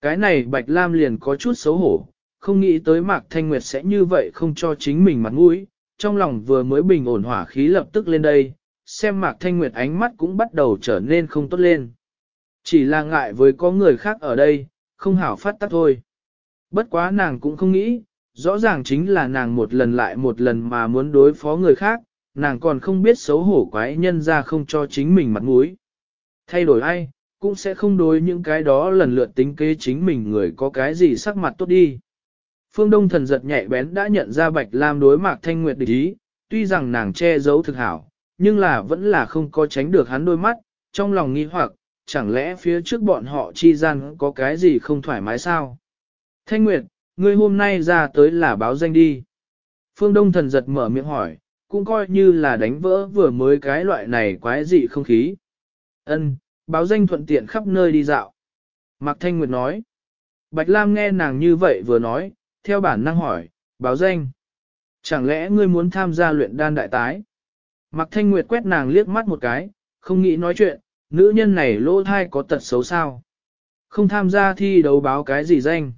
Cái này Bạch Lam liền có chút xấu hổ, không nghĩ tới Mạc Thanh Nguyệt sẽ như vậy không cho chính mình mặt mũi, trong lòng vừa mới bình ổn hỏa khí lập tức lên đây, xem Mạc Thanh Nguyệt ánh mắt cũng bắt đầu trở nên không tốt lên. Chỉ là ngại với có người khác ở đây, không hảo phát tắc thôi. Bất quá nàng cũng không nghĩ, rõ ràng chính là nàng một lần lại một lần mà muốn đối phó người khác, nàng còn không biết xấu hổ quái nhân ra không cho chính mình mặt mũi. Thay đổi ai, cũng sẽ không đối những cái đó lần lượt tính kế chính mình người có cái gì sắc mặt tốt đi. Phương Đông thần giật nhạy bén đã nhận ra Bạch Lam đối mạc thanh nguyệt địch ý, tuy rằng nàng che giấu thực hảo, nhưng là vẫn là không có tránh được hắn đôi mắt, trong lòng nghi hoặc, chẳng lẽ phía trước bọn họ chi gian có cái gì không thoải mái sao? Thanh Nguyệt, ngươi hôm nay ra tới là báo danh đi. Phương Đông thần giật mở miệng hỏi, cũng coi như là đánh vỡ vừa mới cái loại này quái dị không khí. Ân, báo danh thuận tiện khắp nơi đi dạo. Mạc Thanh Nguyệt nói. Bạch Lam nghe nàng như vậy vừa nói, theo bản năng hỏi, báo danh. Chẳng lẽ ngươi muốn tham gia luyện đan đại tái? Mạc Thanh Nguyệt quét nàng liếc mắt một cái, không nghĩ nói chuyện, nữ nhân này lỗ thai có tật xấu sao? Không tham gia thi đấu báo cái gì danh?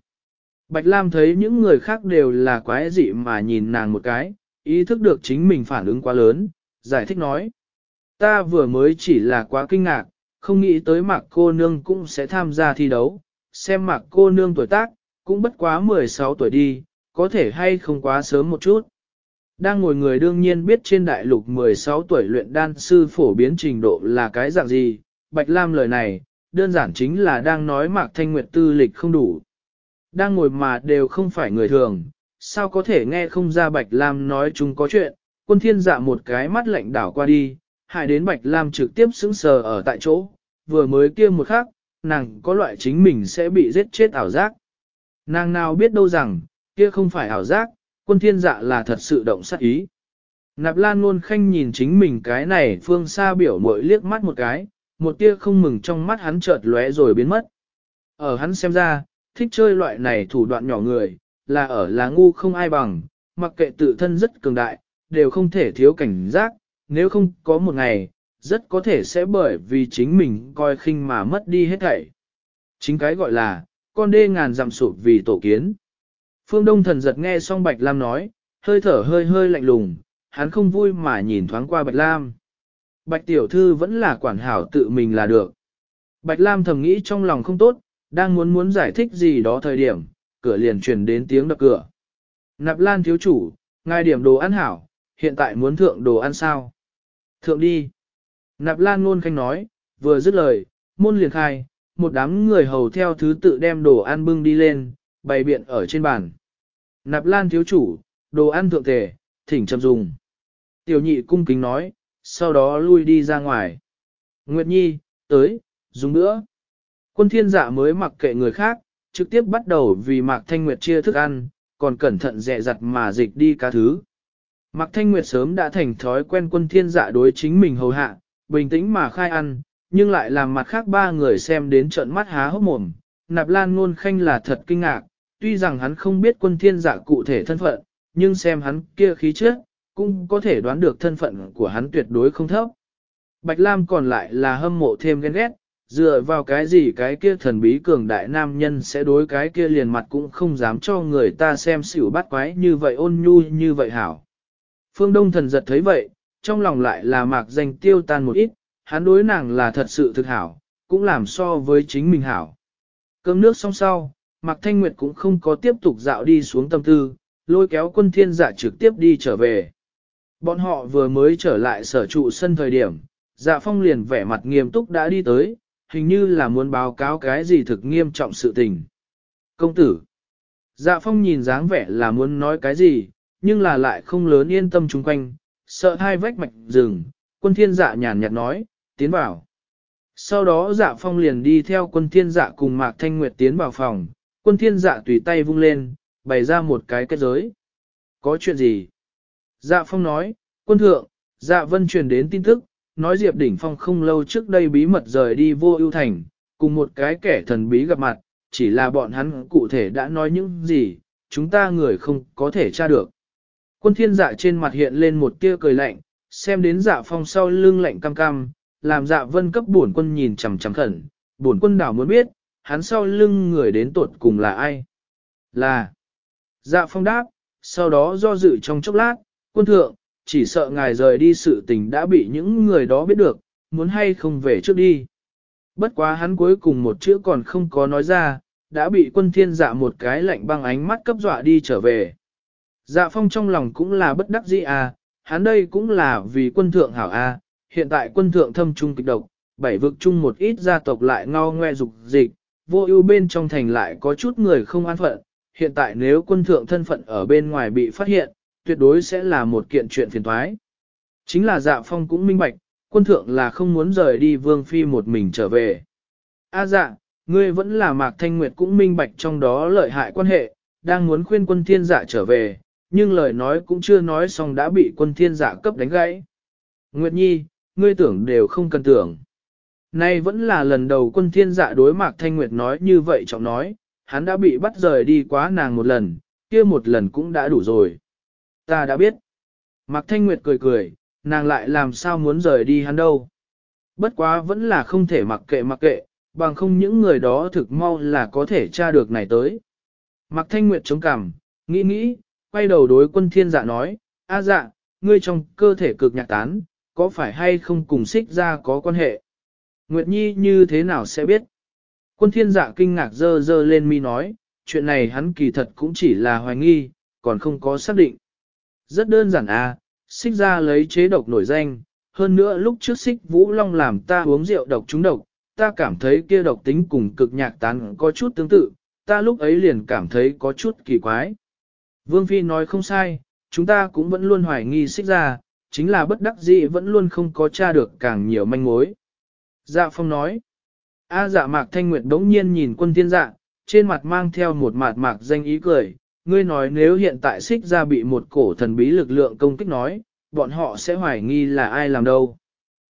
Bạch Lam thấy những người khác đều là quái dị mà nhìn nàng một cái, ý thức được chính mình phản ứng quá lớn, giải thích nói. Ta vừa mới chỉ là quá kinh ngạc, không nghĩ tới mạc cô nương cũng sẽ tham gia thi đấu, xem mạc cô nương tuổi tác, cũng bất quá 16 tuổi đi, có thể hay không quá sớm một chút. Đang ngồi người đương nhiên biết trên đại lục 16 tuổi luyện đan sư phổ biến trình độ là cái dạng gì, Bạch Lam lời này, đơn giản chính là đang nói Mạc Thanh Nguyệt tư lịch không đủ. Đang ngồi mà đều không phải người thường, sao có thể nghe không ra Bạch Lam nói chúng có chuyện, quân thiên dạ một cái mắt lạnh đảo qua đi, hại đến Bạch Lam trực tiếp sững sờ ở tại chỗ, vừa mới kia một khắc, nàng có loại chính mình sẽ bị giết chết ảo giác. Nàng nào biết đâu rằng, kia không phải ảo giác, quân thiên dạ là thật sự động sát ý. Nạp Lan luôn khanh nhìn chính mình cái này phương xa biểu mội liếc mắt một cái, một tia không mừng trong mắt hắn chợt lóe rồi biến mất. Ở hắn xem ra, thích chơi loại này thủ đoạn nhỏ người, là ở là ngu không ai bằng, mặc kệ tự thân rất cường đại, đều không thể thiếu cảnh giác, nếu không có một ngày, rất có thể sẽ bởi vì chính mình coi khinh mà mất đi hết thảy. Chính cái gọi là, con đê ngàn dặm sụp vì tổ kiến. Phương Đông thần giật nghe xong Bạch Lam nói, hơi thở hơi hơi lạnh lùng, hắn không vui mà nhìn thoáng qua Bạch Lam. Bạch Tiểu Thư vẫn là quản hảo tự mình là được. Bạch Lam thầm nghĩ trong lòng không tốt, đang muốn muốn giải thích gì đó thời điểm, cửa liền truyền đến tiếng đập cửa. Nạp Lan thiếu chủ, ngài điểm đồ ăn hảo, hiện tại muốn thượng đồ ăn sao? Thượng đi. Nạp Lan ngôn khanh nói, vừa dứt lời, môn liền khai, một đám người hầu theo thứ tự đem đồ ăn bưng đi lên, bày biện ở trên bàn. Nạp Lan thiếu chủ, đồ ăn thượng tề, thỉnh chậm dùng. Tiểu nhị cung kính nói, sau đó lui đi ra ngoài. Nguyệt Nhi, tới, dùng nữa. Quân thiên dạ mới mặc kệ người khác, trực tiếp bắt đầu vì Mạc Thanh Nguyệt chia thức ăn, còn cẩn thận dè dặt mà dịch đi cả thứ. Mạc Thanh Nguyệt sớm đã thành thói quen quân thiên dạ đối chính mình hầu hạ, bình tĩnh mà khai ăn, nhưng lại làm mặt khác ba người xem đến trợn mắt há hốc mồm. Nạp Lan Nôn Khanh là thật kinh ngạc, tuy rằng hắn không biết quân thiên dạ cụ thể thân phận, nhưng xem hắn kia khí chất, cũng có thể đoán được thân phận của hắn tuyệt đối không thấp. Bạch Lam còn lại là hâm mộ thêm ghen ghét, dựa vào cái gì cái kia thần bí cường đại nam nhân sẽ đối cái kia liền mặt cũng không dám cho người ta xem xỉu bắt quái như vậy ôn nhu như vậy hảo. Phương Đông thần giật thấy vậy, trong lòng lại là mạc danh tiêu tan một ít, hắn đối nàng là thật sự thực hảo, cũng làm so với chính mình hảo. Cơm nước xong sau, Mạc Thanh Nguyệt cũng không có tiếp tục dạo đi xuống tâm tư, lôi kéo quân thiên dạ trực tiếp đi trở về. Bọn họ vừa mới trở lại sở trụ sân thời điểm, dạ phong liền vẻ mặt nghiêm túc đã đi tới, hình như là muốn báo cáo cái gì thực nghiêm trọng sự tình. Công tử. Dạ phong nhìn dáng vẻ là muốn nói cái gì, nhưng là lại không lớn yên tâm chung quanh, sợ hai vách mạch rừng, quân thiên dạ nhàn nhạt nói, tiến vào. Sau đó dạ phong liền đi theo quân thiên dạ cùng Mạc Thanh Nguyệt tiến vào phòng, quân thiên dạ tùy tay vung lên, bày ra một cái kết giới. Có chuyện gì? Dạ phong nói, quân thượng, dạ vân truyền đến tin tức, nói Diệp Đỉnh Phong không lâu trước đây bí mật rời đi vô ưu thành, cùng một cái kẻ thần bí gặp mặt, chỉ là bọn hắn cụ thể đã nói những gì, chúng ta người không có thể tra được. Quân thiên dạ trên mặt hiện lên một tia cười lạnh, xem đến dạ phong sau lưng lạnh cam cam, làm dạ vân cấp bổn quân nhìn chằm chằm khẩn, bổn quân đảo muốn biết, hắn sau lưng người đến tuột cùng là ai? Là. Dạ phong đáp, sau đó do dự trong chốc lát, quân thượng, chỉ sợ ngài rời đi sự tình đã bị những người đó biết được, muốn hay không về trước đi. Bất quá hắn cuối cùng một chữ còn không có nói ra, đã bị quân thiên dạ một cái lạnh băng ánh mắt cấp dọa đi trở về. Dạ phong trong lòng cũng là bất đắc dĩ à, hắn đây cũng là vì quân thượng hảo a. À. hiện tại quân thượng thâm trung kịch độc, bảy vực chung một ít gia tộc lại ngao ngoe dục dịch, vô ưu bên trong thành lại có chút người không an phận, hiện tại nếu quân thượng thân phận ở bên ngoài bị phát hiện, tuyệt đối sẽ là một kiện chuyện phiền thoái. Chính là dạ phong cũng minh bạch, quân thượng là không muốn rời đi vương phi một mình trở về. A dạ, ngươi vẫn là mạc thanh nguyệt cũng minh bạch trong đó lợi hại quan hệ, đang muốn khuyên quân thiên dạ trở về, nhưng lời nói cũng chưa nói xong đã bị quân thiên dạ cấp đánh gãy. Nguyệt Nhi, ngươi tưởng đều không cần tưởng. Nay vẫn là lần đầu quân thiên dạ đối mạc thanh nguyệt nói như vậy trọng nói, hắn đã bị bắt rời đi quá nàng một lần, kia một lần cũng đã đủ rồi. Ta đã biết. Mạc thanh nguyệt cười cười, nàng lại làm sao muốn rời đi hắn đâu. Bất quá vẫn là không thể mặc kệ mặc kệ, bằng không những người đó thực mau là có thể tra được này tới. Mạc thanh nguyệt chống cằm, nghĩ nghĩ, quay đầu đối quân thiên dạ nói, a dạ, ngươi trong cơ thể cực nhạc tán, có phải hay không cùng xích ra có quan hệ? Nguyệt Nhi như thế nào sẽ biết? Quân thiên dạ kinh ngạc dơ dơ lên mi nói, chuyện này hắn kỳ thật cũng chỉ là hoài nghi, còn không có xác định. Rất đơn giản à, xích ra lấy chế độc nổi danh, hơn nữa lúc trước xích vũ long làm ta uống rượu độc trúng độc, ta cảm thấy kia độc tính cùng cực nhạc tán có chút tương tự, ta lúc ấy liền cảm thấy có chút kỳ quái. Vương Phi nói không sai, chúng ta cũng vẫn luôn hoài nghi xích ra, chính là bất đắc dĩ vẫn luôn không có tra được càng nhiều manh mối. Dạ phong nói, A dạ mạc thanh nguyệt đống nhiên nhìn quân thiên dạ, trên mặt mang theo một mạt mạc danh ý cười, ngươi nói nếu hiện tại xích ra bị một cổ thần bí lực lượng công kích nói, bọn họ sẽ hoài nghi là ai làm đâu.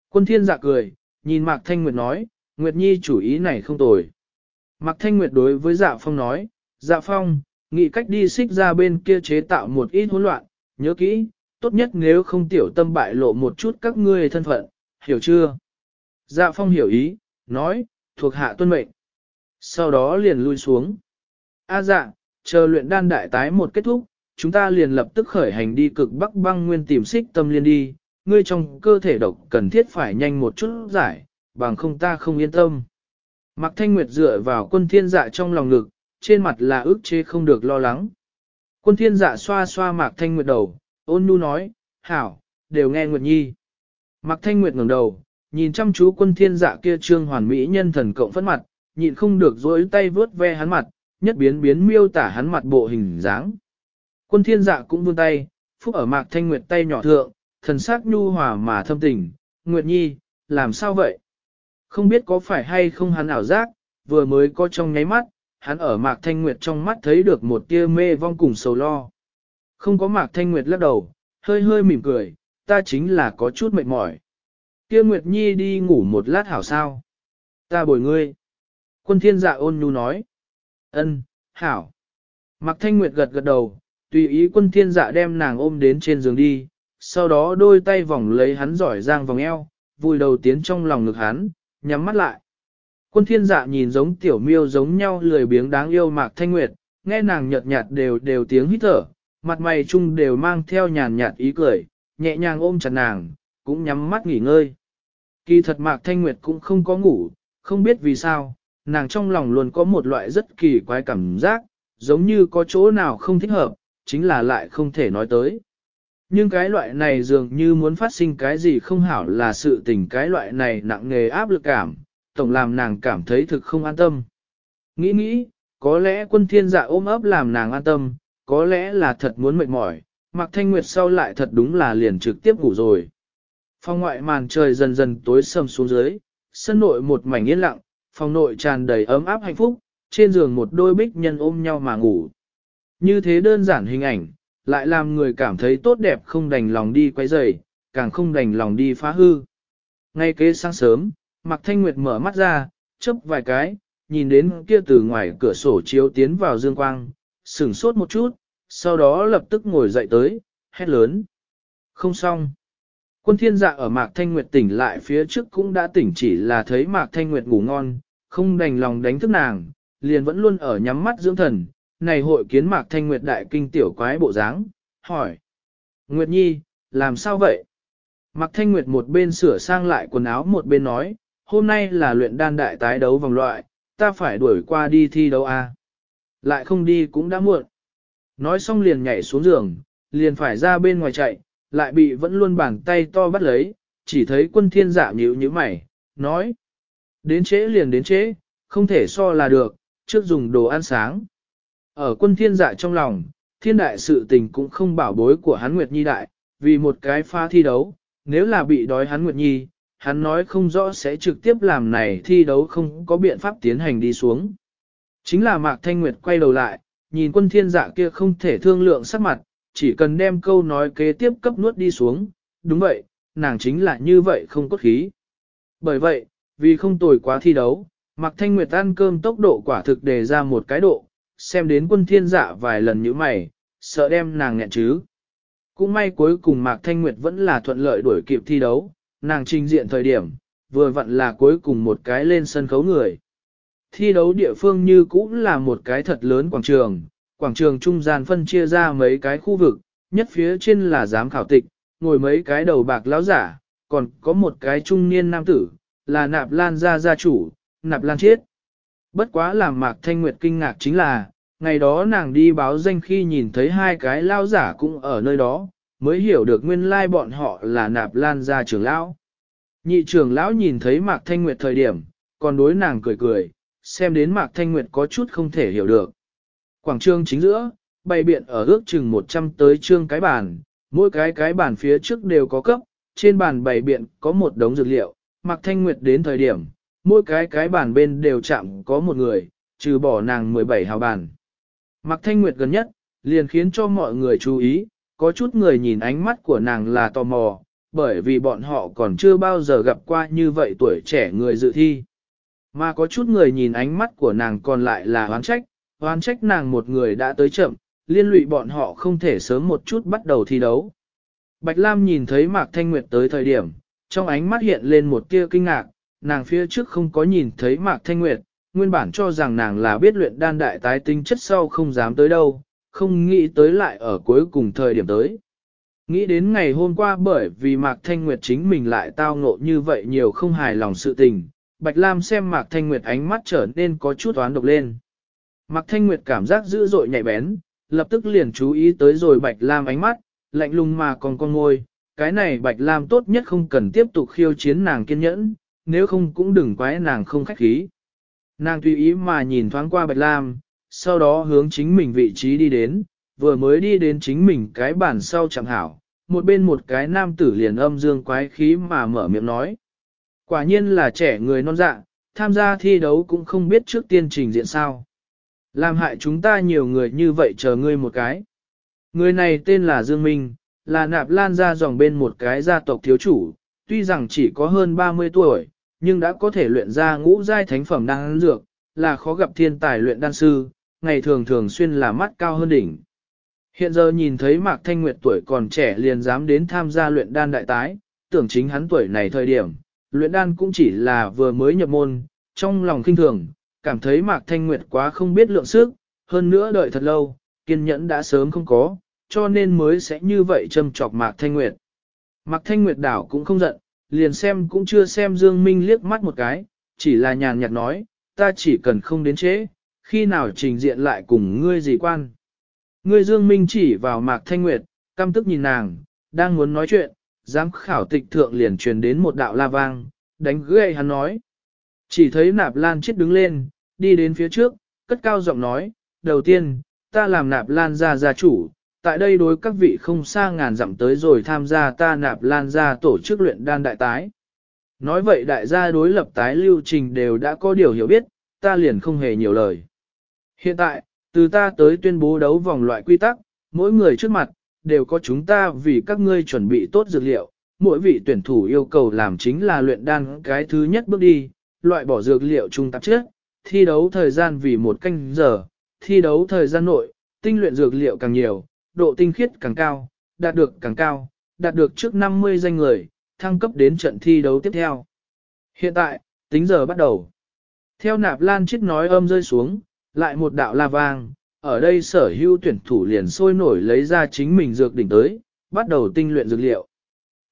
Quân thiên dạ cười, nhìn mạc thanh nguyệt nói, nguyệt nhi chủ ý này không tồi. Mạc thanh nguyệt đối với dạ phong nói, dạ phong, nghĩ cách đi xích ra bên kia chế tạo một ít hỗn loạn, nhớ kỹ, tốt nhất nếu không tiểu tâm bại lộ một chút các ngươi thân phận, hiểu chưa? Dạ phong hiểu ý, nói, thuộc hạ tuân mệnh. Sau đó liền lui xuống. A dạ, chờ luyện đan đại tái một kết thúc, chúng ta liền lập tức khởi hành đi cực bắc băng nguyên tìm xích tâm liên đi, ngươi trong cơ thể độc cần thiết phải nhanh một chút giải, bằng không ta không yên tâm. Mạc Thanh Nguyệt dựa vào quân thiên dạ trong lòng ngực, trên mặt là ước chế không được lo lắng. Quân thiên dạ xoa xoa Mạc Thanh Nguyệt đầu, ôn nhu nói, hảo, đều nghe Nguyệt Nhi. Mạc Thanh Nguyệt ngẩng đầu, nhìn chăm chú quân thiên dạ kia trương hoàn mỹ nhân thần cộng phất mặt, nhịn không được dối tay vướt ve hắn mặt, nhất biến biến miêu tả hắn mặt bộ hình dáng. Quân thiên dạ cũng vươn tay, phúc ở Mạc Thanh Nguyệt tay nhỏ thượng, thần sắc nhu hòa mà thâm tình, Nguyệt Nhi, làm sao vậy? Không biết có phải hay không hắn ảo giác, vừa mới có trong nháy mắt, hắn ở Mạc Thanh Nguyệt trong mắt thấy được một tia mê vong cùng sầu lo. Không có Mạc Thanh Nguyệt lắc đầu, hơi hơi mỉm cười, ta chính là có chút mệt mỏi. Kia Nguyệt Nhi đi ngủ một lát hảo sao? Ta bồi ngươi. Quân thiên dạ ôn nhu nói. Ân, hảo. Mạc Thanh Nguyệt gật gật đầu, tùy ý quân thiên dạ đem nàng ôm đến trên giường đi, sau đó đôi tay vòng lấy hắn giỏi giang vòng eo, vùi đầu tiến trong lòng ngực hắn, nhắm mắt lại. Quân thiên dạ nhìn giống tiểu miêu giống nhau lười biếng đáng yêu Mạc Thanh Nguyệt, nghe nàng nhợt nhạt đều đều tiếng hít thở, mặt mày chung đều mang theo nhàn nhạt ý cười, nhẹ nhàng ôm chặt nàng, cũng nhắm mắt nghỉ ngơi. Kỳ thật Mạc Thanh Nguyệt cũng không có ngủ, không biết vì sao, nàng trong lòng luôn có một loại rất kỳ quái cảm giác, giống như có chỗ nào không thích hợp, chính là lại không thể nói tới. Nhưng cái loại này dường như muốn phát sinh cái gì không hảo là sự tình cái loại này nặng nề áp lực cảm, tổng làm nàng cảm thấy thực không an tâm. Nghĩ nghĩ, có lẽ quân thiên dạ ôm ấp làm nàng an tâm, có lẽ là thật muốn mệt mỏi, Mạc Thanh Nguyệt sau lại thật đúng là liền trực tiếp ngủ rồi. Phòng ngoại màn trời dần dần tối sầm xuống dưới, sân nội một mảnh yên lặng, phòng nội tràn đầy ấm áp hạnh phúc, trên giường một đôi bích nhân ôm nhau mà ngủ. Như thế đơn giản hình ảnh, lại làm người cảm thấy tốt đẹp không đành lòng đi quay rầy, càng không đành lòng đi phá hư. Ngay kế sáng sớm, Mạc Thanh Nguyệt mở mắt ra, chớp vài cái, nhìn đến kia từ ngoài cửa sổ chiếu tiến vào dương quang, sửng sốt một chút, sau đó lập tức ngồi dậy tới, hét lớn. Không xong. Quân thiên dạ ở Mạc Thanh Nguyệt tỉnh lại phía trước cũng đã tỉnh chỉ là thấy Mạc Thanh Nguyệt ngủ ngon, không đành lòng đánh thức nàng, liền vẫn luôn ở nhắm mắt dưỡng thần, này hội kiến Mạc Thanh Nguyệt đại kinh tiểu quái bộ dáng, hỏi. Nguyệt Nhi, làm sao vậy? Mạc Thanh Nguyệt một bên sửa sang lại quần áo một bên nói, hôm nay là luyện đan đại tái đấu vòng loại, ta phải đuổi qua đi thi đấu à? Lại không đi cũng đã muộn. Nói xong liền nhảy xuống giường, liền phải ra bên ngoài chạy, lại bị vẫn luôn bàn tay to bắt lấy, chỉ thấy quân thiên giả nhíu như mày, nói. Đến trễ liền đến trễ, không thể so là được, trước dùng đồ ăn sáng. Ở quân thiên dạ trong lòng, thiên đại sự tình cũng không bảo bối của hắn Nguyệt Nhi đại, vì một cái pha thi đấu, nếu là bị đói hắn Nguyệt Nhi, hắn nói không rõ sẽ trực tiếp làm này thi đấu không có biện pháp tiến hành đi xuống. Chính là Mạc Thanh Nguyệt quay đầu lại, nhìn quân thiên dạ kia không thể thương lượng sắc mặt, chỉ cần đem câu nói kế tiếp cấp nuốt đi xuống, đúng vậy, nàng chính là như vậy không cốt khí. Bởi vậy, vì không tồi quá thi đấu, Mạc Thanh Nguyệt ăn cơm tốc độ quả thực đề ra một cái độ, xem đến quân thiên dạ vài lần như mày, sợ đem nàng nghẹn chứ. Cũng may cuối cùng Mạc Thanh Nguyệt vẫn là thuận lợi đuổi kịp thi đấu, nàng trình diện thời điểm, vừa vặn là cuối cùng một cái lên sân khấu người. Thi đấu địa phương như cũng là một cái thật lớn quảng trường, quảng trường trung gian phân chia ra mấy cái khu vực, nhất phía trên là giám khảo tịch, ngồi mấy cái đầu bạc lão giả, còn có một cái trung niên nam tử, là nạp lan gia gia chủ, nạp lan chết. Bất quá làm mạc thanh nguyệt kinh ngạc chính là, ngày đó nàng đi báo danh khi nhìn thấy hai cái lao giả cũng ở nơi đó, mới hiểu được nguyên lai bọn họ là nạp lan gia trưởng lão. Nhị trưởng lão nhìn thấy mạc thanh nguyệt thời điểm, còn đối nàng cười cười, xem đến mạc thanh nguyệt có chút không thể hiểu được. Quảng trường chính giữa, bày biện ở ước chừng 100 tới trương cái bàn, mỗi cái cái bàn phía trước đều có cấp, trên bàn bày biện có một đống dược liệu, Mạc Thanh Nguyệt đến thời điểm, mỗi cái cái bàn bên đều chạm có một người, trừ bỏ nàng 17 hào bàn. Mạc Thanh Nguyệt gần nhất, liền khiến cho mọi người chú ý, có chút người nhìn ánh mắt của nàng là tò mò, bởi vì bọn họ còn chưa bao giờ gặp qua như vậy tuổi trẻ người dự thi. Mà có chút người nhìn ánh mắt của nàng còn lại là hoán trách, hoán trách nàng một người đã tới chậm, liên lụy bọn họ không thể sớm một chút bắt đầu thi đấu. Bạch Lam nhìn thấy Mạc Thanh Nguyệt tới thời điểm, trong ánh mắt hiện lên một tia kinh ngạc, nàng phía trước không có nhìn thấy Mạc Thanh Nguyệt, nguyên bản cho rằng nàng là biết luyện đan đại tái tinh chất sau không dám tới đâu, không nghĩ tới lại ở cuối cùng thời điểm tới. Nghĩ đến ngày hôm qua bởi vì Mạc Thanh Nguyệt chính mình lại tao ngộ như vậy nhiều không hài lòng sự tình, Bạch Lam xem Mạc Thanh Nguyệt ánh mắt trở nên có chút oán độc lên. Mạc Thanh Nguyệt cảm giác dữ dội nhạy bén, lập tức liền chú ý tới rồi Bạch Lam ánh mắt, lạnh lùng mà còn con ngôi, cái này Bạch Lam tốt nhất không cần tiếp tục khiêu chiến nàng kiên nhẫn, nếu không cũng đừng quái nàng không khách khí. Nàng tùy ý mà nhìn thoáng qua Bạch Lam, sau đó hướng chính mình vị trí đi đến, vừa mới đi đến chính mình cái bàn sau chẳng hảo, một bên một cái nam tử liền âm dương quái khí mà mở miệng nói. Quả nhiên là trẻ người non dạ, tham gia thi đấu cũng không biết trước tiên trình diện sao. Làm hại chúng ta nhiều người như vậy chờ ngươi một cái. Người này tên là Dương Minh, là nạp lan ra dòng bên một cái gia tộc thiếu chủ, tuy rằng chỉ có hơn 30 tuổi, nhưng đã có thể luyện ra ngũ giai thánh phẩm đan dược, là khó gặp thiên tài luyện đan sư, ngày thường thường xuyên là mắt cao hơn đỉnh. Hiện giờ nhìn thấy Mạc Thanh Nguyệt tuổi còn trẻ liền dám đến tham gia luyện đan đại tái, tưởng chính hắn tuổi này thời điểm, luyện đan cũng chỉ là vừa mới nhập môn, trong lòng kinh thường, cảm thấy Mạc Thanh Nguyệt quá không biết lượng sức, hơn nữa đợi thật lâu, kiên nhẫn đã sớm không có, cho nên mới sẽ như vậy châm chọc Mạc Thanh Nguyệt. Mạc Thanh Nguyệt đảo cũng không giận, liền xem cũng chưa xem Dương Minh liếc mắt một cái, chỉ là nhàn nhạt nói, ta chỉ cần không đến chế, khi nào trình diện lại cùng ngươi gì quan. Ngươi Dương Minh chỉ vào Mạc Thanh Nguyệt, căm tức nhìn nàng, đang muốn nói chuyện, giám khảo tịch thượng liền truyền đến một đạo la vang, đánh gậy hắn nói. Chỉ thấy nạp lan chết đứng lên, đi đến phía trước, cất cao giọng nói, đầu tiên, ta làm nạp lan gia gia chủ, tại đây đối các vị không xa ngàn dặm tới rồi tham gia ta nạp lan gia tổ chức luyện đan đại tái. Nói vậy đại gia đối lập tái lưu trình đều đã có điều hiểu biết, ta liền không hề nhiều lời. Hiện tại, từ ta tới tuyên bố đấu vòng loại quy tắc, mỗi người trước mặt, đều có chúng ta vì các ngươi chuẩn bị tốt dược liệu, mỗi vị tuyển thủ yêu cầu làm chính là luyện đan cái thứ nhất bước đi, loại bỏ dược liệu trung tạp chất, thi đấu thời gian vì một canh giờ, thi đấu thời gian nội, tinh luyện dược liệu càng nhiều, độ tinh khiết càng cao, đạt được càng cao, đạt được trước 50 danh người, thăng cấp đến trận thi đấu tiếp theo. Hiện tại, tính giờ bắt đầu. Theo nạp lan chết nói âm rơi xuống, lại một đạo la vang, ở đây sở hữu tuyển thủ liền sôi nổi lấy ra chính mình dược đỉnh tới, bắt đầu tinh luyện dược liệu.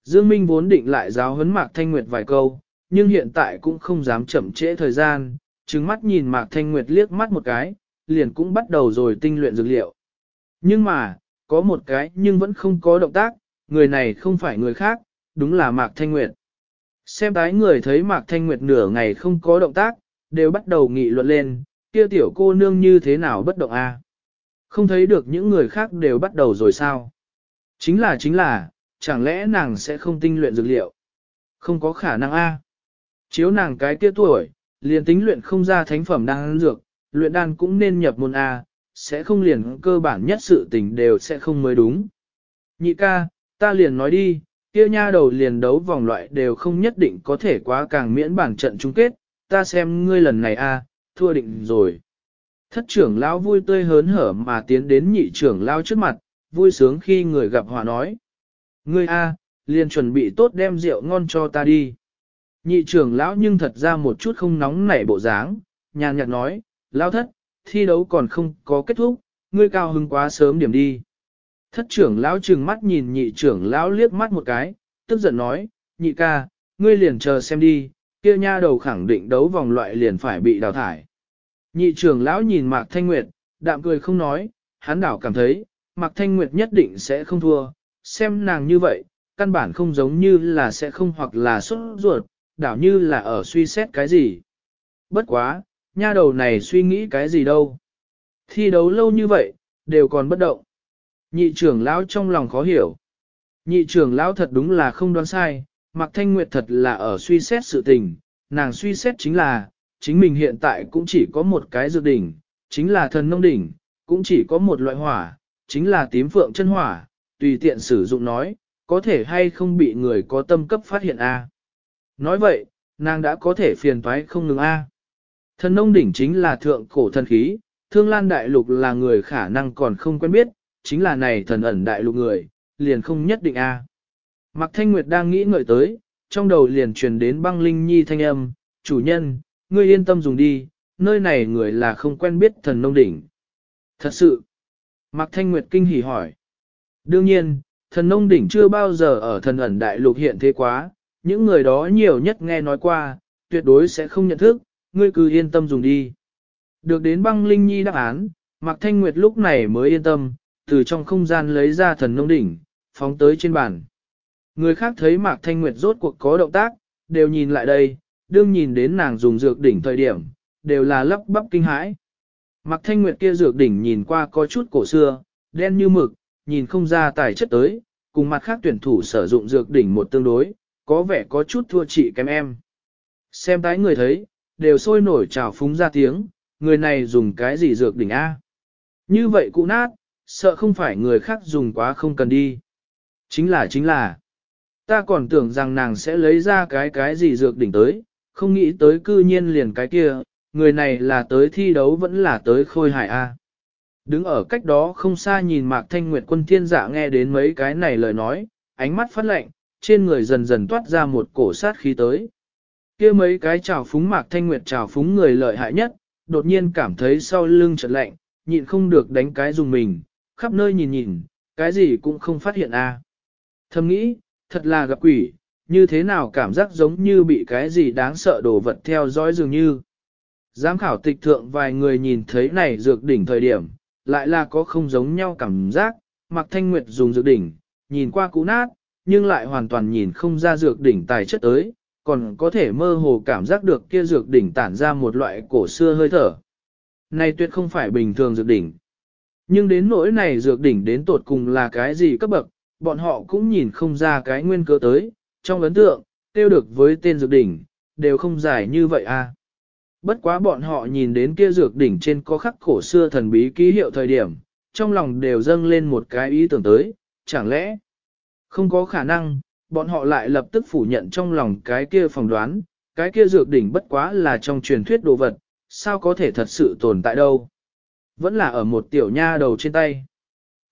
Dương Minh vốn định lại giáo huấn Mạc Thanh Nguyệt vài câu, nhưng hiện tại cũng không dám chậm trễ thời gian, trừng mắt nhìn Mạc Thanh Nguyệt liếc mắt một cái, liền cũng bắt đầu rồi tinh luyện dược liệu. Nhưng mà, có một cái nhưng vẫn không có động tác, người này không phải người khác, đúng là Mạc Thanh Nguyệt. Xem tái người thấy Mạc Thanh Nguyệt nửa ngày không có động tác, đều bắt đầu nghị luận lên, kia tiểu cô nương như thế nào bất động a? Không thấy được những người khác đều bắt đầu rồi sao? Chính là chính là, chẳng lẽ nàng sẽ không tinh luyện dược liệu? Không có khả năng a. Chiếu nàng cái kia tuổi, liền tính luyện không ra thánh phẩm đan dược, luyện đan cũng nên nhập môn A, sẽ không liền cơ bản nhất sự tình đều sẽ không mới đúng. Nhị ca, ta liền nói đi, kia nha đầu liền đấu vòng loại đều không nhất định có thể quá càng miễn bản trận chung kết, ta xem ngươi lần này A, thua định rồi. Thất trưởng lão vui tươi hớn hở mà tiến đến nhị trưởng lão trước mặt, vui sướng khi người gặp hòa nói. Ngươi A, liền chuẩn bị tốt đem rượu ngon cho ta đi. Nhị trưởng lão nhưng thật ra một chút không nóng nảy bộ dáng, nhàn nhạt nói, lão thất, thi đấu còn không có kết thúc, ngươi cao hứng quá sớm điểm đi. Thất trưởng lão trừng mắt nhìn nhị trưởng lão liếc mắt một cái, tức giận nói, nhị ca, ngươi liền chờ xem đi, kia nha đầu khẳng định đấu vòng loại liền phải bị đào thải. Nhị trưởng lão nhìn Mạc Thanh Nguyệt, đạm cười không nói, hắn đảo cảm thấy, Mạc Thanh Nguyệt nhất định sẽ không thua, xem nàng như vậy, căn bản không giống như là sẽ không hoặc là xuất ruột, đảo như là ở suy xét cái gì. Bất quá, nha đầu này suy nghĩ cái gì đâu. Thi đấu lâu như vậy, đều còn bất động. Nhị trưởng lão trong lòng khó hiểu. Nhị trưởng lão thật đúng là không đoán sai, Mạc Thanh Nguyệt thật là ở suy xét sự tình, nàng suy xét chính là, chính mình hiện tại cũng chỉ có một cái dược đỉnh, chính là thần nông đỉnh, cũng chỉ có một loại hỏa, chính là tím phượng chân hỏa, tùy tiện sử dụng nói, có thể hay không bị người có tâm cấp phát hiện a. Nói vậy, nàng đã có thể phiền toái không ngừng a. Thần nông đỉnh chính là thượng cổ thần khí, thương lan đại lục là người khả năng còn không quen biết, chính là này thần ẩn đại lục người, liền không nhất định a. Mạc Thanh Nguyệt đang nghĩ ngợi tới, trong đầu liền truyền đến băng linh nhi thanh âm, chủ nhân, ngươi yên tâm dùng đi, nơi này người là không quen biết thần nông đỉnh. Thật sự, Mạc Thanh Nguyệt kinh hỉ hỏi. Đương nhiên, thần nông đỉnh chưa bao giờ ở thần ẩn đại lục hiện thế quá, những người đó nhiều nhất nghe nói qua, tuyệt đối sẽ không nhận thức, ngươi cứ yên tâm dùng đi. Được đến băng linh nhi đáp án, Mạc Thanh Nguyệt lúc này mới yên tâm, từ trong không gian lấy ra thần nông đỉnh, phóng tới trên bàn. Người khác thấy Mạc Thanh Nguyệt rốt cuộc có động tác, đều nhìn lại đây, đương nhìn đến nàng dùng dược đỉnh thời điểm, đều là lắp bắp kinh hãi. Mạc Thanh Nguyệt kia dược đỉnh nhìn qua có chút cổ xưa, đen như mực, nhìn không ra tài chất tới, cùng mặt khác tuyển thủ sử dụng dược đỉnh một tương đối, có vẻ có chút thua chị kém em. Xem tái người thấy, đều sôi nổi trào phúng ra tiếng, người này dùng cái gì dược đỉnh A. Như vậy cụ nát, sợ không phải người khác dùng quá không cần đi. Chính là chính là, ta còn tưởng rằng nàng sẽ lấy ra cái cái gì dược đỉnh tới, không nghĩ tới cư nhiên liền cái kia, người này là tới thi đấu vẫn là tới khôi hài A. Đứng ở cách đó không xa nhìn Mạc Thanh Nguyệt quân thiên giả nghe đến mấy cái này lời nói, ánh mắt phát lạnh, trên người dần dần toát ra một cổ sát khí tới. kia mấy cái trào phúng Mạc Thanh Nguyệt trào phúng người lợi hại nhất, đột nhiên cảm thấy sau lưng chợt lạnh, nhịn không được đánh cái dùng mình, khắp nơi nhìn nhìn, cái gì cũng không phát hiện a. Thầm nghĩ, thật là gặp quỷ, như thế nào cảm giác giống như bị cái gì đáng sợ đồ vật theo dõi dường như. Giám khảo tịch thượng vài người nhìn thấy này dược đỉnh thời điểm, lại là có không giống nhau cảm giác, mặc Thanh Nguyệt dùng dược đỉnh, nhìn qua cũ nát, nhưng lại hoàn toàn nhìn không ra dược đỉnh tài chất tới, còn có thể mơ hồ cảm giác được kia dược đỉnh tản ra một loại cổ xưa hơi thở. Này tuyệt không phải bình thường dược đỉnh. Nhưng đến nỗi này dược đỉnh đến tột cùng là cái gì cấp bậc, bọn họ cũng nhìn không ra cái nguyên cơ tới, trong ấn tượng, tiêu được với tên dược đỉnh, đều không giải như vậy a. À. Bất quá bọn họ nhìn đến kia dược đỉnh trên có khắc cổ xưa thần bí ký hiệu thời điểm, trong lòng đều dâng lên một cái ý tưởng tới, chẳng lẽ không có khả năng, bọn họ lại lập tức phủ nhận trong lòng cái kia phỏng đoán, cái kia dược đỉnh bất quá là trong truyền thuyết đồ vật, sao có thể thật sự tồn tại đâu. Vẫn là ở một tiểu nha đầu trên tay.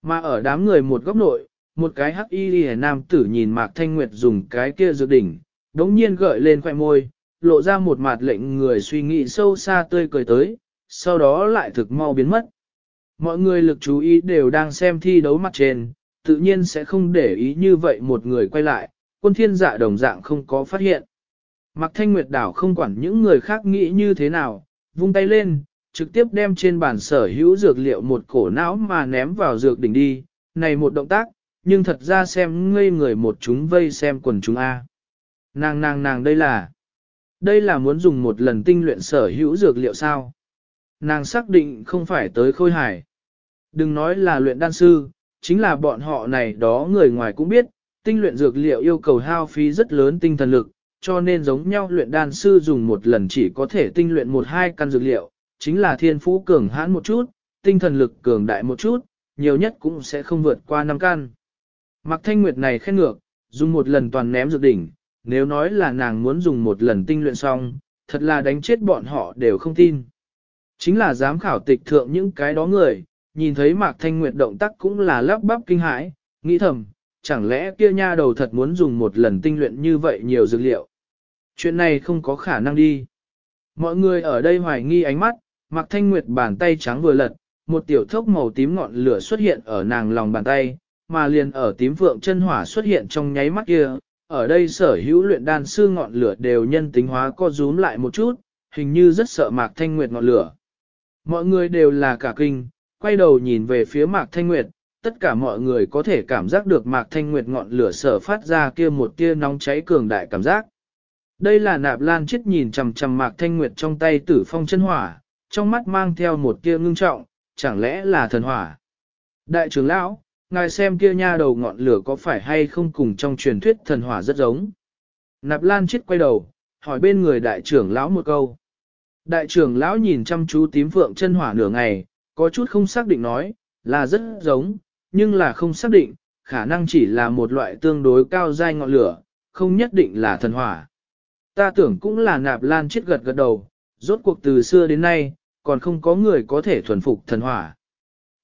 Mà ở đám người một góc nội, một cái hắc y lìa nam tử nhìn Mạc Thanh Nguyệt dùng cái kia dược đỉnh, đống nhiên gợi lên khoẻ môi, lộ ra một mặt lệnh người suy nghĩ sâu xa tươi cười tới, sau đó lại thực mau biến mất. Mọi người lực chú ý đều đang xem thi đấu mặt trên, tự nhiên sẽ không để ý như vậy một người quay lại, quân thiên dạ đồng dạng không có phát hiện. Mạc Thanh Nguyệt đảo không quản những người khác nghĩ như thế nào, vung tay lên, trực tiếp đem trên bàn sở hữu dược liệu một cổ não mà ném vào dược đỉnh đi, này một động tác, nhưng thật ra xem ngây người một chúng vây xem quần chúng A. Nàng nàng nàng đây là, đây là muốn dùng một lần tinh luyện sở hữu dược liệu sao? Nàng xác định không phải tới khôi hải. Đừng nói là luyện đan sư, chính là bọn họ này đó người ngoài cũng biết, tinh luyện dược liệu yêu cầu hao phí rất lớn tinh thần lực, cho nên giống nhau luyện đan sư dùng một lần chỉ có thể tinh luyện một hai căn dược liệu, chính là thiên phú cường hãn một chút, tinh thần lực cường đại một chút, nhiều nhất cũng sẽ không vượt qua năm căn. Mạc Thanh Nguyệt này khen ngược, dùng một lần toàn ném dược đỉnh, nếu nói là nàng muốn dùng một lần tinh luyện xong, thật là đánh chết bọn họ đều không tin. Chính là giám khảo tịch thượng những cái đó người, nhìn thấy Mạc Thanh Nguyệt động tác cũng là lắp bắp kinh hãi, nghĩ thầm, chẳng lẽ kia nha đầu thật muốn dùng một lần tinh luyện như vậy nhiều dược liệu. Chuyện này không có khả năng đi. Mọi người ở đây hoài nghi ánh mắt, Mạc Thanh Nguyệt bàn tay trắng vừa lật, một tiểu thốc màu tím ngọn lửa xuất hiện ở nàng lòng bàn tay, mà liền ở tím vượng chân hỏa xuất hiện trong nháy mắt kia. Ở đây sở hữu luyện đan sư ngọn lửa đều nhân tính hóa co rúm lại một chút, hình như rất sợ Mạc Thanh Nguyệt ngọn lửa. Mọi người đều là cả kinh, quay đầu nhìn về phía Mạc Thanh Nguyệt, tất cả mọi người có thể cảm giác được Mạc Thanh Nguyệt ngọn lửa sở phát ra kia một tia nóng cháy cường đại cảm giác. Đây là nạp lan chết nhìn chằm chằm Mạc Thanh Nguyệt trong tay tử phong chân hỏa, trong mắt mang theo một tia ngưng trọng, chẳng lẽ là thần hỏa. Đại trưởng lão, ngài xem kia nha đầu ngọn lửa có phải hay không cùng trong truyền thuyết thần hỏa rất giống. Nạp lan chết quay đầu, hỏi bên người đại trưởng lão một câu. Đại trưởng lão nhìn chăm chú tím phượng chân hỏa nửa ngày, có chút không xác định nói, là rất giống, nhưng là không xác định, khả năng chỉ là một loại tương đối cao dai ngọn lửa, không nhất định là thần hỏa. Ta tưởng cũng là nạp lan chết gật gật đầu, rốt cuộc từ xưa đến nay, còn không có người có thể thuần phục thần hỏa.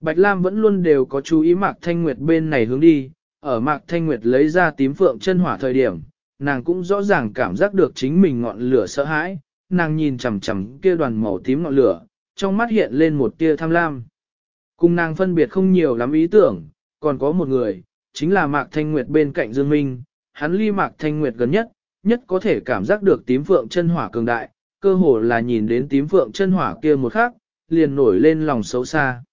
Bạch Lam vẫn luôn đều có chú ý Mạc Thanh Nguyệt bên này hướng đi, ở Mạc Thanh Nguyệt lấy ra tím phượng chân hỏa thời điểm, nàng cũng rõ ràng cảm giác được chính mình ngọn lửa sợ hãi, nàng nhìn chằm chằm kia đoàn màu tím ngọn lửa, trong mắt hiện lên một tia tham lam. Cùng nàng phân biệt không nhiều lắm ý tưởng, còn có một người, chính là Mạc Thanh Nguyệt bên cạnh Dương Minh, hắn ly Mạc Thanh Nguyệt gần nhất, nhất có thể cảm giác được tím phượng chân hỏa cường đại, cơ hồ là nhìn đến tím phượng chân hỏa kia một khắc, liền nổi lên lòng xấu xa.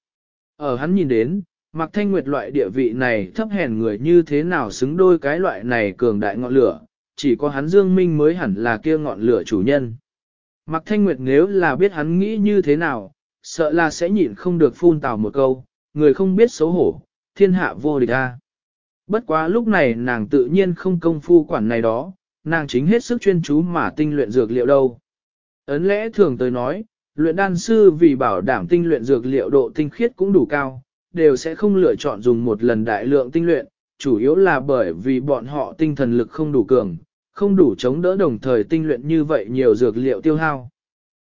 Ở hắn nhìn đến, Mạc Thanh Nguyệt loại địa vị này thấp hèn người như thế nào xứng đôi cái loại này cường đại ngọn lửa, chỉ có hắn Dương Minh mới hẳn là kia ngọn lửa chủ nhân. Mạc Thanh Nguyệt nếu là biết hắn nghĩ như thế nào, sợ là sẽ nhịn không được phun tào một câu, người không biết xấu hổ, thiên hạ vô địch a. Bất quá lúc này nàng tự nhiên không công phu quản này đó, nàng chính hết sức chuyên chú mà tinh luyện dược liệu đâu. Ấn lẽ thường tới nói, luyện đan sư vì bảo đảm tinh luyện dược liệu độ tinh khiết cũng đủ cao, đều sẽ không lựa chọn dùng một lần đại lượng tinh luyện, chủ yếu là bởi vì bọn họ tinh thần lực không đủ cường, không đủ chống đỡ đồng thời tinh luyện như vậy nhiều dược liệu tiêu hao.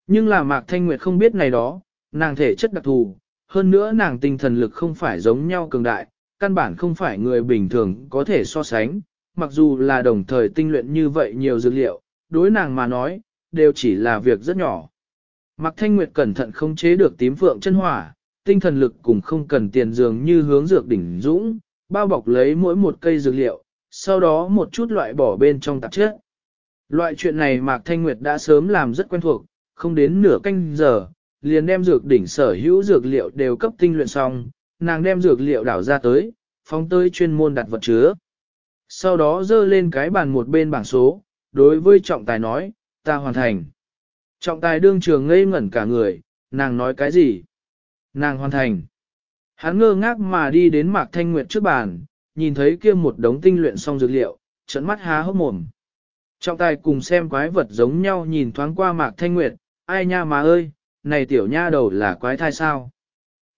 Nhưng là Mạc Thanh Nguyệt không biết này đó, nàng thể chất đặc thù, hơn nữa nàng tinh thần lực không phải giống nhau cường đại, căn bản không phải người bình thường có thể so sánh, mặc dù là đồng thời tinh luyện như vậy nhiều dược liệu, đối nàng mà nói, đều chỉ là việc rất nhỏ. Mạc Thanh Nguyệt cẩn thận không chế được tím phượng chân hỏa, tinh thần lực cũng không cần tiền dường như hướng dược đỉnh dũng, bao bọc lấy mỗi một cây dược liệu, sau đó một chút loại bỏ bên trong tạp chất. Loại chuyện này Mạc Thanh Nguyệt đã sớm làm rất quen thuộc, không đến nửa canh giờ, liền đem dược đỉnh sở hữu dược liệu đều cấp tinh luyện xong, nàng đem dược liệu đảo ra tới, phóng tới chuyên môn đặt vật chứa. Sau đó dơ lên cái bàn một bên bảng số, đối với trọng tài nói, ta hoàn thành. Trọng tài đương trường ngây ngẩn cả người, nàng nói cái gì? Nàng hoàn thành. Hắn ngơ ngác mà đi đến Mạc Thanh Nguyệt trước bàn, nhìn thấy kia một đống tinh luyện xong dược liệu, trận mắt há hốc mồm. Trọng tài cùng xem quái vật giống nhau nhìn thoáng qua Mạc Thanh Nguyệt, ai nha mà ơi, này tiểu nha đầu là quái thai sao?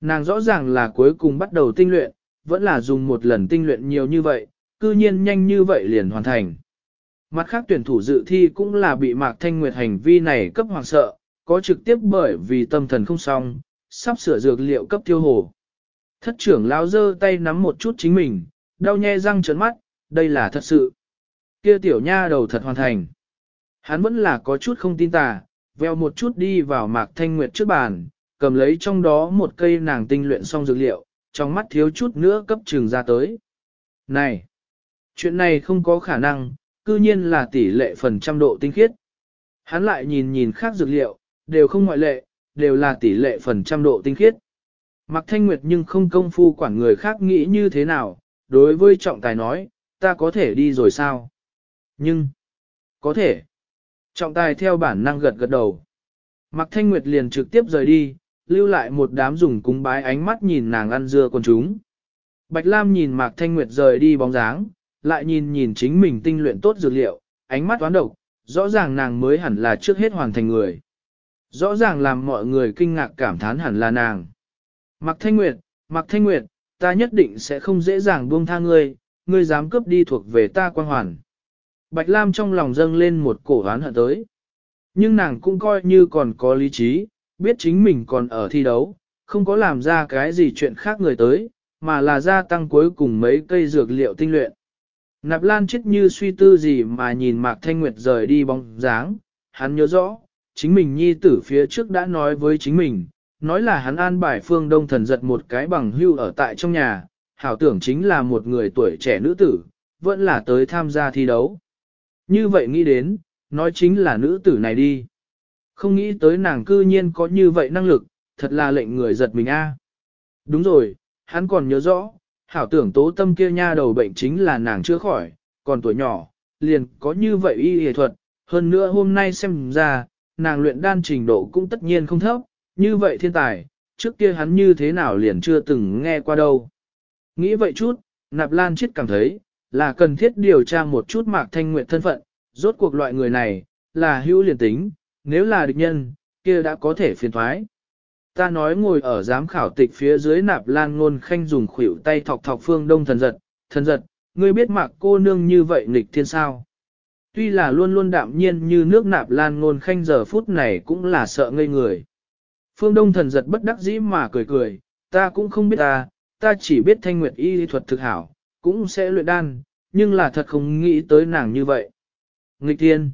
Nàng rõ ràng là cuối cùng bắt đầu tinh luyện, vẫn là dùng một lần tinh luyện nhiều như vậy, cư nhiên nhanh như vậy liền hoàn thành. Mặt khác tuyển thủ dự thi cũng là bị Mạc Thanh Nguyệt hành vi này cấp hoàng sợ, có trực tiếp bởi vì tâm thần không xong, sắp sửa dược liệu cấp tiêu hồ. Thất trưởng lao dơ tay nắm một chút chính mình, đau nhe răng trấn mắt, đây là thật sự. Kia tiểu nha đầu thật hoàn thành. Hắn vẫn là có chút không tin tà, veo một chút đi vào mạc thanh nguyệt trước bàn, cầm lấy trong đó một cây nàng tinh luyện xong dược liệu, trong mắt thiếu chút nữa cấp trường ra tới. Này! Chuyện này không có khả năng, cư nhiên là tỷ lệ phần trăm độ tinh khiết. Hắn lại nhìn nhìn khác dược liệu, đều không ngoại lệ, đều là tỷ lệ phần trăm độ tinh khiết. Mạc Thanh Nguyệt nhưng không công phu quản người khác nghĩ như thế nào, đối với trọng tài nói, ta có thể đi rồi sao? Nhưng, có thể. Trọng tài theo bản năng gật gật đầu. Mạc Thanh Nguyệt liền trực tiếp rời đi, lưu lại một đám dùng cúng bái ánh mắt nhìn nàng ăn dưa con chúng. Bạch Lam nhìn Mạc Thanh Nguyệt rời đi bóng dáng, lại nhìn nhìn chính mình tinh luyện tốt dược liệu, ánh mắt toán độc, rõ ràng nàng mới hẳn là trước hết hoàn thành người. Rõ ràng làm mọi người kinh ngạc cảm thán hẳn là nàng. Mạc Thanh Nguyệt, Mạc Thanh Nguyệt, ta nhất định sẽ không dễ dàng buông tha ngươi, ngươi dám cướp đi thuộc về ta quan hoàn. Bạch Lam trong lòng dâng lên một cổ oán hận tới. Nhưng nàng cũng coi như còn có lý trí, biết chính mình còn ở thi đấu, không có làm ra cái gì chuyện khác người tới, mà là gia tăng cuối cùng mấy cây dược liệu tinh luyện. Nạp Lan chết như suy tư gì mà nhìn Mạc Thanh Nguyệt rời đi bóng dáng, hắn nhớ rõ, chính mình nhi tử phía trước đã nói với chính mình, nói là hắn an bài phương đông thần giật một cái bằng hưu ở tại trong nhà, hảo tưởng chính là một người tuổi trẻ nữ tử, vẫn là tới tham gia thi đấu. Như vậy nghĩ đến, nói chính là nữ tử này đi. Không nghĩ tới nàng cư nhiên có như vậy năng lực, thật là lệnh người giật mình a. Đúng rồi, hắn còn nhớ rõ, hảo tưởng tố tâm kia nha đầu bệnh chính là nàng chưa khỏi, còn tuổi nhỏ, liền có như vậy y y thuật, hơn nữa hôm nay xem ra, nàng luyện đan trình độ cũng tất nhiên không thấp, như vậy thiên tài, trước kia hắn như thế nào liền chưa từng nghe qua đâu. Nghĩ vậy chút, Nạp Lan Chiết cảm thấy, là cần thiết điều tra một chút Mạc Thanh Nguyệt thân phận, rốt cuộc loại người này, là hữu liền tính, nếu là địch nhân, kia đã có thể phiền thoái. Ta nói ngồi ở giám khảo tịch phía dưới Nạp Lan ngôn khanh dùng khuỷu tay thọc thọc phương đông thần giật, thần giật, ngươi biết Mạc cô nương như vậy nghịch thiên sao. Tuy là luôn luôn đạm nhiên như nước Nạp Lan ngôn khanh giờ phút này cũng là sợ ngây người. Phương Đông thần giật bất đắc dĩ mà cười cười, ta cũng không biết ta, ta chỉ biết thanh nguyệt y thuật thực hảo, cũng sẽ luyện đan, nhưng là thật không nghĩ tới nàng như vậy. Nghịch thiên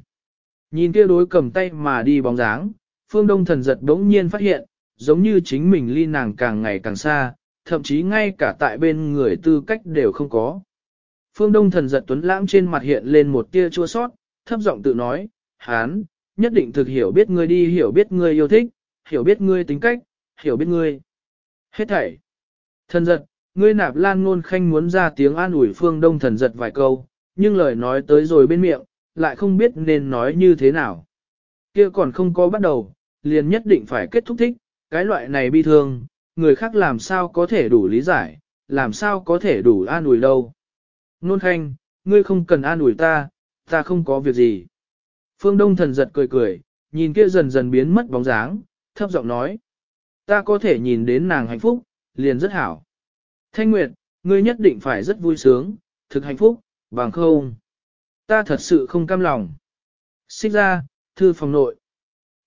nhìn kia đối cầm tay mà đi bóng dáng, phương đông thần giật bỗng nhiên phát hiện, giống như chính mình ly nàng càng ngày càng xa, thậm chí ngay cả tại bên người tư cách đều không có. Phương đông thần giật tuấn lãng trên mặt hiện lên một tia chua sót, thấp giọng tự nói, hán, nhất định thực hiểu biết ngươi đi hiểu biết ngươi yêu thích, hiểu biết ngươi tính cách, hiểu biết ngươi. Hết thảy. Thần giật, ngươi nạp lan ngôn khanh muốn ra tiếng an ủi phương đông thần giật vài câu, nhưng lời nói tới rồi bên miệng, lại không biết nên nói như thế nào. kia còn không có bắt đầu, liền nhất định phải kết thúc thích, cái loại này bi thương, người khác làm sao có thể đủ lý giải, làm sao có thể đủ an ủi đâu. Nôn khanh, ngươi không cần an ủi ta, ta không có việc gì. Phương Đông thần giật cười cười, nhìn kia dần dần biến mất bóng dáng, thấp giọng nói. Ta có thể nhìn đến nàng hạnh phúc, liền rất hảo. Thanh Nguyệt, ngươi nhất định phải rất vui sướng, thực hạnh phúc, bằng không. Ta thật sự không cam lòng. Xích ra, thư phòng nội.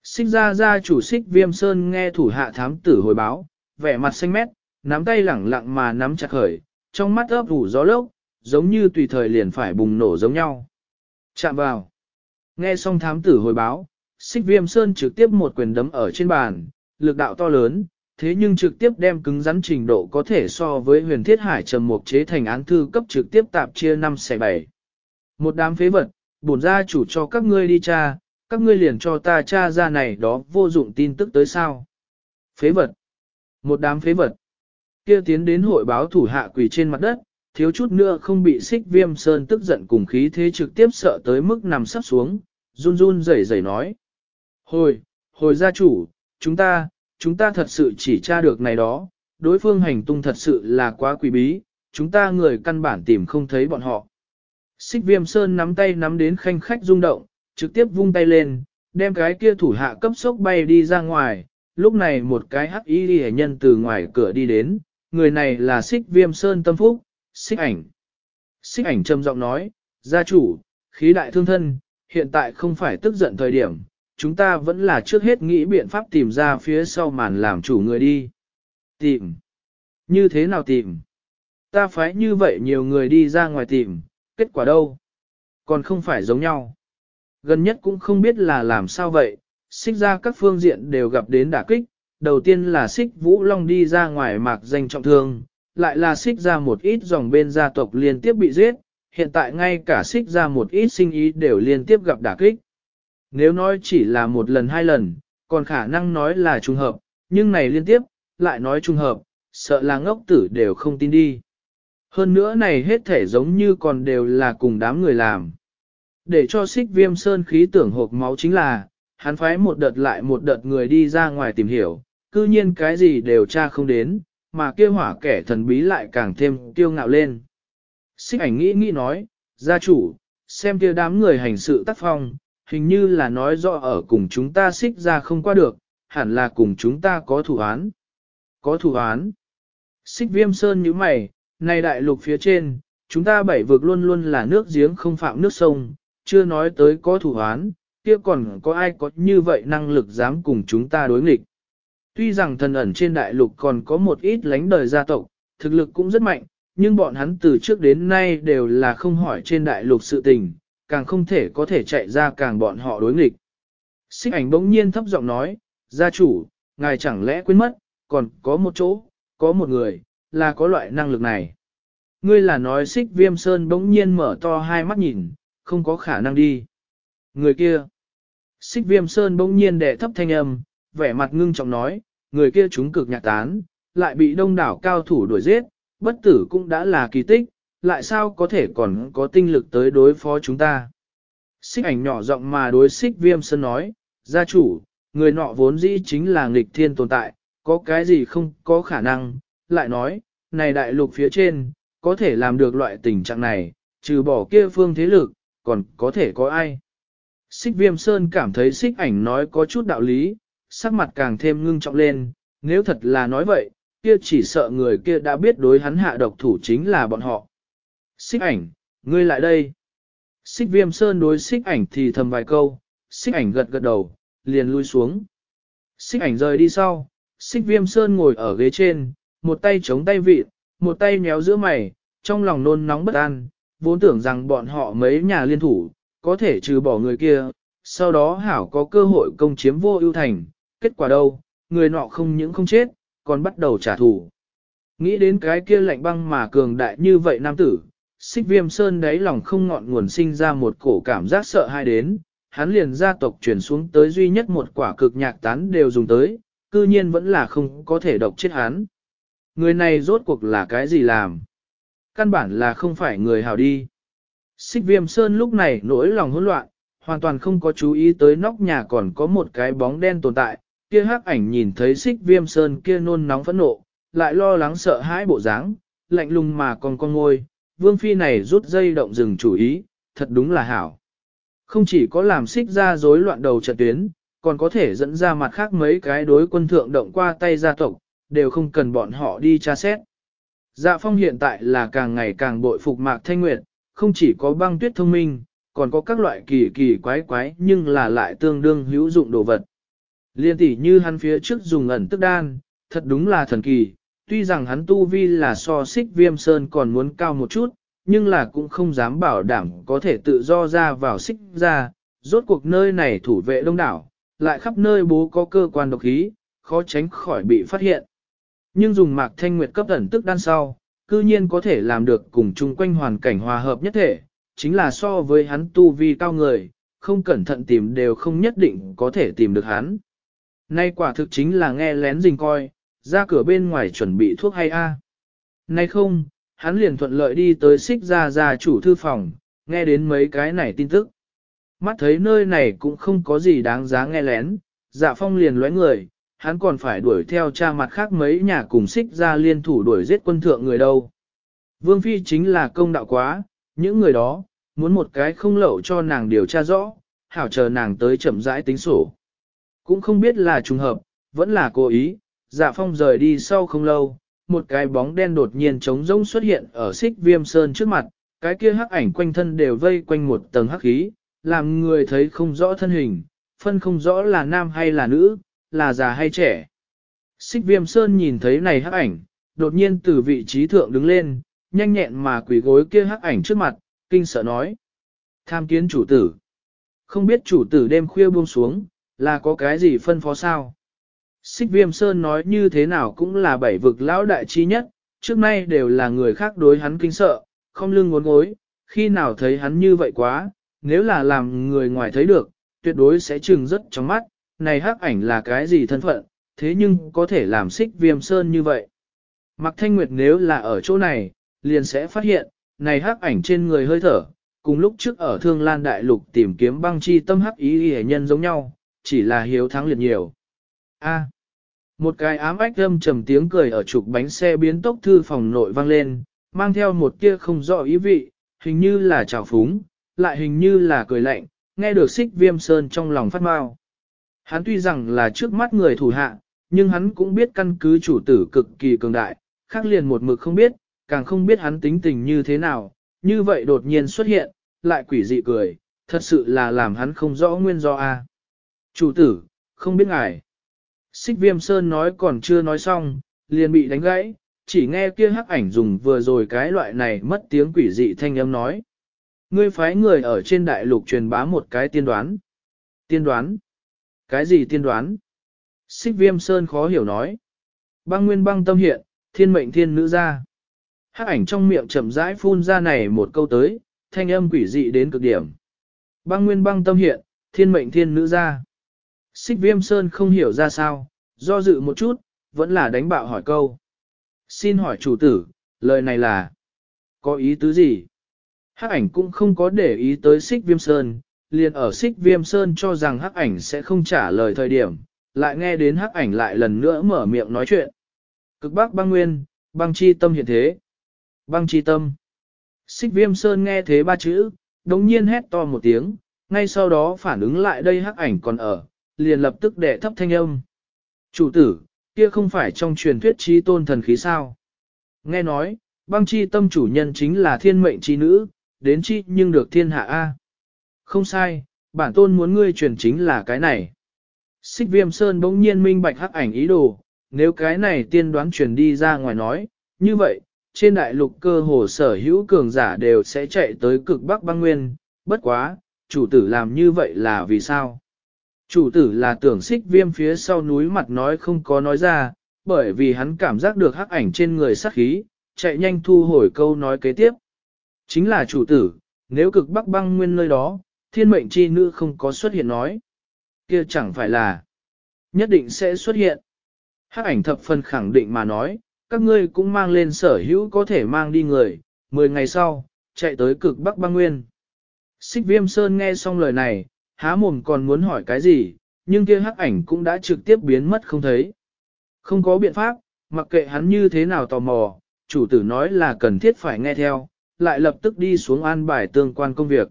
Xích ra ra chủ xích viêm sơn nghe thủ hạ thám tử hồi báo, vẻ mặt xanh mét, nắm tay lẳng lặng mà nắm chặt khởi, trong mắt ấp ủ gió lốc, giống như tùy thời liền phải bùng nổ giống nhau. Chạm vào. Nghe xong thám tử hồi báo, xích viêm sơn trực tiếp một quyền đấm ở trên bàn, lực đạo to lớn, thế nhưng trực tiếp đem cứng rắn trình độ có thể so với huyền thiết hải trầm mục chế thành án thư cấp trực tiếp tạp chia 5 xe 7. Một đám phế vật, bổn gia chủ cho các ngươi đi tra, các ngươi liền cho ta tra ra này đó vô dụng tin tức tới sao. Phế vật. Một đám phế vật. kia tiến đến hội báo thủ hạ quỳ trên mặt đất, thiếu chút nữa không bị xích viêm sơn tức giận cùng khí thế trực tiếp sợ tới mức nằm sắp xuống, run run rẩy rẩy nói. Hồi, hồi gia chủ, chúng ta, chúng ta thật sự chỉ tra được này đó, đối phương hành tung thật sự là quá quỷ bí, chúng ta người căn bản tìm không thấy bọn họ. Xích viêm sơn nắm tay nắm đến khanh khách rung động, trực tiếp vung tay lên, đem cái kia thủ hạ cấp sốc bay đi ra ngoài, lúc này một cái hắc y hệ nhân từ ngoài cửa đi đến, người này là xích viêm sơn tâm phúc, xích ảnh. Xích ảnh trầm giọng nói, gia chủ, khí đại thương thân, hiện tại không phải tức giận thời điểm, chúng ta vẫn là trước hết nghĩ biện pháp tìm ra phía sau màn làm chủ người đi. Tìm. Như thế nào tìm? Ta phải như vậy nhiều người đi ra ngoài tìm, kết quả đâu? Còn không phải giống nhau gần nhất cũng không biết là làm sao vậy, xích ra các phương diện đều gặp đến đả kích, đầu tiên là xích Vũ Long đi ra ngoài mạc danh trọng thương, lại là xích ra một ít dòng bên gia tộc liên tiếp bị giết, hiện tại ngay cả xích ra một ít sinh ý đều liên tiếp gặp đả kích. Nếu nói chỉ là một lần hai lần, còn khả năng nói là trùng hợp, nhưng này liên tiếp, lại nói trùng hợp, sợ là ngốc tử đều không tin đi. Hơn nữa này hết thể giống như còn đều là cùng đám người làm. Để cho xích viêm sơn khí tưởng hộp máu chính là, hắn phái một đợt lại một đợt người đi ra ngoài tìm hiểu, cư nhiên cái gì đều tra không đến, mà kia hỏa kẻ thần bí lại càng thêm kiêu ngạo lên. Xích ảnh nghĩ nghĩ nói, gia chủ, xem kia đám người hành sự tác phong, hình như là nói rõ ở cùng chúng ta xích ra không qua được, hẳn là cùng chúng ta có thủ án. Có thủ án. Xích viêm sơn như mày, này đại lục phía trên, chúng ta bảy vực luôn luôn là nước giếng không phạm nước sông, chưa nói tới có thủ án, kia còn có ai có như vậy năng lực dám cùng chúng ta đối nghịch. Tuy rằng thần ẩn trên đại lục còn có một ít lánh đời gia tộc, thực lực cũng rất mạnh, nhưng bọn hắn từ trước đến nay đều là không hỏi trên đại lục sự tình, càng không thể có thể chạy ra càng bọn họ đối nghịch. Xích ảnh bỗng nhiên thấp giọng nói, gia chủ, ngài chẳng lẽ quên mất, còn có một chỗ, có một người, là có loại năng lực này. Ngươi là nói xích viêm sơn bỗng nhiên mở to hai mắt nhìn, không có khả năng đi. Người kia, xích viêm sơn bỗng nhiên đẻ thấp thanh âm, vẻ mặt ngưng trọng nói, người kia chúng cực nhạc tán, lại bị đông đảo cao thủ đuổi giết, bất tử cũng đã là kỳ tích, lại sao có thể còn có tinh lực tới đối phó chúng ta. Xích ảnh nhỏ giọng mà đối xích viêm sơn nói, gia chủ, người nọ vốn dĩ chính là nghịch thiên tồn tại, có cái gì không có khả năng, lại nói, này đại lục phía trên, có thể làm được loại tình trạng này, trừ bỏ kia phương thế lực, còn có thể có ai. Xích viêm sơn cảm thấy xích ảnh nói có chút đạo lý, sắc mặt càng thêm ngưng trọng lên, nếu thật là nói vậy, kia chỉ sợ người kia đã biết đối hắn hạ độc thủ chính là bọn họ. Xích ảnh, ngươi lại đây. Xích viêm sơn đối xích ảnh thì thầm vài câu, xích ảnh gật gật đầu, liền lui xuống. Xích ảnh rời đi sau, xích viêm sơn ngồi ở ghế trên, một tay chống tay vịt, một tay méo giữa mày, trong lòng nôn nóng bất an, vốn tưởng rằng bọn họ mấy nhà liên thủ, có thể trừ bỏ người kia, sau đó hảo có cơ hội công chiếm vô ưu thành, kết quả đâu, người nọ không những không chết, còn bắt đầu trả thù. Nghĩ đến cái kia lạnh băng mà cường đại như vậy nam tử, xích viêm sơn đáy lòng không ngọn nguồn sinh ra một cổ cảm giác sợ hai đến, hắn liền gia tộc chuyển xuống tới duy nhất một quả cực nhạc tán đều dùng tới, cư nhiên vẫn là không có thể độc chết hắn. Người này rốt cuộc là cái gì làm? Căn bản là không phải người hảo đi. Xích viêm sơn lúc này nỗi lòng hỗn loạn, hoàn toàn không có chú ý tới nóc nhà còn có một cái bóng đen tồn tại, kia hắc ảnh nhìn thấy xích viêm sơn kia nôn nóng phẫn nộ, lại lo lắng sợ hãi bộ dáng, lạnh lùng mà còn con ngôi, vương phi này rút dây động rừng chủ ý, thật đúng là hảo. Không chỉ có làm xích ra rối loạn đầu trận tuyến, còn có thể dẫn ra mặt khác mấy cái đối quân thượng động qua tay gia tộc, đều không cần bọn họ đi tra xét. Dạ phong hiện tại là càng ngày càng bội phục mạc thanh nguyệt, không chỉ có băng tuyết thông minh, còn có các loại kỳ kỳ quái quái nhưng là lại tương đương hữu dụng đồ vật. Liên tỷ như hắn phía trước dùng ẩn tức đan, thật đúng là thần kỳ, tuy rằng hắn tu vi là so xích viêm sơn còn muốn cao một chút, nhưng là cũng không dám bảo đảm có thể tự do ra vào xích ra, rốt cuộc nơi này thủ vệ đông đảo, lại khắp nơi bố có cơ quan độc khí, khó tránh khỏi bị phát hiện. Nhưng dùng mạc thanh nguyệt cấp ẩn tức đan sau, cư nhiên có thể làm được cùng chung quanh hoàn cảnh hòa hợp nhất thể, chính là so với hắn tu vi cao người, không cẩn thận tìm đều không nhất định có thể tìm được hắn. Nay quả thực chính là nghe lén rình coi, ra cửa bên ngoài chuẩn bị thuốc hay a. Nay không, hắn liền thuận lợi đi tới xích ra ra chủ thư phòng, nghe đến mấy cái này tin tức. Mắt thấy nơi này cũng không có gì đáng giá nghe lén, dạ phong liền lóe người, hắn còn phải đuổi theo cha mặt khác mấy nhà cùng xích ra liên thủ đuổi giết quân thượng người đâu. Vương Phi chính là công đạo quá, những người đó, muốn một cái không lậu cho nàng điều tra rõ, hảo chờ nàng tới chậm rãi tính sổ. Cũng không biết là trùng hợp, vẫn là cố ý, dạ phong rời đi sau không lâu, một cái bóng đen đột nhiên trống rỗng xuất hiện ở xích viêm sơn trước mặt, cái kia hắc ảnh quanh thân đều vây quanh một tầng hắc khí, làm người thấy không rõ thân hình, phân không rõ là nam hay là nữ, là già hay trẻ. Xích viêm sơn nhìn thấy này hắc ảnh, đột nhiên từ vị trí thượng đứng lên, nhanh nhẹn mà quỳ gối kia hắc ảnh trước mặt, kinh sợ nói. Tham kiến chủ tử. Không biết chủ tử đêm khuya buông xuống, là có cái gì phân phó sao? Xích viêm sơn nói như thế nào cũng là bảy vực lão đại trí nhất, trước nay đều là người khác đối hắn kinh sợ, không lưng ngốn gối, khi nào thấy hắn như vậy quá, nếu là làm người ngoài thấy được, tuyệt đối sẽ trừng rất trong mắt, này hắc ảnh là cái gì thân phận, thế nhưng có thể làm xích viêm sơn như vậy. Mặc thanh nguyệt nếu là ở chỗ này, liền sẽ phát hiện, này hắc ảnh trên người hơi thở, cùng lúc trước ở Thương Lan Đại Lục tìm kiếm băng chi tâm hắc ý hệ nhân giống nhau, chỉ là hiếu thắng liệt nhiều. A. một cái ám ách âm trầm tiếng cười ở trục bánh xe biến tốc thư phòng nội vang lên, mang theo một tia không rõ ý vị, hình như là trào phúng, lại hình như là cười lạnh, nghe được xích viêm sơn trong lòng phát mau. Hắn tuy rằng là trước mắt người thủ hạ, nhưng hắn cũng biết căn cứ chủ tử cực kỳ cường đại, khác liền một mực không biết, càng không biết hắn tính tình như thế nào, như vậy đột nhiên xuất hiện, lại quỷ dị cười, thật sự là làm hắn không rõ nguyên do a. Chủ tử, không biết ngài. Xích viêm sơn nói còn chưa nói xong, liền bị đánh gãy, chỉ nghe kia hắc ảnh dùng vừa rồi cái loại này mất tiếng quỷ dị thanh âm nói. Ngươi phái người ở trên đại lục truyền bá một cái tiên đoán. Tiên đoán? Cái gì tiên đoán? Xích viêm sơn khó hiểu nói. Băng nguyên băng tâm hiện, thiên mệnh thiên nữ ra. Hắc ảnh trong miệng chậm rãi phun ra này một câu tới, thanh âm quỷ dị đến cực điểm. Băng nguyên băng tâm hiện, thiên mệnh thiên nữ ra. Xích viêm sơn không hiểu ra sao, do dự một chút, vẫn là đánh bạo hỏi câu. Xin hỏi chủ tử, lời này là, có ý tứ gì? Hắc ảnh cũng không có để ý tới xích viêm sơn, liền ở xích viêm sơn cho rằng hắc ảnh sẽ không trả lời thời điểm, lại nghe đến hắc ảnh lại lần nữa mở miệng nói chuyện. Cực bắc băng nguyên, băng chi tâm hiện thế. Băng chi tâm. Xích viêm sơn nghe thế ba chữ, đống nhiên hét to một tiếng, ngay sau đó phản ứng lại đây hắc ảnh còn ở, liền lập tức đệ thấp thanh âm. Chủ tử, kia không phải trong truyền thuyết chi tôn thần khí sao? Nghe nói, băng chi tâm chủ nhân chính là thiên mệnh chi nữ, đến chi nhưng được thiên hạ A. Không sai, bản tôn muốn ngươi truyền chính là cái này. Xích viêm sơn bỗng nhiên minh bạch hắc ảnh ý đồ, nếu cái này tiên đoán truyền đi ra ngoài nói, như vậy, trên đại lục cơ hồ sở hữu cường giả đều sẽ chạy tới cực bắc băng nguyên, bất quá, chủ tử làm như vậy là vì sao? Chủ tử là tưởng xích viêm phía sau núi mặt nói không có nói ra, bởi vì hắn cảm giác được hắc ảnh trên người sát khí, chạy nhanh thu hồi câu nói kế tiếp. Chính là chủ tử, nếu cực bắc băng nguyên nơi đó, thiên mệnh chi nữ không có xuất hiện nói. kia chẳng phải là, nhất định sẽ xuất hiện. Hắc ảnh thập phần khẳng định mà nói, các ngươi cũng mang lên sở hữu có thể mang đi người, 10 ngày sau, chạy tới cực bắc băng nguyên. Xích viêm sơn nghe xong lời này, há mồm còn muốn hỏi cái gì, nhưng kia hắc ảnh cũng đã trực tiếp biến mất không thấy. Không có biện pháp, mặc kệ hắn như thế nào tò mò, chủ tử nói là cần thiết phải nghe theo, lại lập tức đi xuống an bài tương quan công việc.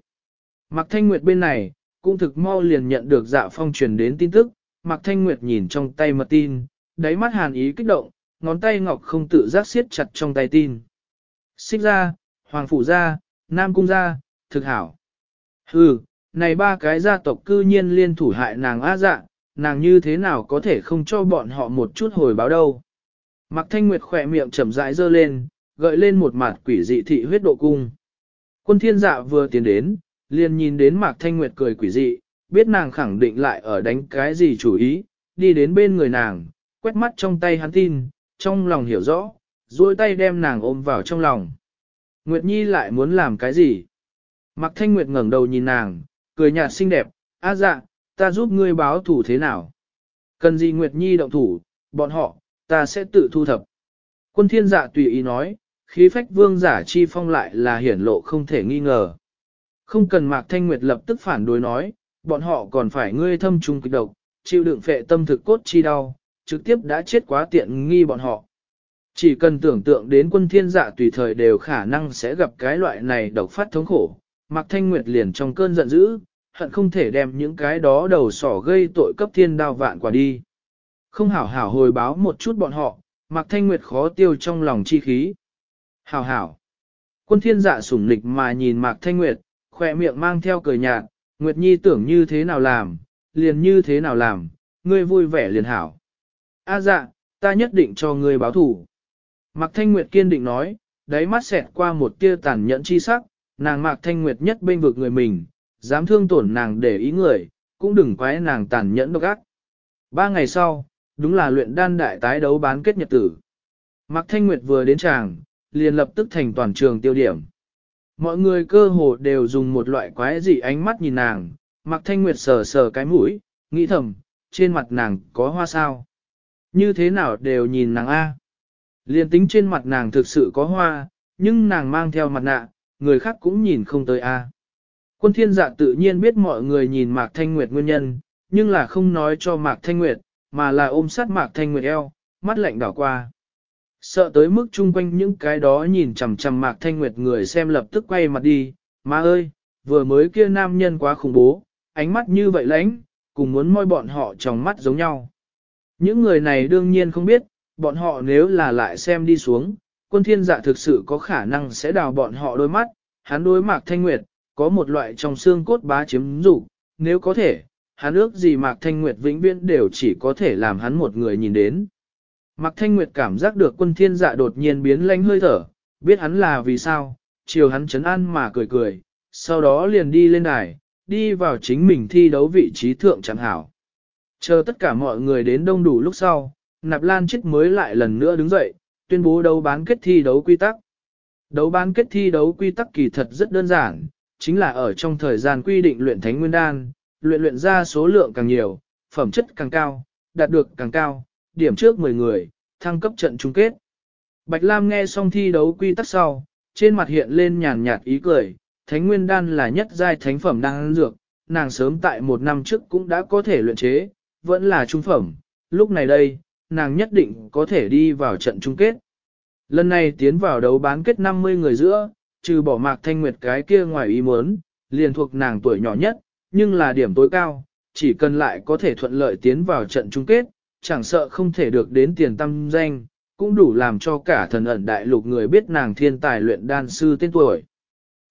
Mạc Thanh Nguyệt bên này, cũng thực mau liền nhận được dạ phong truyền đến tin tức, Mạc Thanh Nguyệt nhìn trong tay mật tin, đáy mắt hàn ý kích động, ngón tay ngọc không tự giác siết chặt trong tay tin. Xích ra, Hoàng Phủ ra, Nam Cung ra, thực hảo. Hừ, này ba cái gia tộc cư nhiên liên thủ hại nàng á dạ, nàng như thế nào có thể không cho bọn họ một chút hồi báo đâu. Mạc Thanh Nguyệt khỏe miệng chậm rãi dơ lên, gợi lên một mặt quỷ dị thị huyết độ cung. Quân thiên dạ vừa tiến đến, liền nhìn đến Mạc Thanh Nguyệt cười quỷ dị, biết nàng khẳng định lại ở đánh cái gì chủ ý, đi đến bên người nàng, quét mắt trong tay hắn tin, trong lòng hiểu rõ, duỗi tay đem nàng ôm vào trong lòng. Nguyệt Nhi lại muốn làm cái gì? Mạc Thanh Nguyệt ngẩng đầu nhìn nàng, cười nhạt xinh đẹp, a dạ, ta giúp ngươi báo thủ thế nào? Cần gì Nguyệt Nhi động thủ, bọn họ, ta sẽ tự thu thập. Quân thiên dạ tùy ý nói, khí phách vương giả chi phong lại là hiển lộ không thể nghi ngờ. Không cần Mạc Thanh Nguyệt lập tức phản đối nói, bọn họ còn phải ngươi thâm trung kịch độc, chịu đựng phệ tâm thực cốt chi đau, trực tiếp đã chết quá tiện nghi bọn họ. Chỉ cần tưởng tượng đến quân thiên dạ tùy thời đều khả năng sẽ gặp cái loại này độc phát thống khổ, Mạc Thanh Nguyệt liền trong cơn giận dữ, hận không thể đem những cái đó đầu sỏ gây tội cấp thiên đao vạn quả đi. Không hảo hảo hồi báo một chút bọn họ, Mạc Thanh Nguyệt khó tiêu trong lòng chi khí. Hảo hảo. Quân thiên dạ sủng lịch mà nhìn Mạc Thanh Nguyệt, khỏe miệng mang theo cười nhạt, Nguyệt Nhi tưởng như thế nào làm, liền như thế nào làm, ngươi vui vẻ liền hảo. A à dạ, ta nhất định cho ngươi báo thủ. Mạc Thanh Nguyệt kiên định nói, đáy mắt xẹt qua một tia tàn nhẫn chi sắc, nàng Mạc Thanh Nguyệt nhất bên vực người mình, dám thương tổn nàng để ý người, cũng đừng quái nàng tàn nhẫn độc ác. Ba ngày sau, đúng là luyện đan đại tái đấu bán kết nhật tử. Mạc Thanh Nguyệt vừa đến tràng, liền lập tức thành toàn trường tiêu điểm. Mọi người cơ hồ đều dùng một loại quái dị ánh mắt nhìn nàng, Mạc Thanh Nguyệt sờ sờ cái mũi, nghĩ thầm, trên mặt nàng có hoa sao. Như thế nào đều nhìn nàng A. Liên tính trên mặt nàng thực sự có hoa, nhưng nàng mang theo mặt nạ, người khác cũng nhìn không tới A. Quân thiên dạ tự nhiên biết mọi người nhìn Mạc Thanh Nguyệt nguyên nhân, nhưng là không nói cho Mạc Thanh Nguyệt, mà là ôm sát Mạc Thanh Nguyệt eo, mắt lạnh đảo qua. Sợ tới mức chung quanh những cái đó nhìn chằm chằm Mạc Thanh Nguyệt người xem lập tức quay mặt đi, má ơi, vừa mới kia nam nhân quá khủng bố, ánh mắt như vậy lãnh, cùng muốn moi bọn họ trong mắt giống nhau. Những người này đương nhiên không biết, bọn họ nếu là lại xem đi xuống, quân thiên dạ thực sự có khả năng sẽ đào bọn họ đôi mắt, hắn đối Mạc Thanh Nguyệt, có một loại trong xương cốt bá chiếm dục nếu có thể, hắn ước gì Mạc Thanh Nguyệt vĩnh viễn đều chỉ có thể làm hắn một người nhìn đến. Mạc Thanh Nguyệt cảm giác được quân thiên dạ đột nhiên biến lanh hơi thở, biết hắn là vì sao, chiều hắn chấn an mà cười cười, sau đó liền đi lên đài, đi vào chính mình thi đấu vị trí thượng chẳng hảo. Chờ tất cả mọi người đến đông đủ lúc sau, Nạp Lan chết mới lại lần nữa đứng dậy, tuyên bố đấu bán kết thi đấu quy tắc. Đấu bán kết thi đấu quy tắc kỳ thật rất đơn giản, chính là ở trong thời gian quy định luyện thánh nguyên đan, luyện luyện ra số lượng càng nhiều, phẩm chất càng cao, đạt được càng cao, điểm trước 10 người, thăng cấp trận chung kết. Bạch Lam nghe xong thi đấu quy tắc sau, trên mặt hiện lên nhàn nhạt ý cười, thánh nguyên đan là nhất giai thánh phẩm đang dược, nàng sớm tại một năm trước cũng đã có thể luyện chế, vẫn là trung phẩm, lúc này đây, nàng nhất định có thể đi vào trận chung kết. Lần này tiến vào đấu bán kết 50 người giữa, trừ bỏ mạc thanh nguyệt cái kia ngoài ý muốn, liền thuộc nàng tuổi nhỏ nhất, nhưng là điểm tối cao, chỉ cần lại có thể thuận lợi tiến vào trận chung kết, chẳng sợ không thể được đến tiền tâm danh, cũng đủ làm cho cả thần ẩn đại lục người biết nàng thiên tài luyện đan sư tên tuổi.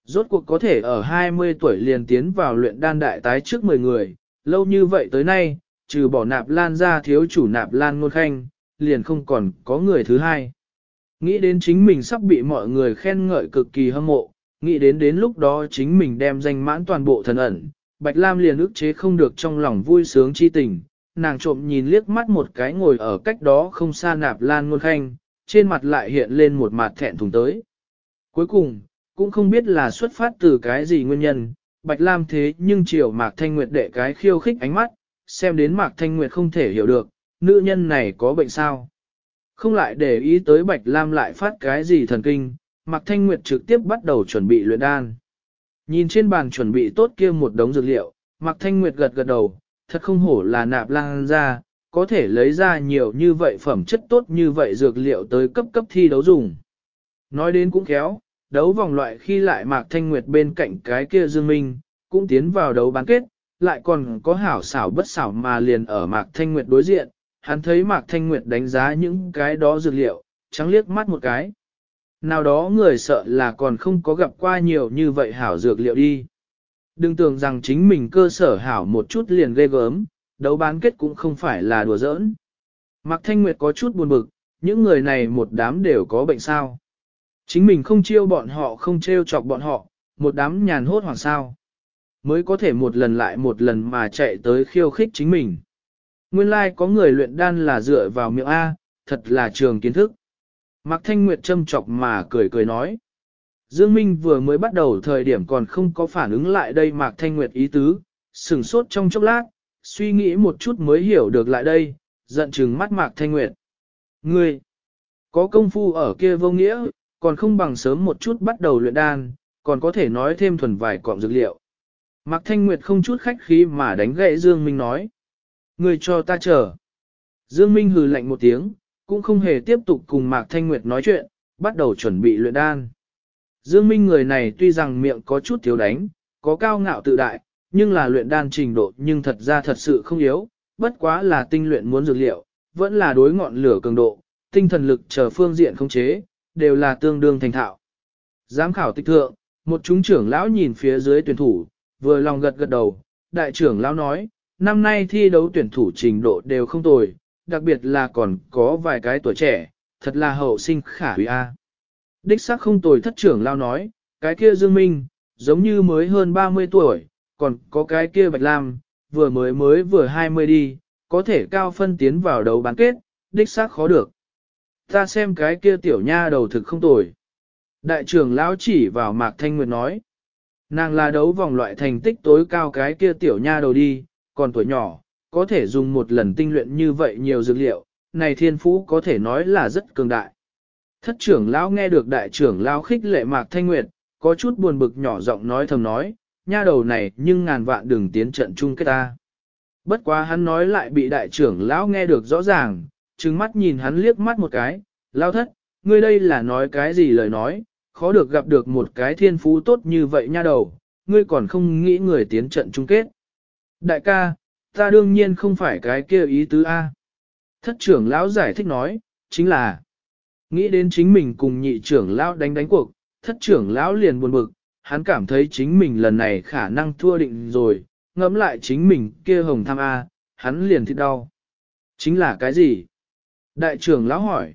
Rốt cuộc có thể ở 20 tuổi liền tiến vào luyện đan đại tái trước 10 người, lâu như vậy tới nay, trừ bỏ nạp lan ra thiếu chủ nạp lan ngôn khanh, liền không còn có người thứ hai. Nghĩ đến chính mình sắp bị mọi người khen ngợi cực kỳ hâm mộ, nghĩ đến đến lúc đó chính mình đem danh mãn toàn bộ thần ẩn, Bạch Lam liền ức chế không được trong lòng vui sướng chi tình, nàng trộm nhìn liếc mắt một cái ngồi ở cách đó không xa nạp lan ngôn khanh, trên mặt lại hiện lên một mặt thẹn thùng tới. Cuối cùng, cũng không biết là xuất phát từ cái gì nguyên nhân, Bạch Lam thế nhưng chiều Mạc Thanh Nguyệt đệ cái khiêu khích ánh mắt, xem đến Mạc Thanh Nguyệt không thể hiểu được, nữ nhân này có bệnh sao. Không lại để ý tới Bạch Lam lại phát cái gì thần kinh, Mạc Thanh Nguyệt trực tiếp bắt đầu chuẩn bị luyện đan. Nhìn trên bàn chuẩn bị tốt kia một đống dược liệu, Mạc Thanh Nguyệt gật gật đầu, thật không hổ là nạp lang ra, có thể lấy ra nhiều như vậy phẩm chất tốt như vậy dược liệu tới cấp cấp thi đấu dùng. Nói đến cũng khéo, đấu vòng loại khi lại Mạc Thanh Nguyệt bên cạnh cái kia Dương Minh, cũng tiến vào đấu bán kết, lại còn có hảo xảo bất xảo mà liền ở Mạc Thanh Nguyệt đối diện, hắn thấy Mạc Thanh Nguyệt đánh giá những cái đó dược liệu, trắng liếc mắt một cái. Nào đó người sợ là còn không có gặp qua nhiều như vậy hảo dược liệu đi. Đừng tưởng rằng chính mình cơ sở hảo một chút liền ghê gớm, đấu bán kết cũng không phải là đùa giỡn. Mạc Thanh Nguyệt có chút buồn bực, những người này một đám đều có bệnh sao. Chính mình không chiêu bọn họ không trêu chọc bọn họ, một đám nhàn hốt hoảng sao. Mới có thể một lần lại một lần mà chạy tới khiêu khích chính mình. Nguyên lai like có người luyện đan là dựa vào miệng A, thật là trường kiến thức. Mạc Thanh Nguyệt châm chọc mà cười cười nói. Dương Minh vừa mới bắt đầu thời điểm còn không có phản ứng lại đây Mạc Thanh Nguyệt ý tứ, sừng sốt trong chốc lát, suy nghĩ một chút mới hiểu được lại đây, giận chừng mắt Mạc Thanh Nguyệt. Ngươi, có công phu ở kia vô nghĩa, còn không bằng sớm một chút bắt đầu luyện đan, còn có thể nói thêm thuần vài cọng dược liệu. Mạc Thanh Nguyệt không chút khách khí mà đánh gậy Dương Minh nói. Ngươi cho ta chờ. Dương Minh hừ lạnh một tiếng, cũng không hề tiếp tục cùng Mạc Thanh Nguyệt nói chuyện, bắt đầu chuẩn bị luyện đan. Dương Minh người này tuy rằng miệng có chút thiếu đánh, có cao ngạo tự đại, nhưng là luyện đan trình độ nhưng thật ra thật sự không yếu, bất quá là tinh luyện muốn dược liệu, vẫn là đối ngọn lửa cường độ, tinh thần lực chờ phương diện không chế, đều là tương đương thành thạo. Giám khảo tịch thượng, một chúng trưởng lão nhìn phía dưới tuyển thủ, vừa lòng gật gật đầu, đại trưởng lão nói, năm nay thi đấu tuyển thủ trình độ đều không tồi, đặc biệt là còn có vài cái tuổi trẻ, thật là hậu sinh khả hủy a. Đích xác không tồi thất trưởng lao nói, cái kia Dương Minh, giống như mới hơn 30 tuổi, còn có cái kia Bạch Lam, vừa mới mới vừa 20 đi, có thể cao phân tiến vào đầu bán kết, đích xác khó được. Ta xem cái kia tiểu nha đầu thực không tồi. Đại trưởng lão chỉ vào Mạc Thanh Nguyệt nói. Nàng là đấu vòng loại thành tích tối cao cái kia tiểu nha đầu đi, còn tuổi nhỏ, có thể dùng một lần tinh luyện như vậy nhiều dược liệu, này thiên phú có thể nói là rất cường đại. Thất trưởng lão nghe được đại trưởng lão khích lệ Mạc Thanh Nguyệt, có chút buồn bực nhỏ giọng nói thầm nói, nha đầu này nhưng ngàn vạn đừng tiến trận chung kết ta. Bất quá hắn nói lại bị đại trưởng lão nghe được rõ ràng, trừng mắt nhìn hắn liếc mắt một cái, lao thất, ngươi đây là nói cái gì lời nói, khó được gặp được một cái thiên phú tốt như vậy nha đầu, ngươi còn không nghĩ người tiến trận chung kết. Đại ca, ta đương nhiên không phải cái kia ý tứ A. Thất trưởng lão giải thích nói, chính là, nghĩ đến chính mình cùng nhị trưởng lão đánh đánh cuộc, thất trưởng lão liền buồn bực, hắn cảm thấy chính mình lần này khả năng thua định rồi, ngẫm lại chính mình kia hồng tham A, hắn liền thịt đau. Chính là cái gì? Đại trưởng lão hỏi.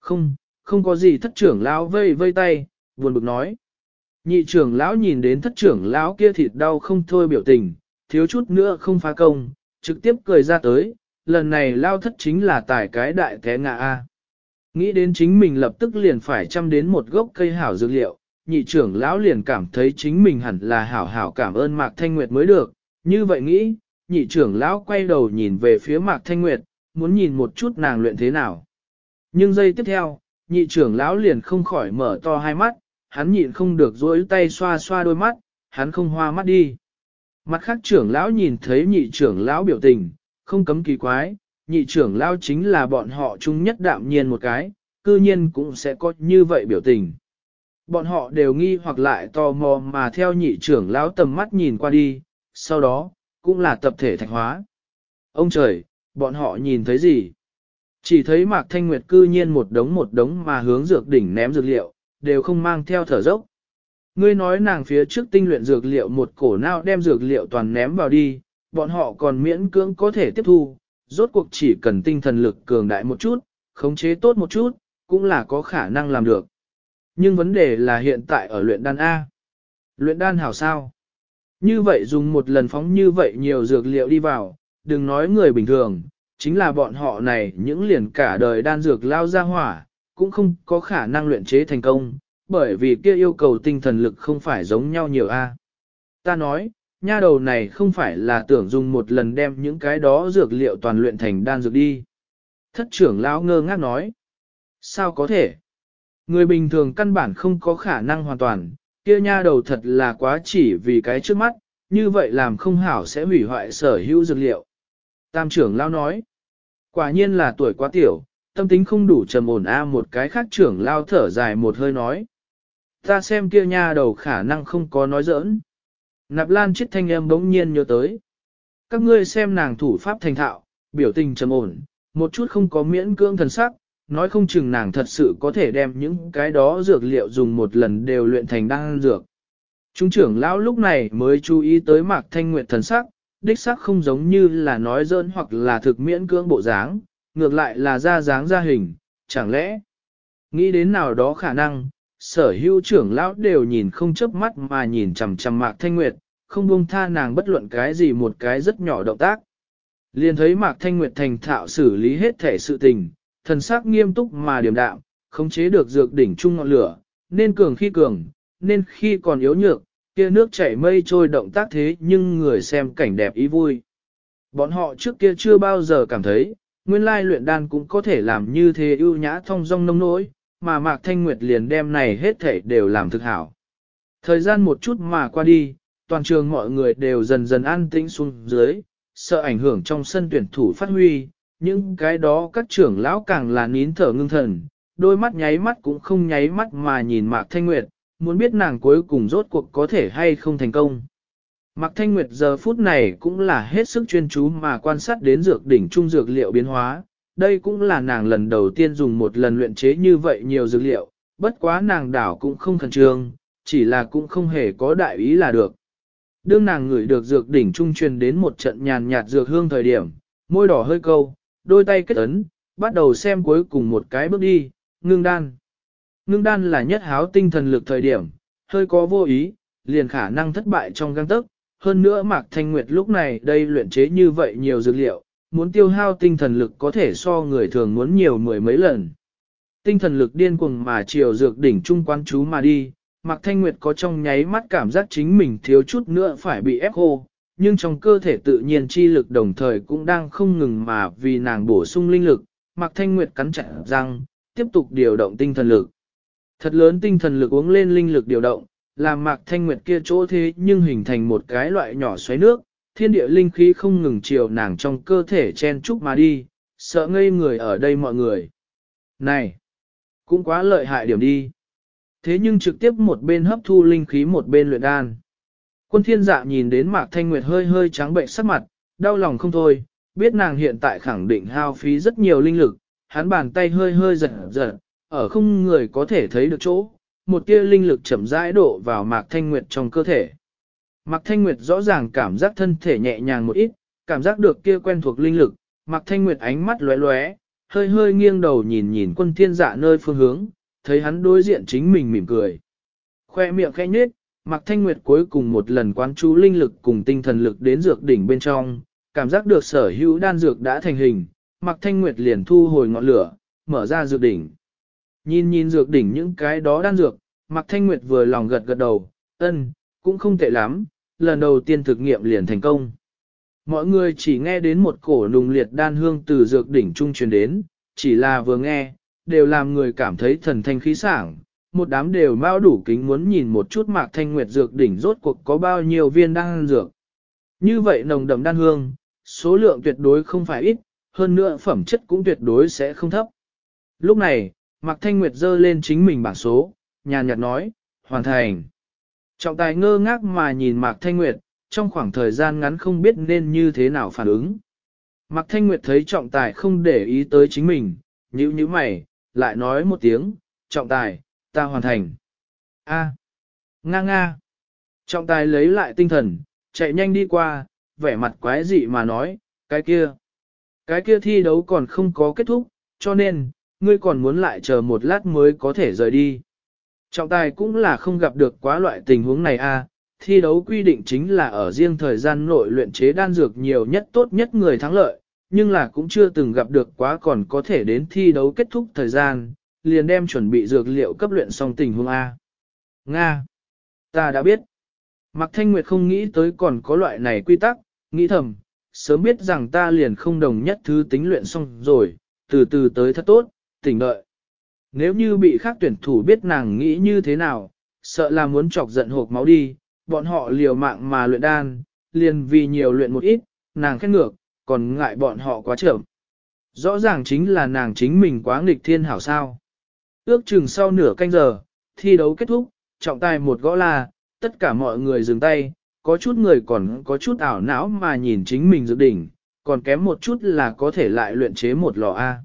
Không, không có gì thất trưởng lão vây vây tay, buồn bực nói. Nhị trưởng lão nhìn đến thất trưởng lão kia thịt đau không thôi biểu tình, thiếu chút nữa không phá công, trực tiếp cười ra tới, lần này lao thất chính là tải cái đại té ngạ A. Nghĩ đến chính mình lập tức liền phải chăm đến một gốc cây hảo dược liệu, nhị trưởng lão liền cảm thấy chính mình hẳn là hảo hảo cảm ơn Mạc Thanh Nguyệt mới được, như vậy nghĩ, nhị trưởng lão quay đầu nhìn về phía Mạc Thanh Nguyệt, muốn nhìn một chút nàng luyện thế nào. Nhưng giây tiếp theo, nhị trưởng lão liền không khỏi mở to hai mắt, hắn nhịn không được dối tay xoa xoa đôi mắt, hắn không hoa mắt đi. Mặt khác trưởng lão nhìn thấy nhị trưởng lão biểu tình, không cấm kỳ quái, nhị trưởng lao chính là bọn họ chung nhất đạm nhiên một cái, cư nhiên cũng sẽ có như vậy biểu tình. Bọn họ đều nghi hoặc lại tò mò mà theo nhị trưởng lão tầm mắt nhìn qua đi, sau đó, cũng là tập thể thạch hóa. Ông trời, bọn họ nhìn thấy gì? Chỉ thấy Mạc Thanh Nguyệt cư nhiên một đống một đống mà hướng dược đỉnh ném dược liệu, đều không mang theo thở dốc. Ngươi nói nàng phía trước tinh luyện dược liệu một cổ nào đem dược liệu toàn ném vào đi, bọn họ còn miễn cưỡng có thể tiếp thu, rốt cuộc chỉ cần tinh thần lực cường đại một chút, khống chế tốt một chút, cũng là có khả năng làm được. Nhưng vấn đề là hiện tại ở luyện đan A. Luyện đan hảo sao? Như vậy dùng một lần phóng như vậy nhiều dược liệu đi vào, đừng nói người bình thường, chính là bọn họ này những liền cả đời đan dược lao ra hỏa, cũng không có khả năng luyện chế thành công, bởi vì kia yêu cầu tinh thần lực không phải giống nhau nhiều a. Ta nói, nha đầu này không phải là tưởng dùng một lần đem những cái đó dược liệu toàn luyện thành đan dược đi. Thất trưởng lão ngơ ngác nói. Sao có thể? Người bình thường căn bản không có khả năng hoàn toàn, kia nha đầu thật là quá chỉ vì cái trước mắt, như vậy làm không hảo sẽ hủy hoại sở hữu dược liệu. Tam trưởng lão nói. Quả nhiên là tuổi quá tiểu, tâm tính không đủ trầm ổn a một cái khác trưởng lao thở dài một hơi nói. Ta xem kia nha đầu khả năng không có nói giỡn. Nạp lan chết thanh em bỗng nhiên nhớ tới. Các ngươi xem nàng thủ pháp thành thạo, biểu tình trầm ổn, một chút không có miễn cưỡng thần sắc, nói không chừng nàng thật sự có thể đem những cái đó dược liệu dùng một lần đều luyện thành đan dược. Trung trưởng lão lúc này mới chú ý tới mạc thanh nguyệt thần sắc, đích sắc không giống như là nói dơn hoặc là thực miễn cưỡng bộ dáng, ngược lại là ra dáng ra hình, chẳng lẽ nghĩ đến nào đó khả năng, sở hữu trưởng lão đều nhìn không chớp mắt mà nhìn chằm chằm Mạc Thanh Nguyệt, không buông tha nàng bất luận cái gì một cái rất nhỏ động tác. Liền thấy Mạc Thanh Nguyệt thành thạo xử lý hết thể sự tình, thần sắc nghiêm túc mà điềm đạm, khống chế được dược đỉnh trung ngọn lửa, nên cường khi cường, nên khi còn yếu nhược, kia nước chảy mây trôi động tác thế nhưng người xem cảnh đẹp ý vui. Bọn họ trước kia chưa bao giờ cảm thấy, nguyên lai luyện đan cũng có thể làm như thế ưu nhã thông dong nông nỗi, mà Mạc Thanh Nguyệt liền đem này hết thể đều làm thực hảo. Thời gian một chút mà qua đi, toàn trường mọi người đều dần dần an tĩnh xuống dưới, sợ ảnh hưởng trong sân tuyển thủ phát huy, những cái đó các trưởng lão càng là nín thở ngưng thần, đôi mắt nháy mắt cũng không nháy mắt mà nhìn Mạc Thanh Nguyệt, muốn biết nàng cuối cùng rốt cuộc có thể hay không thành công. Mạc Thanh Nguyệt giờ phút này cũng là hết sức chuyên chú mà quan sát đến dược đỉnh trung dược liệu biến hóa, đây cũng là nàng lần đầu tiên dùng một lần luyện chế như vậy nhiều dược liệu, bất quá nàng đảo cũng không khẩn trương, chỉ là cũng không hề có đại ý là được. Đương nàng ngửi được dược đỉnh trung truyền đến một trận nhàn nhạt dược hương thời điểm, môi đỏ hơi câu, đôi tay kết ấn, bắt đầu xem cuối cùng một cái bước đi, ngưng đan. Ngưng đan là nhất háo tinh thần lực thời điểm, hơi có vô ý, liền khả năng thất bại trong găng tức, hơn nữa Mạc Thanh Nguyệt lúc này đây luyện chế như vậy nhiều dược liệu, muốn tiêu hao tinh thần lực có thể so người thường muốn nhiều mười mấy lần. Tinh thần lực điên cuồng mà chiều dược đỉnh trung quan chú mà đi, Mạc Thanh Nguyệt có trong nháy mắt cảm giác chính mình thiếu chút nữa phải bị ép khô, nhưng trong cơ thể tự nhiên chi lực đồng thời cũng đang không ngừng mà vì nàng bổ sung linh lực, Mạc Thanh Nguyệt cắn chặt răng, tiếp tục điều động tinh thần lực. Thật lớn tinh thần lực uống lên linh lực điều động, làm Mạc Thanh Nguyệt kia chỗ thế nhưng hình thành một cái loại nhỏ xoáy nước, thiên địa linh khí không ngừng chiều nàng trong cơ thể chen chúc mà đi, sợ ngây người ở đây mọi người. Này, cũng quá lợi hại điểm đi. Thế nhưng trực tiếp một bên hấp thu linh khí một bên luyện đan. Quân thiên dạ nhìn đến Mạc Thanh Nguyệt hơi hơi trắng bệnh sắc mặt, đau lòng không thôi, biết nàng hiện tại khẳng định hao phí rất nhiều linh lực, hắn bàn tay hơi hơi giật giật, ở không người có thể thấy được chỗ, một tia linh lực chậm rãi đổ vào Mạc Thanh Nguyệt trong cơ thể. Mạc Thanh Nguyệt rõ ràng cảm giác thân thể nhẹ nhàng một ít, cảm giác được kia quen thuộc linh lực, Mạc Thanh Nguyệt ánh mắt lóe lóe, hơi hơi nghiêng đầu nhìn nhìn quân thiên dạ nơi phương hướng, thấy hắn đối diện chính mình mỉm cười. Khoe miệng khẽ nhếch, Mạc Thanh Nguyệt cuối cùng một lần quán chú linh lực cùng tinh thần lực đến dược đỉnh bên trong, cảm giác được sở hữu đan dược đã thành hình, Mạc Thanh Nguyệt liền thu hồi ngọn lửa, mở ra dược đỉnh. Nhìn nhìn dược đỉnh những cái đó đan dược, Mạc Thanh Nguyệt vừa lòng gật gật đầu, ân, cũng không tệ lắm, lần đầu tiên thực nghiệm liền thành công. Mọi người chỉ nghe đến một cổ nùng liệt đan hương từ dược đỉnh trung truyền đến, chỉ là vừa nghe, đều làm người cảm thấy thần thanh khí sảng, một đám đều mau đủ kính muốn nhìn một chút mạc thanh nguyệt dược đỉnh rốt cuộc có bao nhiêu viên đan dược. Như vậy nồng đậm đan hương, số lượng tuyệt đối không phải ít, hơn nữa phẩm chất cũng tuyệt đối sẽ không thấp. Lúc này, Mạc Thanh Nguyệt dơ lên chính mình bảng số, nhàn nhạt nói, hoàn thành. Trọng tài ngơ ngác mà nhìn Mạc Thanh Nguyệt, trong khoảng thời gian ngắn không biết nên như thế nào phản ứng. Mạc Thanh Nguyệt thấy trọng tài không để ý tới chính mình, nhíu nhíu mày, lại nói một tiếng, trọng tài, ta hoàn thành. A, nga nga. Trọng tài lấy lại tinh thần, chạy nhanh đi qua, vẻ mặt quái dị mà nói, cái kia. Cái kia thi đấu còn không có kết thúc, cho nên, ngươi còn muốn lại chờ một lát mới có thể rời đi. Trọng tài cũng là không gặp được quá loại tình huống này a. À, thi đấu quy định chính là ở riêng thời gian nội luyện chế đan dược nhiều nhất tốt nhất người thắng lợi, nhưng là cũng chưa từng gặp được quá còn có thể đến thi đấu kết thúc thời gian, liền đem chuẩn bị dược liệu cấp luyện xong tình huống A. À. Nga! Ta đã biết. Mạc Thanh Nguyệt không nghĩ tới còn có loại này quy tắc, nghĩ thầm, sớm biết rằng ta liền không đồng nhất thứ tính luyện xong rồi, từ từ tới thật tốt, tỉnh đợi. Nếu như bị khác tuyển thủ biết nàng nghĩ như thế nào, sợ là muốn chọc giận hộp máu đi, bọn họ liều mạng mà luyện đan, liền vì nhiều luyện một ít, nàng khét ngược, còn ngại bọn họ quá chậm. Rõ ràng chính là nàng chính mình quá nghịch thiên hảo sao. Ước chừng sau nửa canh giờ, thi đấu kết thúc, trọng tài một gõ là tất cả mọi người dừng tay, có chút người còn có chút ảo não mà nhìn chính mình dự đỉnh, còn kém một chút là có thể lại luyện chế một lò A.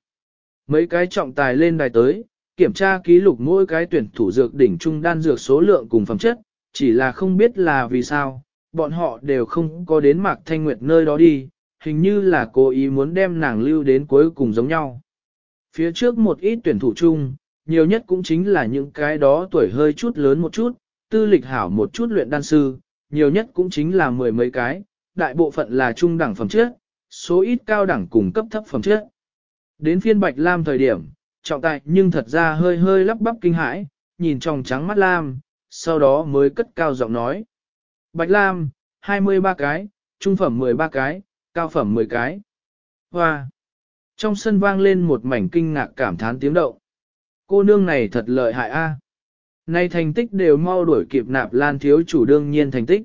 Mấy cái trọng tài lên đài tới, kiểm tra ký lục mỗi cái tuyển thủ dược đỉnh trung đan dược số lượng cùng phẩm chất, chỉ là không biết là vì sao, bọn họ đều không có đến Mạc Thanh Nguyệt nơi đó đi, hình như là cố ý muốn đem nàng lưu đến cuối cùng giống nhau. Phía trước một ít tuyển thủ chung, nhiều nhất cũng chính là những cái đó tuổi hơi chút lớn một chút, tư lịch hảo một chút luyện đan sư, nhiều nhất cũng chính là mười mấy cái, đại bộ phận là trung đẳng phẩm chất, số ít cao đẳng cùng cấp thấp phẩm chất. Đến phiên Bạch Lam thời điểm, trọng tài nhưng thật ra hơi hơi lắp bắp kinh hãi, nhìn trong trắng mắt Lam, sau đó mới cất cao giọng nói. Bạch Lam, 23 cái, trung phẩm 13 cái, cao phẩm 10 cái. Hoa! Trong sân vang lên một mảnh kinh ngạc cảm thán tiếng động. Cô nương này thật lợi hại a. Nay thành tích đều mau đuổi kịp nạp lan thiếu chủ đương nhiên thành tích.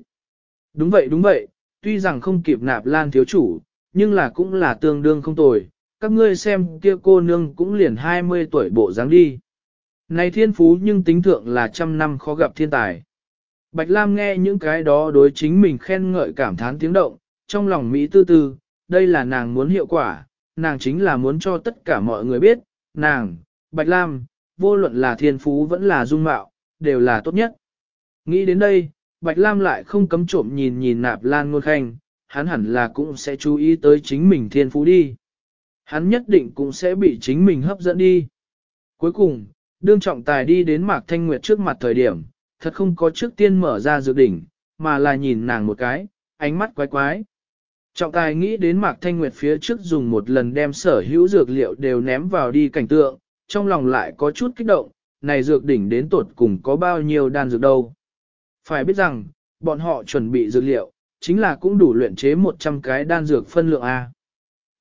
Đúng vậy đúng vậy, tuy rằng không kịp nạp lan thiếu chủ, nhưng là cũng là tương đương không tồi. Các ngươi xem kia cô nương cũng liền 20 tuổi bộ dáng đi. Này thiên phú nhưng tính thượng là trăm năm khó gặp thiên tài. Bạch Lam nghe những cái đó đối chính mình khen ngợi cảm thán tiếng động, trong lòng Mỹ tư tư, đây là nàng muốn hiệu quả, nàng chính là muốn cho tất cả mọi người biết, nàng, Bạch Lam, vô luận là thiên phú vẫn là dung mạo, đều là tốt nhất. Nghĩ đến đây, Bạch Lam lại không cấm trộm nhìn nhìn nạp lan ngôn khanh, hắn hẳn là cũng sẽ chú ý tới chính mình thiên phú đi. Hắn nhất định cũng sẽ bị chính mình hấp dẫn đi. Cuối cùng, đương trọng tài đi đến Mạc Thanh Nguyệt trước mặt thời điểm, thật không có trước tiên mở ra dự đỉnh, mà là nhìn nàng một cái, ánh mắt quái quái. Trọng tài nghĩ đến Mạc Thanh Nguyệt phía trước dùng một lần đem sở hữu dược liệu đều ném vào đi cảnh tượng, trong lòng lại có chút kích động, này dược đỉnh đến tột cùng có bao nhiêu đan dược đâu. Phải biết rằng, bọn họ chuẩn bị dược liệu, chính là cũng đủ luyện chế 100 cái đan dược phân lượng A.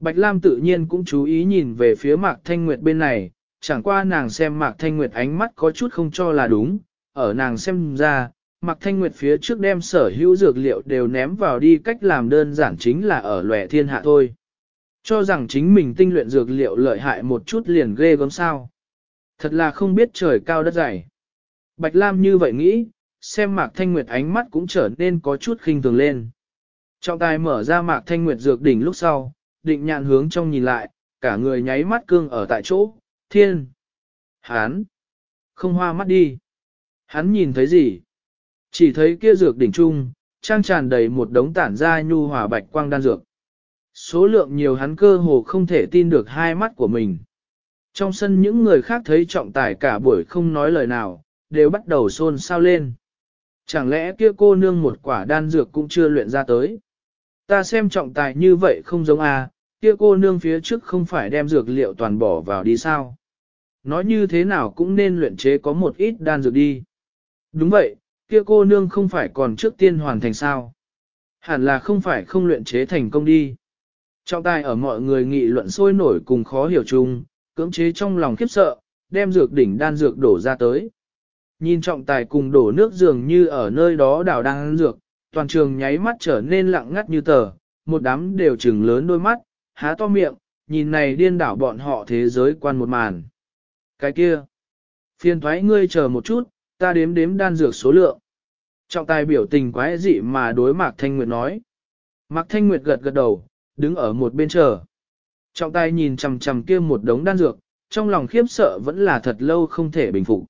Bạch Lam tự nhiên cũng chú ý nhìn về phía Mạc Thanh Nguyệt bên này, chẳng qua nàng xem Mạc Thanh Nguyệt ánh mắt có chút không cho là đúng, ở nàng xem ra, Mạc Thanh Nguyệt phía trước đem sở hữu dược liệu đều ném vào đi cách làm đơn giản chính là ở lòe thiên hạ thôi. Cho rằng chính mình tinh luyện dược liệu lợi hại một chút liền ghê gớm sao. Thật là không biết trời cao đất dày. Bạch Lam như vậy nghĩ, xem Mạc Thanh Nguyệt ánh mắt cũng trở nên có chút khinh thường lên. Trọng tài mở ra Mạc Thanh Nguyệt dược đỉnh lúc sau, định nhạn hướng trong nhìn lại, cả người nháy mắt cương ở tại chỗ, thiên. Hán! Không hoa mắt đi. Hắn nhìn thấy gì? Chỉ thấy kia dược đỉnh trung, trang tràn đầy một đống tản ra nhu hòa bạch quang đan dược. Số lượng nhiều hắn cơ hồ không thể tin được hai mắt của mình. Trong sân những người khác thấy trọng tài cả buổi không nói lời nào, đều bắt đầu xôn xao lên. Chẳng lẽ kia cô nương một quả đan dược cũng chưa luyện ra tới. Ta xem trọng tài như vậy không giống à, kia cô nương phía trước không phải đem dược liệu toàn bỏ vào đi sao. Nói như thế nào cũng nên luyện chế có một ít đan dược đi. Đúng vậy, kia cô nương không phải còn trước tiên hoàn thành sao. Hẳn là không phải không luyện chế thành công đi. Trọng tài ở mọi người nghị luận sôi nổi cùng khó hiểu chung, cưỡng chế trong lòng khiếp sợ, đem dược đỉnh đan dược đổ ra tới. Nhìn trọng tài cùng đổ nước dường như ở nơi đó đảo đang dược, toàn trường nháy mắt trở nên lặng ngắt như tờ, một đám đều trừng lớn đôi mắt, há to miệng, nhìn này điên đảo bọn họ thế giới quan một màn. Cái kia, phiền thoái ngươi chờ một chút, ta đếm đếm đan dược số lượng. Trọng tài biểu tình quái dị mà đối Mạc Thanh Nguyệt nói. Mạc Thanh Nguyệt gật gật đầu, đứng ở một bên chờ. Trọng tài nhìn chằm chằm kia một đống đan dược, trong lòng khiếp sợ vẫn là thật lâu không thể bình phục.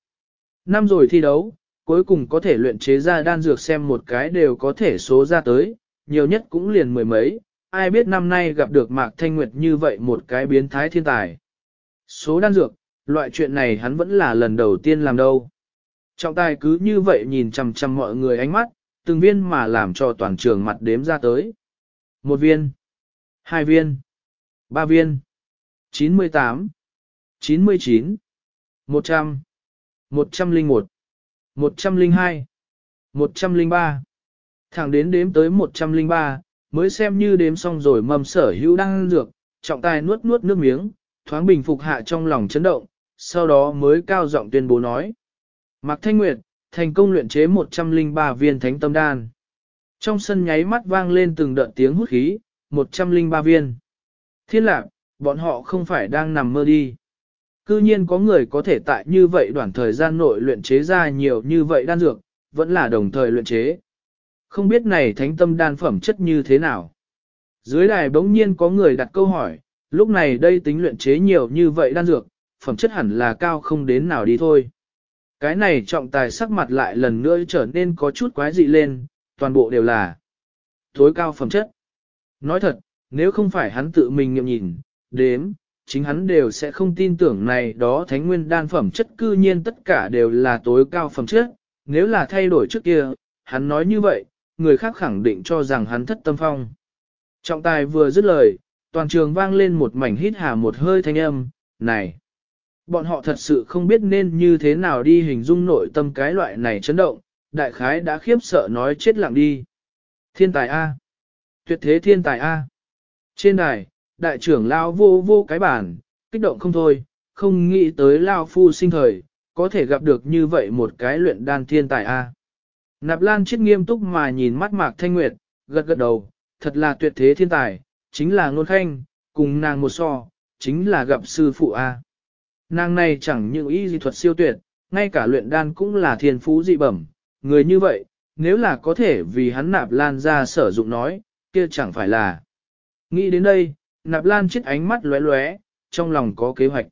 Năm rồi thi đấu, cuối cùng có thể luyện chế ra đan dược xem một cái đều có thể số ra tới, nhiều nhất cũng liền mười mấy, ai biết năm nay gặp được Mạc Thanh Nguyệt như vậy một cái biến thái thiên tài. Số đan dược, loại chuyện này hắn vẫn là lần đầu tiên làm đâu. Trọng tài cứ như vậy nhìn chằm chằm mọi người ánh mắt, từng viên mà làm cho toàn trường mặt đếm ra tới. Một viên, hai viên, ba viên, 98, 99, 100, 101, 102, 103. Thẳng đến đếm tới 103, mới xem như đếm xong rồi mầm sở hữu đang dược, trọng tài nuốt nuốt nước miếng, thoáng bình phục hạ trong lòng chấn động, sau đó mới cao giọng tuyên bố nói. Mạc Thanh Nguyệt, thành công luyện chế 103 viên thánh tâm đan. Trong sân nháy mắt vang lên từng đợt tiếng hút khí, 103 viên. Thiên lạc, bọn họ không phải đang nằm mơ đi. Cư nhiên có người có thể tại như vậy đoạn thời gian nội luyện chế ra nhiều như vậy đan dược, vẫn là đồng thời luyện chế. Không biết này thánh tâm đan phẩm chất như thế nào. Dưới đài bỗng nhiên có người đặt câu hỏi, lúc này đây tính luyện chế nhiều như vậy đan dược, phẩm chất hẳn là cao không đến nào đi thôi. Cái này trọng tài sắc mặt lại lần nữa trở nên có chút quái dị lên, toàn bộ đều là tối cao phẩm chất. Nói thật, nếu không phải hắn tự mình nghiệm nhìn, đếm, chính hắn đều sẽ không tin tưởng này đó thánh nguyên đan phẩm chất cư nhiên tất cả đều là tối cao phẩm chất, nếu là thay đổi trước kia, hắn nói như vậy, người khác khẳng định cho rằng hắn thất tâm phong. Trọng tài vừa dứt lời, toàn trường vang lên một mảnh hít hà một hơi thanh âm, này. Bọn họ thật sự không biết nên như thế nào đi hình dung nội tâm cái loại này chấn động, đại khái đã khiếp sợ nói chết lặng đi. Thiên tài A. Tuyệt thế thiên tài A. Trên đài, đại trưởng Lao vô vô cái bản, kích động không thôi, không nghĩ tới Lao phu sinh thời, có thể gặp được như vậy một cái luyện đan thiên tài A. Nạp Lan chết nghiêm túc mà nhìn mắt Mạc Thanh Nguyệt, gật gật đầu, thật là tuyệt thế thiên tài, chính là ngôn khanh, cùng nàng một so, chính là gặp sư phụ A. Nàng này chẳng những y dị thuật siêu tuyệt, ngay cả luyện đan cũng là thiên phú dị bẩm, người như vậy, nếu là có thể vì hắn nạp lan ra sử dụng nói, kia chẳng phải là. Nghĩ đến đây, nạp lan chết ánh mắt lóe lóe, trong lòng có kế hoạch.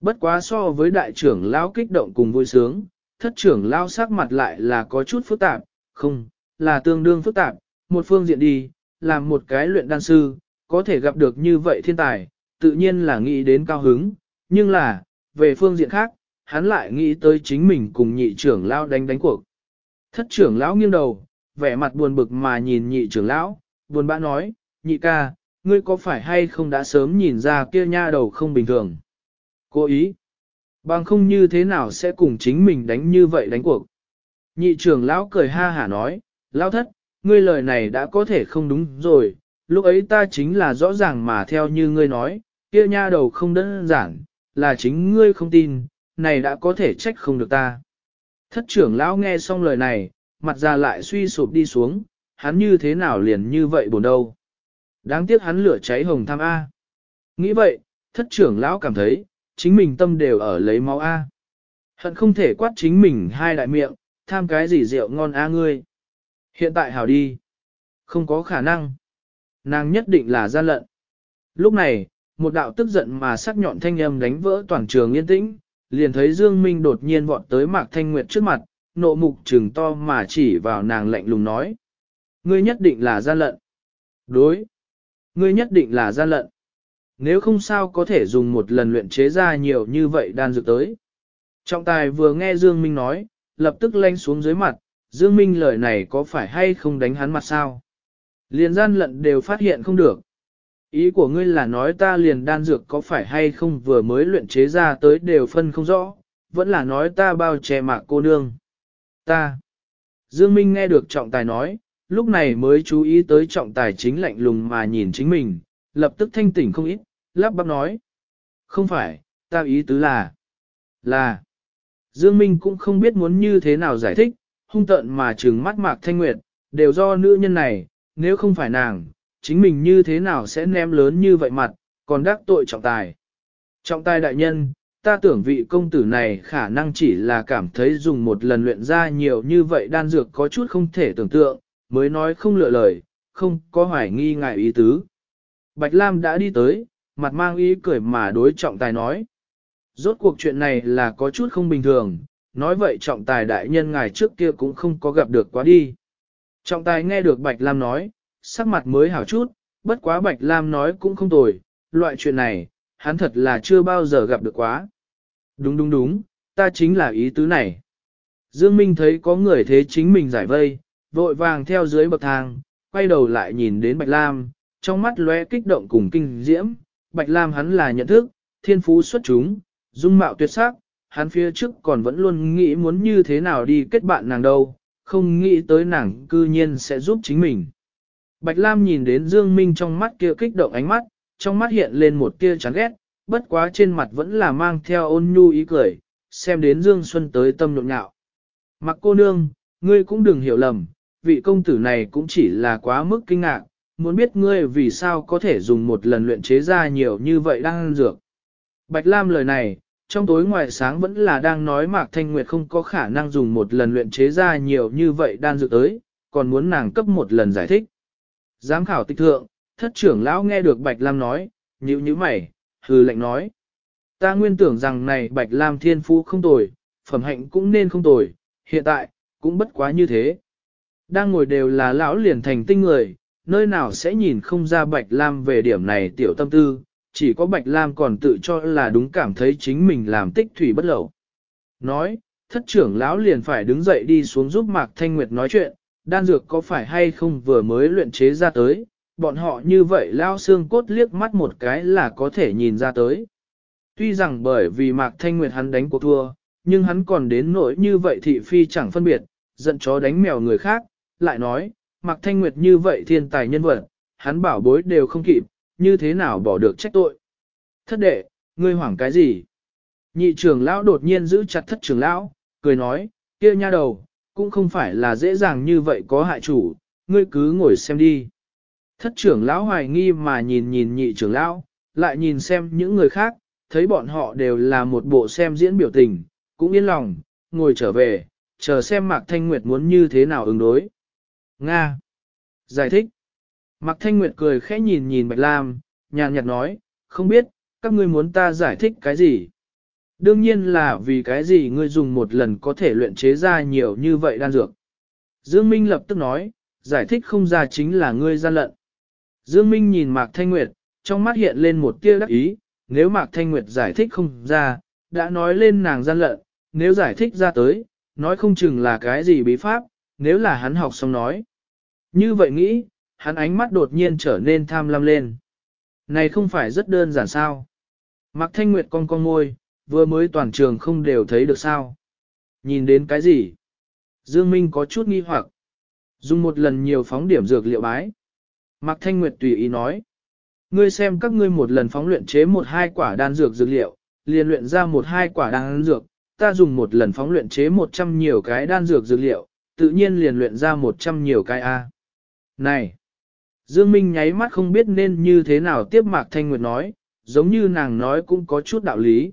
Bất quá so với đại trưởng lão kích động cùng vui sướng, thất trưởng lão sắc mặt lại là có chút phức tạp, không, là tương đương phức tạp, một phương diện đi, làm một cái luyện đan sư, có thể gặp được như vậy thiên tài, tự nhiên là nghĩ đến cao hứng, nhưng là, về phương diện khác, hắn lại nghĩ tới chính mình cùng nhị trưởng lão đánh đánh cuộc. Thất trưởng lão nghiêng đầu, vẻ mặt buồn bực mà nhìn nhị trưởng lão, buồn bã nói, nhị ca, ngươi có phải hay không đã sớm nhìn ra kia nha đầu không bình thường? Cố ý. Bằng không như thế nào sẽ cùng chính mình đánh như vậy đánh cuộc. Nhị trưởng lão cười ha hả nói, lão thất, ngươi lời này đã có thể không đúng rồi, lúc ấy ta chính là rõ ràng mà theo như ngươi nói, kia nha đầu không đơn giản, là chính ngươi không tin, này đã có thể trách không được ta. Thất trưởng lão nghe xong lời này, mặt ra lại suy sụp đi xuống, hắn như thế nào liền như vậy buồn đâu. Đáng tiếc hắn lửa cháy hồng tham A. Nghĩ vậy, thất trưởng lão cảm thấy, chính mình tâm đều ở lấy máu A. Hận không thể quát chính mình hai đại miệng, tham cái gì rượu ngon A ngươi. Hiện tại hảo đi. Không có khả năng. Nàng nhất định là gian lận. Lúc này, một đạo tức giận mà sắc nhọn thanh âm đánh vỡ toàn trường yên tĩnh, liền thấy Dương Minh đột nhiên vọt tới Mạc Thanh Nguyệt trước mặt, nộ mục trừng to mà chỉ vào nàng lạnh lùng nói. Ngươi nhất định là gian lận. Đối. Ngươi nhất định là gian lận. Nếu không sao có thể dùng một lần luyện chế ra nhiều như vậy đan dược tới. Trọng tài vừa nghe Dương Minh nói, lập tức lanh xuống dưới mặt, Dương Minh lời này có phải hay không đánh hắn mặt sao? Liền gian lận đều phát hiện không được. Ý của ngươi là nói ta liền đan dược có phải hay không vừa mới luyện chế ra tới đều phân không rõ, vẫn là nói ta bao che mạc cô nương. Ta. Dương Minh nghe được trọng tài nói, lúc này mới chú ý tới trọng tài chính lạnh lùng mà nhìn chính mình, lập tức thanh tỉnh không ít, lắp bắp nói. Không phải, ta ý tứ là, là. Dương Minh cũng không biết muốn như thế nào giải thích, hung tợn mà trừng mắt mạc thanh nguyệt, đều do nữ nhân này, nếu không phải nàng, chính mình như thế nào sẽ ném lớn như vậy mặt, còn đắc tội trọng tài. Trọng tài đại nhân, ta tưởng vị công tử này khả năng chỉ là cảm thấy dùng một lần luyện ra nhiều như vậy đan dược có chút không thể tưởng tượng, mới nói không lựa lời, không có hoài nghi ngại ý tứ. Bạch Lam đã đi tới, mặt mang ý cười mà đối trọng tài nói. Rốt cuộc chuyện này là có chút không bình thường, nói vậy trọng tài đại nhân ngài trước kia cũng không có gặp được quá đi. Trọng tài nghe được Bạch Lam nói, sắc mặt mới hảo chút, bất quá Bạch Lam nói cũng không tồi, loại chuyện này, hắn thật là chưa bao giờ gặp được quá. Đúng đúng đúng, ta chính là ý tứ này. Dương Minh thấy có người thế chính mình giải vây, vội vàng theo dưới bậc thang, quay đầu lại nhìn đến Bạch Lam, trong mắt lóe kích động cùng kinh diễm. Bạch Lam hắn là nhận thức, thiên phú xuất chúng, dung mạo tuyệt sắc, hắn phía trước còn vẫn luôn nghĩ muốn như thế nào đi kết bạn nàng đâu, không nghĩ tới nàng cư nhiên sẽ giúp chính mình. Bạch Lam nhìn đến Dương Minh trong mắt kia kích động ánh mắt, trong mắt hiện lên một tia chán ghét, bất quá trên mặt vẫn là mang theo ôn nhu ý cười, xem đến Dương Xuân tới tâm nhộn nhạo. Mặc cô nương, ngươi cũng đừng hiểu lầm, vị công tử này cũng chỉ là quá mức kinh ngạc, muốn biết ngươi vì sao có thể dùng một lần luyện chế ra nhiều như vậy đang ăn dược. Bạch Lam lời này, trong tối ngoài sáng vẫn là đang nói Mạc Thanh Nguyệt không có khả năng dùng một lần luyện chế ra nhiều như vậy đan dược tới, còn muốn nàng cấp một lần giải thích. Giám khảo tịch thượng, thất trưởng lão nghe được Bạch Lam nói, nhíu nhíu mày, hừ lệnh nói. Ta nguyên tưởng rằng này Bạch Lam thiên phú không tồi, phẩm hạnh cũng nên không tồi, hiện tại, cũng bất quá như thế. Đang ngồi đều là lão liền thành tinh người, nơi nào sẽ nhìn không ra Bạch Lam về điểm này tiểu tâm tư, chỉ có Bạch Lam còn tự cho là đúng cảm thấy chính mình làm tích thủy bất lậu. Nói, thất trưởng lão liền phải đứng dậy đi xuống giúp Mạc Thanh Nguyệt nói chuyện, đan dược có phải hay không vừa mới luyện chế ra tới, bọn họ như vậy lao xương cốt liếc mắt một cái là có thể nhìn ra tới. Tuy rằng bởi vì Mạc Thanh Nguyệt hắn đánh cuộc thua, nhưng hắn còn đến nỗi như vậy thị phi chẳng phân biệt, giận chó đánh mèo người khác, lại nói, Mạc Thanh Nguyệt như vậy thiên tài nhân vật, hắn bảo bối đều không kịp, như thế nào bỏ được trách tội. Thất đệ, ngươi hoảng cái gì? Nhị trưởng lão đột nhiên giữ chặt thất trưởng lão, cười nói, kia nha đầu, cũng không phải là dễ dàng như vậy có hại chủ, ngươi cứ ngồi xem đi. Thất trưởng lão hoài nghi mà nhìn nhìn nhị trưởng lão, lại nhìn xem những người khác, thấy bọn họ đều là một bộ xem diễn biểu tình, cũng yên lòng, ngồi trở về, chờ xem Mạc Thanh Nguyệt muốn như thế nào ứng đối. Nga. Giải thích. Mạc Thanh Nguyệt cười khẽ nhìn nhìn Bạch Lam, nhàn nhạt nói, không biết, các ngươi muốn ta giải thích cái gì? Đương nhiên là vì cái gì ngươi dùng một lần có thể luyện chế ra nhiều như vậy đan dược. Dương Minh lập tức nói, giải thích không ra chính là ngươi gian lận. Dương Minh nhìn Mạc Thanh Nguyệt, trong mắt hiện lên một tia đắc ý, nếu Mạc Thanh Nguyệt giải thích không ra, đã nói lên nàng gian lận, nếu giải thích ra tới, nói không chừng là cái gì bí pháp, nếu là hắn học xong nói. Như vậy nghĩ, hắn ánh mắt đột nhiên trở nên tham lam lên. Này không phải rất đơn giản sao? Mạc Thanh Nguyệt con con môi, vừa mới toàn trường không đều thấy được sao? Nhìn đến cái gì? Dương Minh có chút nghi hoặc. Dùng một lần nhiều phóng điểm dược liệu bái. Mạc Thanh Nguyệt tùy ý nói. Ngươi xem các ngươi một lần phóng luyện chế một hai quả đan dược dược liệu, liền luyện ra một hai quả đan dược, ta dùng một lần phóng luyện chế một trăm nhiều cái đan dược dược liệu, tự nhiên liền luyện ra một trăm nhiều cái A. Này! Dương Minh nháy mắt không biết nên như thế nào tiếp Mạc Thanh Nguyệt nói, giống như nàng nói cũng có chút đạo lý.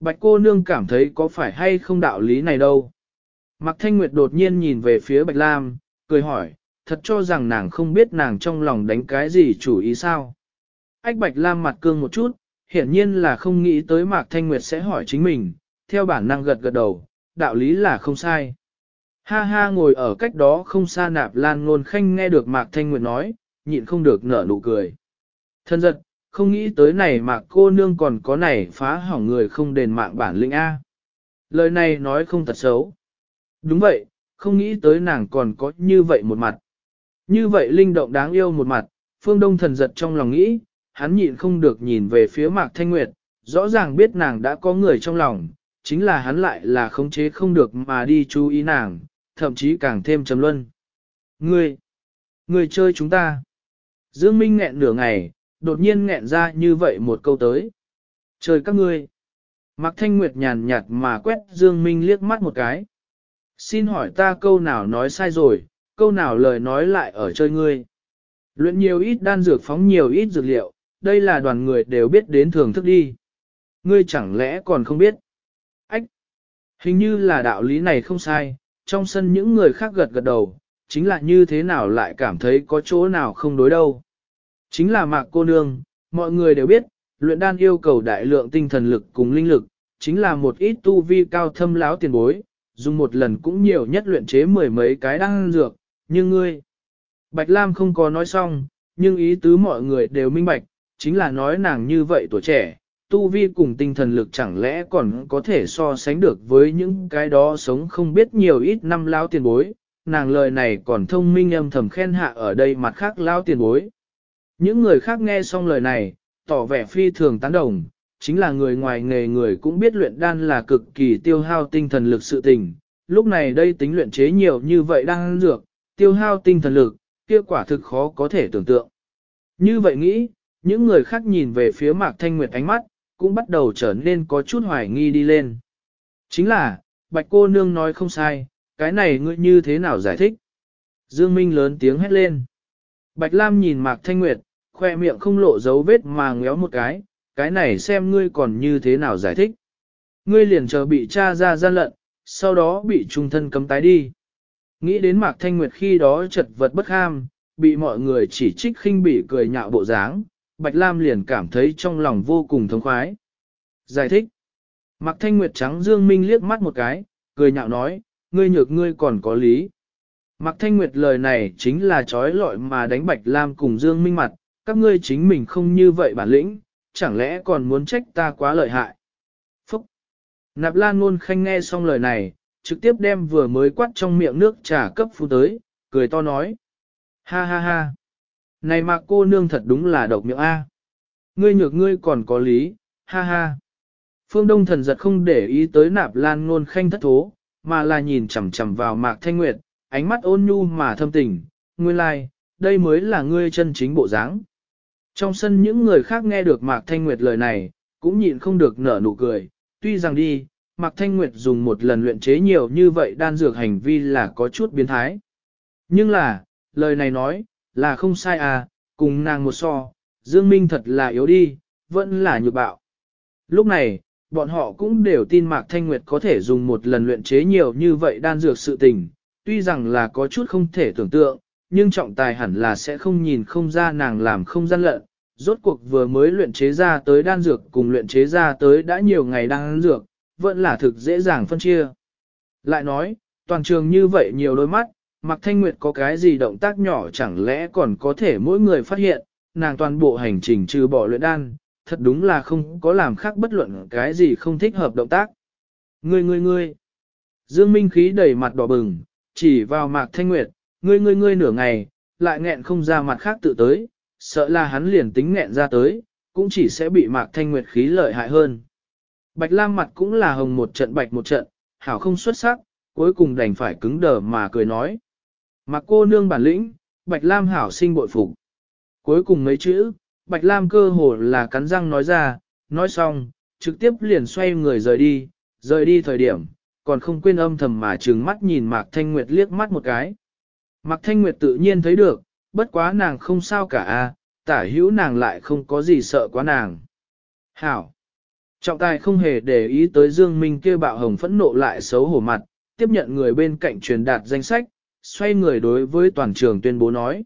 Bạch cô nương cảm thấy có phải hay không đạo lý này đâu. Mạc Thanh Nguyệt đột nhiên nhìn về phía Bạch Lam, cười hỏi, thật cho rằng nàng không biết nàng trong lòng đánh cái gì chủ ý sao. Ách Bạch Lam mặt cương một chút, hiển nhiên là không nghĩ tới Mạc Thanh Nguyệt sẽ hỏi chính mình, theo bản năng gật gật đầu, đạo lý là không sai. Ha ha ngồi ở cách đó không xa nạp lan ngôn khanh nghe được Mạc Thanh Nguyệt nói, nhịn không được nở nụ cười. Thân giật, không nghĩ tới này Mạc cô nương còn có này phá hỏng người không đền mạng bản lĩnh A. Lời này nói không thật xấu. Đúng vậy, không nghĩ tới nàng còn có như vậy một mặt. Như vậy linh động đáng yêu một mặt, phương đông thần giật trong lòng nghĩ, hắn nhịn không được nhìn về phía Mạc Thanh Nguyệt, rõ ràng biết nàng đã có người trong lòng, chính là hắn lại là khống chế không được mà đi chú ý nàng, thậm chí càng thêm trầm luân. Ngươi, ngươi chơi chúng ta. Dương Minh nghẹn nửa ngày, đột nhiên nghẹn ra như vậy một câu tới. Chơi các ngươi. Mạc Thanh Nguyệt nhàn nhạt mà quét Dương Minh liếc mắt một cái. Xin hỏi ta câu nào nói sai rồi, câu nào lời nói lại ở chơi ngươi. Luyện nhiều ít đan dược phóng nhiều ít dược liệu, đây là đoàn người đều biết đến thường thức đi. Ngươi chẳng lẽ còn không biết? Ách! Hình như là đạo lý này không sai, trong sân những người khác gật gật đầu, chính là như thế nào lại cảm thấy có chỗ nào không đối đâu. Chính là mạc cô nương, mọi người đều biết, luyện đan yêu cầu đại lượng tinh thần lực cùng linh lực, chính là một ít tu vi cao thâm láo tiền bối, dùng một lần cũng nhiều nhất luyện chế mười mấy cái đan dược, nhưng ngươi. Bạch Lam không có nói xong, nhưng ý tứ mọi người đều minh bạch, chính là nói nàng như vậy tuổi trẻ, tu vi cùng tinh thần lực chẳng lẽ còn có thể so sánh được với những cái đó sống không biết nhiều ít năm lao tiền bối, nàng lời này còn thông minh âm thầm khen hạ ở đây mặt khác lao tiền bối. Những người khác nghe xong lời này, tỏ vẻ phi thường tán đồng, chính là người ngoài nghề người cũng biết luyện đan là cực kỳ tiêu hao tinh thần lực sự tình. Lúc này đây tính luyện chế nhiều như vậy đang dược, tiêu hao tinh thần lực, kia quả thực khó có thể tưởng tượng. Như vậy nghĩ, những người khác nhìn về phía Mạc Thanh Nguyệt ánh mắt, cũng bắt đầu trở nên có chút hoài nghi đi lên. Chính là, bạch cô nương nói không sai, cái này ngươi như thế nào giải thích? Dương Minh lớn tiếng hét lên. Bạch Lam nhìn Mạc Thanh Nguyệt, khoe miệng không lộ dấu vết mà ngéo một cái, cái này xem ngươi còn như thế nào giải thích. Ngươi liền chờ bị cha ra gian lận, sau đó bị trung thân cấm tái đi. Nghĩ đến Mạc Thanh Nguyệt khi đó chật vật bất ham, bị mọi người chỉ trích khinh bỉ cười nhạo bộ dáng, Bạch Lam liền cảm thấy trong lòng vô cùng thống khoái. Giải thích. Mạc Thanh Nguyệt trắng Dương Minh liếc mắt một cái, cười nhạo nói, ngươi nhược ngươi còn có lý. Mạc Thanh Nguyệt lời này chính là trói lọi mà đánh Bạch Lam cùng Dương Minh mặt, các ngươi chính mình không như vậy bản lĩnh, chẳng lẽ còn muốn trách ta quá lợi hại. Phúc! Nạp Lan Nôn Khanh nghe xong lời này, trực tiếp đem vừa mới quát trong miệng nước trà cấp phu tới, cười to nói. Ha ha ha! Này mà cô nương thật đúng là độc miệng A. Ngươi nhược ngươi còn có lý, ha ha. Phương Đông thần giật không để ý tới nạp lan ngôn khanh thất thố, mà là nhìn chằm chằm vào mạc thanh nguyệt, ánh mắt ôn nhu mà thâm tình, nguyên lai, like, đây mới là ngươi chân chính bộ dáng. Trong sân những người khác nghe được mạc thanh nguyệt lời này, cũng nhịn không được nở nụ cười, tuy rằng đi, mạc thanh nguyệt dùng một lần luyện chế nhiều như vậy đan dược hành vi là có chút biến thái. Nhưng là, lời này nói, là không sai à, cùng nàng một so, Dương Minh thật là yếu đi, vẫn là nhược bạo. Lúc này, bọn họ cũng đều tin Mạc Thanh Nguyệt có thể dùng một lần luyện chế nhiều như vậy đan dược sự tình, tuy rằng là có chút không thể tưởng tượng, nhưng trọng tài hẳn là sẽ không nhìn không ra nàng làm không gian lận. Rốt cuộc vừa mới luyện chế ra tới đan dược cùng luyện chế ra tới đã nhiều ngày đan dược, vẫn là thực dễ dàng phân chia. Lại nói, toàn trường như vậy nhiều đôi mắt, Mạc Thanh Nguyệt có cái gì động tác nhỏ chẳng lẽ còn có thể mỗi người phát hiện, nàng toàn bộ hành trình trừ bỏ luyện đan, thật đúng là không có làm khác bất luận cái gì không thích hợp động tác. Ngươi ngươi ngươi. Dương Minh khí đầy mặt đỏ bừng, chỉ vào Mạc Thanh Nguyệt, ngươi ngươi ngươi nửa ngày, lại nghẹn không ra mặt khác tự tới, sợ là hắn liền tính nghẹn ra tới, cũng chỉ sẽ bị Mạc Thanh Nguyệt khí lợi hại hơn. Bạch Lam mặt cũng là hồng một trận bạch một trận, hảo không xuất sắc, cuối cùng đành phải cứng đờ mà cười nói. Mặc cô nương bản lĩnh, Bạch Lam hảo sinh bội phục. Cuối cùng mấy chữ, Bạch Lam cơ hồ là cắn răng nói ra, nói xong, trực tiếp liền xoay người rời đi, rời đi thời điểm, còn không quên âm thầm mà trừng mắt nhìn Mạc Thanh Nguyệt liếc mắt một cái. Mạc Thanh Nguyệt tự nhiên thấy được, bất quá nàng không sao cả a, tả hữu nàng lại không có gì sợ quá nàng. Hảo! Trọng tài không hề để ý tới Dương Minh kia bạo hồng phẫn nộ lại xấu hổ mặt, tiếp nhận người bên cạnh truyền đạt danh sách, xoay người đối với toàn trường tuyên bố nói.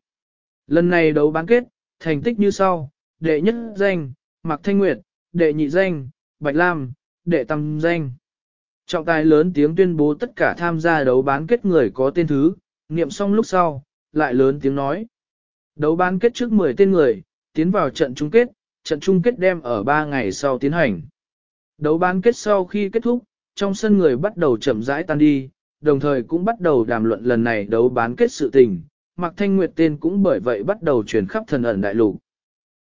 Lần này đấu bán kết, thành tích như sau, đệ nhất danh, Mạc Thanh Nguyệt, đệ nhị danh, Bạch Lam, đệ tam danh. Trọng tài lớn tiếng tuyên bố tất cả tham gia đấu bán kết người có tên thứ, niệm xong lúc sau, lại lớn tiếng nói. Đấu bán kết trước 10 tên người, tiến vào trận chung kết, trận chung kết đem ở 3 ngày sau tiến hành. Đấu bán kết sau khi kết thúc, trong sân người bắt đầu chậm rãi tan đi, đồng thời cũng bắt đầu đàm luận lần này đấu bán kết sự tình, Mạc Thanh Nguyệt tên cũng bởi vậy bắt đầu truyền khắp thần ẩn đại lục.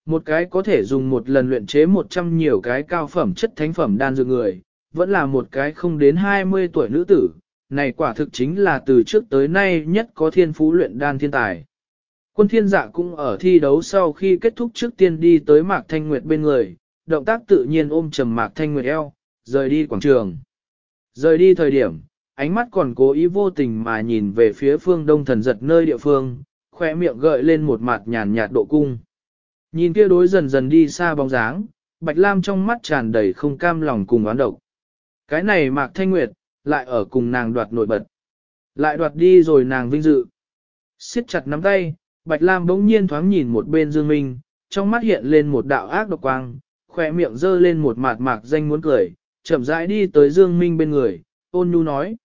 Một cái có thể dùng một lần luyện chế 100 nhiều cái cao phẩm chất thánh phẩm đan dược người, vẫn là một cái không đến 20 tuổi nữ tử, này quả thực chính là từ trước tới nay nhất có thiên phú luyện đan thiên tài. Quân thiên dạ cũng ở thi đấu sau khi kết thúc trước tiên đi tới Mạc Thanh Nguyệt bên người, động tác tự nhiên ôm trầm Mạc Thanh Nguyệt eo, rời đi quảng trường. Rời đi thời điểm, ánh mắt còn cố ý vô tình mà nhìn về phía phương đông thần giật nơi địa phương, khoe miệng gợi lên một mặt nhàn nhạt độ cung. Nhìn kia đối dần dần đi xa bóng dáng, Bạch Lam trong mắt tràn đầy không cam lòng cùng oán độc. Cái này Mạc Thanh Nguyệt, lại ở cùng nàng đoạt nổi bật. Lại đoạt đi rồi nàng vinh dự. siết chặt nắm tay, Bạch Lam bỗng nhiên thoáng nhìn một bên Dương Minh, trong mắt hiện lên một đạo ác độc quang, khỏe miệng dơ lên một mạt mạc danh muốn cười, chậm rãi đi tới Dương Minh bên người, ôn nhu nói.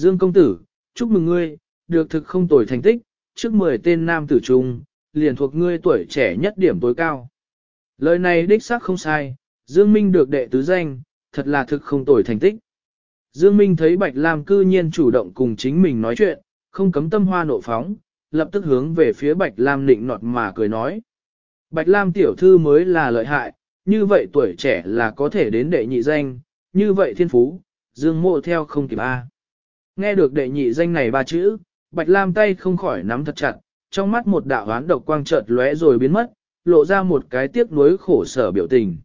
Dương công tử, chúc mừng ngươi, được thực không tồi thành tích, trước 10 tên nam tử trung, liền thuộc ngươi tuổi trẻ nhất điểm tối cao. Lời này đích xác không sai, Dương Minh được đệ tứ danh, thật là thực không tồi thành tích. Dương Minh thấy Bạch Lam cư nhiên chủ động cùng chính mình nói chuyện, không cấm tâm hoa nộ phóng, lập tức hướng về phía Bạch Lam nịnh nọt mà cười nói. Bạch Lam tiểu thư mới là lợi hại, như vậy tuổi trẻ là có thể đến đệ nhị danh, như vậy thiên phú, Dương mộ theo không kịp A. Nghe được đệ nhị danh này ba chữ, Bạch Lam tay không khỏi nắm thật chặt, trong mắt một đạo hoán độc quang chợt lóe rồi biến mất, lộ ra một cái tiếc nuối khổ sở biểu tình.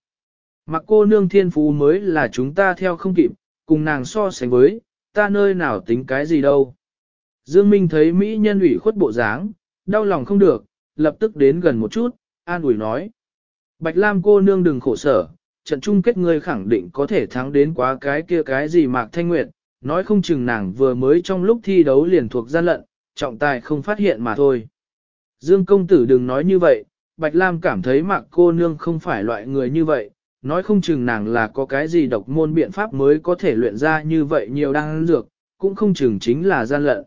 Mặc cô nương thiên phú mới là chúng ta theo không kịp, cùng nàng so sánh với, ta nơi nào tính cái gì đâu. Dương Minh thấy Mỹ nhân ủy khuất bộ dáng, đau lòng không được, lập tức đến gần một chút, an ủi nói. Bạch Lam cô nương đừng khổ sở, trận chung kết ngươi khẳng định có thể thắng đến quá cái kia cái gì Mạc Thanh Nguyệt, nói không chừng nàng vừa mới trong lúc thi đấu liền thuộc gian lận, trọng tài không phát hiện mà thôi. Dương công tử đừng nói như vậy, Bạch Lam cảm thấy Mạc cô nương không phải loại người như vậy, nói không chừng nàng là có cái gì độc môn biện pháp mới có thể luyện ra như vậy nhiều đan dược, cũng không chừng chính là gian lận.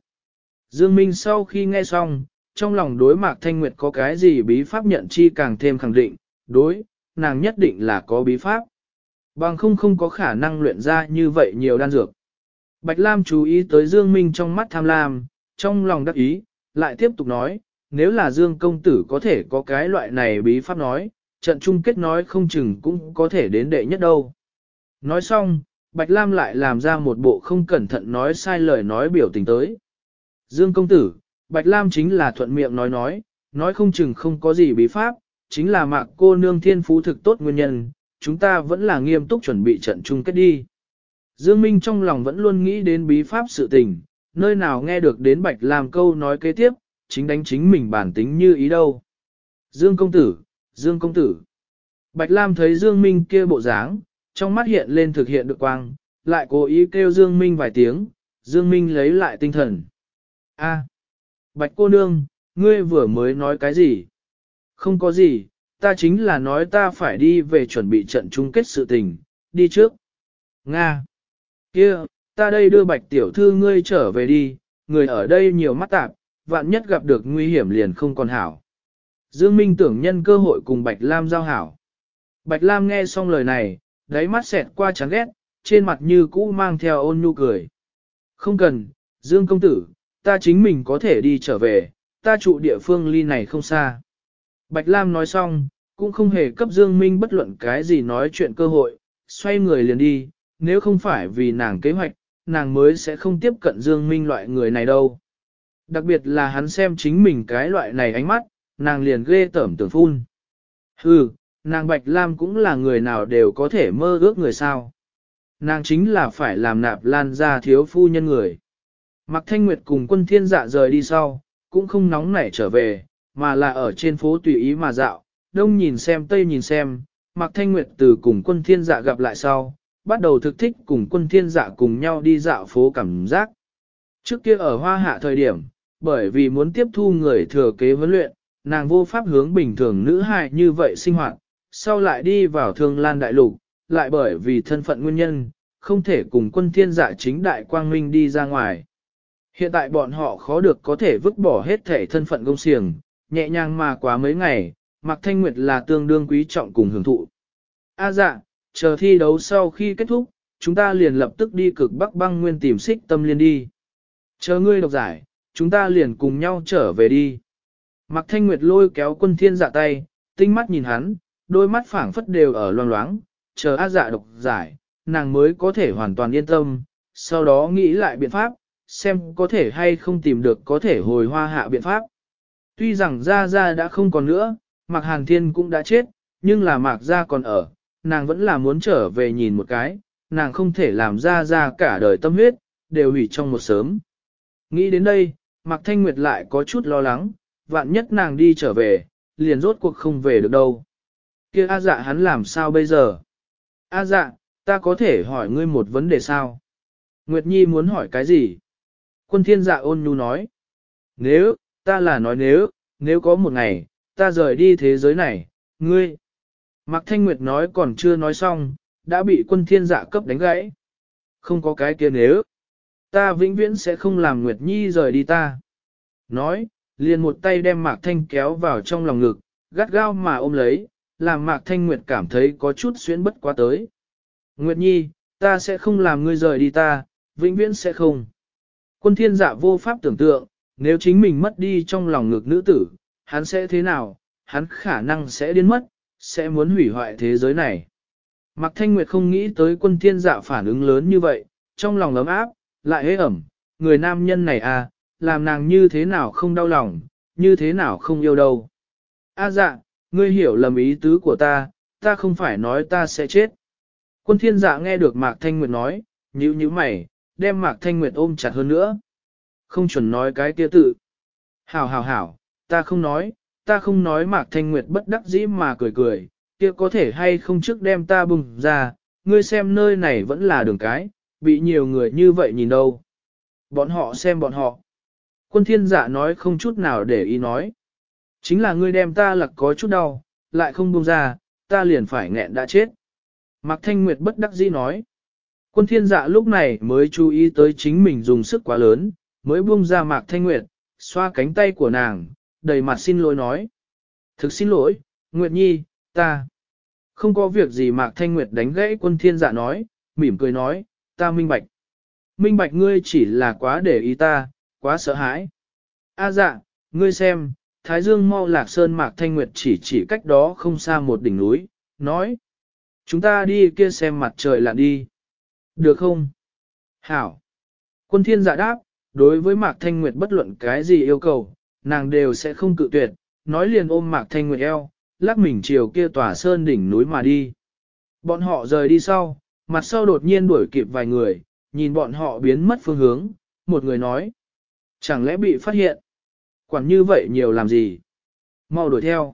Dương Minh sau khi nghe xong, trong lòng đối Mạc Thanh Nguyệt có cái gì bí pháp nhận chi càng thêm khẳng định, đối, nàng nhất định là có bí pháp. Bằng không không có khả năng luyện ra như vậy nhiều đan dược. Bạch Lam chú ý tới Dương Minh trong mắt tham lam, trong lòng đắc ý, lại tiếp tục nói, nếu là Dương công tử có thể có cái loại này bí pháp nói, trận chung kết nói không chừng cũng có thể đến đệ nhất đâu. Nói xong, Bạch Lam lại làm ra một bộ không cẩn thận nói sai lời nói biểu tình tới. Dương công tử, Bạch Lam chính là thuận miệng nói nói, nói không chừng không có gì bí pháp, chính là mạc cô nương thiên phú thực tốt nguyên nhân, chúng ta vẫn là nghiêm túc chuẩn bị trận chung kết đi. Dương Minh trong lòng vẫn luôn nghĩ đến bí pháp sự tình, nơi nào nghe được đến Bạch Lam câu nói kế tiếp, chính đánh chính mình bản tính như ý đâu. Dương công tử, Dương công tử. Bạch Lam thấy Dương Minh kia bộ dáng, trong mắt hiện lên thực hiện được quang, lại cố ý kêu Dương Minh vài tiếng, Dương Minh lấy lại tinh thần. A, Bạch cô nương, ngươi vừa mới nói cái gì? Không có gì, ta chính là nói ta phải đi về chuẩn bị trận chung kết sự tình, đi trước. Nga kia, ta đây đưa bạch tiểu thư ngươi trở về đi, người ở đây nhiều mắt tạp, vạn nhất gặp được nguy hiểm liền không còn hảo. Dương Minh tưởng nhân cơ hội cùng Bạch Lam giao hảo. Bạch Lam nghe xong lời này, đáy mắt xẹt qua chán ghét, trên mặt như cũ mang theo ôn nhu cười. Không cần, Dương công tử, ta chính mình có thể đi trở về, ta trụ địa phương ly này không xa. Bạch Lam nói xong, cũng không hề cấp Dương Minh bất luận cái gì nói chuyện cơ hội, xoay người liền đi, nếu không phải vì nàng kế hoạch, nàng mới sẽ không tiếp cận Dương Minh loại người này đâu. Đặc biệt là hắn xem chính mình cái loại này ánh mắt, nàng liền ghê tởm tưởng phun. Hừ, nàng Bạch Lam cũng là người nào đều có thể mơ ước người sao. Nàng chính là phải làm nạp lan ra thiếu phu nhân người. Mạc Thanh Nguyệt cùng quân thiên dạ rời đi sau, cũng không nóng nảy trở về, mà là ở trên phố tùy ý mà dạo, đông nhìn xem tây nhìn xem, Mạc Thanh Nguyệt từ cùng quân thiên dạ gặp lại sau, bắt đầu thực thích cùng quân thiên dạ cùng nhau đi dạo phố cảm giác. Trước kia ở hoa hạ thời điểm, bởi vì muốn tiếp thu người thừa kế huấn luyện, nàng vô pháp hướng bình thường nữ hài như vậy sinh hoạt, sau lại đi vào thương lan đại lục, lại bởi vì thân phận nguyên nhân, không thể cùng quân thiên dạ chính đại quang minh đi ra ngoài. Hiện tại bọn họ khó được có thể vứt bỏ hết thể thân phận công siềng, nhẹ nhàng mà quá mấy ngày, Mạc Thanh Nguyệt là tương đương quý trọng cùng hưởng thụ. A dạ, chờ thi đấu sau khi kết thúc, chúng ta liền lập tức đi cực Bắc băng nguyên tìm xích tâm liên đi. Chờ ngươi độc giải, chúng ta liền cùng nhau trở về đi. Mạc Thanh Nguyệt lôi kéo quân thiên dạ tay, tinh mắt nhìn hắn, đôi mắt phảng phất đều ở loang loáng, chờ A dạ độc giải, nàng mới có thể hoàn toàn yên tâm, sau đó nghĩ lại biện pháp, xem có thể hay không tìm được có thể hồi hoa hạ biện pháp. Tuy rằng Gia Gia đã không còn nữa, Mạc Hàn Thiên cũng đã chết, nhưng là Mạc Gia còn ở, nàng vẫn là muốn trở về nhìn một cái, nàng không thể làm ra ra cả đời tâm huyết, đều hủy trong một sớm. Nghĩ đến đây, Mạc Thanh Nguyệt lại có chút lo lắng, vạn nhất nàng đi trở về, liền rốt cuộc không về được đâu. kia A dạ hắn làm sao bây giờ? A dạ, ta có thể hỏi ngươi một vấn đề sao? Nguyệt Nhi muốn hỏi cái gì? Quân thiên dạ ôn nhu nói. Nếu, ta là nói nếu, nếu có một ngày, ta rời đi thế giới này, ngươi. Mạc Thanh Nguyệt nói còn chưa nói xong, đã bị quân thiên dạ cấp đánh gãy. Không có cái kia nếu. Ta vĩnh viễn sẽ không làm Nguyệt Nhi rời đi ta. Nói, liền một tay đem Mạc Thanh kéo vào trong lòng ngực, gắt gao mà ôm lấy, làm Mạc Thanh Nguyệt cảm thấy có chút xuyến bất quá tới. Nguyệt Nhi, ta sẽ không làm ngươi rời đi ta, vĩnh viễn sẽ không. Quân thiên dạ vô pháp tưởng tượng, nếu chính mình mất đi trong lòng ngực nữ tử, hắn sẽ thế nào, hắn khả năng sẽ điên mất, sẽ muốn hủy hoại thế giới này. Mạc Thanh Nguyệt không nghĩ tới quân thiên dạ phản ứng lớn như vậy, trong lòng ấm áp, lại hế ẩm, người nam nhân này à, làm nàng như thế nào không đau lòng, như thế nào không yêu đâu. A dạ, ngươi hiểu lầm ý tứ của ta, ta không phải nói ta sẽ chết. Quân thiên dạ nghe được Mạc Thanh Nguyệt nói, nhíu nhíu mày, đem Mạc Thanh Nguyệt ôm chặt hơn nữa. Không chuẩn nói cái kia tự. Hảo hảo hảo, ta không nói, ta không nói Mạc Thanh Nguyệt bất đắc dĩ mà cười cười, kia có thể hay không trước đem ta bùng ra, ngươi xem nơi này vẫn là đường cái, bị nhiều người như vậy nhìn đâu. Bọn họ xem bọn họ. Quân thiên giả nói không chút nào để ý nói. Chính là ngươi đem ta lặc có chút đau, lại không buông ra, ta liền phải nghẹn đã chết. Mạc Thanh Nguyệt bất đắc dĩ nói. Quân thiên dạ lúc này mới chú ý tới chính mình dùng sức quá lớn, mới buông ra Mạc Thanh Nguyệt, xoa cánh tay của nàng, đầy mặt xin lỗi nói. Thực xin lỗi, Nguyệt Nhi, ta. Không có việc gì Mạc Thanh Nguyệt đánh gãy quân thiên dạ nói, mỉm cười nói, ta minh bạch. Minh bạch ngươi chỉ là quá để ý ta, quá sợ hãi. A dạ, ngươi xem, Thái Dương mau lạc sơn Mạc Thanh Nguyệt chỉ chỉ cách đó không xa một đỉnh núi, nói. Chúng ta đi kia xem mặt trời lặn đi. Được không? Hảo. Quân thiên dạ đáp, đối với Mạc Thanh Nguyệt bất luận cái gì yêu cầu, nàng đều sẽ không cự tuyệt, nói liền ôm Mạc Thanh Nguyệt eo, lắc mình chiều kia tòa sơn đỉnh núi mà đi. Bọn họ rời đi sau, mặt sau đột nhiên đuổi kịp vài người, nhìn bọn họ biến mất phương hướng, một người nói. Chẳng lẽ bị phát hiện? Quản như vậy nhiều làm gì? Mau đuổi theo.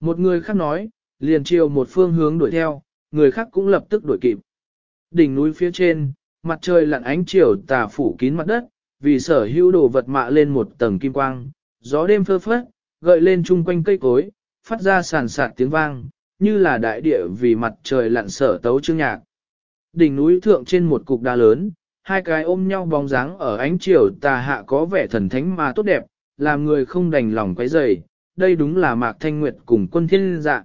Một người khác nói, liền chiều một phương hướng đuổi theo, người khác cũng lập tức đuổi kịp. Đỉnh núi phía trên, mặt trời lặn ánh chiều tà phủ kín mặt đất, vì sở hữu đồ vật mạ lên một tầng kim quang, gió đêm phơ phất, gợi lên chung quanh cây cối, phát ra sàn sạt tiếng vang, như là đại địa vì mặt trời lặn sở tấu chương nhạc. Đỉnh núi thượng trên một cục đá lớn, hai cái ôm nhau bóng dáng ở ánh chiều tà hạ có vẻ thần thánh mà tốt đẹp, làm người không đành lòng quấy rầy. Đây đúng là Mạc Thanh Nguyệt cùng quân thiên dạ.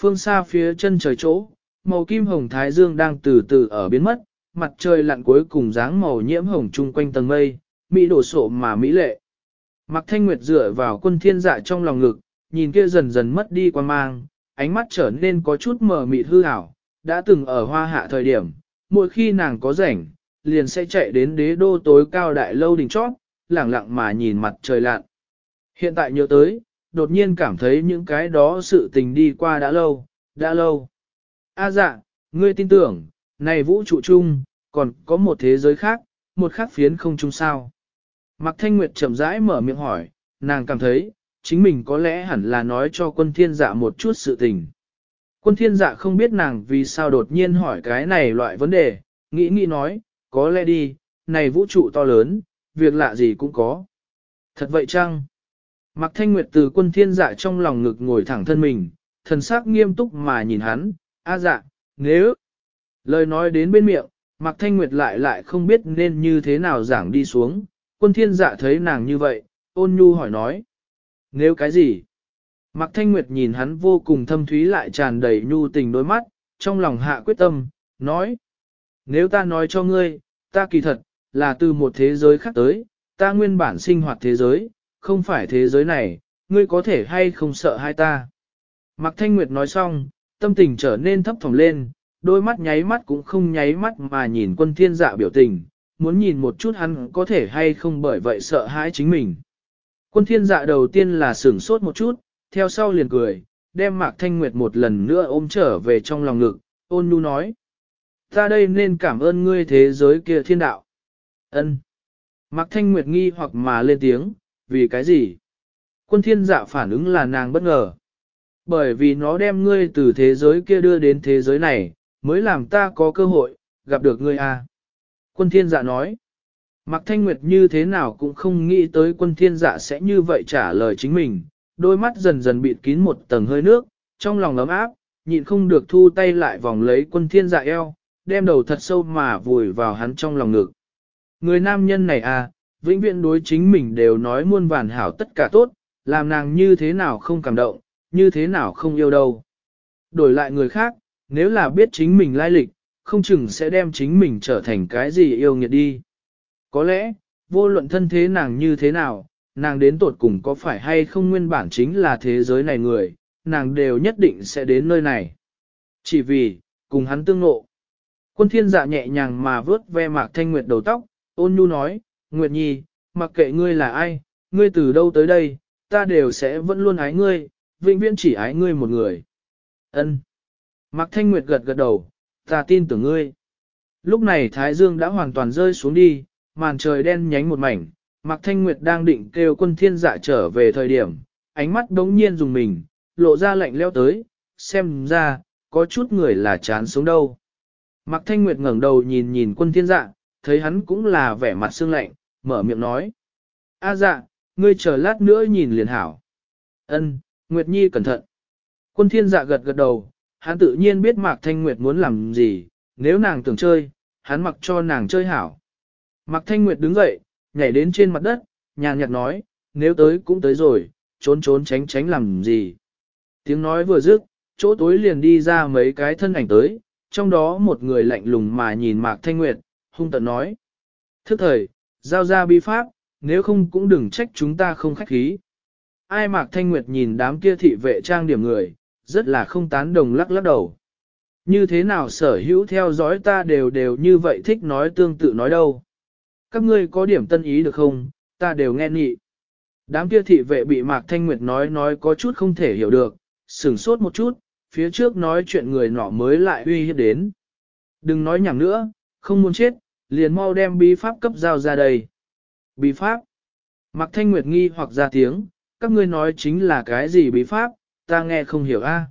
Phương xa phía chân trời chỗ, màu kim hồng thái dương đang từ từ ở biến mất, mặt trời lặn cuối cùng dáng màu nhiễm hồng chung quanh tầng mây, Mỹ đổ sộ mà Mỹ lệ. Mạc Thanh Nguyệt dựa vào quân thiên dạ trong lòng ngực, nhìn kia dần dần mất đi quan mang, ánh mắt trở nên có chút mờ mịt hư ảo, đã từng ở hoa hạ thời điểm, mỗi khi nàng có rảnh, liền sẽ chạy đến đế đô tối cao đại lâu đỉnh chót, lẳng lặng mà nhìn mặt trời lặn. Hiện tại nhớ tới, đột nhiên cảm thấy những cái đó sự tình đi qua đã lâu, đã lâu. A dạ, ngươi tin tưởng, này vũ trụ chung, còn có một thế giới khác, một khác phiến không chung sao. Mạc Thanh Nguyệt chậm rãi mở miệng hỏi, nàng cảm thấy, chính mình có lẽ hẳn là nói cho quân thiên dạ một chút sự tình. Quân thiên dạ không biết nàng vì sao đột nhiên hỏi cái này loại vấn đề, nghĩ nghĩ nói, có lẽ đi, này vũ trụ to lớn, việc lạ gì cũng có. Thật vậy chăng? Mạc Thanh Nguyệt từ quân thiên dạ trong lòng ngực ngồi thẳng thân mình, thần sắc nghiêm túc mà nhìn hắn, a dạ, nếu... Lời nói đến bên miệng, Mạc Thanh Nguyệt lại lại không biết nên như thế nào giảng đi xuống, quân thiên dạ thấy nàng như vậy, ôn nhu hỏi nói. Nếu cái gì? Mạc Thanh Nguyệt nhìn hắn vô cùng thâm thúy lại tràn đầy nhu tình đôi mắt, trong lòng hạ quyết tâm, nói. Nếu ta nói cho ngươi, ta kỳ thật, là từ một thế giới khác tới, ta nguyên bản sinh hoạt thế giới, không phải thế giới này, ngươi có thể hay không sợ hai ta. Mạc Thanh Nguyệt nói xong, tâm tình trở nên thấp thỏm lên, đôi mắt nháy mắt cũng không nháy mắt mà nhìn quân thiên dạ biểu tình, muốn nhìn một chút hắn có thể hay không bởi vậy sợ hãi chính mình. Quân thiên dạ đầu tiên là sửng sốt một chút, theo sau liền cười, đem Mạc Thanh Nguyệt một lần nữa ôm trở về trong lòng ngực, ôn nhu nói. Ta đây nên cảm ơn ngươi thế giới kia thiên đạo. Ân. Mạc Thanh Nguyệt nghi hoặc mà lên tiếng, vì cái gì? Quân thiên dạ phản ứng là nàng bất ngờ. Bởi vì nó đem ngươi từ thế giới kia đưa đến thế giới này, mới làm ta có cơ hội, gặp được ngươi à. Quân thiên dạ nói. Mạc Thanh Nguyệt như thế nào cũng không nghĩ tới quân thiên dạ sẽ như vậy trả lời chính mình, đôi mắt dần dần bịt kín một tầng hơi nước, trong lòng ấm áp, nhịn không được thu tay lại vòng lấy quân thiên dạ eo, đem đầu thật sâu mà vùi vào hắn trong lòng ngực. Người nam nhân này à, vĩnh viễn đối chính mình đều nói muôn vàn hảo tất cả tốt, làm nàng như thế nào không cảm động, như thế nào không yêu đâu. Đổi lại người khác, nếu là biết chính mình lai lịch, không chừng sẽ đem chính mình trở thành cái gì yêu nghiệt đi. Có lẽ, vô luận thân thế nàng như thế nào, nàng đến tột cùng có phải hay không nguyên bản chính là thế giới này người, nàng đều nhất định sẽ đến nơi này. Chỉ vì, cùng hắn tương ngộ. Quân thiên dạ nhẹ nhàng mà vớt ve mạc thanh nguyệt đầu tóc, ôn nhu nói, Nguyệt Nhi, mặc kệ ngươi là ai, ngươi từ đâu tới đây, ta đều sẽ vẫn luôn ái ngươi, vĩnh viễn chỉ ái ngươi một người. Ân. Mạc Thanh Nguyệt gật gật đầu, ta tin tưởng ngươi. Lúc này Thái Dương đã hoàn toàn rơi xuống đi, màn trời đen nhánh một mảnh, Mạc Thanh Nguyệt đang định kêu quân thiên dạ trở về thời điểm, ánh mắt đống nhiên dùng mình, lộ ra lạnh leo tới, xem ra, có chút người là chán sống đâu. Mạc Thanh Nguyệt ngẩng đầu nhìn nhìn quân thiên dạ, thấy hắn cũng là vẻ mặt sương lạnh, mở miệng nói. A dạ, ngươi chờ lát nữa nhìn liền hảo. Ân, Nguyệt Nhi cẩn thận. Quân thiên dạ gật gật đầu, hắn tự nhiên biết Mạc Thanh Nguyệt muốn làm gì, nếu nàng tưởng chơi, hắn mặc cho nàng chơi hảo. Mạc Thanh Nguyệt đứng dậy, nhảy đến trên mặt đất, nhàn nhạt nói, nếu tới cũng tới rồi, trốn trốn tránh tránh làm gì. Tiếng nói vừa dứt, chỗ tối liền đi ra mấy cái thân ảnh tới, trong đó một người lạnh lùng mà nhìn Mạc Thanh Nguyệt, hung tận nói. Thức thời, giao ra bi pháp, nếu không cũng đừng trách chúng ta không khách khí. Ai Mạc Thanh Nguyệt nhìn đám kia thị vệ trang điểm người, rất là không tán đồng lắc lắc đầu. Như thế nào sở hữu theo dõi ta đều đều như vậy thích nói tương tự nói đâu. Các ngươi có điểm tân ý được không, ta đều nghe nghị. Đám kia thị vệ bị Mạc Thanh Nguyệt nói nói có chút không thể hiểu được, sửng sốt một chút, phía trước nói chuyện người nọ mới lại uy hiếp đến. Đừng nói nhảm nữa, không muốn chết, liền mau đem bí pháp cấp giao ra đây. Bí pháp? Mạc Thanh Nguyệt nghi hoặc ra tiếng, các ngươi nói chính là cái gì bí pháp, ta nghe không hiểu a.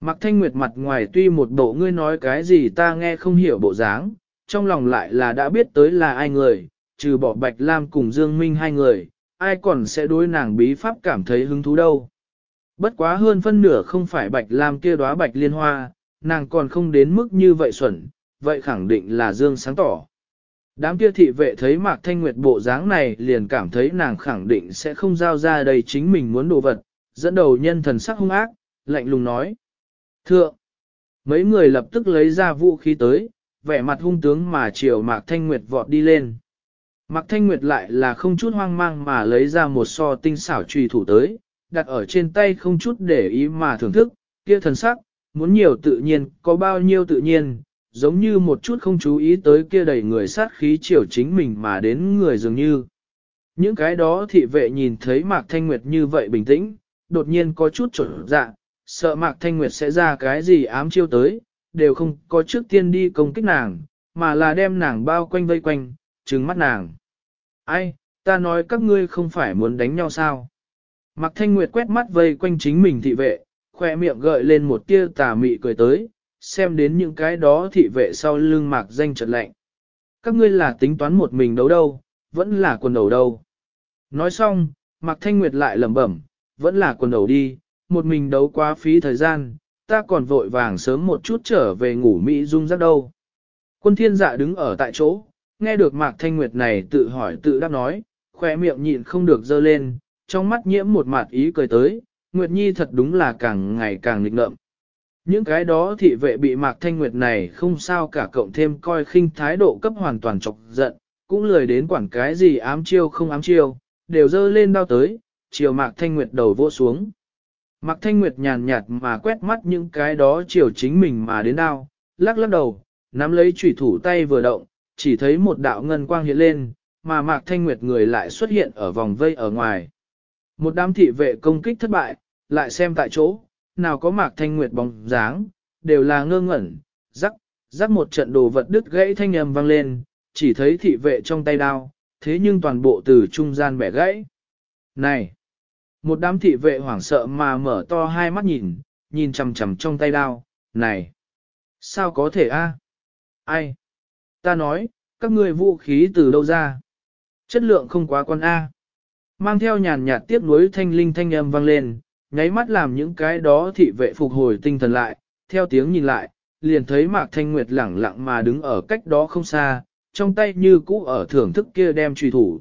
Mạc Thanh Nguyệt mặt ngoài tuy một bộ ngươi nói cái gì ta nghe không hiểu bộ dáng, trong lòng lại là đã biết tới là ai người, trừ bỏ Bạch Lam cùng Dương Minh hai người, ai còn sẽ đối nàng bí pháp cảm thấy hứng thú đâu. Bất quá hơn phân nửa không phải Bạch Lam kia đóa Bạch Liên Hoa, nàng còn không đến mức như vậy xuẩn, vậy khẳng định là Dương sáng tỏ. Đám kia thị vệ thấy Mạc Thanh Nguyệt bộ dáng này liền cảm thấy nàng khẳng định sẽ không giao ra đây chính mình muốn đồ vật, dẫn đầu nhân thần sắc hung ác, lạnh lùng nói. Thượng! Mấy người lập tức lấy ra vũ khí tới, vẻ mặt hung tướng mà chiều Mạc Thanh Nguyệt vọt đi lên. Mạc Thanh Nguyệt lại là không chút hoang mang mà lấy ra một so tinh xảo trùy thủ tới, đặt ở trên tay không chút để ý mà thưởng thức, kia thần sắc, muốn nhiều tự nhiên, có bao nhiêu tự nhiên, giống như một chút không chú ý tới kia đầy người sát khí chiều chính mình mà đến người dường như. Những cái đó thị vệ nhìn thấy Mạc Thanh Nguyệt như vậy bình tĩnh, đột nhiên có chút trở dạ, sợ Mạc Thanh Nguyệt sẽ ra cái gì ám chiêu tới, đều không có trước tiên đi công kích nàng, mà là đem nàng bao quanh vây quanh, trừng mắt nàng. Ai, ta nói các ngươi không phải muốn đánh nhau sao? Mạc Thanh Nguyệt quét mắt vây quanh chính mình thị vệ, khoe miệng gợi lên một tia tà mị cười tới, xem đến những cái đó thị vệ sau lưng Mạc danh trật lạnh. Các ngươi là tính toán một mình đấu đâu, vẫn là quần đầu đâu. Nói xong, Mạc Thanh Nguyệt lại lẩm bẩm, vẫn là quần đầu đi, một mình đấu quá phí thời gian, ta còn vội vàng sớm một chút trở về ngủ Mỹ dung giấc đâu. Quân thiên dạ đứng ở tại chỗ, nghe được Mạc Thanh Nguyệt này tự hỏi tự đáp nói, khỏe miệng nhịn không được dơ lên, trong mắt nhiễm một mặt ý cười tới, Nguyệt Nhi thật đúng là càng ngày càng nghịch ngợm. Những cái đó thị vệ bị Mạc Thanh Nguyệt này không sao cả cộng thêm coi khinh thái độ cấp hoàn toàn chọc giận, cũng lười đến quản cái gì ám chiêu không ám chiêu, đều dơ lên đau tới, chiều Mạc Thanh Nguyệt đầu vỗ xuống. Mạc Thanh Nguyệt nhàn nhạt mà quét mắt những cái đó chiều chính mình mà đến đao, lắc lắc đầu, nắm lấy chủy thủ tay vừa động, chỉ thấy một đạo ngân quang hiện lên, mà Mạc Thanh Nguyệt người lại xuất hiện ở vòng vây ở ngoài. Một đám thị vệ công kích thất bại, lại xem tại chỗ, nào có Mạc Thanh Nguyệt bóng dáng, đều là ngơ ngẩn, rắc, rắc một trận đồ vật đứt gãy thanh âm vang lên, chỉ thấy thị vệ trong tay đao, thế nhưng toàn bộ từ trung gian bẻ gãy. Này! Một đám thị vệ hoảng sợ mà mở to hai mắt nhìn, nhìn chằm chằm trong tay đao, này! Sao có thể a? Ai? Ta nói, các ngươi vũ khí từ đâu ra? Chất lượng không quá con A. Mang theo nhàn nhạt tiếp nối thanh linh thanh âm vang lên, nháy mắt làm những cái đó thị vệ phục hồi tinh thần lại, theo tiếng nhìn lại, liền thấy Mạc Thanh Nguyệt lẳng lặng mà đứng ở cách đó không xa, trong tay như cũ ở thưởng thức kia đem truy thủ.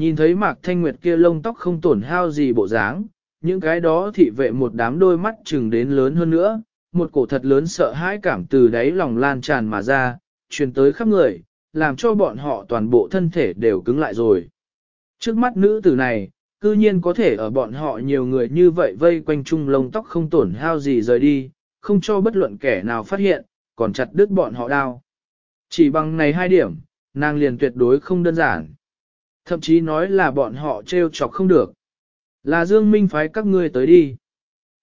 Nhìn thấy Mạc Thanh Nguyệt kia lông tóc không tổn hao gì bộ dáng, những cái đó thị vệ một đám đôi mắt chừng đến lớn hơn nữa, một cổ thật lớn sợ hãi cảm từ đáy lòng lan tràn mà ra, truyền tới khắp người, làm cho bọn họ toàn bộ thân thể đều cứng lại rồi. Trước mắt nữ tử này, cư nhiên có thể ở bọn họ nhiều người như vậy vây quanh chung lông tóc không tổn hao gì rời đi, không cho bất luận kẻ nào phát hiện, còn chặt đứt bọn họ đau. Chỉ bằng này hai điểm, nàng liền tuyệt đối không đơn giản. Thậm chí nói là bọn họ trêu chọc không được. Là Dương Minh phái các ngươi tới đi.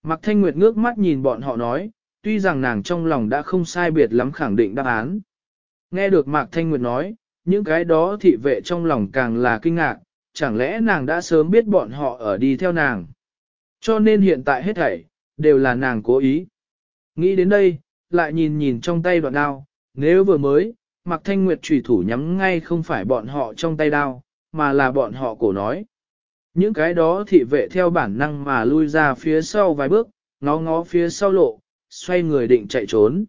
Mạc Thanh Nguyệt ngước mắt nhìn bọn họ nói, tuy rằng nàng trong lòng đã không sai biệt lắm khẳng định đáp án. Nghe được Mạc Thanh Nguyệt nói, những cái đó thị vệ trong lòng càng là kinh ngạc, chẳng lẽ nàng đã sớm biết bọn họ ở đi theo nàng. Cho nên hiện tại hết thảy, đều là nàng cố ý. Nghĩ đến đây, lại nhìn nhìn trong tay đoạn đao, nếu vừa mới, Mạc Thanh Nguyệt trùy thủ nhắm ngay không phải bọn họ trong tay đao, mà là bọn họ cổ nói. Những cái đó thị vệ theo bản năng mà lui ra phía sau vài bước, ngó ngó phía sau lộ, xoay người định chạy trốn.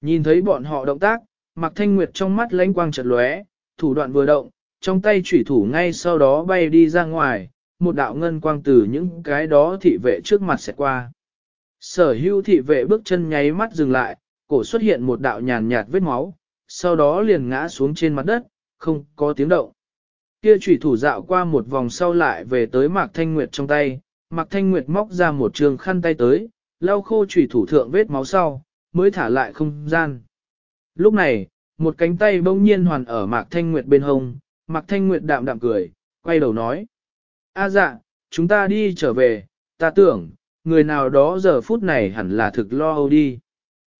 Nhìn thấy bọn họ động tác, Mạc Thanh Nguyệt trong mắt lánh quang chợt lóe, thủ đoạn vừa động, trong tay chủy thủ ngay sau đó bay đi ra ngoài, một đạo ngân quang từ những cái đó thị vệ trước mặt sẽ qua. Sở hưu thị vệ bước chân nháy mắt dừng lại, cổ xuất hiện một đạo nhàn nhạt vết máu, sau đó liền ngã xuống trên mặt đất, không có tiếng động. Kia chủy thủ dạo qua một vòng sau lại về tới Mạc Thanh Nguyệt trong tay, Mạc Thanh Nguyệt móc ra một trường khăn tay tới, lau khô chủy thủ thượng vết máu sau, mới thả lại không gian. Lúc này, một cánh tay bỗng nhiên hoàn ở Mạc Thanh Nguyệt bên hông, Mạc Thanh Nguyệt đạm đạm cười, quay đầu nói. A dạ, chúng ta đi trở về, ta tưởng, người nào đó giờ phút này hẳn là thực lo âu đi.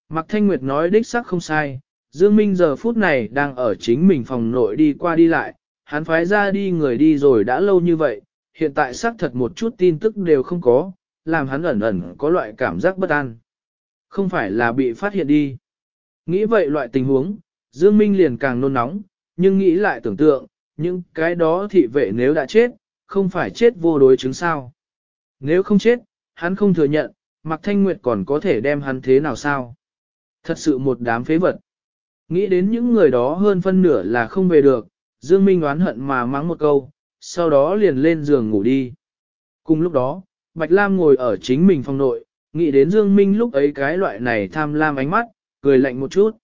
Mạc Thanh Nguyệt nói đích xác không sai, Dương Minh giờ phút này đang ở chính mình phòng nội đi qua đi lại, hắn phái ra đi người đi rồi đã lâu như vậy, hiện tại xác thật một chút tin tức đều không có, làm hắn ẩn ẩn có loại cảm giác bất an. Không phải là bị phát hiện đi. Nghĩ vậy loại tình huống, Dương Minh liền càng nôn nóng, nhưng nghĩ lại tưởng tượng, những cái đó thị vệ nếu đã chết, không phải chết vô đối chứng sao. Nếu không chết, hắn không thừa nhận, Mạc Thanh Nguyệt còn có thể đem hắn thế nào sao? Thật sự một đám phế vật. Nghĩ đến những người đó hơn phân nửa là không về được, Dương Minh oán hận mà mắng một câu, sau đó liền lên giường ngủ đi. Cùng lúc đó, Bạch Lam ngồi ở chính mình phòng nội, nghĩ đến Dương Minh lúc ấy cái loại này tham lam ánh mắt, cười lạnh một chút.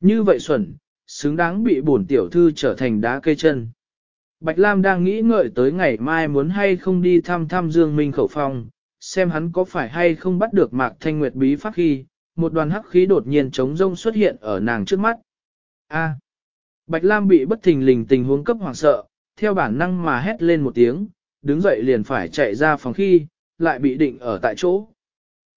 Như vậy xuẩn, xứng đáng bị bổn tiểu thư trở thành đá cây chân. Bạch Lam đang nghĩ ngợi tới ngày mai muốn hay không đi thăm thăm Dương Minh khẩu phong, xem hắn có phải hay không bắt được Mạc Thanh Nguyệt bí pháp khi, một đoàn hắc khí đột nhiên trống rông xuất hiện ở nàng trước mắt. A. Bạch Lam bị bất thình lình tình huống cấp hoảng sợ, theo bản năng mà hét lên một tiếng, đứng dậy liền phải chạy ra phòng khi, lại bị định ở tại chỗ.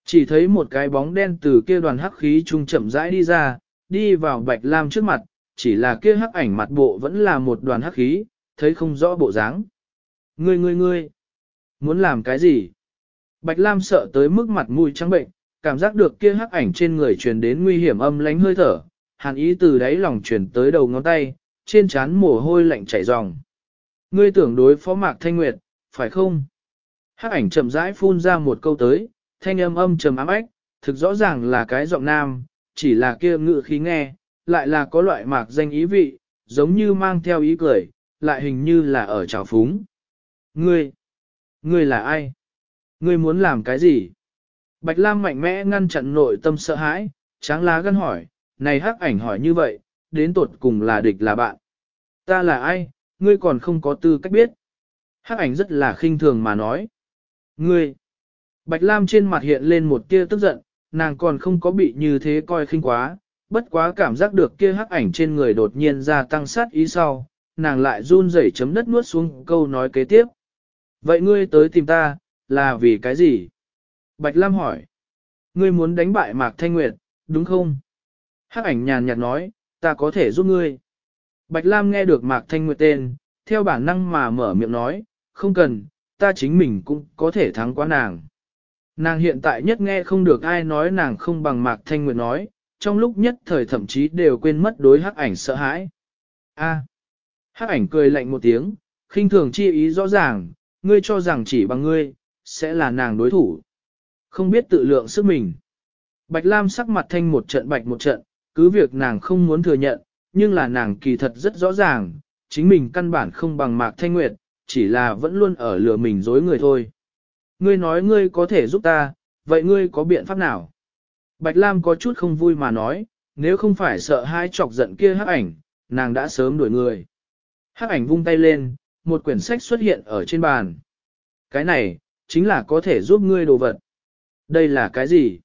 Chỉ thấy một cái bóng đen từ kia đoàn hắc khí trung chậm rãi đi ra, đi vào Bạch Lam trước mặt, chỉ là kia hắc ảnh mặt bộ vẫn là một đoàn hắc khí, thấy không rõ bộ dáng. Ngươi ngươi ngươi, muốn làm cái gì? Bạch Lam sợ tới mức mặt mũi trắng bệnh, cảm giác được kia hắc ảnh trên người truyền đến nguy hiểm âm lánh hơi thở, hàn ý từ đáy lòng truyền tới đầu ngón tay, trên trán mồ hôi lạnh chảy ròng. Ngươi tưởng đối phó Mạc Thanh Nguyệt, phải không? Hắc ảnh chậm rãi phun ra một câu tới, thanh âm âm trầm ám ách, thực rõ ràng là cái giọng nam, chỉ là kia ngự khí nghe, lại là có loại mạc danh ý vị, giống như mang theo ý cười, lại hình như là ở trào phúng. Ngươi, ngươi là ai? Ngươi muốn làm cái gì? Bạch Lam mạnh mẽ ngăn chặn nội tâm sợ hãi, tráng lá gân hỏi, này hắc ảnh hỏi như vậy, đến tột cùng là địch là bạn. Ta là ai, ngươi còn không có tư cách biết. Hắc ảnh rất là khinh thường mà nói. Ngươi, Bạch Lam trên mặt hiện lên một tia tức giận, nàng còn không có bị như thế coi khinh quá, bất quá cảm giác được kia hắc ảnh trên người đột nhiên gia tăng sát ý sau, nàng lại run rẩy chấm đất nuốt xuống câu nói kế tiếp. Vậy ngươi tới tìm ta, là vì cái gì? Bạch Lam hỏi. Ngươi muốn đánh bại Mạc Thanh Nguyệt, đúng không? Hắc ảnh nhàn nhạt nói, ta có thể giúp ngươi. Bạch Lam nghe được Mạc Thanh Nguyệt tên, theo bản năng mà mở miệng nói, không cần, ta chính mình cũng có thể thắng qua nàng. Nàng hiện tại nhất nghe không được ai nói nàng không bằng Mạc Thanh Nguyệt nói, trong lúc nhất thời thậm chí đều quên mất đối hắc ảnh sợ hãi. A. Hắc ảnh cười lạnh một tiếng, khinh thường chi ý rõ ràng, ngươi cho rằng chỉ bằng ngươi, sẽ là nàng đối thủ. Không biết tự lượng sức mình. Bạch Lam sắc mặt thanh một trận bạch một trận, cứ việc nàng không muốn thừa nhận, nhưng là nàng kỳ thật rất rõ ràng, chính mình căn bản không bằng Mạc Thanh Nguyệt, chỉ là vẫn luôn ở lừa mình dối người thôi. Ngươi nói ngươi có thể giúp ta, vậy ngươi có biện pháp nào? Bạch Lam có chút không vui mà nói, nếu không phải sợ hai chọc giận kia hắc ảnh, nàng đã sớm đuổi người. Hắc ảnh vung tay lên, một quyển sách xuất hiện ở trên bàn. Cái này, chính là có thể giúp ngươi đồ vật. Đây là cái gì?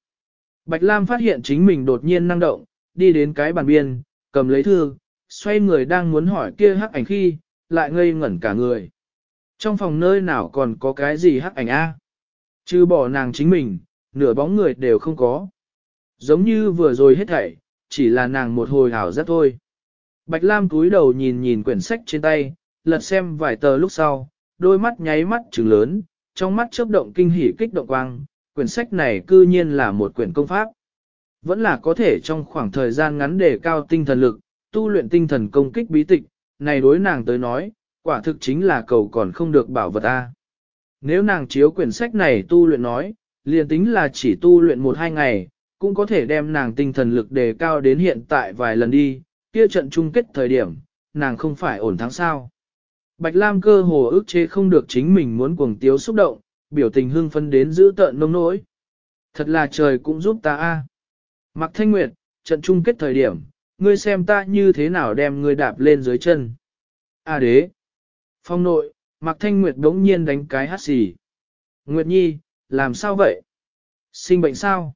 Bạch Lam phát hiện chính mình đột nhiên năng động, đi đến cái bàn biên, cầm lấy thư, xoay người đang muốn hỏi kia hắc ảnh khi, lại ngây ngẩn cả người. Trong phòng nơi nào còn có cái gì hắc ảnh a? Chứ bỏ nàng chính mình, nửa bóng người đều không có. Giống như vừa rồi hết thảy, chỉ là nàng một hồi hảo giác thôi. Bạch Lam cúi đầu nhìn nhìn quyển sách trên tay, lật xem vài tờ lúc sau, đôi mắt nháy mắt trừng lớn, trong mắt chớp động kinh hỉ kích động quang, quyển sách này cư nhiên là một quyển công pháp. Vẫn là có thể trong khoảng thời gian ngắn để cao tinh thần lực, tu luyện tinh thần công kích bí tịch, này đối nàng tới nói, quả thực chính là cầu còn không được bảo vật A. Nếu nàng chiếu quyển sách này tu luyện nói, liền tính là chỉ tu luyện một hai ngày, cũng có thể đem nàng tinh thần lực đề cao đến hiện tại vài lần đi, kia trận chung kết thời điểm, nàng không phải ổn thắng sao. Bạch Lam cơ hồ ức chế không được chính mình muốn cuồng tiếu xúc động, biểu tình hưng phấn đến giữ tợn nông nỗi. Thật là trời cũng giúp ta a. Mạc thanh nguyệt, trận chung kết thời điểm, ngươi xem ta như thế nào đem ngươi đạp lên dưới chân. A đế. Phong nội, Mạc Thanh Nguyệt đống nhiên đánh cái hát xì. Nguyệt Nhi, làm sao vậy? Sinh bệnh sao?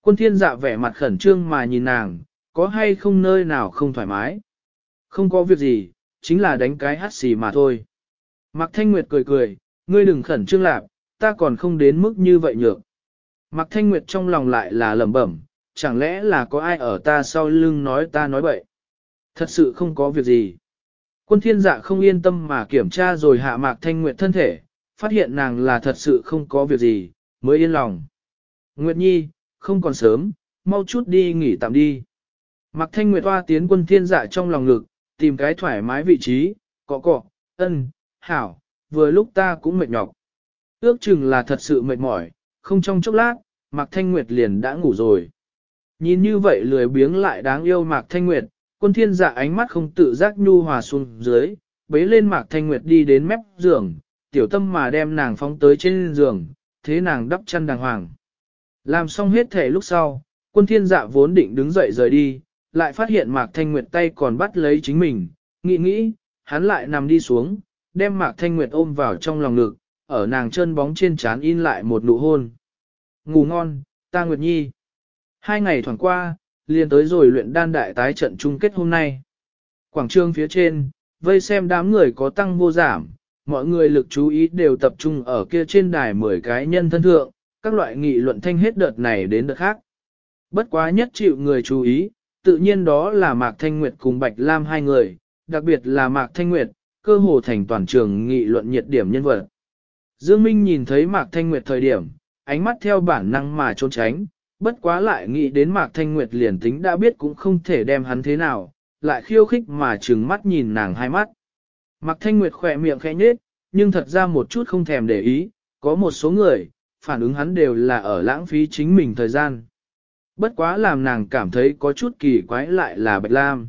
Quân thiên dạ vẻ mặt khẩn trương mà nhìn nàng, có hay không nơi nào không thoải mái? Không có việc gì, chính là đánh cái hát xì mà thôi. Mạc Thanh Nguyệt cười cười, ngươi đừng khẩn trương lạc, ta còn không đến mức như vậy nhược. Mạc Thanh Nguyệt trong lòng lại là lẩm bẩm, chẳng lẽ là có ai ở ta sau lưng nói ta nói bậy? Thật sự không có việc gì. Quân thiên dạ không yên tâm mà kiểm tra rồi hạ Mạc Thanh Nguyệt thân thể, phát hiện nàng là thật sự không có việc gì, mới yên lòng. Nguyệt Nhi, không còn sớm, mau chút đi nghỉ tạm đi. Mạc Thanh Nguyệt hoa tiến quân thiên dạ trong lòng ngực, tìm cái thoải mái vị trí, cọ cọ, ân, hảo, vừa lúc ta cũng mệt nhọc. Ước chừng là thật sự mệt mỏi, không trong chốc lát, Mạc Thanh Nguyệt liền đã ngủ rồi. Nhìn như vậy lười biếng lại đáng yêu Mạc Thanh Nguyệt, quân thiên dạ ánh mắt không tự giác nhu hòa xuống dưới, bế lên Mạc Thanh Nguyệt đi đến mép giường, tiểu tâm mà đem nàng phóng tới trên giường, thế nàng đắp chăn đàng hoàng. Làm xong hết thể lúc sau, quân thiên dạ vốn định đứng dậy rời đi, lại phát hiện Mạc Thanh Nguyệt tay còn bắt lấy chính mình, nghĩ nghĩ, hắn lại nằm đi xuống, đem Mạc Thanh Nguyệt ôm vào trong lòng ngực, ở nàng chân bóng trên trán in lại một nụ hôn. Ngủ ngon, ta Nguyệt Nhi. Hai ngày thoảng qua, liền tới rồi luyện đan đại tái trận chung kết hôm nay. Quảng trường phía trên, vây xem đám người có tăng vô giảm, mọi người lực chú ý đều tập trung ở kia trên đài 10 cái nhân thân thượng, các loại nghị luận thanh hết đợt này đến đợt khác. Bất quá nhất chịu người chú ý, tự nhiên đó là Mạc Thanh Nguyệt cùng Bạch Lam hai người, đặc biệt là Mạc Thanh Nguyệt, cơ hồ thành toàn trường nghị luận nhiệt điểm nhân vật. Dương Minh nhìn thấy Mạc Thanh Nguyệt thời điểm, ánh mắt theo bản năng mà trốn tránh, bất quá lại nghĩ đến Mạc Thanh Nguyệt liền tính đã biết cũng không thể đem hắn thế nào, lại khiêu khích mà trừng mắt nhìn nàng hai mắt. Mạc Thanh Nguyệt khỏe miệng khẽ nhếch, nhưng thật ra một chút không thèm để ý, có một số người, phản ứng hắn đều là ở lãng phí chính mình thời gian. Bất quá làm nàng cảm thấy có chút kỳ quái lại là Bạch Lam.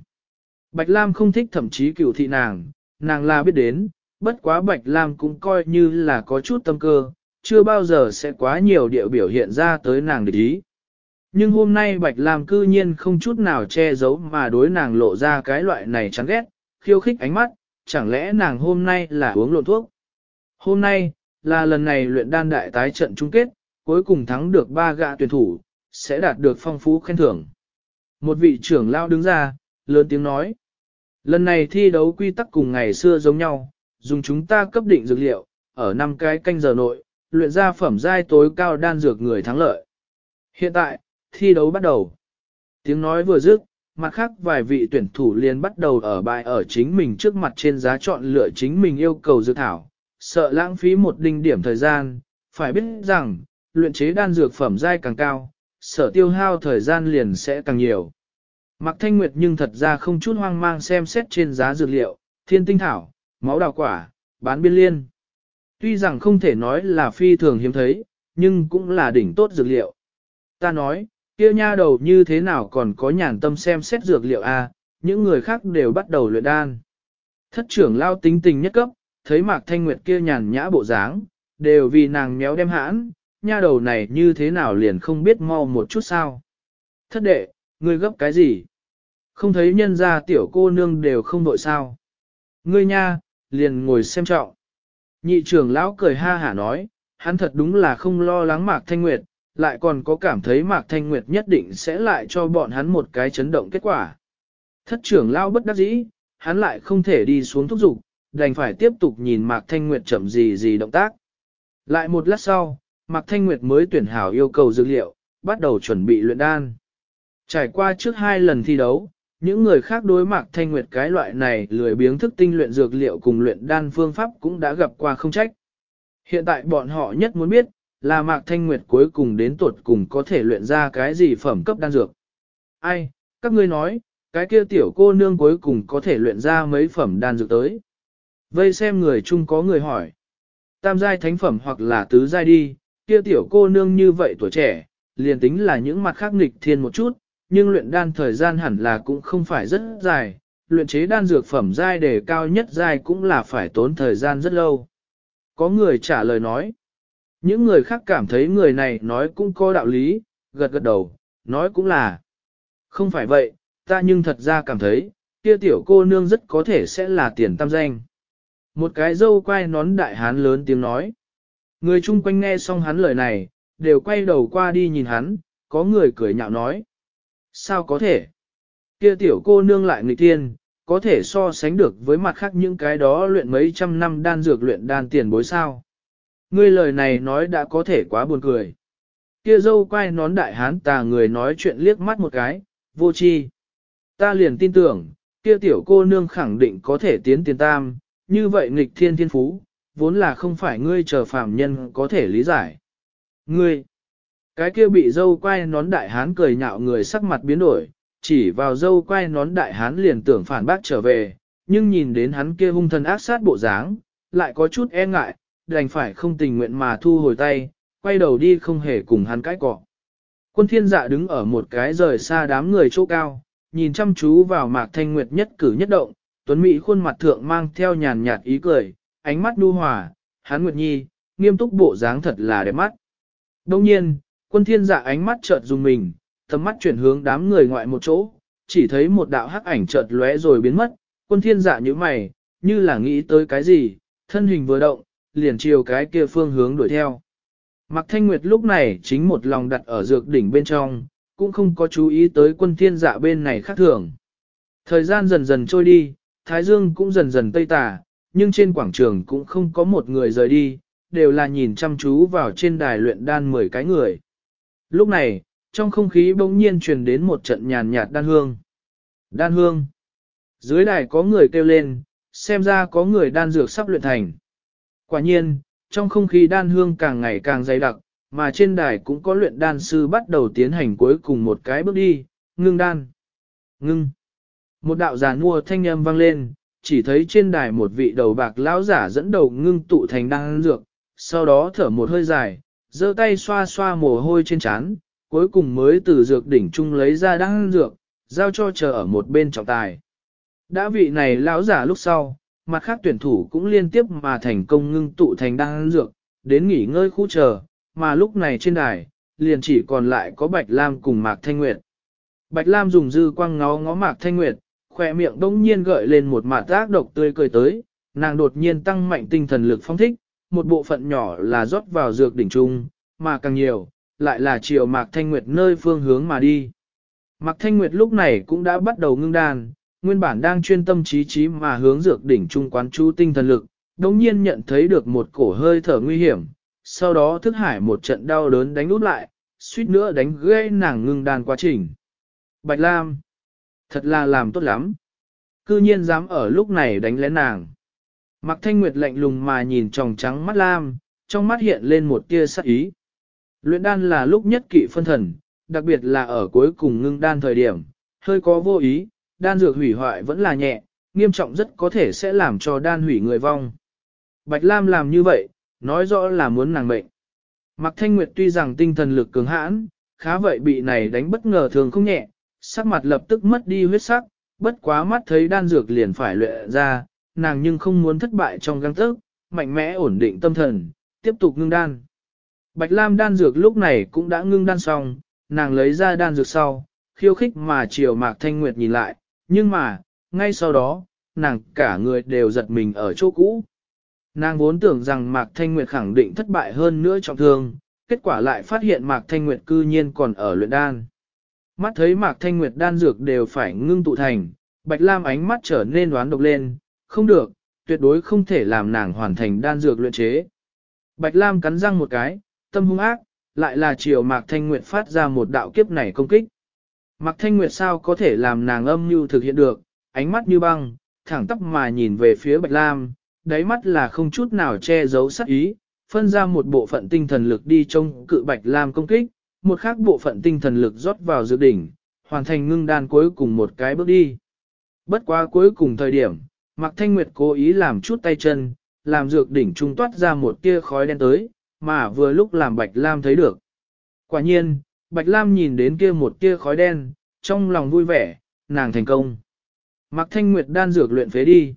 Bạch Lam không thích thậm chí cựu thị nàng, nàng là biết đến, bất quá Bạch Lam cũng coi như là có chút tâm cơ, chưa bao giờ sẽ quá nhiều điệu biểu hiện ra tới nàng để ý. Nhưng hôm nay Bạch Lam cư nhiên không chút nào che giấu mà đối nàng lộ ra cái loại này chán ghét, khiêu khích ánh mắt, chẳng lẽ nàng hôm nay là uống lộn thuốc. Hôm nay, là lần này luyện đan đại tái trận chung kết, cuối cùng thắng được ba gạ tuyển thủ, sẽ đạt được phong phú khen thưởng. Một vị trưởng lao đứng ra, lớn tiếng nói. Lần này thi đấu quy tắc cùng ngày xưa giống nhau, dùng chúng ta cấp định dược liệu, ở năm cái canh giờ nội, luyện ra phẩm giai tối cao đan dược người thắng lợi. Hiện tại, thi đấu bắt đầu. Tiếng nói vừa dứt, mặt khác vài vị tuyển thủ liền bắt đầu ở bài ở chính mình trước mặt trên giá chọn lựa chính mình yêu cầu dược thảo, sợ lãng phí một đinh điểm thời gian, phải biết rằng, luyện chế đan dược phẩm giai càng cao, sở tiêu hao thời gian liền sẽ càng nhiều. Mạc Thanh Nguyệt nhưng thật ra không chút hoang mang xem xét trên giá dược liệu, thiên tinh thảo, máu đào quả, bán biên liên. Tuy rằng không thể nói là phi thường hiếm thấy, nhưng cũng là đỉnh tốt dược liệu. Ta nói, kia nha đầu như thế nào còn có nhàn tâm xem xét dược liệu a? À, những người khác đều bắt đầu luyện đan. Thất trưởng lao tính tình nhất cấp, thấy Mạc Thanh Nguyệt kia nhàn nhã bộ dáng, đều vì nàng méo đem hãn, nha đầu này như thế nào liền không biết mau một chút sao. Thất đệ, ngươi gấp cái gì? Không thấy nhân gia tiểu cô nương đều không đội sao. Ngươi nha, liền ngồi xem trọng. Nhị trưởng lão cười ha hả nói, hắn thật đúng là không lo lắng Mạc Thanh Nguyệt, lại còn có cảm thấy Mạc Thanh Nguyệt nhất định sẽ lại cho bọn hắn một cái chấn động kết quả. Thất trưởng lão bất đắc dĩ, hắn lại không thể đi xuống thúc giục, đành phải tiếp tục nhìn Mạc Thanh Nguyệt chậm gì gì động tác. Lại một lát sau, Mạc Thanh Nguyệt mới tuyển hảo yêu cầu dược liệu, bắt đầu chuẩn bị luyện đan. Trải qua trước hai lần thi đấu, những người khác đối Mạc Thanh Nguyệt cái loại này lười biếng thức tinh luyện dược liệu cùng luyện đan phương pháp cũng đã gặp qua không trách. Hiện tại bọn họ nhất muốn biết, là Mạc Thanh Nguyệt cuối cùng đến tuột cùng có thể luyện ra cái gì phẩm cấp đan dược. Ai, các ngươi nói, cái kia tiểu cô nương cuối cùng có thể luyện ra mấy phẩm đan dược tới. Vây xem người chung có người hỏi. Tam giai thánh phẩm hoặc là tứ giai đi, kia tiểu cô nương như vậy tuổi trẻ, liền tính là những mặt khác nghịch thiên một chút, nhưng luyện đan thời gian hẳn là cũng không phải rất dài, luyện chế đan dược phẩm giai đề cao nhất giai cũng là phải tốn thời gian rất lâu. Có người trả lời nói, những người khác cảm thấy người này nói cũng có đạo lý, gật gật đầu, nói cũng là. Không phải vậy, ta nhưng thật ra cảm thấy, kia tiểu cô nương rất có thể sẽ là tiền tam danh. Một cái dâu quay nón đại hán lớn tiếng nói. Người chung quanh nghe xong hắn lời này, đều quay đầu qua đi nhìn hắn, có người cười nhạo nói. Sao có thể? Kia tiểu cô nương lại nghịch tiên, có thể so sánh được với mặt khác những cái đó luyện mấy trăm năm đan dược luyện đan tiền bối sao. Ngươi lời này nói đã có thể quá buồn cười. Kia dâu quay nón đại hán tà người nói chuyện liếc mắt một cái, vô chi. Ta liền tin tưởng, kia tiểu cô nương khẳng định có thể tiến tiền tam, như vậy nghịch thiên thiên phú, vốn là không phải ngươi chờ phàm nhân có thể lý giải. Ngươi, cái kia bị dâu quay nón đại hán cười nhạo người sắc mặt biến đổi, chỉ vào dâu quay nón đại hán liền tưởng phản bác trở về, nhưng nhìn đến hắn kia hung thần ác sát bộ dáng, lại có chút e ngại, đành phải không tình nguyện mà thu hồi tay, quay đầu đi không hề cùng hắn cãi cọ. Quân thiên dạ đứng ở một cái rời xa đám người chỗ cao, nhìn chăm chú vào mạc thanh nguyệt nhất cử nhất động, tuấn mỹ khuôn mặt thượng mang theo nhàn nhạt ý cười, ánh mắt nu hòa, hắn nguyệt nhi, nghiêm túc bộ dáng thật là đẹp mắt. Đồng nhiên, quân thiên dạ ánh mắt chợt dùng mình, tầm mắt chuyển hướng đám người ngoại một chỗ, chỉ thấy một đạo hắc ảnh chợt lóe rồi biến mất, quân thiên dạ như mày, như là nghĩ tới cái gì, thân hình vừa động, liền chiều cái kia phương hướng đuổi theo. Mạc Thanh Nguyệt lúc này chính một lòng đặt ở dược đỉnh bên trong, cũng không có chú ý tới quân thiên dạ bên này khác thường. Thời gian dần dần trôi đi, Thái Dương cũng dần dần tây tà, nhưng trên quảng trường cũng không có một người rời đi, đều là nhìn chăm chú vào trên đài luyện đan mười cái người. Lúc này, trong không khí bỗng nhiên truyền đến một trận nhàn nhạt đan hương. Đan hương. Dưới đài có người kêu lên, xem ra có người đan dược sắp luyện thành. Quả nhiên, trong không khí đan hương càng ngày càng dày đặc, mà trên đài cũng có luyện đan sư bắt đầu tiến hành cuối cùng một cái bước đi, ngưng đan. Ngưng. Một đạo giả mua thanh âm vang lên, chỉ thấy trên đài một vị đầu bạc lão giả dẫn đầu ngưng tụ thành đan dược, sau đó thở một hơi dài, giơ tay xoa xoa mồ hôi trên trán, cuối cùng mới từ dược đỉnh trung lấy ra đan dược, giao cho chờ ở một bên trọng tài. Đã vị này lão giả lúc sau, mặt khác tuyển thủ cũng liên tiếp mà thành công ngưng tụ thành đan dược, đến nghỉ ngơi khu chờ, mà lúc này trên đài, liền chỉ còn lại có Bạch Lam cùng Mạc Thanh Nguyệt. Bạch Lam dùng dư quang ngó ngó Mạc Thanh Nguyệt, khỏe miệng đông nhiên gợi lên một mạt giác độc tươi cười tới, nàng đột nhiên tăng mạnh tinh thần lực phong thích, một bộ phận nhỏ là rót vào dược đỉnh trung, mà càng nhiều, lại là chiều Mạc Thanh Nguyệt nơi phương hướng mà đi. Mạc Thanh Nguyệt lúc này cũng đã bắt đầu ngưng đàn, nguyên bản đang chuyên tâm trí trí mà hướng dược đỉnh trung quán chú tinh thần lực, đồng nhiên nhận thấy được một cổ hơi thở nguy hiểm, sau đó thức hải một trận đau đớn đánh út lại, suýt nữa đánh gây nàng ngưng đàn quá trình. Bạch Lam, thật là làm tốt lắm. Cư nhiên dám ở lúc này đánh lén nàng. Mạc Thanh Nguyệt lạnh lùng mà nhìn tròng trắng mắt Lam, trong mắt hiện lên một tia sắc ý. Luyện đan là lúc nhất kỵ phân thần, đặc biệt là ở cuối cùng ngưng đan thời điểm, hơi có vô ý, đan dược hủy hoại vẫn là nhẹ, nghiêm trọng rất có thể sẽ làm cho đan hủy người vong. Bạch Lam làm như vậy, nói rõ là muốn nàng mệnh. Mạc Thanh Nguyệt tuy rằng tinh thần lực cường hãn, khá vậy bị này đánh bất ngờ thường không nhẹ, sắc mặt lập tức mất đi huyết sắc, bất quá mắt thấy đan dược liền phải luyện ra, nàng nhưng không muốn thất bại trong găng tức, mạnh mẽ ổn định tâm thần, tiếp tục ngưng đan. Bạch Lam đan dược lúc này cũng đã ngưng đan xong, nàng lấy ra đan dược sau, khiêu khích mà chiều Mạc Thanh Nguyệt nhìn lại, nhưng mà, ngay sau đó, nàng cả người đều giật mình ở chỗ cũ. Nàng vốn tưởng rằng Mạc Thanh Nguyệt khẳng định thất bại hơn nữa trọng thương, kết quả lại phát hiện Mạc Thanh Nguyệt cư nhiên còn ở luyện đan. Mắt thấy Mạc Thanh Nguyệt đan dược đều phải ngưng tụ thành, Bạch Lam ánh mắt trở nên đoán độc lên, không được, tuyệt đối không thể làm nàng hoàn thành đan dược luyện chế. Bạch Lam cắn răng một cái, tâm hung ác, lại là chiều Mạc Thanh Nguyệt phát ra một đạo kiếp này công kích. Mạc Thanh Nguyệt sao có thể làm nàng âm mưu thực hiện được, ánh mắt như băng, thẳng tắp mà nhìn về phía Bạch Lam, đáy mắt là không chút nào che giấu sắc ý, phân ra một bộ phận tinh thần lực đi trông cự Bạch Lam công kích, một khác bộ phận tinh thần lực rót vào dự đỉnh, hoàn thành ngưng đan cuối cùng một cái bước đi. Bất quá cuối cùng thời điểm, Mạc Thanh Nguyệt cố ý làm chút tay chân, làm dược đỉnh trung toát ra một tia khói đen tới, mà vừa lúc làm Bạch Lam thấy được. Quả nhiên, Bạch Lam nhìn đến kia một tia khói đen, trong lòng vui vẻ, nàng thành công. Mạc Thanh Nguyệt đan dược luyện phế đi.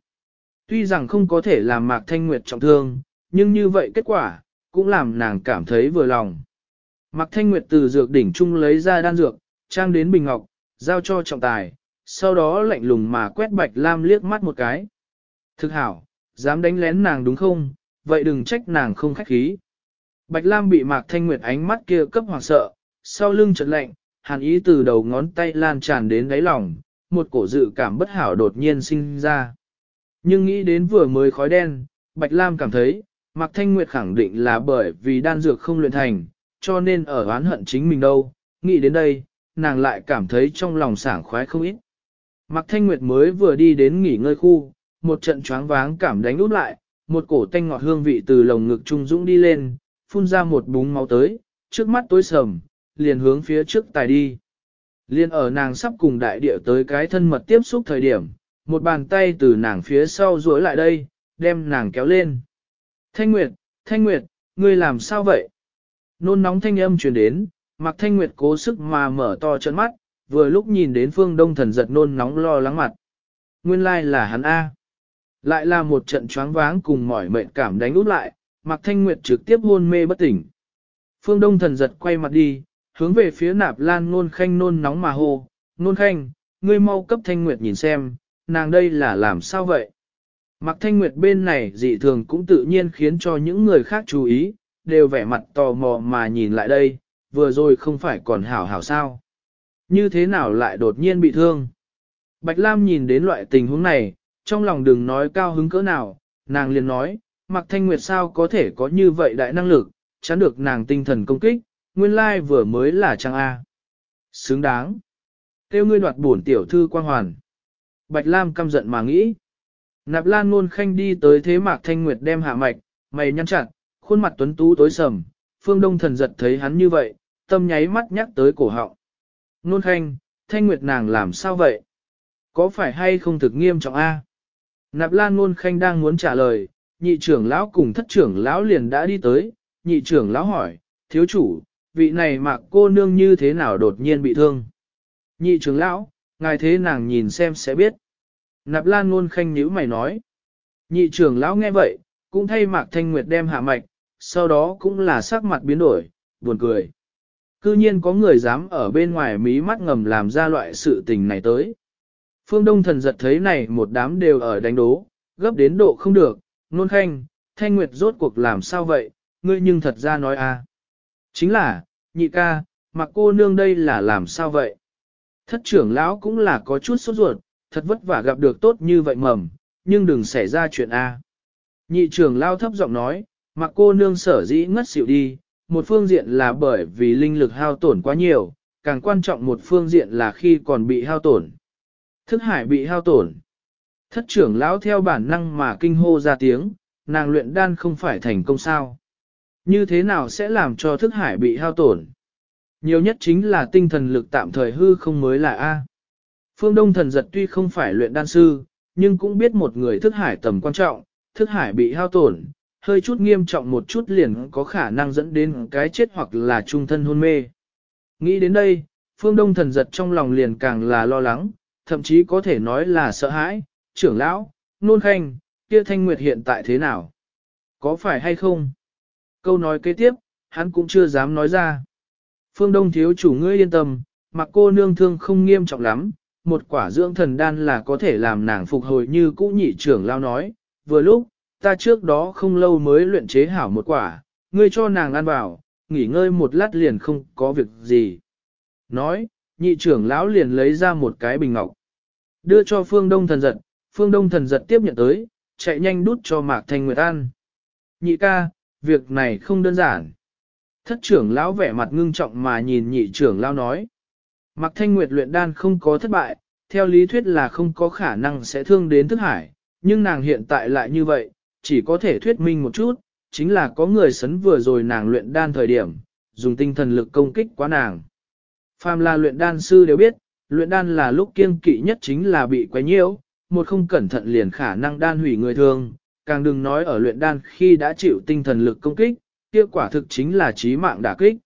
Tuy rằng không có thể làm Mạc Thanh Nguyệt trọng thương, nhưng như vậy kết quả, cũng làm nàng cảm thấy vừa lòng. Mạc Thanh Nguyệt từ dược đỉnh trung lấy ra đan dược, trang đến bình ngọc, giao cho trọng tài, sau đó lạnh lùng mà quét Bạch Lam liếc mắt một cái. Thực hảo, dám đánh lén nàng đúng không, vậy đừng trách nàng không khách khí. Bạch Lam bị Mạc Thanh Nguyệt ánh mắt kia cấp hoàng sợ, sau lưng chợt lạnh, hàn ý từ đầu ngón tay lan tràn đến đáy lòng, một cổ dự cảm bất hảo đột nhiên sinh ra. Nhưng nghĩ đến vừa mới khói đen, Bạch Lam cảm thấy, Mạc Thanh Nguyệt khẳng định là bởi vì đan dược không luyện thành, cho nên ở oán hận chính mình đâu. Nghĩ đến đây, nàng lại cảm thấy trong lòng sảng khoái không ít. Mạc Thanh Nguyệt mới vừa đi đến nghỉ ngơi khu, một trận choáng váng cảm đánh út lại, một cổ tanh ngọt hương vị từ lồng ngực trung dũng đi lên, phun ra một búng máu tới, trước mắt tối sầm, liền hướng phía trước tài đi. Liên ở nàng sắp cùng đại địa tới cái thân mật tiếp xúc thời điểm, một bàn tay từ nàng phía sau duỗi lại đây, đem nàng kéo lên. Thanh Nguyệt, Thanh Nguyệt, ngươi làm sao vậy? Nôn nóng thanh âm truyền đến, mặc Thanh Nguyệt cố sức mà mở to trận mắt, vừa lúc nhìn đến phương đông thần giật nôn nóng lo lắng mặt. Nguyên lai là hắn A. Lại là một trận choáng váng cùng mỏi mệt cảm đánh út lại, mặc Thanh Nguyệt trực tiếp hôn mê bất tỉnh. Phương đông thần giật quay mặt đi, hướng về phía nạp lan nôn khanh nôn nóng mà hô, nôn khanh, ngươi mau cấp Thanh Nguyệt nhìn xem, nàng đây là làm sao vậy? mặc Thanh Nguyệt bên này dị thường cũng tự nhiên khiến cho những người khác chú ý, đều vẻ mặt tò mò mà nhìn lại đây, vừa rồi không phải còn hảo hảo sao. Như thế nào lại đột nhiên bị thương? Bạch Lam nhìn đến loại tình huống này, trong lòng đừng nói cao hứng cỡ nào, nàng liền nói, Mạc Thanh Nguyệt sao có thể có như vậy đại năng lực, chắn được nàng tinh thần công kích, nguyên lai vừa mới là trang A. Xứng đáng. Tiêu ngươi đoạt bổn tiểu thư quang hoàn. Bạch Lam căm giận mà nghĩ. Nạp Lan Nôn Khanh đi tới thế Mạc Thanh Nguyệt đem hạ mạch, mày nhăn chặt, khuôn mặt tuấn tú tối sầm, Phương Đông thần giật thấy hắn như vậy, tâm nháy mắt nhắc tới cổ họng. Nôn Khanh, Thanh Nguyệt nàng làm sao vậy? Có phải hay không thực nghiêm trọng a? Nạp Lan Nôn Khanh đang muốn trả lời, nhị trưởng lão cùng thất trưởng lão liền đã đi tới, nhị trưởng lão hỏi, thiếu chủ, vị này Mạc cô nương như thế nào đột nhiên bị thương? Nhị trưởng lão, ngài thế nàng nhìn xem sẽ biết. Nạp Lan Nôn Khanh nhữ mày nói. Nhị trưởng lão nghe vậy, cũng thay Mạc Thanh Nguyệt đem hạ mạch, sau đó cũng là sắc mặt biến đổi, buồn cười. Cư nhiên có người dám ở bên ngoài mí mắt ngầm làm ra loại sự tình này tới. Phương Đông thần giật thấy này một đám đều ở đánh đố, gấp đến độ không được, nôn khanh, thanh nguyệt rốt cuộc làm sao vậy, ngươi nhưng thật ra nói a à. Chính là, nhị ca, mặc cô nương đây là làm sao vậy? Thất trưởng lão cũng là có chút sốt ruột, thật vất vả gặp được tốt như vậy mầm, nhưng đừng xảy ra chuyện a. Nhị trưởng lão thấp giọng nói, mặc cô nương sở dĩ ngất xỉu đi, một phương diện là bởi vì linh lực hao tổn quá nhiều, càng quan trọng một phương diện là khi còn bị hao tổn. Thức hải bị hao tổn. Thất trưởng lão theo bản năng mà kinh hô ra tiếng, nàng luyện đan không phải thành công sao. Như thế nào sẽ làm cho thức hải bị hao tổn? Nhiều nhất chính là tinh thần lực tạm thời hư không mới là A. Phương Đông thần giật tuy không phải luyện đan sư, nhưng cũng biết một người thức hải tầm quan trọng, thức hải bị hao tổn, hơi chút nghiêm trọng một chút liền có khả năng dẫn đến cái chết hoặc là trung thân hôn mê. Nghĩ đến đây, Phương Đông thần giật trong lòng liền càng là lo lắng, thậm chí có thể nói là sợ hãi, trưởng lão, nôn khanh, kia thanh nguyệt hiện tại thế nào? Có phải hay không? Câu nói kế tiếp, hắn cũng chưa dám nói ra. Phương Đông thiếu chủ ngươi yên tâm, mặc cô nương thương không nghiêm trọng lắm, một quả dưỡng thần đan là có thể làm nàng phục hồi như cũ nhị trưởng lao nói, vừa lúc, ta trước đó không lâu mới luyện chế hảo một quả, ngươi cho nàng ăn vào, nghỉ ngơi một lát liền không có việc gì. Nói, nhị trưởng lão liền lấy ra một cái bình ngọc. Đưa cho phương đông thần giật, phương đông thần giật tiếp nhận tới, chạy nhanh đút cho mạc thanh nguyệt ăn. Nhị ca, việc này không đơn giản. Thất trưởng lão vẻ mặt ngưng trọng mà nhìn nhị trưởng lão nói. Mặc thanh nguyệt luyện đan không có thất bại, theo lý thuyết là không có khả năng sẽ thương đến thức hải, nhưng nàng hiện tại lại như vậy, chỉ có thể thuyết minh một chút, chính là có người sấn vừa rồi nàng luyện đan thời điểm, dùng tinh thần lực công kích quá nàng. Phàm là luyện đan sư đều biết, luyện đan là lúc kiêng kỵ nhất chính là bị quấy nhiễu, một không cẩn thận liền khả năng đan hủy người thường, càng đừng nói ở luyện đan khi đã chịu tinh thần lực công kích, kết quả thực chính là trí mạng đả kích.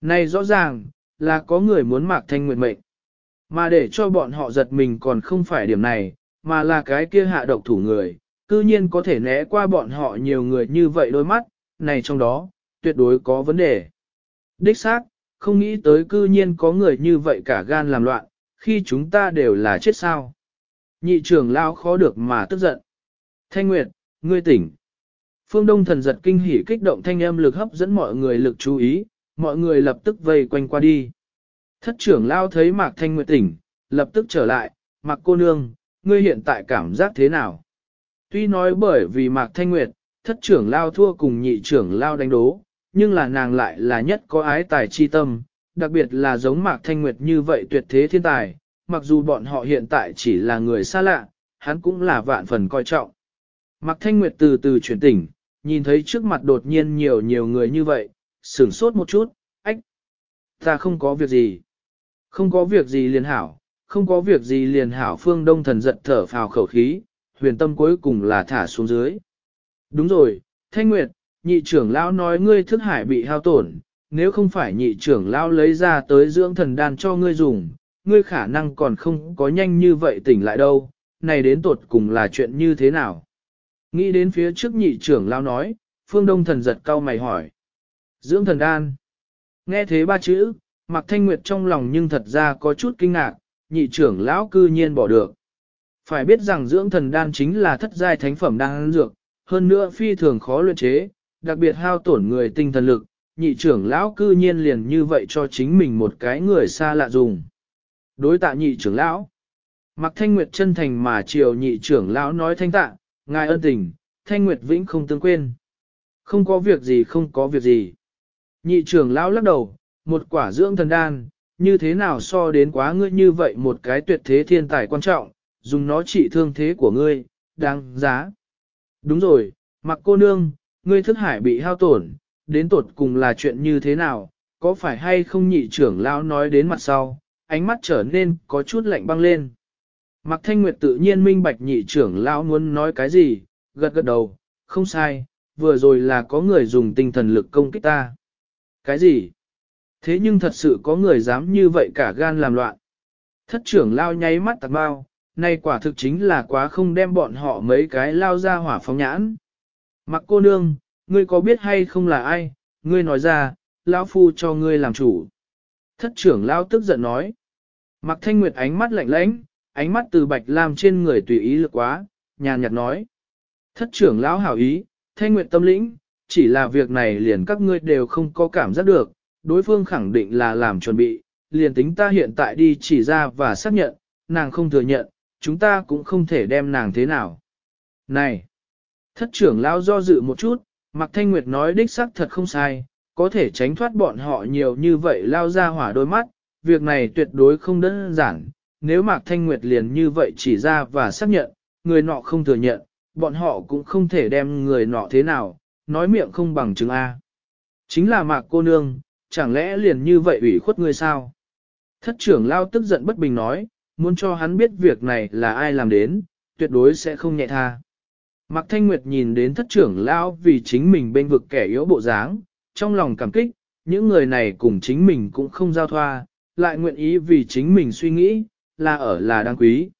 Này rõ ràng, là có người muốn mạc thanh nguyện mệnh. Mà để cho bọn họ giật mình còn không phải điểm này, mà là cái kia hạ độc thủ người, cư nhiên có thể né qua bọn họ nhiều người như vậy đôi mắt, này trong đó, tuyệt đối có vấn đề. Đích xác, không nghĩ tới cư nhiên có người như vậy cả gan làm loạn, khi chúng ta đều là chết sao. Nhị trưởng lao khó được mà tức giận. Thanh Nguyệt, ngươi tỉnh. Phương Đông thần giật kinh hỉ kích động thanh âm lực hấp dẫn mọi người lực chú ý, mọi người lập tức vây quanh qua đi. Thất trưởng lao thấy Mạc Thanh Nguyệt tỉnh, lập tức trở lại, Mạc cô nương, ngươi hiện tại cảm giác thế nào? Tuy nói bởi vì Mạc Thanh Nguyệt, thất trưởng lao thua cùng nhị trưởng lao đánh đố, nhưng là nàng lại là nhất có ái tài chi tâm, đặc biệt là giống Mạc Thanh Nguyệt như vậy tuyệt thế thiên tài, mặc dù bọn họ hiện tại chỉ là người xa lạ, hắn cũng là vạn phần coi trọng. Mạc Thanh Nguyệt từ từ chuyển tỉnh, nhìn thấy trước mặt đột nhiên nhiều nhiều người như vậy, sửng sốt một chút, ách, ta không có việc gì. Không có việc gì liền hảo, không có việc gì liền hảo phương đông thần giật thở phào khẩu khí, huyền tâm cuối cùng là thả xuống dưới. Đúng rồi, Thanh Nguyệt, nhị trưởng lão nói ngươi thức hải bị hao tổn, nếu không phải nhị trưởng lão lấy ra tới dưỡng thần đan cho ngươi dùng, ngươi khả năng còn không có nhanh như vậy tỉnh lại đâu, này đến tột cùng là chuyện như thế nào? Nghĩ đến phía trước nhị trưởng lão nói, phương đông thần giật cau mày hỏi. Dưỡng thần đan. Nghe thế ba chữ, Mạc Thanh Nguyệt trong lòng nhưng thật ra có chút kinh ngạc, nhị trưởng lão cư nhiên bỏ được. Phải biết rằng dưỡng thần đan chính là thất giai thánh phẩm đan dược, hơn nữa phi thường khó luyện chế, đặc biệt hao tổn người tinh thần lực, nhị trưởng lão cư nhiên liền như vậy cho chính mình một cái người xa lạ dùng. Đối tạ nhị trưởng lão, Mặc Thanh Nguyệt chân thành mà triều nhị trưởng lão nói thanh tạ, ngài ân tình, Thanh Nguyệt vĩnh không tương quên. Không có việc gì không có việc gì. Nhị trưởng lão lắc đầu, một quả dưỡng thần đan, như thế nào so đến quá ngươi như vậy một cái tuyệt thế thiên tài quan trọng, dùng nó trị thương thế của ngươi, đáng giá. Đúng rồi, mặc cô nương, ngươi thức hải bị hao tổn, đến tột cùng là chuyện như thế nào, có phải hay không nhị trưởng lão nói đến mặt sau, ánh mắt trở nên có chút lạnh băng lên. Mạc Thanh Nguyệt tự nhiên minh bạch nhị trưởng lão muốn nói cái gì, gật gật đầu, không sai, vừa rồi là có người dùng tinh thần lực công kích ta. Cái gì? Thế nhưng thật sự có người dám như vậy cả gan làm loạn. Thất trưởng lao nháy mắt tạc bao, nay quả thực chính là quá không đem bọn họ mấy cái lao ra hỏa phóng nhãn. Mặc cô nương, ngươi có biết hay không là ai, ngươi nói ra, lão phu cho ngươi làm chủ. Thất trưởng lao tức giận nói. Mặc thanh nguyệt ánh mắt lạnh lãnh, ánh mắt từ bạch lam trên người tùy ý lực quá, nhàn nhạt nói. Thất trưởng lão hảo ý, thanh nguyệt tâm lĩnh, chỉ là việc này liền các ngươi đều không có cảm giác được, đối phương khẳng định là làm chuẩn bị, liền tính ta hiện tại đi chỉ ra và xác nhận, nàng không thừa nhận, chúng ta cũng không thể đem nàng thế nào. Này! Thất trưởng lão do dự một chút, Mạc Thanh Nguyệt nói đích xác thật không sai, có thể tránh thoát bọn họ nhiều như vậy lao ra hỏa đôi mắt, việc này tuyệt đối không đơn giản. Nếu Mạc Thanh Nguyệt liền như vậy chỉ ra và xác nhận, người nọ không thừa nhận, bọn họ cũng không thể đem người nọ thế nào, nói miệng không bằng chứng A. Chính là Mạc cô nương, chẳng lẽ liền như vậy ủy khuất người sao? Thất trưởng lao tức giận bất bình nói, muốn cho hắn biết việc này là ai làm đến, tuyệt đối sẽ không nhẹ tha. Mạc Thanh Nguyệt nhìn đến thất trưởng lao vì chính mình bên vực kẻ yếu bộ dáng, trong lòng cảm kích, những người này cùng chính mình cũng không giao thoa, lại nguyện ý vì chính mình suy nghĩ, là ở là đáng quý.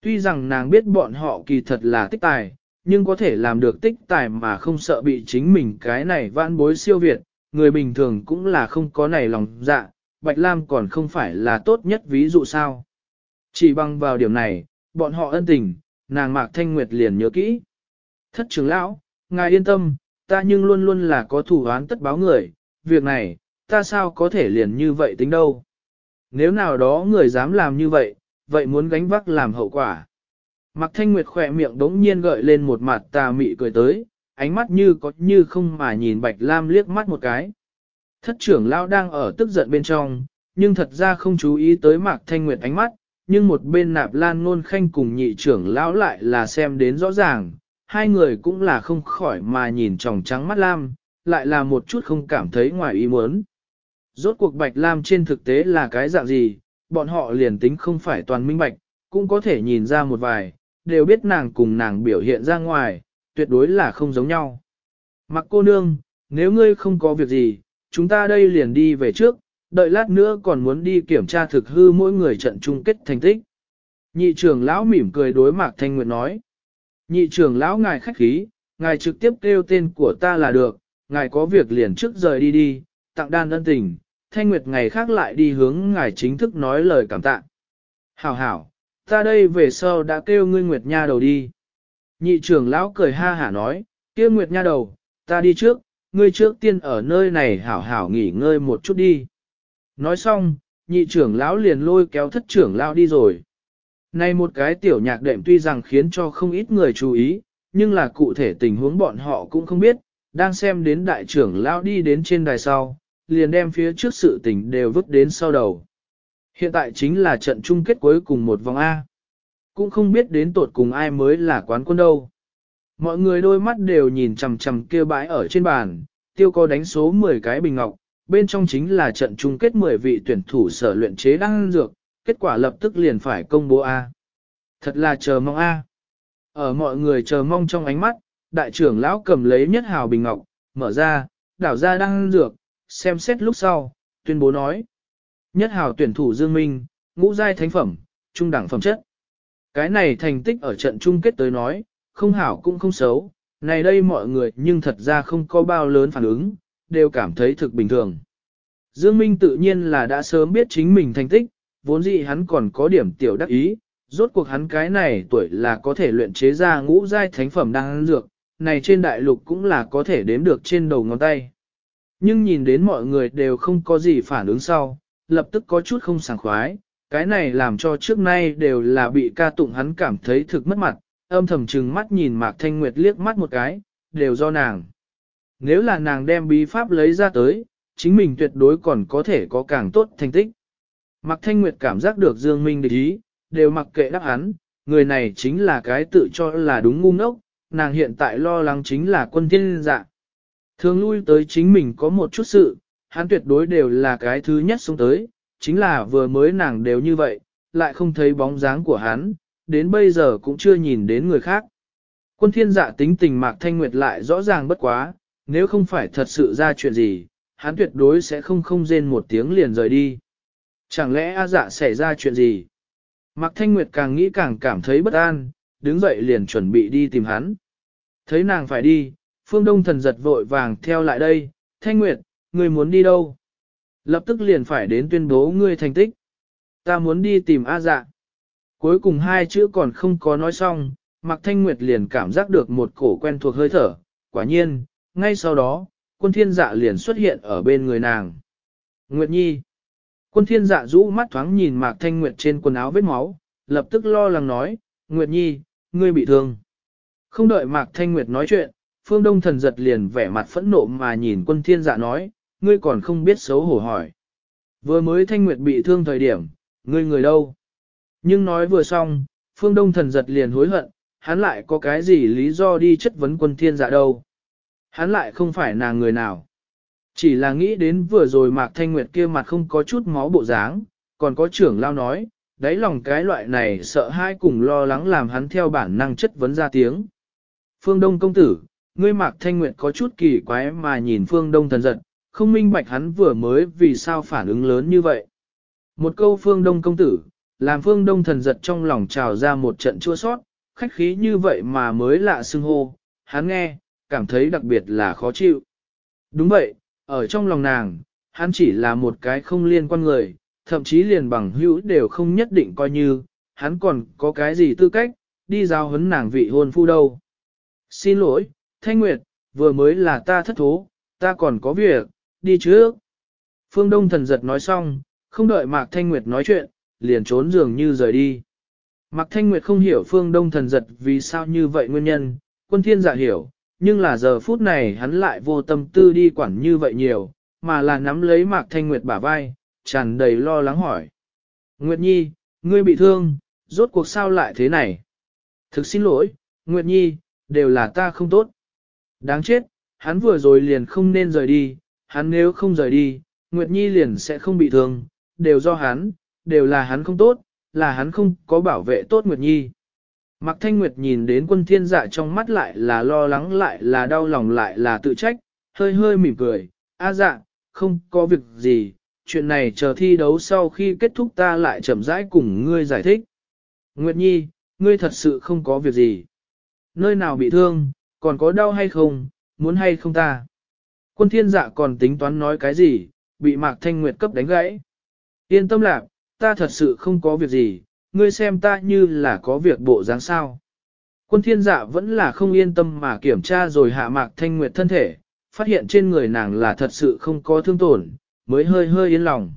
Tuy rằng nàng biết bọn họ kỳ thật là tích tài, nhưng có thể làm được tích tài mà không sợ bị chính mình cái này vãn bối siêu việt, người bình thường cũng là không có này lòng dạ, Bạch Lam còn không phải là tốt nhất ví dụ sao. Chỉ bằng vào điểm này, bọn họ ân tình, nàng Mạc Thanh Nguyệt liền nhớ kỹ. Thất trưởng lão, ngài yên tâm, ta nhưng luôn luôn là có thủ án tất báo người, việc này, ta sao có thể liền như vậy tính đâu. Nếu nào đó người dám làm như vậy, vậy muốn gánh vác làm hậu quả. Mạc Thanh Nguyệt khỏe miệng đống nhiên gợi lên một mặt tà mị cười tới, ánh mắt như có như không mà nhìn Bạch Lam liếc mắt một cái. Thất trưởng lão đang ở tức giận bên trong, nhưng thật ra không chú ý tới Mạc Thanh Nguyệt ánh mắt, nhưng một bên nạp lan ngôn khanh cùng nhị trưởng lão lại là xem đến rõ ràng, hai người cũng là không khỏi mà nhìn tròng trắng mắt Lam, lại là một chút không cảm thấy ngoài ý muốn. Rốt cuộc Bạch Lam trên thực tế là cái dạng gì, bọn họ liền tính không phải toàn minh bạch, cũng có thể nhìn ra một vài, đều biết nàng cùng nàng biểu hiện ra ngoài, tuyệt đối là không giống nhau. Mặc cô nương, nếu ngươi không có việc gì, chúng ta đây liền đi về trước, đợi lát nữa còn muốn đi kiểm tra thực hư mỗi người trận chung kết thành tích. Nhị trưởng lão mỉm cười đối Mạc Thanh Nguyệt nói. Nhị trưởng lão ngài khách khí, ngài trực tiếp kêu tên của ta là được, ngài có việc liền trước rời đi đi, tặng đan ân tình, Thanh Nguyệt ngày khác lại đi hướng ngài chính thức nói lời cảm tạ. Hảo hảo, ta đây về sau đã kêu ngươi Nguyệt Nha đầu đi. Nhị trưởng lão cười ha hả nói, kia Nguyệt Nha đầu, ta đi trước, ngươi trước tiên ở nơi này hảo hảo nghỉ ngơi một chút đi. Nói xong, nhị trưởng lão liền lôi kéo thất trưởng lão đi rồi. Này một cái tiểu nhạc đệm tuy rằng khiến cho không ít người chú ý, nhưng là cụ thể tình huống bọn họ cũng không biết, đang xem đến đại trưởng lão đi đến trên đài sau, liền đem phía trước sự tình đều vứt đến sau đầu. Hiện tại chính là trận chung kết cuối cùng một vòng A. Cũng không biết đến tột cùng ai mới là quán quân đâu. Mọi người đôi mắt đều nhìn chằm chằm kia bãi ở trên bàn, tiêu có đánh số 10 cái bình ngọc, bên trong chính là trận chung kết 10 vị tuyển thủ sở luyện chế đăng dược, kết quả lập tức liền phải công bố A. Thật là chờ mong A. Ở mọi người chờ mong trong ánh mắt, đại trưởng lão cầm lấy nhất hào bình ngọc, mở ra, đảo ra đăng dược, xem xét lúc sau, tuyên bố nói. Nhất hào tuyển thủ Dương Minh, ngũ giai thánh phẩm, trung đẳng phẩm chất. Cái này thành tích ở trận chung kết tới nói, không hảo cũng không xấu, này đây mọi người nhưng thật ra không có bao lớn phản ứng, đều cảm thấy thực bình thường. Dương Minh tự nhiên là đã sớm biết chính mình thành tích, vốn dĩ hắn còn có điểm tiểu đắc ý, Rốt cuộc hắn cái này tuổi là có thể luyện chế ra ngũ giai thánh phẩm đang dược, này trên đại lục cũng là có thể đếm được trên đầu ngón tay. Nhưng nhìn đến mọi người đều không có gì phản ứng sau, lập tức có chút không sảng khoái, cái này làm cho trước nay đều là bị ca tụng hắn cảm thấy thực mất mặt, âm thầm trừng mắt nhìn Mạc Thanh Nguyệt liếc mắt một cái, đều do nàng. Nếu là nàng đem bí pháp lấy ra tới, chính mình tuyệt đối còn có thể có càng tốt thành tích. Mạc Thanh Nguyệt cảm giác được Dương Minh địch ý, đều mặc kệ đáp hắn, người này chính là cái tự cho là đúng ngu ngốc, nàng hiện tại lo lắng chính là quân thiên dạng. Thường lui tới chính mình có một chút sự, hắn tuyệt đối đều là cái thứ nhất xuống tới, chính là vừa mới nàng đều như vậy, lại không thấy bóng dáng của hắn, đến bây giờ cũng chưa nhìn đến người khác. Quân thiên dạ tính tình Mạc Thanh Nguyệt lại rõ ràng bất quá, nếu không phải thật sự ra chuyện gì, hắn tuyệt đối sẽ không không rên một tiếng liền rời đi. Chẳng lẽ A dạ xảy ra chuyện gì? Mạc Thanh Nguyệt càng nghĩ càng cảm thấy bất an, đứng dậy liền chuẩn bị đi tìm hắn. Thấy nàng phải đi, phương đông thần giật vội vàng theo lại đây, Thanh Nguyệt, ngươi muốn đi đâu? Lập tức liền phải đến tuyên bố ngươi thành tích. Ta muốn đi tìm A dạ. Cuối cùng hai chữ còn không có nói xong, Mạc Thanh Nguyệt liền cảm giác được một cổ quen thuộc hơi thở. Quả nhiên, ngay sau đó, quân thiên dạ liền xuất hiện ở bên người nàng. Nguyệt Nhi. Quân thiên dạ rũ mắt thoáng nhìn Mạc Thanh Nguyệt trên quần áo vết máu, lập tức lo lắng nói, Nguyệt Nhi, ngươi bị thương. Không đợi Mạc Thanh Nguyệt nói chuyện, Phương Đông thần giật liền vẻ mặt phẫn nộ mà nhìn quân thiên dạ nói, ngươi còn không biết xấu hổ hỏi. Vừa mới Thanh Nguyệt bị thương thời điểm, ngươi người đâu? Nhưng nói vừa xong, Phương Đông thần giật liền hối hận, hắn lại có cái gì lý do đi chất vấn quân thiên dạ đâu. Hắn lại không phải nàng người nào. Chỉ là nghĩ đến vừa rồi Mạc Thanh Nguyệt kia mặt không có chút máu bộ dáng, còn có trưởng lao nói, đáy lòng cái loại này sợ hai cùng lo lắng làm hắn theo bản năng chất vấn ra tiếng. Phương Đông công tử, ngươi Mạc Thanh Nguyệt có chút kỳ quái mà nhìn Phương Đông thần giật, không minh bạch hắn vừa mới vì sao phản ứng lớn như vậy. Một câu Phương Đông công tử, làm Phương Đông thần giật trong lòng trào ra một trận chua sót, khách khí như vậy mà mới lạ xưng hô, hắn nghe, cảm thấy đặc biệt là khó chịu. Đúng vậy, ở trong lòng nàng, hắn chỉ là một cái không liên quan người, thậm chí liền bằng hữu đều không nhất định coi như, hắn còn có cái gì tư cách, đi giao hấn nàng vị hôn phu đâu. Xin lỗi, Thanh Nguyệt, vừa mới là ta thất thố, ta còn có việc, đi trước. Phương Đông thần giật nói xong, không đợi Mạc Thanh Nguyệt nói chuyện, liền trốn dường như rời đi. Mạc Thanh Nguyệt không hiểu Phương Đông thần giật vì sao như vậy nguyên nhân, quân thiên giả hiểu, nhưng là giờ phút này hắn lại vô tâm tư đi quản như vậy nhiều, mà là nắm lấy Mạc Thanh Nguyệt bả vai, tràn đầy lo lắng hỏi. Nguyệt Nhi, ngươi bị thương, rốt cuộc sao lại thế này? Thực xin lỗi, Nguyệt Nhi, đều là ta không tốt. Đáng chết, hắn vừa rồi liền không nên rời đi, hắn nếu không rời đi, Nguyệt Nhi liền sẽ không bị thương, đều do hắn, đều là hắn không tốt, là hắn không có bảo vệ tốt Nguyệt Nhi. Mạc Thanh Nguyệt nhìn đến quân thiên dạ trong mắt lại là lo lắng lại là đau lòng lại là tự trách, hơi hơi mỉm cười, a dạ, không có việc gì, chuyện này chờ thi đấu sau khi kết thúc ta lại chậm rãi cùng ngươi giải thích. Nguyệt Nhi, ngươi thật sự không có việc gì. Nơi nào bị thương, còn có đau hay không, muốn hay không ta. Quân thiên dạ còn tính toán nói cái gì, bị Mạc Thanh Nguyệt cấp đánh gãy. Yên tâm lạc, ta thật sự không có việc gì, ngươi xem ta như là có việc bộ dáng sao. Quân thiên dạ vẫn là không yên tâm mà kiểm tra rồi hạ Mạc Thanh Nguyệt thân thể, phát hiện trên người nàng là thật sự không có thương tổn, mới hơi hơi yên lòng.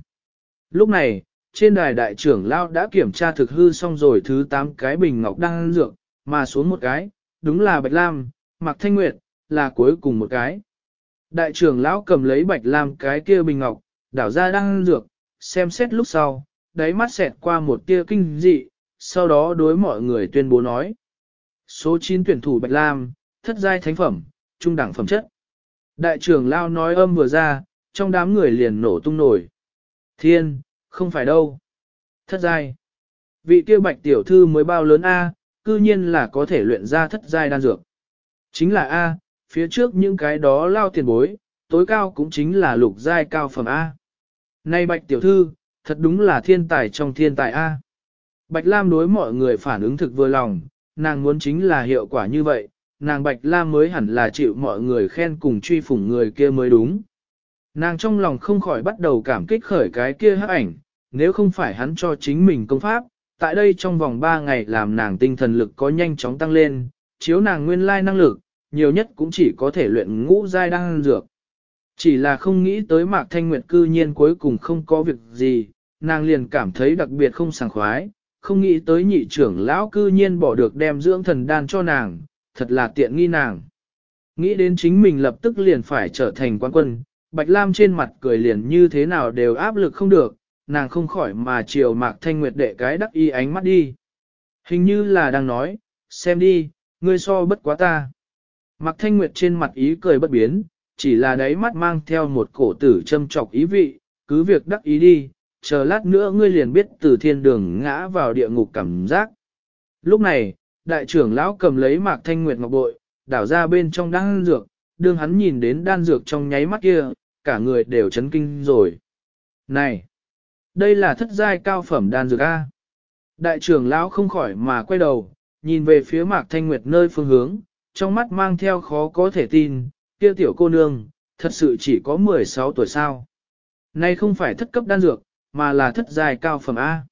Lúc này, trên đài đại trưởng Lao đã kiểm tra thực hư xong rồi thứ 8 cái bình ngọc đang dược, mà xuống một cái, đúng là Bạch Lam, Mạc Thanh Nguyệt, là cuối cùng một cái. Đại trưởng lão cầm lấy Bạch Lam cái kia bình ngọc, đảo ra đang dược, xem xét lúc sau, đáy mắt xẹt qua một tia kinh dị, sau đó đối mọi người tuyên bố nói. Số 9 tuyển thủ Bạch Lam, thất giai thánh phẩm, trung đẳng phẩm chất. Đại trưởng lão nói âm vừa ra, trong đám người liền nổ tung nổi. Thiên, không phải đâu. Thất giai. Vị kia bạch tiểu thư mới bao lớn A, cư nhiên là có thể luyện ra thất giai đan dược. Chính là A, phía trước những cái đó lao tiền bối, tối cao cũng chính là lục giai cao phẩm A. Này bạch tiểu thư, thật đúng là thiên tài trong thiên tài A. Bạch Lam đối mọi người phản ứng thực vừa lòng, nàng muốn chính là hiệu quả như vậy, nàng Bạch Lam mới hẳn là chịu mọi người khen cùng truy phủng người kia mới đúng. Nàng trong lòng không khỏi bắt đầu cảm kích khởi cái kia hắc ảnh, nếu không phải hắn cho chính mình công pháp, tại đây trong vòng 3 ngày làm nàng tinh thần lực có nhanh chóng tăng lên, chiếu nàng nguyên lai năng lực, nhiều nhất cũng chỉ có thể luyện ngũ giai đan dược. Chỉ là không nghĩ tới Mạc Thanh Nguyệt cư nhiên cuối cùng không có việc gì, nàng liền cảm thấy đặc biệt không sảng khoái, không nghĩ tới nhị trưởng lão cư nhiên bỏ được đem dưỡng thần đan cho nàng, thật là tiện nghi nàng. Nghĩ đến chính mình lập tức liền phải trở thành quan quân, Bạch Lam trên mặt cười liền như thế nào đều áp lực không được, nàng không khỏi mà chiều Mạc Thanh Nguyệt đệ cái đắc y ánh mắt đi. Hình như là đang nói, xem đi, ngươi so bất quá ta. Mạc Thanh Nguyệt trên mặt ý cười bất biến, chỉ là đáy mắt mang theo một cổ tử châm trọc ý vị, cứ việc đắc ý đi, chờ lát nữa ngươi liền biết từ thiên đường ngã vào địa ngục cảm giác. Lúc này, đại trưởng lão cầm lấy Mạc Thanh Nguyệt ngọc bội, đảo ra bên trong đan dược, đương hắn nhìn đến đan dược trong nháy mắt kia, cả người đều chấn kinh rồi. Này! Đây là thất giai cao phẩm đan dược A. Đại trưởng lão không khỏi mà quay đầu, nhìn về phía Mạc Thanh Nguyệt nơi phương hướng, trong mắt mang theo khó có thể tin, kia tiểu cô nương, thật sự chỉ có 16 tuổi sao. nay không phải thất cấp đan dược, mà là thất giai cao phẩm A.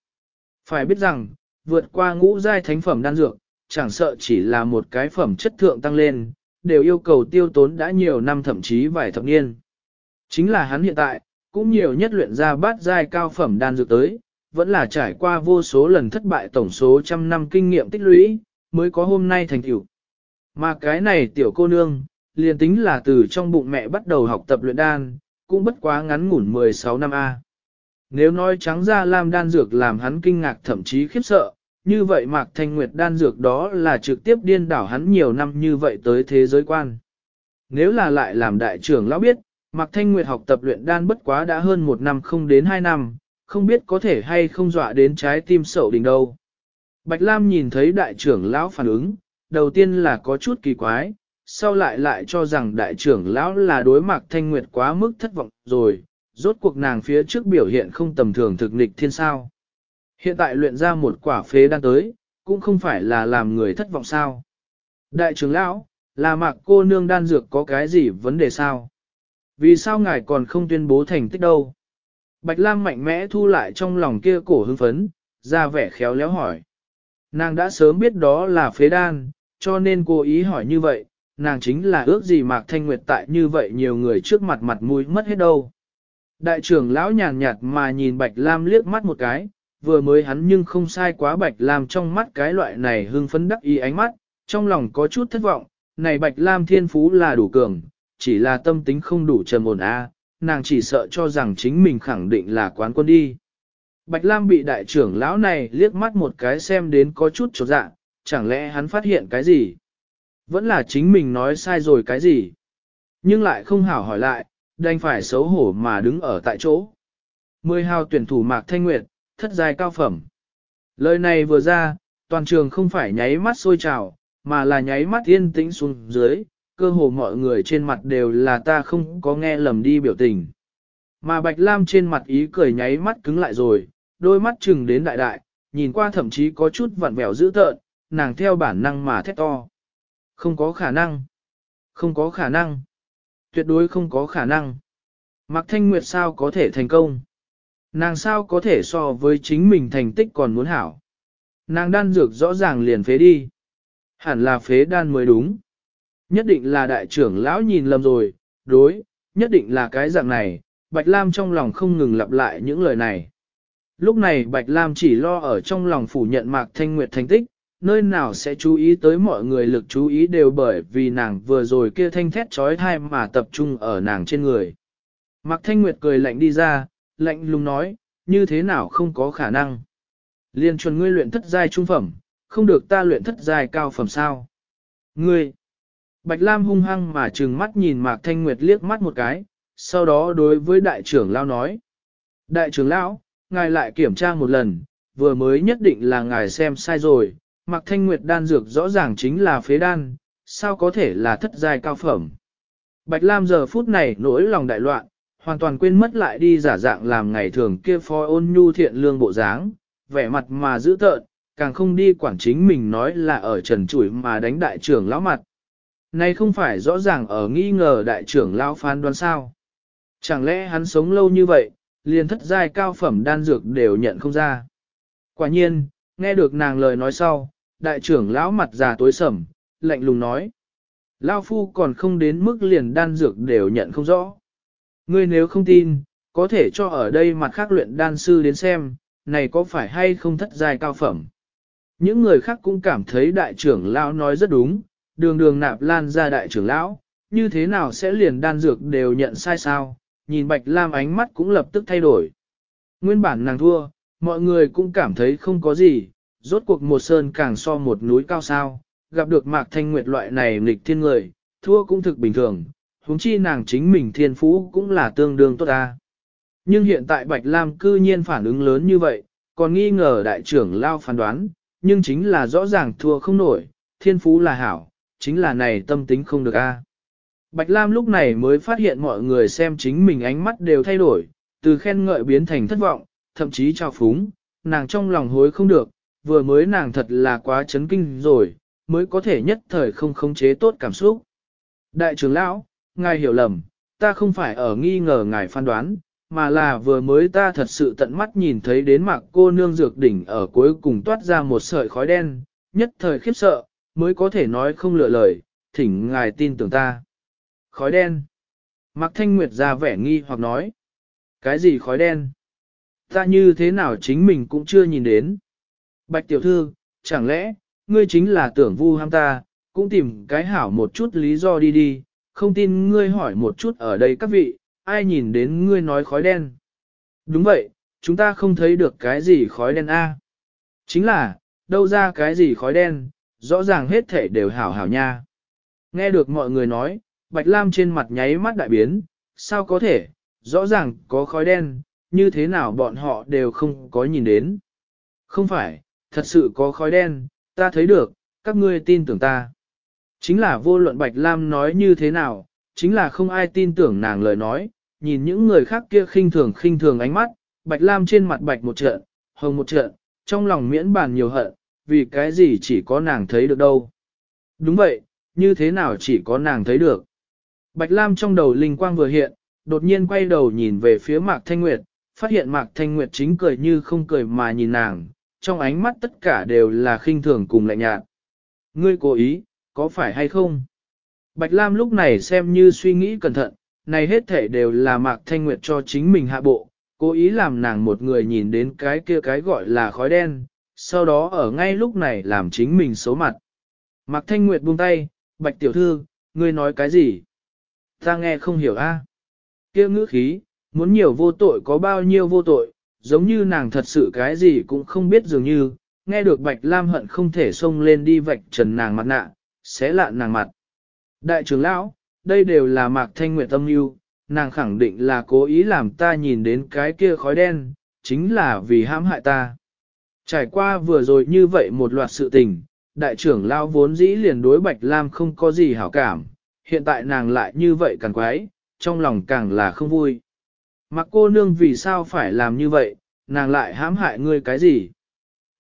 Phải biết rằng, vượt qua ngũ giai thánh phẩm đan dược, chẳng sợ chỉ là một cái phẩm chất thượng tăng lên, đều yêu cầu tiêu tốn đã nhiều năm thậm chí vài thập niên. Chính là hắn hiện tại, cũng nhiều nhất luyện ra bát giai cao phẩm đan dược tới, vẫn là trải qua vô số lần thất bại tổng số trăm năm kinh nghiệm tích lũy, mới có hôm nay thành tựu. Mà cái này tiểu cô nương, liền tính là từ trong bụng mẹ bắt đầu học tập luyện đan, cũng bất quá ngắn ngủn 16 năm A. Nếu nói trắng ra làm đan dược làm hắn kinh ngạc thậm chí khiếp sợ, như vậy Mạc Thanh Nguyệt đan dược đó là trực tiếp điên đảo hắn nhiều năm như vậy tới thế giới quan. Nếu là lại làm đại trưởng lão biết, Mạc Thanh Nguyệt học tập luyện đan bất quá đã hơn một năm không đến hai năm, không biết có thể hay không dọa đến trái tim sậu đỉnh đâu. Bạch Lam nhìn thấy đại trưởng lão phản ứng, đầu tiên là có chút kỳ quái, sau lại lại cho rằng đại trưởng lão là đối Mạc Thanh Nguyệt quá mức thất vọng rồi, rốt cuộc nàng phía trước biểu hiện không tầm thường thực nịch thiên sao. Hiện tại luyện ra một quả phế đan tới, cũng không phải là làm người thất vọng sao. Đại trưởng lão, là mạc cô nương đan dược có cái gì vấn đề sao? Vì sao ngài còn không tuyên bố thành tích đâu? Bạch Lam mạnh mẽ thu lại trong lòng kia cổ hưng phấn, ra vẻ khéo léo hỏi. Nàng đã sớm biết đó là phế đan, cho nên cô ý hỏi như vậy, nàng chính là ước gì Mạc Thanh Nguyệt tại như vậy nhiều người trước mặt mặt mũi mất hết đâu. Đại trưởng lão nhàn nhạt mà nhìn Bạch Lam liếc mắt một cái, vừa mới hắn nhưng không sai quá Bạch Lam trong mắt cái loại này hưng phấn đắc ý ánh mắt, trong lòng có chút thất vọng, này Bạch Lam thiên phú là đủ cường, chỉ là tâm tính không đủ trầm ổn a, nàng chỉ sợ cho rằng chính mình khẳng định là quán quân đi. Bạch Lam bị đại trưởng lão này liếc mắt một cái xem đến có chút chột dạ, chẳng lẽ hắn phát hiện cái gì? Vẫn là chính mình nói sai rồi cái gì? Nhưng lại không hảo hỏi lại, đành phải xấu hổ mà đứng ở tại chỗ. Mười hào tuyển thủ Mạc Thanh Nguyệt, thất giai cao phẩm. Lời này vừa ra, toàn trường không phải nháy mắt sôi trào, mà là nháy mắt yên tĩnh xuống dưới, cơ hồ mọi người trên mặt đều là ta không có nghe lầm đi biểu tình. Mà Bạch Lam trên mặt ý cười nháy mắt cứng lại rồi, đôi mắt chừng đến đại đại, nhìn qua thậm chí có chút vặn vẹo dữ tợn, nàng theo bản năng mà thét to. Không có khả năng. Không có khả năng. Tuyệt đối không có khả năng. Mạc Thanh Nguyệt sao có thể thành công? Nàng sao có thể so với chính mình thành tích còn muốn hảo? Nàng đan dược rõ ràng liền phế đi. Hẳn là phế đan mới đúng. Nhất định là đại trưởng lão nhìn lầm rồi, đối, nhất định là cái dạng này, Bạch Lam trong lòng không ngừng lặp lại những lời này. Lúc này Bạch Lam chỉ lo ở trong lòng phủ nhận Mạc Thanh Nguyệt thành tích, nơi nào sẽ chú ý tới mọi người lực chú ý đều bởi vì nàng vừa rồi kia thanh thét trói thai mà tập trung ở nàng trên người. Mạc Thanh Nguyệt cười lạnh đi ra, lạnh lùng nói, như thế nào không có khả năng. Liên chuẩn ngươi luyện thất giai trung phẩm, không được ta luyện thất giai cao phẩm sao. Ngươi, Bạch Lam hung hăng mà trừng mắt nhìn Mạc Thanh Nguyệt liếc mắt một cái, sau đó đối với đại trưởng lão nói. Đại trưởng lão, ngài lại kiểm tra một lần, vừa mới nhất định là ngài xem sai rồi, Mạc Thanh Nguyệt đan dược rõ ràng chính là phế đan, sao có thể là thất giai cao phẩm. Bạch Lam giờ phút này nỗi lòng đại loạn, hoàn toàn quên mất lại đi giả dạng làm ngày thường kia phó ôn nhu thiện lương bộ dáng, vẻ mặt mà giữ tợn, càng không đi quản chính mình nói là ở trần chuỗi mà đánh đại trưởng lão mặt. Này không phải rõ ràng ở nghi ngờ đại trưởng lão phán đoán sao. Chẳng lẽ hắn sống lâu như vậy, liền thất giai cao phẩm đan dược đều nhận không ra. Quả nhiên, Nghe được nàng lời nói sau, đại trưởng lão mặt già tối sầm, lạnh lùng nói. Lao phu còn không đến mức liền đan dược đều nhận không rõ. Ngươi nếu không tin, có thể cho ở đây mặt khác luyện đan sư đến xem, này có phải hay không thất giai cao phẩm. Những người khác cũng cảm thấy đại trưởng lão nói rất đúng, đường đường nạp lan ra đại trưởng lão, như thế nào sẽ liền đan dược đều nhận sai sao, nhìn Bạch Lam ánh mắt cũng lập tức thay đổi. Nguyên bản nàng thua, mọi người cũng cảm thấy không có gì, rốt cuộc một sơn càng so một núi cao sao, gặp được Mạc Thanh Nguyệt loại này nghịch thiên người, thua cũng thực bình thường, huống chi nàng chính mình thiên phú cũng là tương đương tốt ta. Nhưng hiện tại Bạch Lam cư nhiên phản ứng lớn như vậy, còn nghi ngờ đại trưởng lao phán đoán, nhưng chính là rõ ràng thua không nổi, thiên phú là hảo, chính là này tâm tính không được a. Bạch Lam lúc này mới phát hiện mọi người xem chính mình ánh mắt đều thay đổi, từ khen ngợi biến thành thất vọng, thậm chí trao phúng, nàng trong lòng hối không được, vừa mới nàng thật là quá chấn kinh rồi, mới có thể nhất thời không khống chế tốt cảm xúc. Đại trưởng lão, ngài hiểu lầm, ta không phải ở nghi ngờ ngài phán đoán, mà là vừa mới ta thật sự tận mắt nhìn thấy đến mặt cô nương dược đỉnh ở cuối cùng toát ra một sợi khói đen, nhất thời khiếp sợ, mới có thể nói không lựa lời, thỉnh ngài tin tưởng ta. Khói đen. Mạc Thanh Nguyệt ra vẻ nghi hoặc nói. Cái gì khói đen? Ta như thế nào chính mình cũng chưa nhìn đến. Bạch tiểu thư, chẳng lẽ, ngươi chính là tưởng vu ham ta, cũng tìm cái hảo một chút lý do đi đi, không tin ngươi hỏi một chút ở đây các vị, ai nhìn đến ngươi nói khói đen. Đúng vậy, chúng ta không thấy được cái gì khói đen a. Chính là, đâu ra cái gì khói đen, rõ ràng hết thể đều hảo hảo nha. Nghe được mọi người nói, Bạch Lam trên mặt nháy mắt đại biến, sao có thể, rõ ràng có khói đen, như thế nào bọn họ đều không có nhìn đến. Không phải, thật sự có khói đen, ta thấy được, các ngươi tin tưởng ta. Chính là vô luận Bạch Lam nói như thế nào, chính là không ai tin tưởng nàng lời nói, nhìn những người khác kia khinh thường khinh thường ánh mắt, Bạch Lam trên mặt bạch một trận, hồng một trận, trong lòng miễn bàn nhiều hận, vì cái gì chỉ có nàng thấy được đâu. Đúng vậy, như thế nào chỉ có nàng thấy được. Bạch Lam trong đầu linh quang vừa hiện, đột nhiên quay đầu nhìn về phía Mạc Thanh Nguyệt, phát hiện Mạc Thanh Nguyệt chính cười như không cười mà nhìn nàng, trong ánh mắt tất cả đều là khinh thường cùng lạnh nhạt. Ngươi cố ý, có phải hay không? Bạch Lam lúc này xem như suy nghĩ cẩn thận, này hết thể đều là Mạc Thanh Nguyệt cho chính mình hạ bộ, cố ý làm nàng một người nhìn đến cái kia cái gọi là khói đen, sau đó ở ngay lúc này làm chính mình xấu mặt. Mạc Thanh Nguyệt buông tay, Bạch Tiểu Thư, ngươi nói cái gì? Ta nghe không hiểu a. Kia ngữ khí, muốn nhiều vô tội có bao nhiêu vô tội, giống như nàng thật sự cái gì cũng không biết dường như, nghe được Bạch Lam hận không thể xông lên đi vạch trần nàng mặt nạ, xé lạ nàng mặt. Đại trưởng lão, đây đều là Mạc Thanh Nguyệt tâm yêu, nàng khẳng định là cố ý làm ta nhìn đến cái kia khói đen, chính là vì hãm hại ta. Trải qua vừa rồi như vậy một loạt sự tình, đại trưởng lão vốn dĩ liền đối Bạch Lam không có gì hảo cảm, hiện tại nàng lại như vậy càng quái, trong lòng càng là không vui. Mặc cô nương vì sao phải làm như vậy, nàng lại hãm hại ngươi cái gì?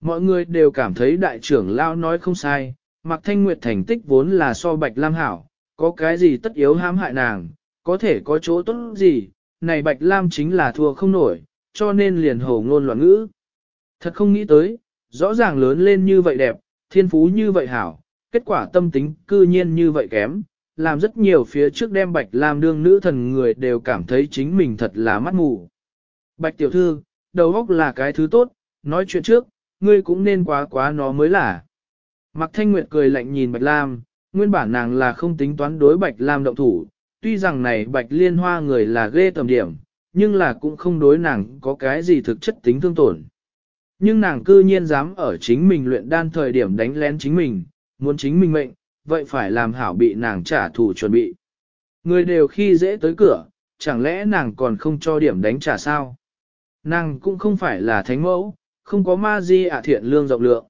Mọi người đều cảm thấy đại trưởng lao nói không sai, Mặc Thanh Nguyệt thành tích vốn là so Bạch Lam hảo, có cái gì tất yếu hãm hại nàng, có thể có chỗ tốt gì, này Bạch Lam chính là thua không nổi, cho nên liền hồ ngôn loạn ngữ. Thật không nghĩ tới, rõ ràng lớn lên như vậy đẹp, thiên phú như vậy hảo, kết quả tâm tính cư nhiên như vậy kém, làm rất nhiều phía trước đem Bạch Lam đương nữ thần người đều cảm thấy chính mình thật là mắt mù. Bạch tiểu thư, đầu óc là cái thứ tốt, nói chuyện trước, ngươi cũng nên quá quá nó mới là. Mạc Thanh Nguyệt cười lạnh nhìn Bạch Lam, nguyên bản nàng là không tính toán đối Bạch Lam động thủ, tuy rằng này Bạch Liên Hoa người là ghê tầm điểm, nhưng là cũng không đối nàng có cái gì thực chất tính thương tổn. Nhưng nàng cư nhiên dám ở chính mình luyện đan thời điểm đánh lén chính mình, muốn chính mình mệnh, vậy phải làm hảo bị nàng trả thù chuẩn bị. Người đều khi dễ tới cửa, chẳng lẽ nàng còn không cho điểm đánh trả sao? Nàng cũng không phải là thánh mẫu, không có ma di ả thiện lương rộng lượng.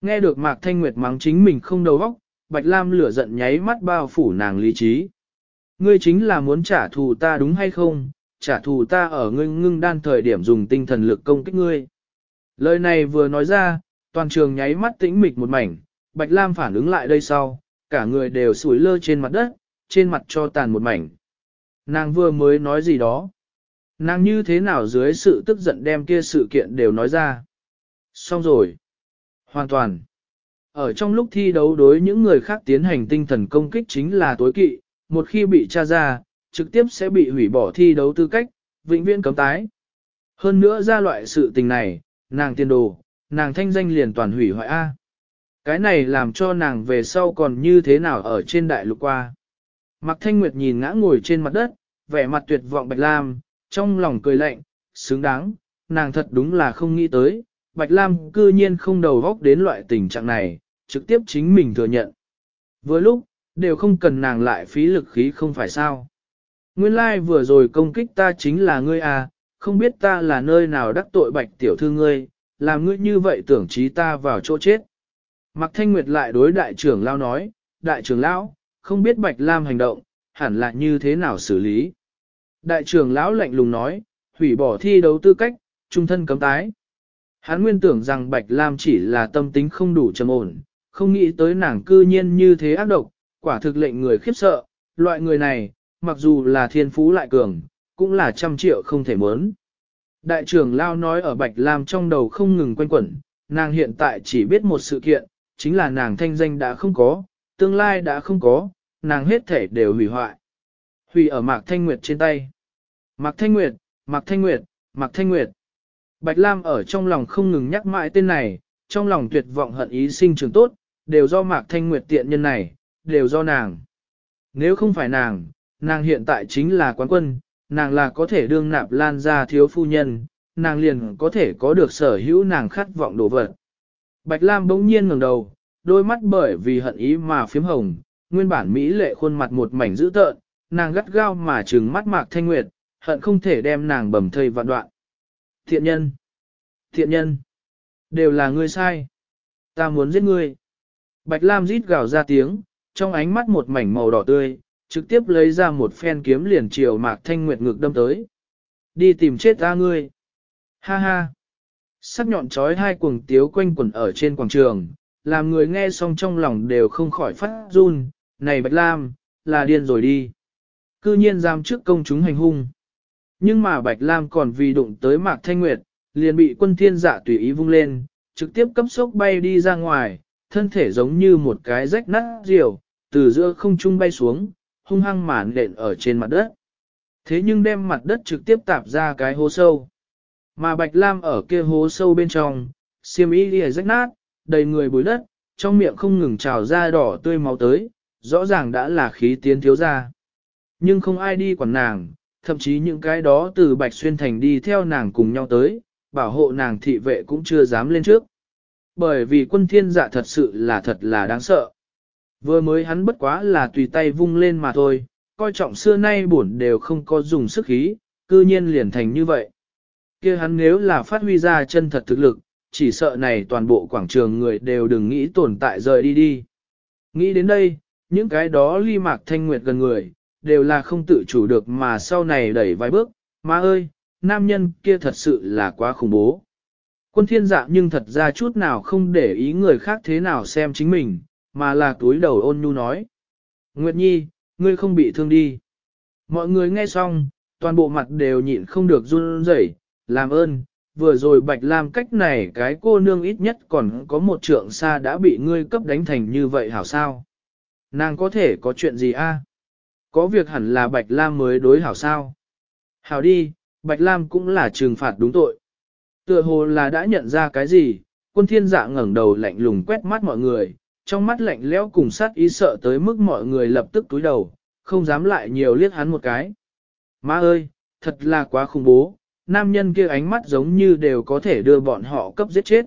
Nghe được Mạc Thanh Nguyệt mắng chính mình không đầu óc, Bạch Lam lửa giận nháy mắt bao phủ nàng lý trí. Ngươi chính là muốn trả thù ta đúng hay không? Trả thù ta ở ngươi ngưng đan thời điểm dùng tinh thần lực công kích ngươi. Lời này vừa nói ra, toàn trường nháy mắt tĩnh mịch một mảnh, Bạch Lam phản ứng lại đây sau, cả người đều sủi lơ trên mặt đất, trên mặt cho tàn một mảnh. Nàng vừa mới nói gì đó. Nàng như thế nào dưới sự tức giận đem kia sự kiện đều nói ra. Xong rồi. Hoàn toàn. Ở trong lúc thi đấu đối những người khác tiến hành tinh thần công kích chính là tối kỵ, một khi bị tra ra, trực tiếp sẽ bị hủy bỏ thi đấu tư cách, vĩnh viễn cấm tái. Hơn nữa ra loại sự tình này, nàng tiên đồ, nàng thanh danh liền toàn hủy hoại A. Cái này làm cho nàng về sau còn như thế nào ở trên đại lục qua. Mạc Thanh Nguyệt nhìn ngã ngồi trên mặt đất, vẻ mặt tuyệt vọng Bạch Lam, trong lòng cười lạnh, xứng đáng, nàng thật đúng là không nghĩ tới, Bạch Lam cư nhiên không đầu góc đến loại tình trạng này, trực tiếp chính mình thừa nhận. Vừa lúc, đều không cần nàng lại phí lực khí không phải sao. Nguyên lai like vừa rồi công kích ta chính là ngươi à, không biết ta là nơi nào đắc tội bạch tiểu thư ngươi, làm ngươi như vậy tưởng trí ta vào chỗ chết. Mạc Thanh Nguyệt lại đối đại trưởng lao nói, đại trưởng lão, không biết Bạch Lam hành động, hẳn là như thế nào xử lý. Đại trưởng lão lạnh lùng nói, hủy bỏ thi đấu tư cách, trung thân cấm tái. Hắn nguyên tưởng rằng Bạch Lam chỉ là tâm tính không đủ trầm ổn, không nghĩ tới nàng cư nhiên như thế ác độc, quả thực lệnh người khiếp sợ, loại người này, mặc dù là thiên phú lại cường, cũng là trăm triệu không thể muốn. Đại trưởng Lao nói ở Bạch Lam trong đầu không ngừng quanh quẩn, nàng hiện tại chỉ biết một sự kiện, chính là nàng thanh danh đã không có, tương lai đã không có, nàng hết thể đều hủy hoại. Hủy ở Mạc Thanh Nguyệt trên tay. Mạc Thanh Nguyệt, Mạc Thanh Nguyệt, Mạc Thanh Nguyệt. Bạch Lam ở trong lòng không ngừng nhắc mãi tên này, trong lòng tuyệt vọng hận ý sinh trường tốt, đều do Mạc Thanh Nguyệt tiện nhân này, đều do nàng. Nếu không phải nàng, nàng hiện tại chính là quán quân, nàng là có thể đương nạp lan ra thiếu phu nhân, nàng liền có thể có được sở hữu nàng khát vọng đồ vật. Bạch Lam bỗng nhiên ngẩng đầu, đôi mắt bởi vì hận ý mà phiếm hồng, nguyên bản Mỹ lệ khuôn mặt một mảnh dữ tợn, nàng gắt gao mà trừng mắt Mạc Thanh Nguyệt, hận không thể đem nàng bầm thây vạn đoạn. Thiện nhân! Thiện nhân! Đều là ngươi sai! Ta muốn giết ngươi! Bạch Lam rít gào ra tiếng, trong ánh mắt một mảnh màu đỏ tươi, trực tiếp lấy ra một phen kiếm liền chiều Mạc Thanh Nguyệt ngực đâm tới. Đi tìm chết ta ngươi! Ha ha! Sắc nhọn trói hai cuồng tiếu quanh quẩn ở trên quảng trường, làm người nghe xong trong lòng đều không khỏi phát run, này Bạch Lam, là điên rồi đi. Cư nhiên giam trước công chúng hành hung. Nhưng mà Bạch Lam còn vì đụng tới Mạc Thanh Nguyệt, liền bị quân thiên giả tùy ý vung lên, trực tiếp cấp sốc bay đi ra ngoài, thân thể giống như một cái rách nát diều, từ giữa không trung bay xuống, hung hăng màn đện ở trên mặt đất. Thế nhưng đem mặt đất trực tiếp tạp ra cái hố sâu. Mà Bạch Lam ở kia hố sâu bên trong, xiêm y lìa rách nát, đầy người bùi đất, trong miệng không ngừng trào ra đỏ tươi máu tới, rõ ràng đã là khí tiến thiếu ra. Nhưng không ai đi quản nàng, thậm chí những cái đó từ Bạch Xuyên Thành đi theo nàng cùng nhau tới, bảo hộ nàng thị vệ cũng chưa dám lên trước. Bởi vì quân thiên dạ thật sự là thật là đáng sợ. Vừa mới hắn bất quá là tùy tay vung lên mà thôi, coi trọng xưa nay bổn đều không có dùng sức khí, cư nhiên liền thành như vậy kia hắn nếu là phát huy ra chân thật thực lực, chỉ sợ này toàn bộ quảng trường người đều đừng nghĩ tồn tại rời đi đi. Nghĩ đến đây, những cái đó ly mạc thanh nguyệt gần người, đều là không tự chủ được mà sau này đẩy vài bước, má ơi, nam nhân kia thật sự là quá khủng bố. Quân thiên dạ nhưng thật ra chút nào không để ý người khác thế nào xem chính mình, mà là túi đầu ôn nhu nói. Nguyệt Nhi, ngươi không bị thương đi. Mọi người nghe xong, toàn bộ mặt đều nhịn không được run rẩy, làm ơn, vừa rồi Bạch Lam cách này cái cô nương ít nhất còn có một trượng xa đã bị ngươi cấp đánh thành như vậy hảo sao? Nàng có thể có chuyện gì a? Có việc hẳn là Bạch Lam mới đối hảo sao? Hảo đi, Bạch Lam cũng là trừng phạt đúng tội. Tựa hồ là đã nhận ra cái gì, quân thiên dạ ngẩng đầu lạnh lùng quét mắt mọi người, trong mắt lạnh lẽo cùng sát ý sợ tới mức mọi người lập tức túi đầu, không dám lại nhiều liếc hắn một cái. Má ơi, thật là quá khủng bố, nam nhân kia ánh mắt giống như đều có thể đưa bọn họ cấp giết chết.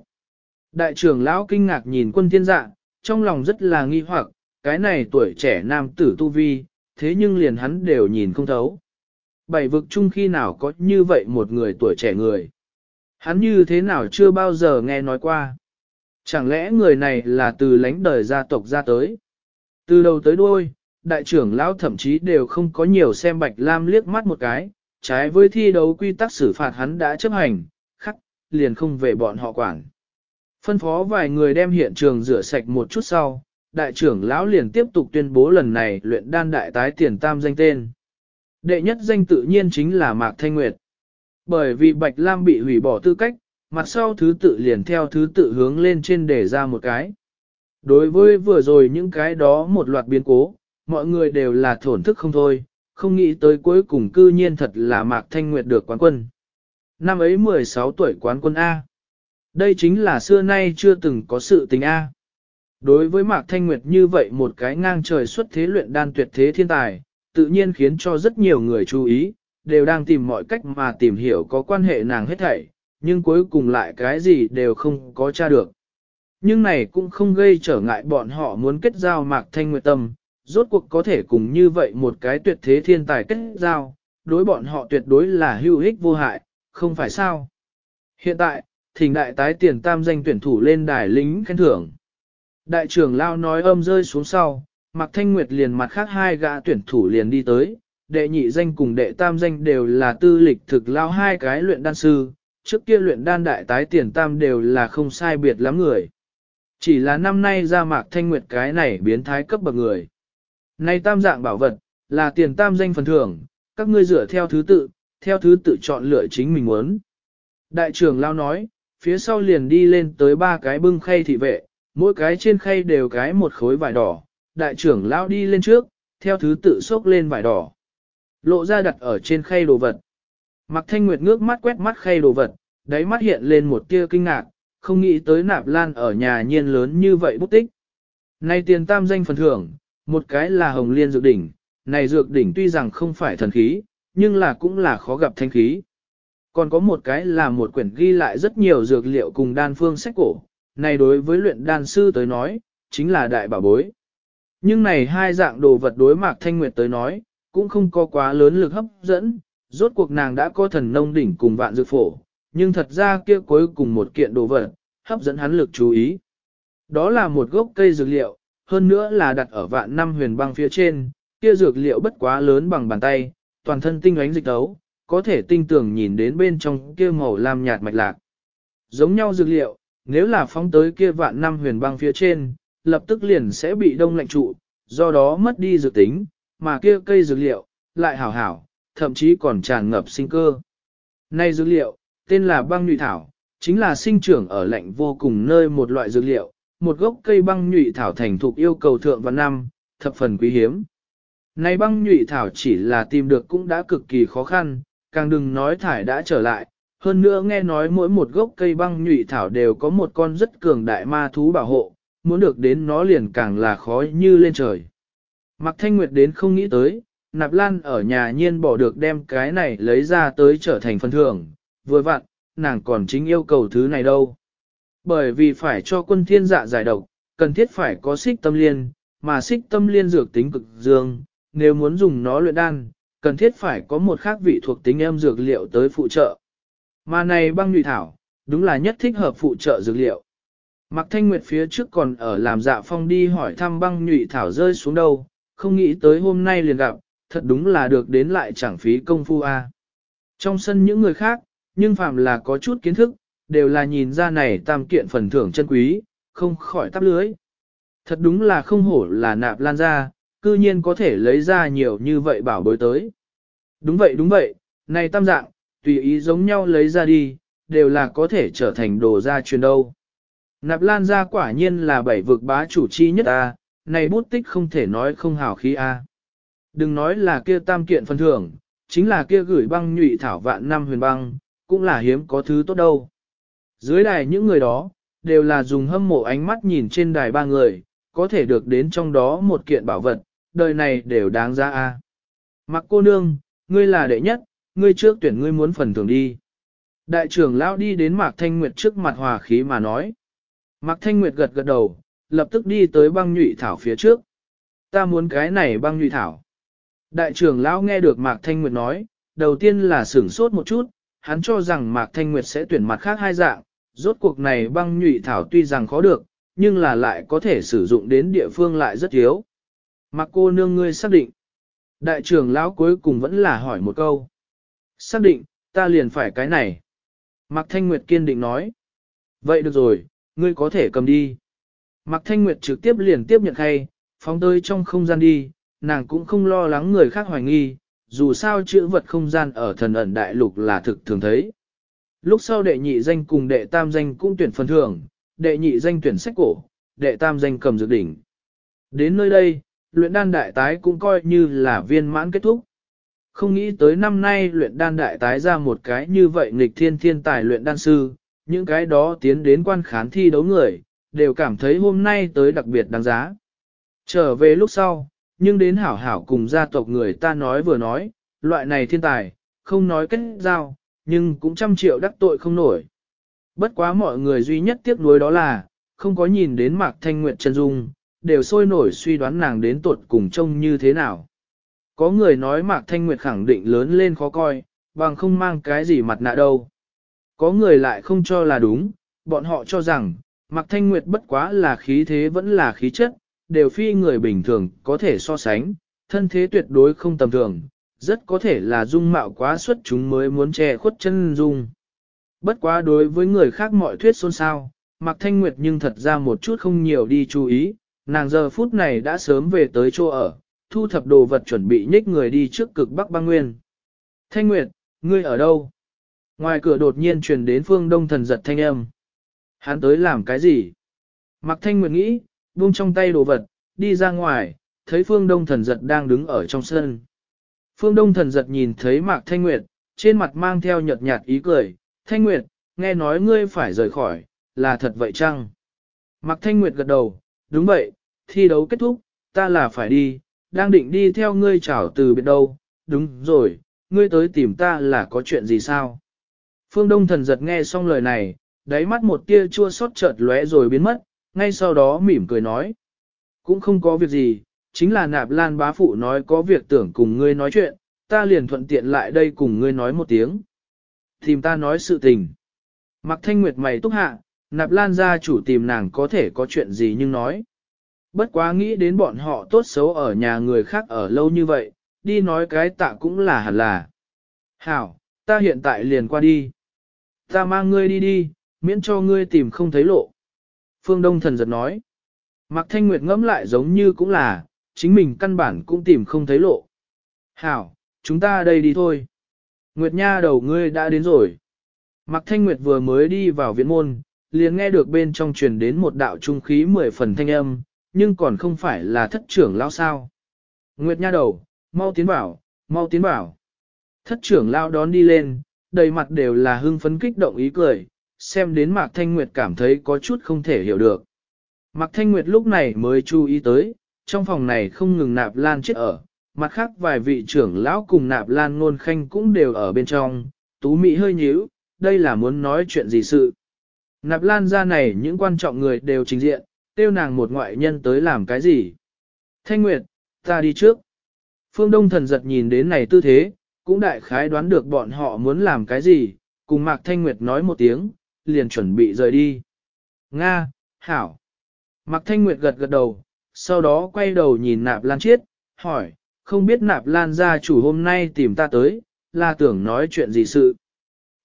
Đại trưởng lão kinh ngạc nhìn quân thiên dạ, trong lòng rất là nghi hoặc, cái này tuổi trẻ nam tử tu vi, thế nhưng liền hắn đều nhìn không thấu. Bảy vực chung khi nào có như vậy một người tuổi trẻ người. Hắn như thế nào chưa bao giờ nghe nói qua. Chẳng lẽ người này là từ lãnh đời gia tộc ra tới. Từ đầu tới đuôi, đại trưởng lão thậm chí đều không có nhiều xem Bạch Lam liếc mắt một cái, trái với thi đấu quy tắc xử phạt hắn đã chấp hành, khắc, liền không về bọn họ quản. Phân phó vài người đem hiện trường rửa sạch một chút sau, đại trưởng lão liền tiếp tục tuyên bố lần này luyện đan đại tái tiền tam danh tên. Đệ nhất danh tự nhiên chính là Mạc Thanh Nguyệt. Bởi vì Bạch Lam bị hủy bỏ tư cách, mặt sau thứ tự liền theo thứ tự hướng lên trên để ra một cái. Đối với vừa rồi những cái đó một loạt biến cố, mọi người đều là thổn thức không thôi, không nghĩ tới cuối cùng cư nhiên thật là Mạc Thanh Nguyệt được quán quân. Năm ấy 16 tuổi quán quân A. Đây chính là xưa nay chưa từng có sự tình A. Đối với Mạc Thanh Nguyệt như vậy một cái ngang trời xuất thế luyện đan tuyệt thế thiên tài, tự nhiên khiến cho rất nhiều người chú ý, đều đang tìm mọi cách mà tìm hiểu có quan hệ nàng hết thảy, nhưng cuối cùng lại cái gì đều không có tra được. Nhưng này cũng không gây trở ngại bọn họ muốn kết giao Mạc Thanh Nguyệt tâm, rốt cuộc có thể cùng như vậy một cái tuyệt thế thiên tài kết giao, đối bọn họ tuyệt đối là hữu ích vô hại, không phải sao. Hiện tại, thỉnh đại tái tiền tam danh tuyển thủ lên đài lính khen thưởng. Đại trưởng Lao nói âm rơi xuống sau, Mạc Thanh Nguyệt liền mặt khác hai gã tuyển thủ liền đi tới, đệ nhị danh cùng đệ tam danh đều là tư lịch thực lao hai cái luyện đan sư, trước kia luyện đan đại tái tiền tam đều là không sai biệt lắm người. Chỉ là năm nay ra Mạc Thanh Nguyệt cái này biến thái cấp bậc người. Này tam dạng bảo vật, là tiền tam danh phần thưởng, các ngươi dựa theo thứ tự, theo thứ tự chọn lựa chính mình muốn. Đại trưởng lao nói, phía sau liền đi lên tới ba cái bưng khay thị vệ, mỗi cái trên khay đều cái một khối vải đỏ. Đại trưởng lao đi lên trước, theo thứ tự xốc lên vải đỏ. Lộ ra đặt ở trên khay đồ vật. Mặc thanh nguyệt ngước mắt quét mắt khay đồ vật, đáy mắt hiện lên một tia kinh ngạc, không nghĩ tới nạp lan ở nhà nhiên lớn như vậy bút tích. Này tiền tam danh phần thưởng, một cái là hồng liên dược đỉnh, này dược đỉnh tuy rằng không phải thần khí, nhưng là cũng là khó gặp thanh khí. Còn có một cái là một quyển ghi lại rất nhiều dược liệu cùng đan phương sách cổ, này đối với luyện đan sư tới nói, chính là đại bảo bối. Nhưng này hai dạng đồ vật đối mạc thanh nguyệt tới nói, cũng không có quá lớn lực hấp dẫn, rốt cuộc nàng đã có thần nông đỉnh cùng vạn dược phổ, nhưng thật ra kia cuối cùng một kiện đồ vật, hấp dẫn hắn lực chú ý. Đó là một gốc cây dược liệu, hơn nữa là đặt ở vạn năm huyền băng phía trên, kia dược liệu bất quá lớn bằng bàn tay, toàn thân tinh ánh dịch tấu, có thể tinh tường nhìn đến bên trong kia màu lam nhạt mạch lạc. Giống nhau dược liệu, nếu là phóng tới kia vạn năm huyền băng phía trên, lập tức liền sẽ bị đông lạnh trụ, do đó mất đi dược tính, mà kia cây dược liệu, lại hảo hảo, thậm chí còn tràn ngập sinh cơ. nay dược liệu, tên là băng nhụy thảo, chính là sinh trưởng ở lạnh vô cùng nơi một loại dược liệu, một gốc cây băng nhụy thảo thành thục yêu cầu thượng và năm, thập phần quý hiếm. Này băng nhụy thảo chỉ là tìm được cũng đã cực kỳ khó khăn, càng đừng nói thải đã trở lại, hơn nữa nghe nói mỗi một gốc cây băng nhụy thảo đều có một con rất cường đại ma thú bảo hộ, muốn được đến nó liền càng là khó như lên trời. Mạc Thanh Nguyệt đến không nghĩ tới, Nạp Lan ở nhà nhiên bỏ được đem cái này lấy ra tới trở thành phần thưởng, vừa vặn, nàng còn chính yêu cầu thứ này đâu. Bởi vì phải cho quân thiên dạ giải độc, cần thiết phải có xích tâm liên, mà xích tâm liên dược tính cực dương, nếu muốn dùng nó luyện đan, cần thiết phải có một khác vị thuộc tính em dược liệu tới phụ trợ. Mà này băng nhụy thảo, đúng là nhất thích hợp phụ trợ dược liệu. Mạc Thanh Nguyệt phía trước còn ở làm dạ phong đi hỏi thăm băng nhụy thảo rơi xuống đâu, không nghĩ tới hôm nay liền gặp, thật đúng là được đến lại chẳng phí công phu a. Trong sân những người khác, nhưng phạm là có chút kiến thức, đều là nhìn ra này tam kiện phần thưởng chân quý, không khỏi tắp lưới. Thật đúng là không hổ là nạp lan ra, cư nhiên có thể lấy ra nhiều như vậy bảo bối tới. Đúng vậy đúng vậy, này tam dạng, tùy ý giống nhau lấy ra đi, đều là có thể trở thành đồ gia truyền đâu. Nạp lan ra quả nhiên là bảy vực bá chủ chi nhất a, này bút tích không thể nói không hào khí a. Đừng nói là kia tam kiện phần thưởng, chính là kia gửi băng nhụy thảo vạn năm huyền băng, cũng là hiếm có thứ tốt đâu. Dưới đài những người đó, đều là dùng hâm mộ ánh mắt nhìn trên đài ba người, có thể được đến trong đó một kiện bảo vật, đời này đều đáng giá a. Mặc cô nương, ngươi là đệ nhất, ngươi trước tuyển ngươi muốn phần thưởng đi. Đại trưởng lão đi đến Mạc Thanh Nguyệt trước mặt hòa khí mà nói. Mạc Thanh Nguyệt gật gật đầu, lập tức đi tới băng nhụy thảo phía trước. Ta muốn cái này băng nhụy thảo. Đại trưởng lão nghe được Mạc Thanh Nguyệt nói, đầu tiên là sửng sốt một chút, hắn cho rằng Mạc Thanh Nguyệt sẽ tuyển mặt khác hai dạng, rốt cuộc này băng nhụy thảo tuy rằng khó được, nhưng là lại có thể sử dụng đến địa phương lại rất thiếu. Mặc cô nương ngươi xác định. Đại trưởng lão cuối cùng vẫn là hỏi một câu. Xác định, ta liền phải cái này. Mạc Thanh Nguyệt kiên định nói. Vậy được rồi, ngươi có thể cầm đi. Mạc Thanh Nguyệt trực tiếp liền tiếp nhận hay phóng tới trong không gian đi, nàng cũng không lo lắng người khác hoài nghi, dù sao chữ vật không gian ở thần ẩn đại lục là thực thường thấy. Lúc sau đệ nhị danh cùng đệ tam danh cũng tuyển phần thưởng, đệ nhị danh tuyển sách cổ, đệ tam danh cầm dược đỉnh. Đến nơi đây, luyện đan đại tái cũng coi như là viên mãn kết thúc. Không nghĩ tới năm nay luyện đan đại tái ra một cái như vậy nghịch thiên thiên tài luyện đan sư, những cái đó tiến đến quan khán thi đấu người, đều cảm thấy hôm nay tới đặc biệt đáng giá. Trở về lúc sau, nhưng đến hảo hảo cùng gia tộc người ta nói vừa nói, loại này thiên tài, không nói kết giao, nhưng cũng trăm triệu đắc tội không nổi. Bất quá mọi người duy nhất tiếc nuối đó là, không có nhìn đến Mạc Thanh Nguyệt chân dung, đều sôi nổi suy đoán nàng đến tuột cùng trông như thế nào. Có người nói Mạc Thanh Nguyệt khẳng định lớn lên khó coi, bằng không mang cái gì mặt nạ đâu. Có người lại không cho là đúng, bọn họ cho rằng, Mạc Thanh Nguyệt bất quá là khí thế vẫn là khí chất, đều phi người bình thường có thể so sánh, thân thế tuyệt đối không tầm thường, rất có thể là dung mạo quá xuất chúng mới muốn che khuất chân dung. Bất quá đối với người khác mọi thuyết xôn xao, Mạc Thanh Nguyệt nhưng thật ra một chút không nhiều đi chú ý, nàng giờ phút này đã sớm về tới chỗ ở, thu thập đồ vật chuẩn bị nhích người đi trước cực Bắc băng nguyên. Thanh Nguyệt, ngươi ở đâu? Ngoài cửa đột nhiên truyền đến phương đông thần giật thanh âm. Hắn tới làm cái gì? Mạc Thanh Nguyệt nghĩ, buông trong tay đồ vật, đi ra ngoài, thấy phương đông thần giật đang đứng ở trong sân. Phương đông thần giật nhìn thấy Mạc Thanh Nguyệt, trên mặt mang theo nhợt nhạt ý cười, Thanh Nguyệt, nghe nói ngươi phải rời khỏi, là thật vậy chăng? Mạc Thanh Nguyệt gật đầu, đúng vậy, thi đấu kết thúc, ta là phải đi, đang định đi theo ngươi chảo từ biệt đâu, đúng rồi, ngươi tới tìm ta là có chuyện gì sao? Phương Đông thần giật nghe xong lời này, đáy mắt một tia chua xót chợt lóe rồi biến mất, ngay sau đó mỉm cười nói. Cũng không có việc gì, chính là nạp lan bá phụ nói có việc tưởng cùng ngươi nói chuyện, ta liền thuận tiện lại đây cùng ngươi nói một tiếng. Tìm ta nói sự tình. Mặc thanh nguyệt mày túc hạ, nạp lan gia chủ tìm nàng có thể có chuyện gì nhưng nói. Bất quá nghĩ đến bọn họ tốt xấu ở nhà người khác ở lâu như vậy, đi nói cái tạ cũng là hẳn là. Hảo, ta hiện tại liền qua đi. Ta mang ngươi đi đi, miễn cho ngươi tìm không thấy lộ. Phương Đông thần giật nói. Mạc Thanh Nguyệt ngẫm lại giống như cũng là, chính mình căn bản cũng tìm không thấy lộ. Hảo, chúng ta đây đi thôi. Nguyệt Nha đầu ngươi đã đến rồi. Mạc Thanh Nguyệt vừa mới đi vào viện môn, liền nghe được bên trong truyền đến một đạo trung khí mười phần thanh âm, nhưng còn không phải là thất trưởng lao sao. Nguyệt Nha đầu, mau tiến bảo, mau tiến bảo. Thất trưởng lao đón đi lên, đầy mặt đều là hưng phấn kích động ý cười, xem đến Mạc Thanh Nguyệt cảm thấy có chút không thể hiểu được. Mạc Thanh Nguyệt lúc này mới chú ý tới, trong phòng này không ngừng nạp lan chết ở, mặt khác vài vị trưởng lão cùng nạp lan ngôn khanh cũng đều ở bên trong, tú mỹ hơi nhíu, đây là muốn nói chuyện gì sự. Nạp lan ra này những quan trọng người đều trình diện, tiêu nàng một ngoại nhân tới làm cái gì. Thanh Nguyệt, ta đi trước. Phương Đông thần giật nhìn đến này tư thế, cũng đại khái đoán được bọn họ muốn làm cái gì, cùng Mạc Thanh Nguyệt nói một tiếng, liền chuẩn bị rời đi. Nga, Hảo. Mạc Thanh Nguyệt gật gật đầu, sau đó quay đầu nhìn Nạp Lan Chiết, hỏi, không biết Nạp Lan gia chủ hôm nay tìm ta tới, là tưởng nói chuyện gì sự.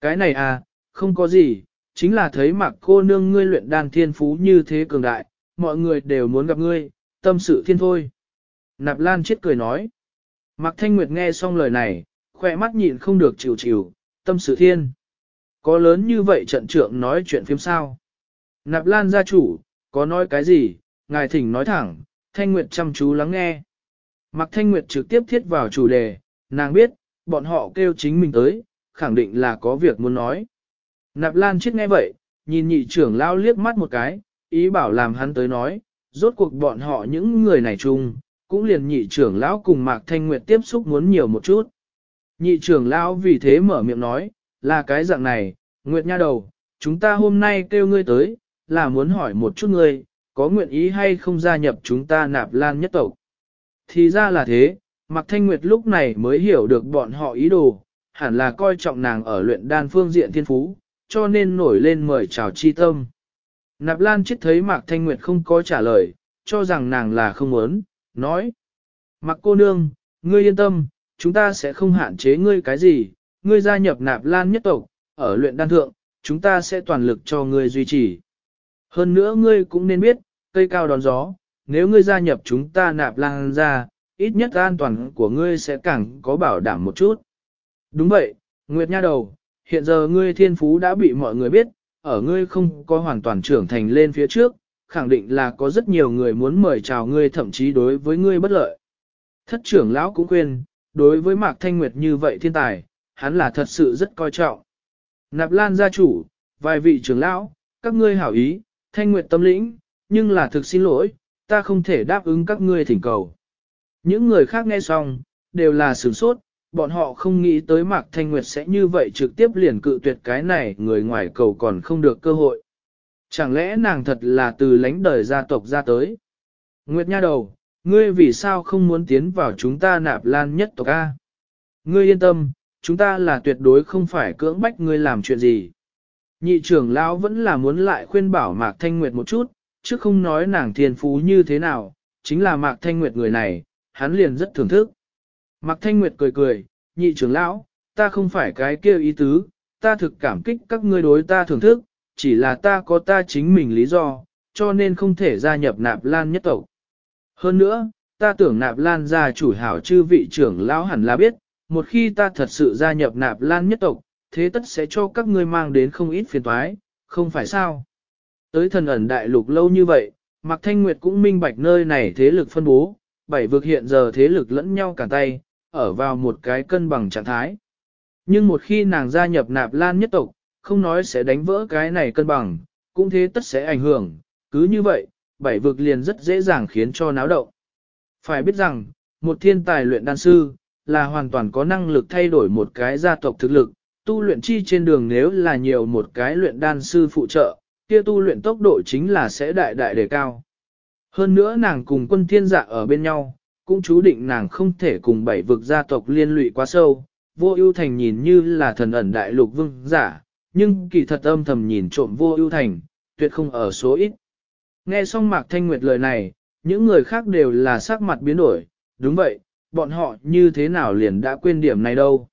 Cái này à, không có gì, chính là thấy mặc cô nương ngươi luyện đan thiên phú như thế cường đại, mọi người đều muốn gặp ngươi, tâm sự thiên thôi. Nạp Lan Chiết cười nói. Mạc Thanh Nguyệt nghe xong lời này, khỏe mắt nhịn không được chịu chịu, tâm sự thiên. Có lớn như vậy trận trưởng nói chuyện phim sao? Nạp Lan gia chủ, có nói cái gì, ngài thỉnh nói thẳng, Thanh Nguyệt chăm chú lắng nghe. Mặc Thanh Nguyệt trực tiếp thiết vào chủ đề, nàng biết, bọn họ kêu chính mình tới, khẳng định là có việc muốn nói. Nạp Lan chết nghe vậy, nhìn nhị trưởng lao liếc mắt một cái, ý bảo làm hắn tới nói, rốt cuộc bọn họ những người này chung, cũng liền nhị trưởng lão cùng Mạc Thanh Nguyệt tiếp xúc muốn nhiều một chút. Nhị trưởng lão vì thế mở miệng nói, là cái dạng này, Nguyệt nha đầu, chúng ta hôm nay kêu ngươi tới, là muốn hỏi một chút ngươi, có nguyện ý hay không gia nhập chúng ta nạp lan nhất tộc. Thì ra là thế, Mạc Thanh Nguyệt lúc này mới hiểu được bọn họ ý đồ, hẳn là coi trọng nàng ở luyện đan phương diện thiên phú, cho nên nổi lên mời chào chi tâm. Nạp Lan chết thấy Mạc Thanh Nguyệt không có trả lời, cho rằng nàng là không muốn, nói. Mạc cô nương, ngươi yên tâm, chúng ta sẽ không hạn chế ngươi cái gì, ngươi gia nhập Nạp Lan nhất tộc, ở luyện đan thượng, chúng ta sẽ toàn lực cho ngươi duy trì. Hơn nữa ngươi cũng nên biết, cây cao đón gió, nếu ngươi gia nhập chúng ta nạp lan ra, ít nhất an toàn của ngươi sẽ càng có bảo đảm một chút. Đúng vậy, Nguyệt Nha đầu, hiện giờ ngươi thiên phú đã bị mọi người biết, ở ngươi không có hoàn toàn trưởng thành lên phía trước, khẳng định là có rất nhiều người muốn mời chào ngươi thậm chí đối với ngươi bất lợi. Thất trưởng lão cũng quên, đối với Mạc Thanh Nguyệt như vậy thiên tài, hắn là thật sự rất coi trọng. Nạp Lan gia chủ, vài vị trưởng lão, các ngươi hảo ý, Thanh Nguyệt tâm lĩnh, nhưng là thực xin lỗi, ta không thể đáp ứng các ngươi thỉnh cầu. Những người khác nghe xong, đều là sửng sốt, bọn họ không nghĩ tới Mạc Thanh Nguyệt sẽ như vậy trực tiếp liền cự tuyệt cái này người ngoài cầu còn không được cơ hội. Chẳng lẽ nàng thật là từ lãnh đời gia tộc ra tới? Nguyệt nha đầu, ngươi vì sao không muốn tiến vào chúng ta nạp lan nhất tộc A? Ngươi yên tâm, chúng ta là tuyệt đối không phải cưỡng bách ngươi làm chuyện gì. Nhị trưởng lão vẫn là muốn lại khuyên bảo Mạc Thanh Nguyệt một chút, chứ không nói nàng thiên phú như thế nào, chính là Mạc Thanh Nguyệt người này, hắn liền rất thưởng thức. Mạc Thanh Nguyệt cười cười, nhị trưởng lão, ta không phải cái kia ý tứ, ta thực cảm kích các ngươi đối ta thưởng thức, chỉ là ta có ta chính mình lý do, cho nên không thể gia nhập nạp lan nhất tộc. Hơn nữa, ta tưởng nạp lan gia chủ hảo chư vị trưởng lão hẳn là biết, một khi ta thật sự gia nhập nạp lan nhất tộc, thế tất sẽ cho các ngươi mang đến không ít phiền toái, không phải sao. Tới thần ẩn đại lục lâu như vậy, Mạc Thanh Nguyệt cũng minh bạch nơi này thế lực phân bố, bảy vực hiện giờ thế lực lẫn nhau cả tay, ở vào một cái cân bằng trạng thái. Nhưng một khi nàng gia nhập nạp lan nhất tộc, không nói sẽ đánh vỡ cái này cân bằng, cũng thế tất sẽ ảnh hưởng, cứ như vậy, bảy vực liền rất dễ dàng khiến cho náo động. Phải biết rằng, một thiên tài luyện đan sư, là hoàn toàn có năng lực thay đổi một cái gia tộc thực lực, tu luyện chi trên đường nếu là nhiều một cái luyện đan sư phụ trợ, kia tu luyện tốc độ chính là sẽ đại đại đề cao. Hơn nữa nàng cùng quân thiên dạ ở bên nhau, cũng chú định nàng không thể cùng bảy vực gia tộc liên lụy quá sâu. Vô ưu thành nhìn như là thần ẩn đại lục vương giả, nhưng kỳ thật âm thầm nhìn trộm vô ưu thành, tuyệt không ở số ít. Nghe xong Mạc Thanh Nguyệt lời này, những người khác đều là sắc mặt biến đổi, đúng vậy, bọn họ như thế nào liền đã quên điểm này đâu.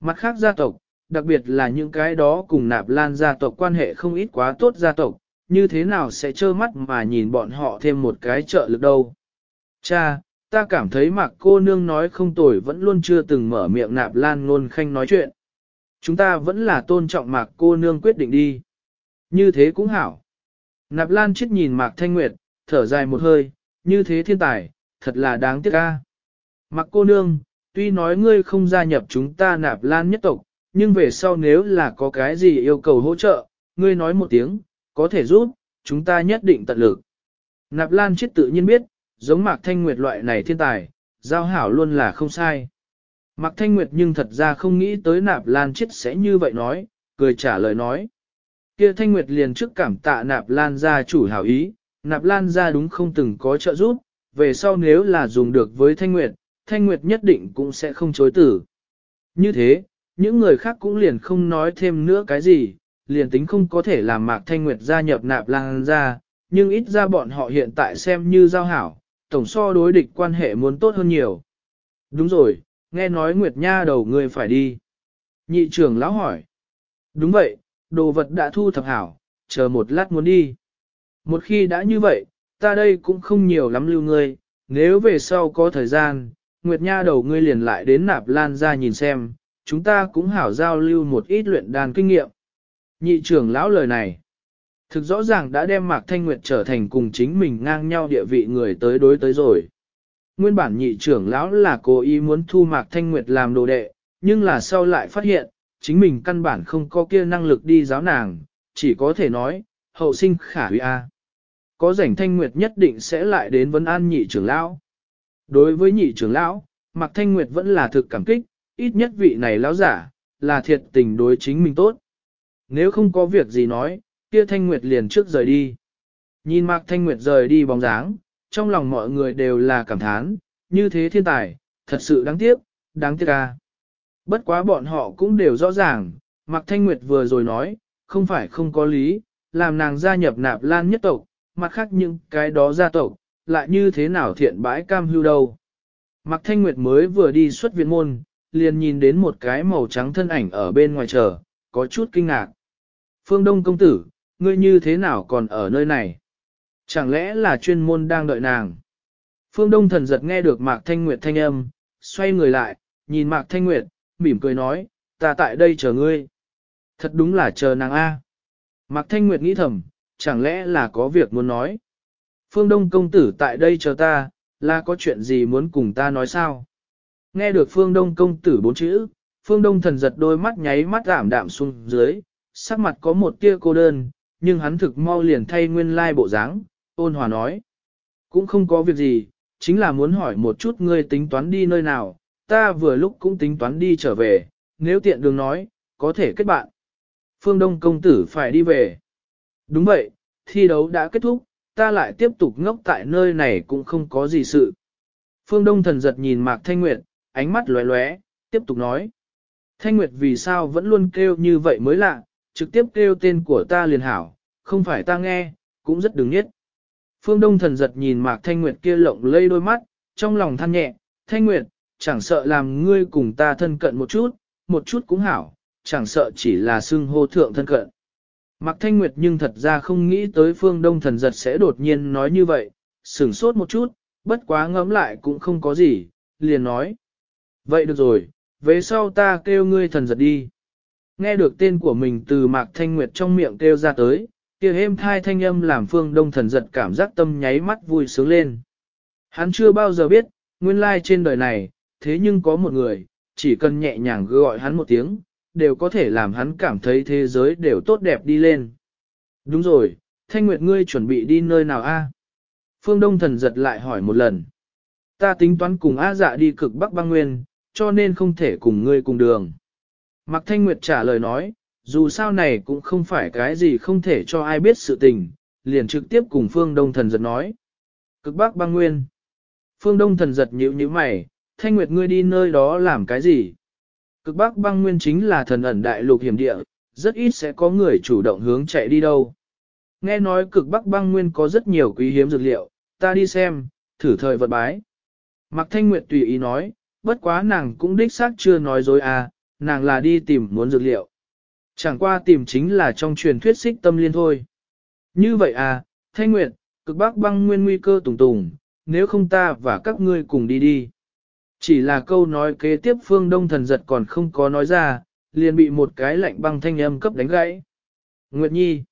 Mặt khác gia tộc, đặc biệt là những cái đó cùng nạp lan gia tộc quan hệ không ít quá tốt gia tộc, như thế nào sẽ trơ mắt mà nhìn bọn họ thêm một cái trợ lực đâu. Cha, ta cảm thấy mạc cô nương nói không tồi vẫn luôn chưa từng mở miệng nạp lan ngôn khanh nói chuyện. Chúng ta vẫn là tôn trọng mạc cô nương quyết định đi. Như thế cũng hảo. Nạp lan chết nhìn mạc thanh nguyệt, thở dài một hơi, như thế thiên tài, thật là đáng tiếc ca. Mạc cô nương, tuy nói ngươi không gia nhập chúng ta nạp lan nhất tộc, nhưng về sau nếu là có cái gì yêu cầu hỗ trợ, ngươi nói một tiếng, có thể giúp, chúng ta nhất định tận lực. Nạp Lan chết tự nhiên biết, giống Mạc Thanh Nguyệt loại này thiên tài, giao hảo luôn là không sai. Mạc Thanh Nguyệt nhưng thật ra không nghĩ tới Nạp Lan chết sẽ như vậy nói, cười trả lời nói. Kia Thanh Nguyệt liền trước cảm tạ Nạp Lan gia chủ hảo ý, Nạp Lan gia đúng không từng có trợ giúp, về sau nếu là dùng được với Thanh Nguyệt, Thanh Nguyệt nhất định cũng sẽ không chối tử. Như thế, những người khác cũng liền không nói thêm nữa cái gì, liền tính không có thể làm Mạc Thanh Nguyệt gia nhập nạp lang ra, nhưng ít ra bọn họ hiện tại xem như giao hảo, tổng so đối địch quan hệ muốn tốt hơn nhiều. Đúng rồi, nghe nói Nguyệt Nha đầu người phải đi. Nhị trưởng lão hỏi. Đúng vậy, đồ vật đã thu thập hảo, chờ một lát muốn đi. Một khi đã như vậy, ta đây cũng không nhiều lắm lưu ngươi, nếu về sau có thời gian, Nguyệt Nha đầu ngươi liền lại đến nạp lan ra nhìn xem, chúng ta cũng hảo giao lưu một ít luyện đàn kinh nghiệm. Nhị trưởng lão lời này, thực rõ ràng đã đem Mạc Thanh Nguyệt trở thành cùng chính mình ngang nhau địa vị người tới đối tới rồi. Nguyên bản nhị trưởng lão là cố ý muốn thu Mạc Thanh Nguyệt làm đồ đệ, nhưng là sau lại phát hiện, chính mình căn bản không có kia năng lực đi giáo nàng, chỉ có thể nói, hậu sinh khả huy a. À. Có rảnh Thanh Nguyệt nhất định sẽ lại đến vấn an nhị trưởng lão. Đối với nhị trưởng lão, Mạc Thanh Nguyệt vẫn là thực cảm kích, ít nhất vị này lão giả, là thiệt tình đối chính mình tốt. Nếu không có việc gì nói, kia Thanh Nguyệt liền trước rời đi. Nhìn Mạc Thanh Nguyệt rời đi bóng dáng, trong lòng mọi người đều là cảm thán, như thế thiên tài, thật sự đáng tiếc, đáng tiếc ca. Bất quá bọn họ cũng đều rõ ràng, Mạc Thanh Nguyệt vừa rồi nói, không phải không có lý, làm nàng gia nhập nạp lan nhất tộc, mặt khác những cái đó gia tộc, lại như thế nào thiện bãi cam hưu đâu. Mạc Thanh Nguyệt mới vừa đi xuất viện môn, liền nhìn đến một cái màu trắng thân ảnh ở bên ngoài chờ, có chút kinh ngạc. Phương Đông công tử, ngươi như thế nào còn ở nơi này? Chẳng lẽ là chuyên môn đang đợi nàng? Phương Đông thần giật nghe được Mạc Thanh Nguyệt thanh âm, xoay người lại, nhìn Mạc Thanh Nguyệt, mỉm cười nói, ta tại đây chờ ngươi. Thật đúng là chờ nàng A. Mạc Thanh Nguyệt nghĩ thầm, chẳng lẽ là có việc muốn nói. Phương Đông công tử tại đây chờ ta, là có chuyện gì muốn cùng ta nói sao? Nghe được Phương Đông công tử bốn chữ, Phương Đông thần giật đôi mắt nháy mắt giảm đạm xuống dưới, sắc mặt có một tia cô đơn, nhưng hắn thực mau liền thay nguyên lai bộ dáng, ôn hòa nói. Cũng không có việc gì, chính là muốn hỏi một chút ngươi tính toán đi nơi nào, ta vừa lúc cũng tính toán đi trở về, nếu tiện đường nói, có thể kết bạn. Phương Đông công tử phải đi về. Đúng vậy, thi đấu đã kết thúc, ta lại tiếp tục ngốc tại nơi này cũng không có gì sự. Phương Đông thần giật nhìn Mạc Thanh Nguyệt, ánh mắt lóe lóe, tiếp tục nói. Thanh Nguyệt vì sao vẫn luôn kêu như vậy mới lạ, trực tiếp kêu tên của ta liền hảo, không phải ta nghe, cũng rất đứng nhất. Phương Đông thần giật nhìn Mạc Thanh Nguyệt kia lộng lây đôi mắt, trong lòng than nhẹ, Thanh Nguyệt, chẳng sợ làm ngươi cùng ta thân cận một chút, một chút cũng hảo, chẳng sợ chỉ là xưng hô thượng thân cận. Mạc Thanh Nguyệt nhưng thật ra không nghĩ tới Phương Đông thần giật sẽ đột nhiên nói như vậy, sửng sốt một chút, bất quá ngẫm lại cũng không có gì, liền nói. Vậy được rồi, về sau ta kêu ngươi thần giật đi. Nghe được tên của mình từ Mạc Thanh Nguyệt trong miệng kêu ra tới, kia êm thai thanh âm làm phương đông thần giật cảm giác tâm nháy mắt vui sướng lên. Hắn chưa bao giờ biết, nguyên lai trên đời này, thế nhưng có một người, chỉ cần nhẹ nhàng gọi hắn một tiếng, đều có thể làm hắn cảm thấy thế giới đều tốt đẹp đi lên. Đúng rồi, Thanh Nguyệt ngươi chuẩn bị đi nơi nào a? Phương Đông thần giật lại hỏi một lần. Ta tính toán cùng A dạ đi cực Bắc băng nguyên, cho nên không thể cùng ngươi cùng đường. Mạc Thanh Nguyệt trả lời nói, dù sao này cũng không phải cái gì không thể cho ai biết sự tình, liền trực tiếp cùng Phương Đông Thần Giật nói. Cực Bắc băng nguyên. Phương Đông Thần Giật nhíu nhíu mày, Thanh Nguyệt ngươi đi nơi đó làm cái gì? Cực Bắc băng nguyên chính là thần ẩn đại lục hiểm địa, rất ít sẽ có người chủ động hướng chạy đi đâu. Nghe nói cực Bắc băng nguyên có rất nhiều quý hiếm dược liệu, ta đi xem, thử thời vật bái. Mạc Thanh Nguyệt tùy ý nói, bất quá nàng cũng đích xác chưa nói dối à, nàng là đi tìm muốn dược liệu. Chẳng qua tìm chính là trong truyền thuyết xích tâm liên thôi. Như vậy à, Thanh Nguyệt, cực bắc băng nguyên nguy cơ tùng tùng, nếu không ta và các ngươi cùng đi đi. Chỉ là câu nói kế tiếp phương đông thần giật còn không có nói ra, liền bị một cái lạnh băng thanh âm cấp đánh gãy. Nguyệt Nhi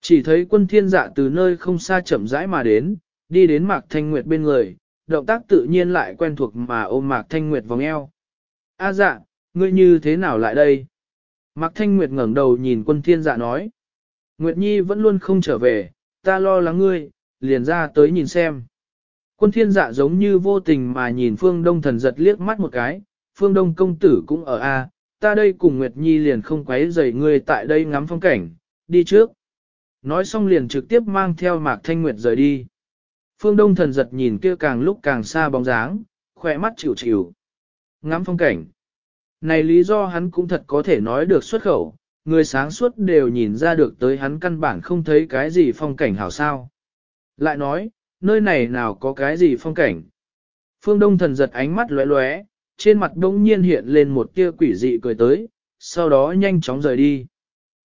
Chỉ thấy quân thiên dạ từ nơi không xa chậm rãi mà đến, đi đến Mạc Thanh Nguyệt bên người, động tác tự nhiên lại quen thuộc mà ôm Mạc Thanh Nguyệt vòng eo. A dạ, ngươi như thế nào lại đây? Mạc Thanh Nguyệt ngẩng đầu nhìn quân thiên dạ nói. Nguyệt Nhi vẫn luôn không trở về, ta lo lắng ngươi, liền ra tới nhìn xem. Quân thiên dạ giống như vô tình mà nhìn phương đông thần giật liếc mắt một cái, phương đông công tử cũng ở A, ta đây cùng Nguyệt Nhi liền không quấy rầy ngươi tại đây ngắm phong cảnh, đi trước. Nói xong liền trực tiếp mang theo Mạc Thanh Nguyệt rời đi. Phương Đông thần giật nhìn kia càng lúc càng xa bóng dáng, khỏe mắt chịu chịu. Ngắm phong cảnh. Này lý do hắn cũng thật có thể nói được xuất khẩu, người sáng suốt đều nhìn ra được tới hắn căn bản không thấy cái gì phong cảnh hảo sao. Lại nói, nơi này nào có cái gì phong cảnh. Phương Đông thần giật ánh mắt lóe lóe, trên mặt đông nhiên hiện lên một tia quỷ dị cười tới, sau đó nhanh chóng rời đi.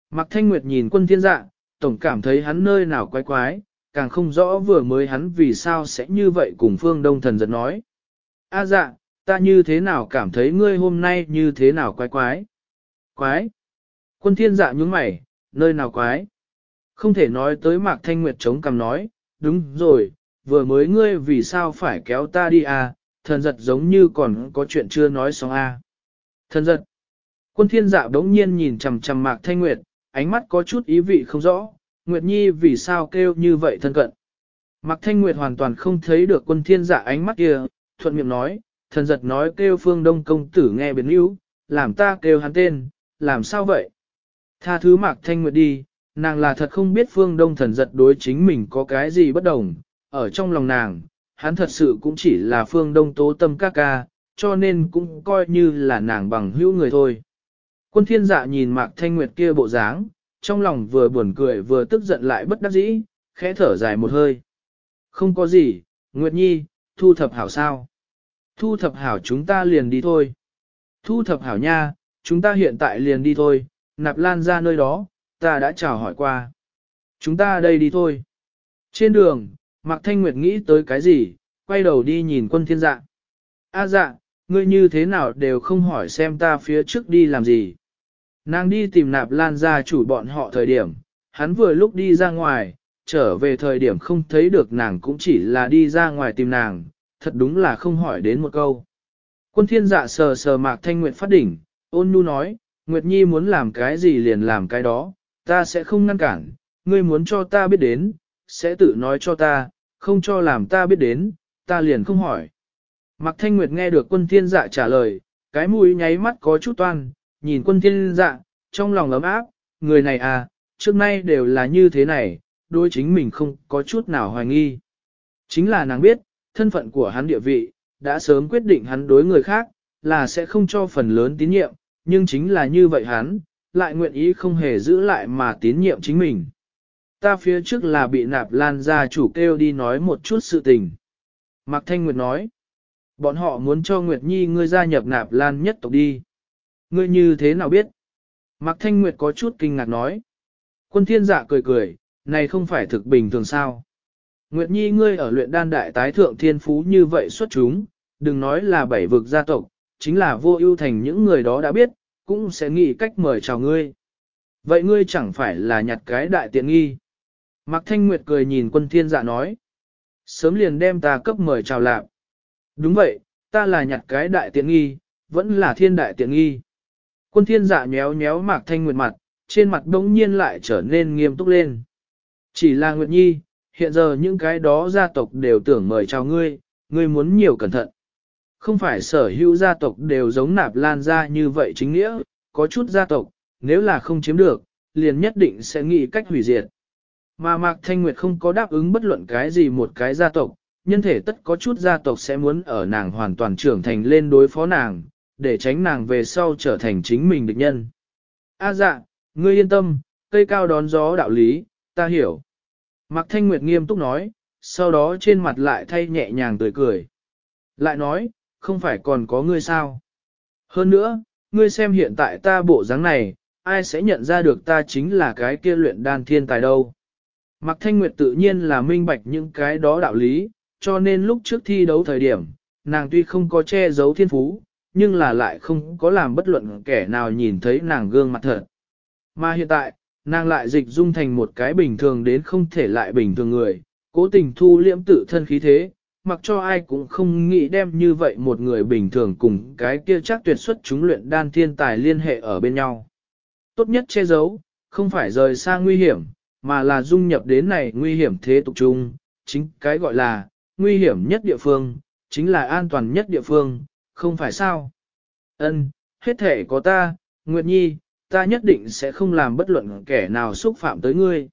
Mạc Thanh Nguyệt nhìn quân thiên dạ, tổng cảm thấy hắn nơi nào quái quái, càng không rõ vừa mới hắn vì sao sẽ như vậy cùng Phương Đông thần giật nói. A dạ, ta như thế nào cảm thấy ngươi hôm nay như thế nào quái quái? Quái? Quân thiên dạ nhướng mày, nơi nào quái? Không thể nói tới Mạc Thanh Nguyệt chống cằm nói, đúng rồi, vừa mới ngươi vì sao phải kéo ta đi à, thần giật giống như còn có chuyện chưa nói xong à. Thần giật. Quân thiên dạ đống nhiên nhìn chầm chầm Mạc Thanh Nguyệt, ánh mắt có chút ý vị không rõ, Nguyệt Nhi vì sao kêu như vậy thân cận. Mạc Thanh Nguyệt hoàn toàn không thấy được quân thiên dạ ánh mắt kia, thuận miệng nói, thần giật nói kêu phương đông công tử nghe biến yếu, làm ta kêu hắn tên, làm sao vậy? Tha thứ Mạc Thanh Nguyệt đi, nàng là thật không biết phương đông thần giật đối chính mình có cái gì bất đồng, ở trong lòng nàng, hắn thật sự cũng chỉ là phương đông tố tâm ca ca, cho nên cũng coi như là nàng bằng hữu người thôi. Quân thiên dạ nhìn Mạc Thanh Nguyệt kia bộ dáng, trong lòng vừa buồn cười vừa tức giận lại bất đắc dĩ, khẽ thở dài một hơi. Không có gì, Nguyệt Nhi, thu thập hảo sao. Thu thập hảo chúng ta liền đi thôi. Thu thập hảo nha, chúng ta hiện tại liền đi thôi, nạp lan ra nơi đó, ta đã chào hỏi qua. Chúng ta đây đi thôi. Trên đường, Mạc Thanh Nguyệt nghĩ tới cái gì, quay đầu đi nhìn quân thiên dạ. A dạ, ngươi như thế nào đều không hỏi xem ta phía trước đi làm gì. Nàng đi tìm nạp lan gia chủ bọn họ thời điểm, hắn vừa lúc đi ra ngoài, trở về thời điểm không thấy được nàng cũng chỉ là đi ra ngoài tìm nàng, thật đúng là không hỏi đến một câu. Quân thiên dạ sờ sờ mạc thanh nguyệt phát đỉnh, ôn nhu nói, Nguyệt Nhi muốn làm cái gì liền làm cái đó, ta sẽ không ngăn cản, ngươi muốn cho ta biết đến, sẽ tự nói cho ta, không cho làm ta biết đến, ta liền không hỏi. Mạc Thanh Nguyệt nghe được quân thiên dạ trả lời, cái mũi nháy mắt có chút toan, nhìn quân thiên dạ, trong lòng ấm áp, người này à, trước nay đều là như thế này, đối chính mình không có chút nào hoài nghi. Chính là nàng biết, thân phận của hắn địa vị, đã sớm quyết định hắn đối người khác, là sẽ không cho phần lớn tín nhiệm, nhưng chính là như vậy hắn, lại nguyện ý không hề giữ lại mà tín nhiệm chính mình. Ta phía trước là bị nạp lan gia chủ kêu đi nói một chút sự tình. Mạc Thanh Nguyệt nói, bọn họ muốn cho Nguyệt Nhi ngươi gia nhập nạp lan nhất tộc đi. Ngươi như thế nào biết? Mạc Thanh Nguyệt có chút kinh ngạc nói. Quân thiên dạ cười cười, này không phải thực bình thường sao. Nguyệt Nhi ngươi ở luyện đan đại tái thượng thiên phú như vậy xuất chúng, đừng nói là bảy vực gia tộc, chính là vô ưu thành những người đó đã biết, cũng sẽ nghĩ cách mời chào ngươi. Vậy ngươi chẳng phải là nhặt cái đại tiện nghi. Mạc Thanh Nguyệt cười nhìn quân thiên dạ nói. Sớm liền đem ta cấp mời chào lạc. Đúng vậy, ta là nhặt cái đại tiện nghi, vẫn là thiên đại tiện nghi. Quân thiên dạ nhéo nhéo Mạc Thanh Nguyệt mặt, trên mặt đống nhiên lại trở nên nghiêm túc lên. Chỉ là Nguyệt Nhi, hiện giờ những cái đó gia tộc đều tưởng mời chào ngươi, ngươi muốn nhiều cẩn thận. Không phải sở hữu gia tộc đều giống nạp lan ra như vậy chính nghĩa, có chút gia tộc, nếu là không chiếm được, liền nhất định sẽ nghĩ cách hủy diệt. Mà Mạc Thanh Nguyệt không có đáp ứng bất luận cái gì một cái gia tộc, nhân thể tất có chút gia tộc sẽ muốn ở nàng hoàn toàn trưởng thành lên đối phó nàng, để tránh nàng về sau trở thành chính mình địch nhân. A dạ, ngươi yên tâm, cây cao đón gió đạo lý, ta hiểu. Mạc Thanh Nguyệt nghiêm túc nói, sau đó trên mặt lại thay nhẹ nhàng tươi cười. Lại nói, không phải còn có ngươi sao? Hơn nữa, ngươi xem hiện tại ta bộ dáng này, ai sẽ nhận ra được ta chính là cái kia luyện đan thiên tài đâu? Mạc Thanh Nguyệt tự nhiên là minh bạch những cái đó đạo lý, cho nên lúc trước thi đấu thời điểm, nàng tuy không có che giấu thiên phú, nhưng là lại không có làm bất luận kẻ nào nhìn thấy nàng gương mặt thật. Mà hiện tại, nàng lại dịch dung thành một cái bình thường đến không thể lại bình thường người, cố tình thu liễm tự thân khí thế, mặc cho ai cũng không nghĩ đem như vậy một người bình thường cùng cái kia chắc tuyệt xuất chúng luyện đan thiên tài liên hệ ở bên nhau. Tốt nhất che giấu, không phải rời xa nguy hiểm, mà là dung nhập đến này nguy hiểm thế tục chung, chính cái gọi là nguy hiểm nhất địa phương, chính là an toàn nhất địa phương, không phải sao. Ân, hết thể có ta, Nguyệt Nhi, ta nhất định sẽ không làm bất luận kẻ nào xúc phạm tới ngươi.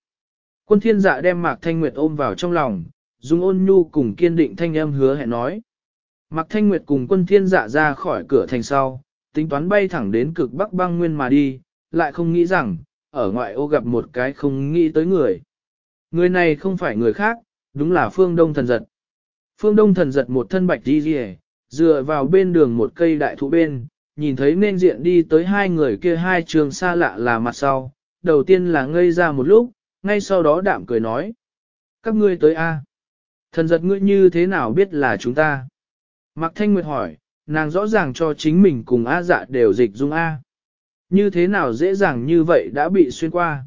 Quân thiên dạ đem Mạc Thanh Nguyệt ôm vào trong lòng, dùng ôn nhu cùng kiên định thanh âm hứa hẹn nói. Mạc Thanh Nguyệt cùng quân thiên dạ ra khỏi cửa thành sau, tính toán bay thẳng đến cực bắc băng nguyên mà đi, lại không nghĩ rằng, ở ngoại ô gặp một cái không nghĩ tới người. Người này không phải người khác, đúng là phương đông thần giật. Phương đông thần giật một thân bạch đi rìa, dựa vào bên đường một cây đại thụ bên, nhìn thấy nên diện đi tới hai người kia hai trường xa lạ là mặt sau, đầu tiên là ngây ra một lúc, ngay sau đó đạm cười nói. Các ngươi tới A. Thần giật ngươi như thế nào biết là chúng ta? Mạc Thanh Nguyệt hỏi, nàng rõ ràng cho chính mình cùng A dạ đều dịch dung A. Như thế nào dễ dàng như vậy đã bị xuyên qua?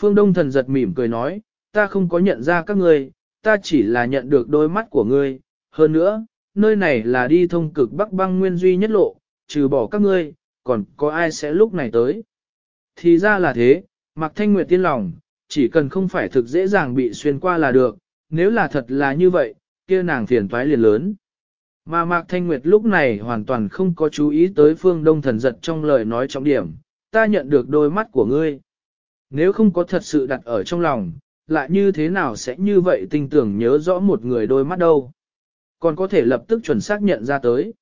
Phương Đông thần giật mỉm cười nói, ta không có nhận ra các ngươi, ta chỉ là nhận được đôi mắt của ngươi. Hơn nữa, nơi này là đi thông cực Bắc băng nguyên duy nhất lộ, trừ bỏ các ngươi, còn có ai sẽ lúc này tới? Thì ra là thế, Mạc Thanh Nguyệt tiên lòng, chỉ cần không phải thực dễ dàng bị xuyên qua là được, nếu là thật là như vậy, kia nàng phiền toái liền lớn. Mà Mạc Thanh Nguyệt lúc này hoàn toàn không có chú ý tới phương đông thần giật trong lời nói trọng điểm, ta nhận được đôi mắt của ngươi. Nếu không có thật sự đặt ở trong lòng, lại như thế nào sẽ như vậy tinh tưởng nhớ rõ một người đôi mắt đâu. Còn có thể lập tức chuẩn xác nhận ra tới.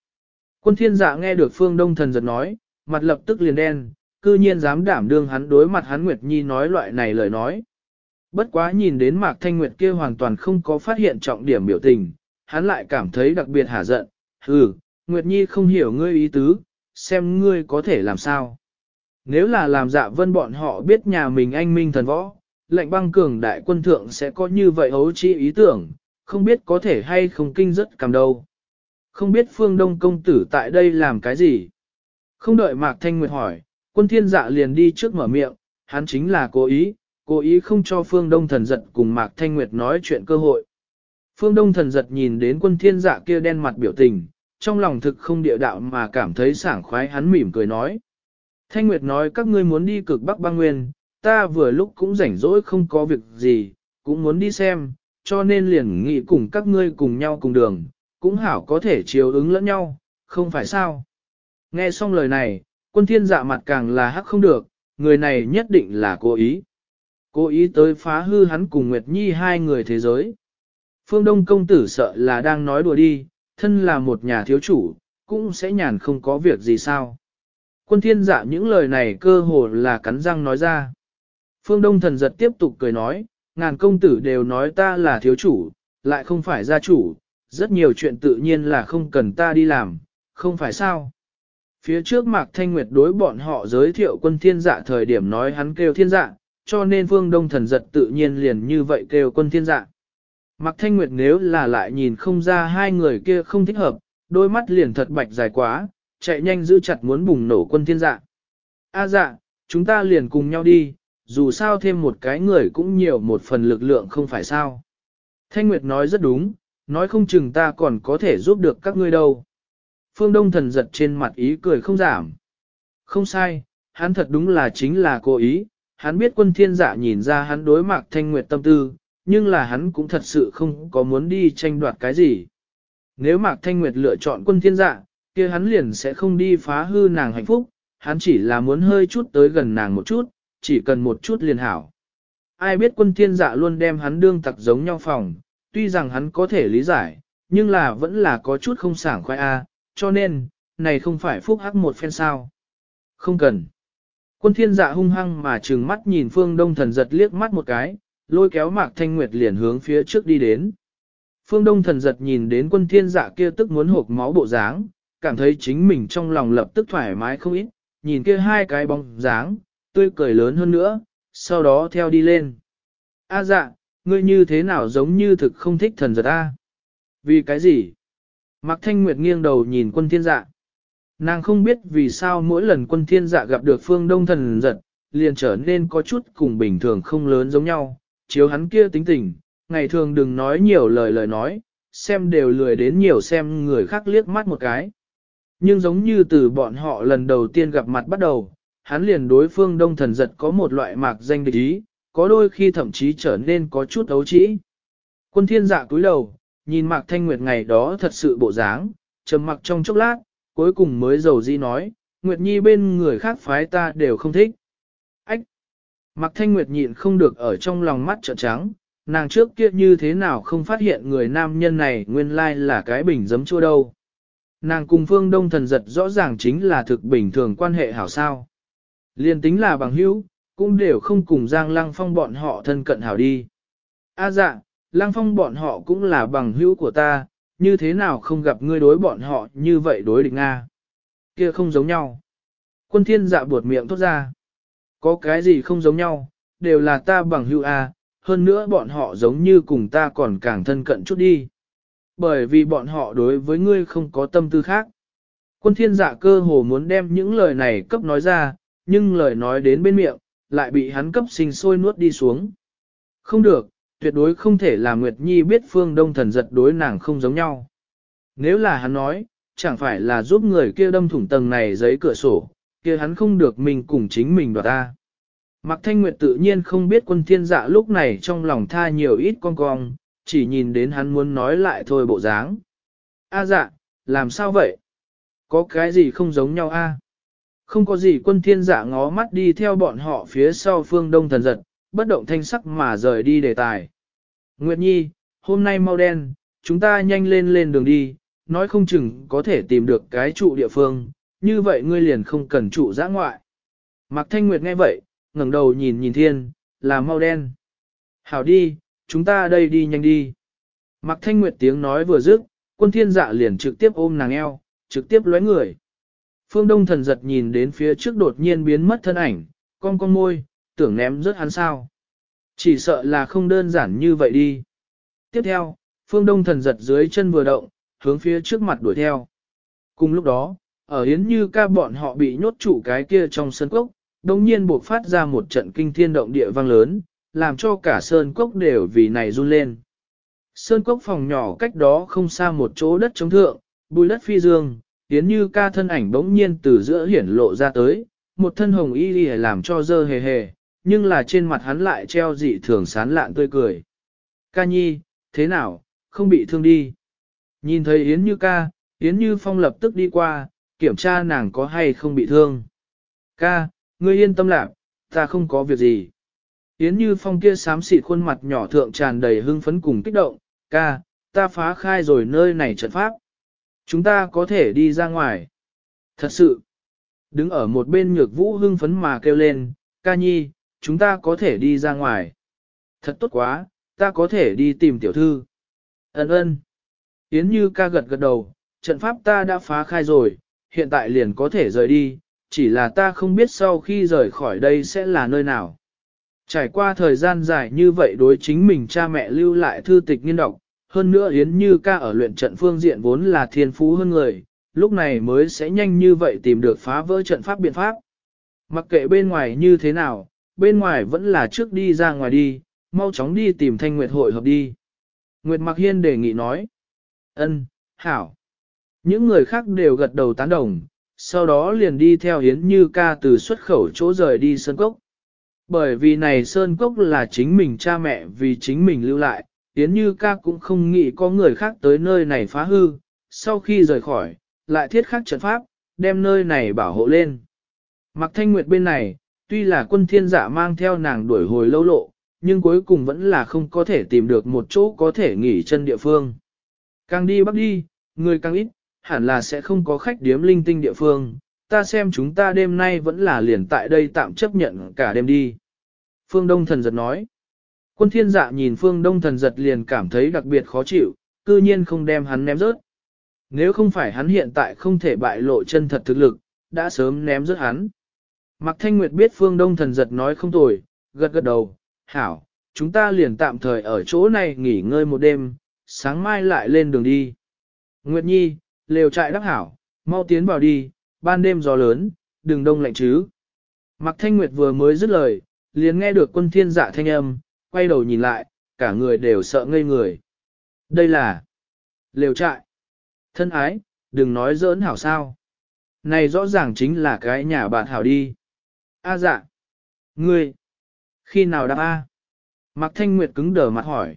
Quân thiên dạ nghe được phương đông thần giật nói, mặt lập tức liền đen, cư nhiên dám đảm đương hắn đối mặt hắn Nguyệt Nhi nói loại này lời nói. Bất quá nhìn đến Mạc Thanh Nguyệt kia hoàn toàn không có phát hiện trọng điểm biểu tình, hắn lại cảm thấy đặc biệt hả giận, hừ, Nguyệt Nhi không hiểu ngươi ý tứ, xem ngươi có thể làm sao. Nếu là làm dạ vân bọn họ biết nhà mình anh minh thần võ, lệnh băng cường đại quân thượng sẽ có như vậy hấu chi ý tưởng, không biết có thể hay không kinh rất cầm đâu. Không biết phương đông công tử tại đây làm cái gì. Không đợi Mạc Thanh Nguyệt hỏi, Quân thiên dạ liền đi trước mở miệng, hắn chính là cố ý, cố ý không cho phương đông thần giật cùng Mạc Thanh Nguyệt nói chuyện cơ hội. Phương đông thần giật nhìn đến quân thiên dạ kia đen mặt biểu tình, trong lòng thực không địa đạo mà cảm thấy sảng khoái hắn mỉm cười nói. Thanh Nguyệt nói các ngươi muốn đi cực Bắc băng nguyên, ta vừa lúc cũng rảnh rỗi không có việc gì, cũng muốn đi xem, cho nên liền nghị cùng các ngươi cùng nhau cùng đường, cũng hảo có thể chiếu ứng lẫn nhau, không phải sao. Nghe xong lời này, quân thiên dạ mặt càng là hắc không được, người này nhất định là cố ý. Cố ý tới phá hư hắn cùng Nguyệt Nhi hai người thế giới. Phương Đông công tử sợ là đang nói đùa đi, thân là một nhà thiếu chủ, cũng sẽ nhàn không có việc gì sao. Quân thiên dạ những lời này cơ hồ là cắn răng nói ra. Phương Đông thần giật tiếp tục cười nói, ngàn công tử đều nói ta là thiếu chủ, lại không phải gia chủ, rất nhiều chuyện tự nhiên là không cần ta đi làm, không phải sao. Phía trước Mạc Thanh Nguyệt đối bọn họ giới thiệu quân thiên dạ thời điểm nói hắn kêu thiên dạ, cho nên phương đông thần giật tự nhiên liền như vậy kêu quân thiên dạ. Mạc Thanh Nguyệt nếu là lại nhìn không ra hai người kia không thích hợp, đôi mắt liền thật bạch dài quá, chạy nhanh giữ chặt muốn bùng nổ quân thiên dạ. A dạ, chúng ta liền cùng nhau đi, dù sao thêm một cái người cũng nhiều một phần lực lượng không phải sao. Thanh Nguyệt nói rất đúng, nói không chừng ta còn có thể giúp được các ngươi đâu. Phương Đông thần giật trên mặt ý cười không giảm. Không sai, hắn thật đúng là chính là cố ý, hắn biết quân thiên dạ nhìn ra hắn đối mặt Thanh Nguyệt tâm tư, nhưng là hắn cũng thật sự không có muốn đi tranh đoạt cái gì. Nếu Mạc Thanh Nguyệt lựa chọn quân thiên dạ, kia hắn liền sẽ không đi phá hư nàng hạnh phúc, hắn chỉ là muốn hơi chút tới gần nàng một chút, chỉ cần một chút liền hảo. Ai biết quân thiên dạ luôn đem hắn đương tặc giống nhau phòng, tuy rằng hắn có thể lý giải, nhưng là vẫn là có chút không sảng khoái a, cho nên, này không phải phúc hắc một phen sao. Không cần. Quân thiên dạ hung hăng mà trừng mắt nhìn phương đông thần giật liếc mắt một cái, lôi kéo mạc thanh nguyệt liền hướng phía trước đi đến. Phương đông thần giật nhìn đến quân thiên dạ kia tức muốn hộp máu bộ dáng, cảm thấy chính mình trong lòng lập tức thoải mái không ít, nhìn kia hai cái bóng dáng, tươi cười lớn hơn nữa, sau đó theo đi lên. A à, dạ, ngươi như thế nào giống như thực không thích thần giật a? Vì cái gì? Mạc Thanh Nguyệt nghiêng đầu nhìn quân thiên dạ. Nàng không biết vì sao mỗi lần quân thiên dạ gặp được phương đông thần giật, liền trở nên có chút cùng bình thường không lớn giống nhau, chiếu hắn kia tính tình, ngày thường đừng nói nhiều lời lời nói, xem đều lười đến nhiều xem người khác liếc mắt một cái. Nhưng giống như từ bọn họ lần đầu tiên gặp mặt bắt đầu, hắn liền đối phương đông thần giật có một loại mạc danh địch ý, có đôi khi thậm chí trở nên có chút ấu trĩ. Quân thiên dạ cúi đầu, nhìn mạc thanh nguyệt ngày đó thật sự bộ dáng, trầm mặc trong chốc lát, cuối cùng mới dầu di nói, Nguyệt Nhi bên người khác phái ta đều không thích. Ách! Mạc Thanh Nguyệt nhịn không được ở trong lòng mắt trợn trắng, nàng trước kia như thế nào không phát hiện người nam nhân này nguyên lai là cái bình giấm chua đâu. Nàng cùng phương đông thần giật rõ ràng chính là thực bình thường quan hệ hảo sao. Liên tính là bằng hữu, cũng đều không cùng Giang Lăng Phong bọn họ thân cận hảo đi. A à dạ, Lăng Phong bọn họ cũng là bằng hữu của ta, như thế nào không gặp ngươi đối bọn họ như vậy đối địch Nga. Kia không giống nhau. Quân thiên dạ buột miệng thốt ra. Có cái gì không giống nhau, đều là ta bằng hữu A, hơn nữa bọn họ giống như cùng ta còn càng thân cận chút đi. Bởi vì bọn họ đối với ngươi không có tâm tư khác. Quân thiên dạ cơ hồ muốn đem những lời này cấp nói ra, nhưng lời nói đến bên miệng, lại bị hắn cấp sinh sôi nuốt đi xuống. Không được, tuyệt đối không thể làm Nguyệt Nhi biết phương đông thần giật đối nàng không giống nhau. Nếu là hắn nói, chẳng phải là giúp người kia đâm thủng tầng này giấy cửa sổ, kia hắn không được mình cùng chính mình đoạt ta. Mạc Thanh Nguyệt tự nhiên không biết quân thiên dạ lúc này trong lòng tha nhiều ít con cong, chỉ nhìn đến hắn muốn nói lại thôi bộ dáng. A dạ, làm sao vậy? Có cái gì không giống nhau a? Không có gì quân thiên dạ ngó mắt đi theo bọn họ phía sau phương đông thần giật, bất động thanh sắc mà rời đi đề tài. Nguyệt Nhi, hôm nay mau đen, chúng ta nhanh lên lên đường đi, nói không chừng có thể tìm được cái trụ địa phương, như vậy ngươi liền không cần trụ giã ngoại. Mạc Thanh Nguyệt nghe vậy, ngẩng đầu nhìn nhìn thiên, là mau đen. Hảo đi, chúng ta đây đi nhanh đi. Mạc Thanh Nguyệt tiếng nói vừa dứt, quân thiên dạ liền trực tiếp ôm nàng eo, trực tiếp lóe người. Phương Đông thần giật nhìn đến phía trước đột nhiên biến mất thân ảnh, con con môi, tưởng ném rớt hắn sao. Chỉ sợ là không đơn giản như vậy đi. Tiếp theo, Phương Đông thần giật dưới chân vừa động, hướng phía trước mặt đuổi theo. Cùng lúc đó, Ở Yến Như ca bọn họ bị nhốt trụ cái kia trong sân cốc, đồng nhiên buộc phát ra một trận kinh thiên động địa vang lớn, làm cho cả sơn cốc đều vì này run lên. Sơn cốc phòng nhỏ cách đó không xa một chỗ đất chống thượng, bùi đất phi dương, Yến Như ca thân ảnh bỗng nhiên từ giữa hiển lộ ra tới, một thân hồng y đi làm cho dơ hề hề, nhưng là trên mặt hắn lại treo dị thường sán lạn tươi cười. Ca nhi, thế nào, không bị thương đi. Nhìn thấy Yến Như ca, Yến Như Phong lập tức đi qua, kiểm tra nàng có hay không bị thương. Ca, ngươi yên tâm lạc, ta không có việc gì. Yến Như Phong kia xám xịt khuôn mặt nhỏ thượng tràn đầy hưng phấn cùng kích động, ca, ta phá khai rồi nơi này trận pháp. Chúng ta có thể đi ra ngoài. Thật sự, đứng ở một bên nhược vũ hưng phấn mà kêu lên, ca nhi, chúng ta có thể đi ra ngoài. Thật tốt quá, ta có thể đi tìm tiểu thư. Ấn ơn. Yến Như ca gật gật đầu, trận pháp ta đã phá khai rồi, hiện tại liền có thể rời đi, chỉ là ta không biết sau khi rời khỏi đây sẽ là nơi nào. Trải qua thời gian dài như vậy đối chính mình cha mẹ lưu lại thư tịch nghiên đọc, hơn nữa Yến Như ca ở luyện trận phương diện vốn là thiên phú hơn người, lúc này mới sẽ nhanh như vậy tìm được phá vỡ trận pháp biện pháp. Mặc kệ bên ngoài như thế nào, bên ngoài vẫn là trước đi ra ngoài đi, mau chóng đi tìm thanh nguyệt hội hợp đi. Nguyệt Mặc Hiên đề nghị nói. ân, hảo. Những người khác đều gật đầu tán đồng, sau đó liền đi theo Yến Như ca từ xuất khẩu chỗ rời đi Sơn Cốc. Bởi vì này Sơn Cốc là chính mình cha mẹ vì chính mình lưu lại, Yến Như ca cũng không nghĩ có người khác tới nơi này phá hư, sau khi rời khỏi, lại thiết khắc trận pháp, đem nơi này bảo hộ lên. Mặc thanh nguyệt bên này, tuy là quân thiên giả mang theo nàng đuổi hồi lâu lộ, nhưng cuối cùng vẫn là không có thể tìm được một chỗ có thể nghỉ chân địa phương. Càng đi bắc đi, người càng ít, hẳn là sẽ không có khách điếm linh tinh địa phương, ta xem chúng ta đêm nay vẫn là liền tại đây tạm chấp nhận cả đêm đi. Phương Đông thần giật nói. Quân thiên dạ nhìn phương Đông thần giật liền cảm thấy đặc biệt khó chịu, cư nhiên không đem hắn ném rớt. Nếu không phải hắn hiện tại không thể bại lộ chân thật thực lực, đã sớm ném rớt hắn. Mạc Thanh Nguyệt biết phương Đông thần giật nói không tồi, gật gật đầu, hảo, chúng ta liền tạm thời ở chỗ này nghỉ ngơi một đêm, sáng mai lại lên đường đi. Nguyệt Nhi, lều trại đắc hảo, mau tiến vào đi, ban đêm gió lớn, đừng đông lạnh chứ. Mạc Thanh Nguyệt vừa mới dứt lời, liền nghe được quân thiên dạ thanh âm, quay đầu nhìn lại, cả người đều sợ ngây người. Đây là lều trại. Thân ái, đừng nói giỡn hảo sao. Này rõ ràng chính là cái nhà bạn hảo đi. A dạ. Ngươi. Khi nào đáp A? Mạc Thanh Nguyệt cứng đờ mặt hỏi.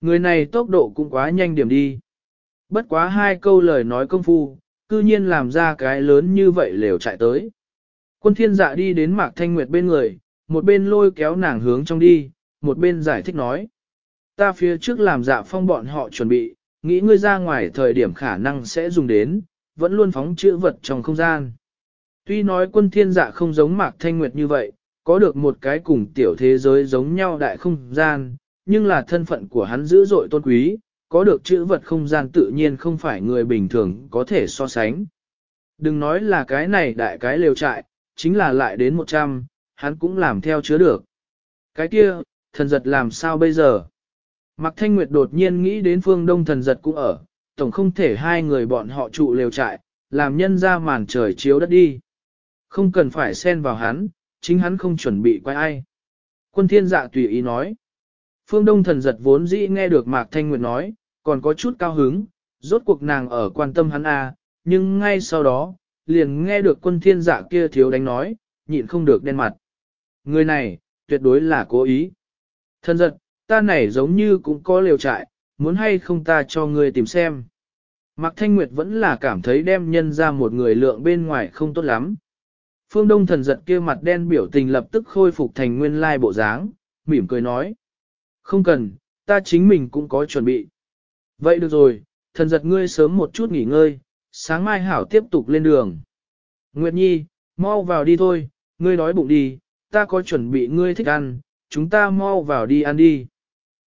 Người này tốc độ cũng quá nhanh điểm đi. Bất quá hai câu lời nói công phu, cư nhiên làm ra cái lớn như vậy lều chạy tới. Quân thiên dạ đi đến Mạc Thanh Nguyệt bên người, một bên lôi kéo nàng hướng trong đi, một bên giải thích nói. Ta phía trước làm dạ phong bọn họ chuẩn bị, nghĩ ngươi ra ngoài thời điểm khả năng sẽ dùng đến, vẫn luôn phóng chữ vật trong không gian. Tuy nói quân thiên dạ không giống Mạc Thanh Nguyệt như vậy, có được một cái cùng tiểu thế giới giống nhau đại không gian, nhưng là thân phận của hắn dữ dội tôn quý, có được chữ vật không gian tự nhiên không phải người bình thường có thể so sánh. Đừng nói là cái này đại cái lều trại, chính là lại đến 100, hắn cũng làm theo chứa được. Cái kia, thần giật làm sao bây giờ? Mạc Thanh Nguyệt đột nhiên nghĩ đến phương đông thần giật cũng ở, tổng không thể hai người bọn họ trụ lều trại, làm nhân ra màn trời chiếu đất đi. Không cần phải xen vào hắn, chính hắn không chuẩn bị quay ai. Quân thiên dạ tùy ý nói. Phương Đông thần giật vốn dĩ nghe được Mạc Thanh Nguyệt nói, còn có chút cao hứng, rốt cuộc nàng ở quan tâm hắn à, nhưng ngay sau đó, liền nghe được quân thiên dạ kia thiếu đánh nói, nhịn không được đen mặt. Người này, tuyệt đối là cố ý. Thần giật, ta này giống như cũng có liều trại, muốn hay không ta cho ngươi tìm xem. Mạc Thanh Nguyệt vẫn là cảm thấy đem nhân ra một người lượng bên ngoài không tốt lắm. Phương Đông thần giật kia mặt đen biểu tình lập tức khôi phục thành nguyên lai bộ dáng, mỉm cười nói. Không cần, ta chính mình cũng có chuẩn bị. Vậy được rồi, thần giật ngươi sớm một chút nghỉ ngơi, sáng mai hảo tiếp tục lên đường. Nguyệt Nhi, mau vào đi thôi, ngươi đói bụng đi, ta có chuẩn bị ngươi thích ăn, chúng ta mau vào đi ăn đi.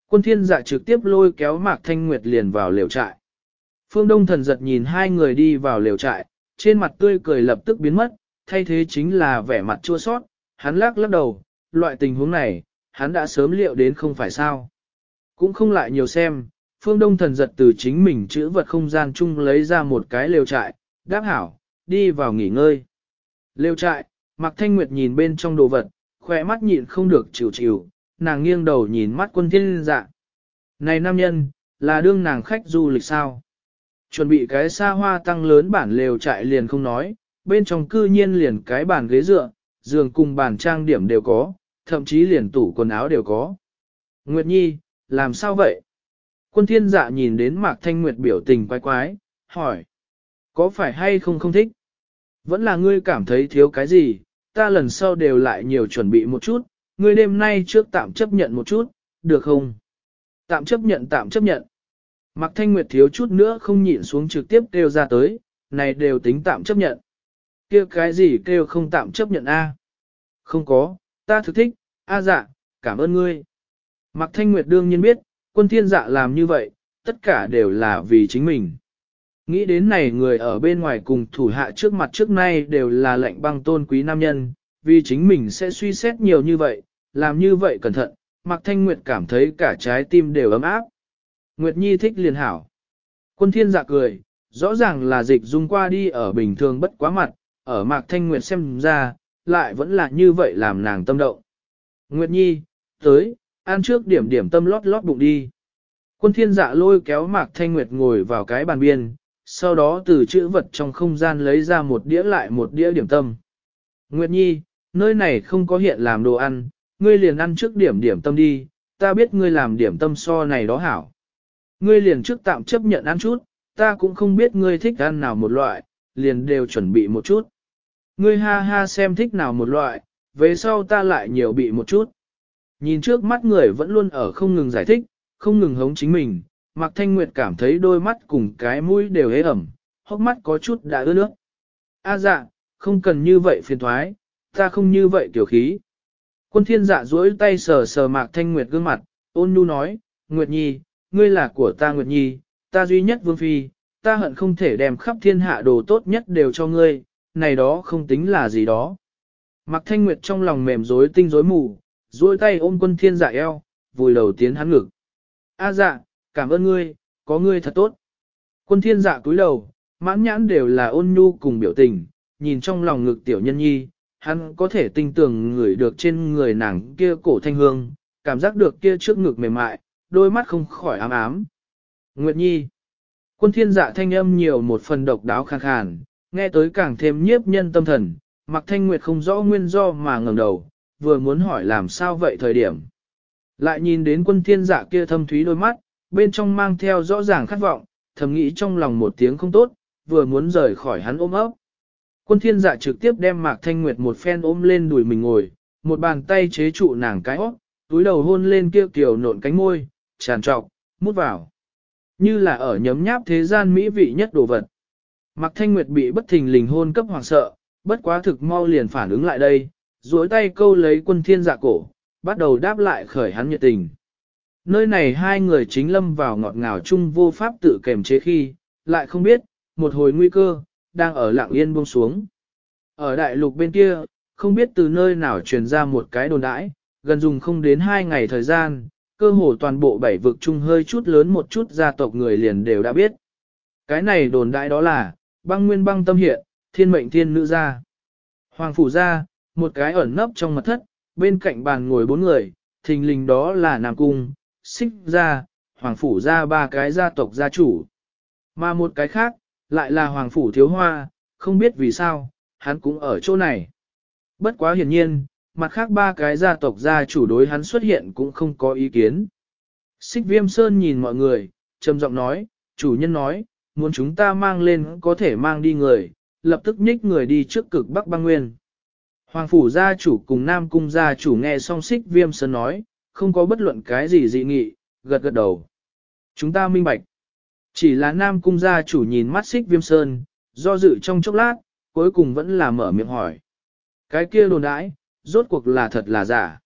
Quân thiên dạ trực tiếp lôi kéo Mạc Thanh Nguyệt liền vào lều trại. Phương Đông thần giật nhìn hai người đi vào lều trại, trên mặt tươi cười lập tức biến mất, thay thế chính là vẻ mặt chua sót, hắn lắc lắc đầu, loại tình huống này, hắn đã sớm liệu đến không phải sao. Cũng không lại nhiều xem, phương đông thần giật từ chính mình chữ vật không gian chung lấy ra một cái lều trại, đáp hảo, đi vào nghỉ ngơi. Liều trại, Mạc Thanh Nguyệt nhìn bên trong đồ vật, khỏe mắt nhịn không được chịu chịu, nàng nghiêng đầu nhìn mắt quân thiên dạ. Này nam nhân, là đương nàng khách du lịch sao? Chuẩn bị cái xa hoa tăng lớn bản lều trại liền không nói, bên trong cư nhiên liền cái bàn ghế dựa, giường cùng bàn trang điểm đều có, thậm chí liền tủ quần áo đều có. Nguyệt Nhi, làm sao vậy? Quân thiên dạ nhìn đến Mạc Thanh Nguyệt biểu tình quái quái, hỏi. Có phải hay không không thích? Vẫn là ngươi cảm thấy thiếu cái gì, ta lần sau đều lại nhiều chuẩn bị một chút, ngươi đêm nay trước tạm chấp nhận một chút, được không? Tạm chấp nhận tạm chấp nhận. Mạc Thanh Nguyệt thiếu chút nữa không nhịn xuống trực tiếp kêu ra tới, này đều tính tạm chấp nhận. kia cái gì kêu không tạm chấp nhận a? Không có, ta thực thích, a dạ, cảm ơn ngươi. Mạc Thanh Nguyệt đương nhiên biết, quân thiên dạ làm như vậy, tất cả đều là vì chính mình. Nghĩ đến này người ở bên ngoài cùng thủ hạ trước mặt trước nay đều là lệnh băng tôn quý nam nhân, vì chính mình sẽ suy xét nhiều như vậy, làm như vậy cẩn thận, Mạc Thanh Nguyệt cảm thấy cả trái tim đều ấm áp. Nguyệt Nhi thích liền hảo. Quân thiên dạ cười, rõ ràng là dịch dung qua đi ở bình thường bất quá mặt, ở Mạc Thanh Nguyệt xem ra, lại vẫn là như vậy làm nàng tâm động. Nguyệt Nhi, tới, ăn trước điểm điểm tâm lót lót bụng đi. Quân thiên dạ lôi kéo Mạc Thanh Nguyệt ngồi vào cái bàn biên, sau đó từ chữ vật trong không gian lấy ra một đĩa lại một đĩa điểm tâm. Nguyệt Nhi, nơi này không có hiện làm đồ ăn, ngươi liền ăn trước điểm điểm tâm đi, ta biết ngươi làm điểm tâm so này đó hảo. Ngươi liền trước tạm chấp nhận ăn chút, ta cũng không biết ngươi thích ăn nào một loại, liền đều chuẩn bị một chút. Ngươi ha ha xem thích nào một loại, về sau ta lại nhiều bị một chút. Nhìn trước mắt người vẫn luôn ở không ngừng giải thích, không ngừng hống chính mình, Mạc Thanh Nguyệt cảm thấy đôi mắt cùng cái mũi đều hế ẩm, hốc mắt có chút đã ướt nước. A dạ, không cần như vậy phiền thoái, ta không như vậy tiểu khí. Quân thiên dạ duỗi tay sờ sờ Mạc Thanh Nguyệt gương mặt, ôn nhu nói, Nguyệt Nhi, ngươi là của ta Nguyệt Nhi, ta duy nhất vương phi, ta hận không thể đem khắp thiên hạ đồ tốt nhất đều cho ngươi, này đó không tính là gì đó. Mạc Thanh Nguyệt trong lòng mềm rối tinh rối mù, duỗi tay ôm quân thiên dạ eo, vùi đầu tiến hắn ngực. A dạ, cảm ơn ngươi, có ngươi thật tốt. Quân thiên dạ cúi đầu, mãn nhãn đều là ôn nhu cùng biểu tình, nhìn trong lòng ngực tiểu nhân nhi, hắn có thể tinh tường ngửi được trên người nàng kia cổ thanh hương, cảm giác được kia trước ngực mềm mại, đôi mắt không khỏi ám ám. Nguyệt Nhi Quân thiên dạ thanh âm nhiều một phần độc đáo khàn khàn, nghe tới càng thêm nhiếp nhân tâm thần, mặc thanh nguyệt không rõ nguyên do mà ngẩng đầu, vừa muốn hỏi làm sao vậy thời điểm. Lại nhìn đến quân thiên dạ kia thâm thúy đôi mắt, bên trong mang theo rõ ràng khát vọng, thầm nghĩ trong lòng một tiếng không tốt, vừa muốn rời khỏi hắn ôm ấp. Quân thiên dạ trực tiếp đem Mạc Thanh Nguyệt một phen ôm lên đùi mình ngồi, một bàn tay chế trụ nàng cái óc, túi đầu hôn lên kia kiểu nộn cánh môi, tràn trọc, mút vào. Như là ở nhấm nháp thế gian mỹ vị nhất đồ vật. Mạc Thanh Nguyệt bị bất thình lình hôn cấp hoàng sợ, bất quá thực mau liền phản ứng lại đây, duỗi tay câu lấy quân thiên dạ cổ, bắt đầu đáp lại khởi hắn nhiệt tình. Nơi này hai người chính lâm vào ngọt ngào chung vô pháp tự kềm chế khi, lại không biết, một hồi nguy cơ, đang ở lạng yên buông xuống. Ở đại lục bên kia, không biết từ nơi nào truyền ra một cái đồn đãi, gần dùng không đến hai ngày thời gian, cơ hồ toàn bộ bảy vực chung hơi chút lớn một chút gia tộc người liền đều đã biết. Cái này đồn đại đó là, băng nguyên băng tâm hiện, thiên mệnh thiên nữ gia. Hoàng phủ gia, một cái ẩn nấp trong mật thất, bên cạnh bàn ngồi bốn người, thình lình đó là Nam Cung, Xích gia, Hoàng phủ gia ba cái gia tộc gia chủ. Mà một cái khác, lại là Hoàng phủ thiếu hoa, không biết vì sao, hắn cũng ở chỗ này. Bất quá hiển nhiên, mặt khác ba cái gia tộc gia chủ đối hắn xuất hiện cũng không có ý kiến. Xích viêm sơn nhìn mọi người, trầm giọng nói, chủ nhân nói, muốn chúng ta mang lên có thể mang đi người, lập tức nhích người đi trước cực Bắc băng nguyên. Hoàng phủ gia chủ cùng Nam cung gia chủ nghe xong xích viêm sơn nói, không có bất luận cái gì dị nghị, gật gật đầu. Chúng ta minh bạch. Chỉ là Nam cung gia chủ nhìn mắt xích viêm sơn, do dự trong chốc lát, cuối cùng vẫn là mở miệng hỏi. Cái kia đồn đãi, rốt cuộc là thật là giả.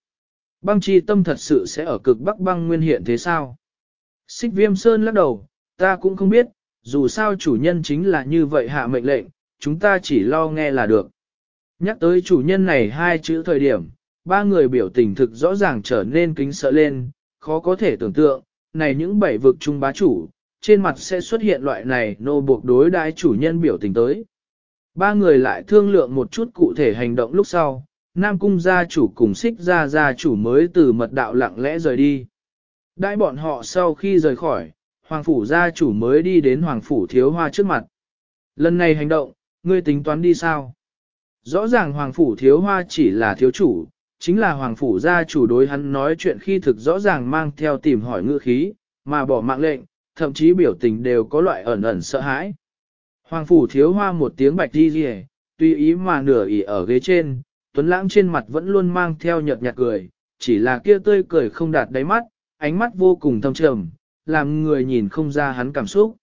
Băng chi tâm thật sự sẽ ở cực bắc băng nguyên hiện thế sao? Xích viêm sơn lắc đầu, ta cũng không biết, dù sao chủ nhân chính là như vậy hạ mệnh lệnh, chúng ta chỉ lo nghe là được. Nhắc tới chủ nhân này hai chữ thời điểm, ba người biểu tình thực rõ ràng trở nên kính sợ lên, khó có thể tưởng tượng, này những bảy vực trung bá chủ, trên mặt sẽ xuất hiện loại này nô buộc đối đãi chủ nhân biểu tình tới. Ba người lại thương lượng một chút cụ thể hành động lúc sau, Nam Cung gia chủ cùng xích gia gia chủ mới từ mật đạo lặng lẽ rời đi. Đãi bọn họ sau khi rời khỏi, Hoàng Phủ gia chủ mới đi đến Hoàng Phủ thiếu hoa trước mặt. Lần này hành động, ngươi tính toán đi sao? Rõ ràng Hoàng Phủ thiếu hoa chỉ là thiếu chủ, chính là Hoàng Phủ gia chủ đối hắn nói chuyện khi thực rõ ràng mang theo tìm hỏi ngữ khí, mà bỏ mạng lệnh, thậm chí biểu tình đều có loại ẩn ẩn sợ hãi. Hoàng Phủ thiếu hoa một tiếng bạch đi rìa, tùy ý mà nửa ỉ ở ghế trên, Tuấn Lãng trên mặt vẫn luôn mang theo nhợt nhạt cười, chỉ là kia tươi cười không đạt đáy mắt, ánh mắt vô cùng thâm trầm, làm người nhìn không ra hắn cảm xúc.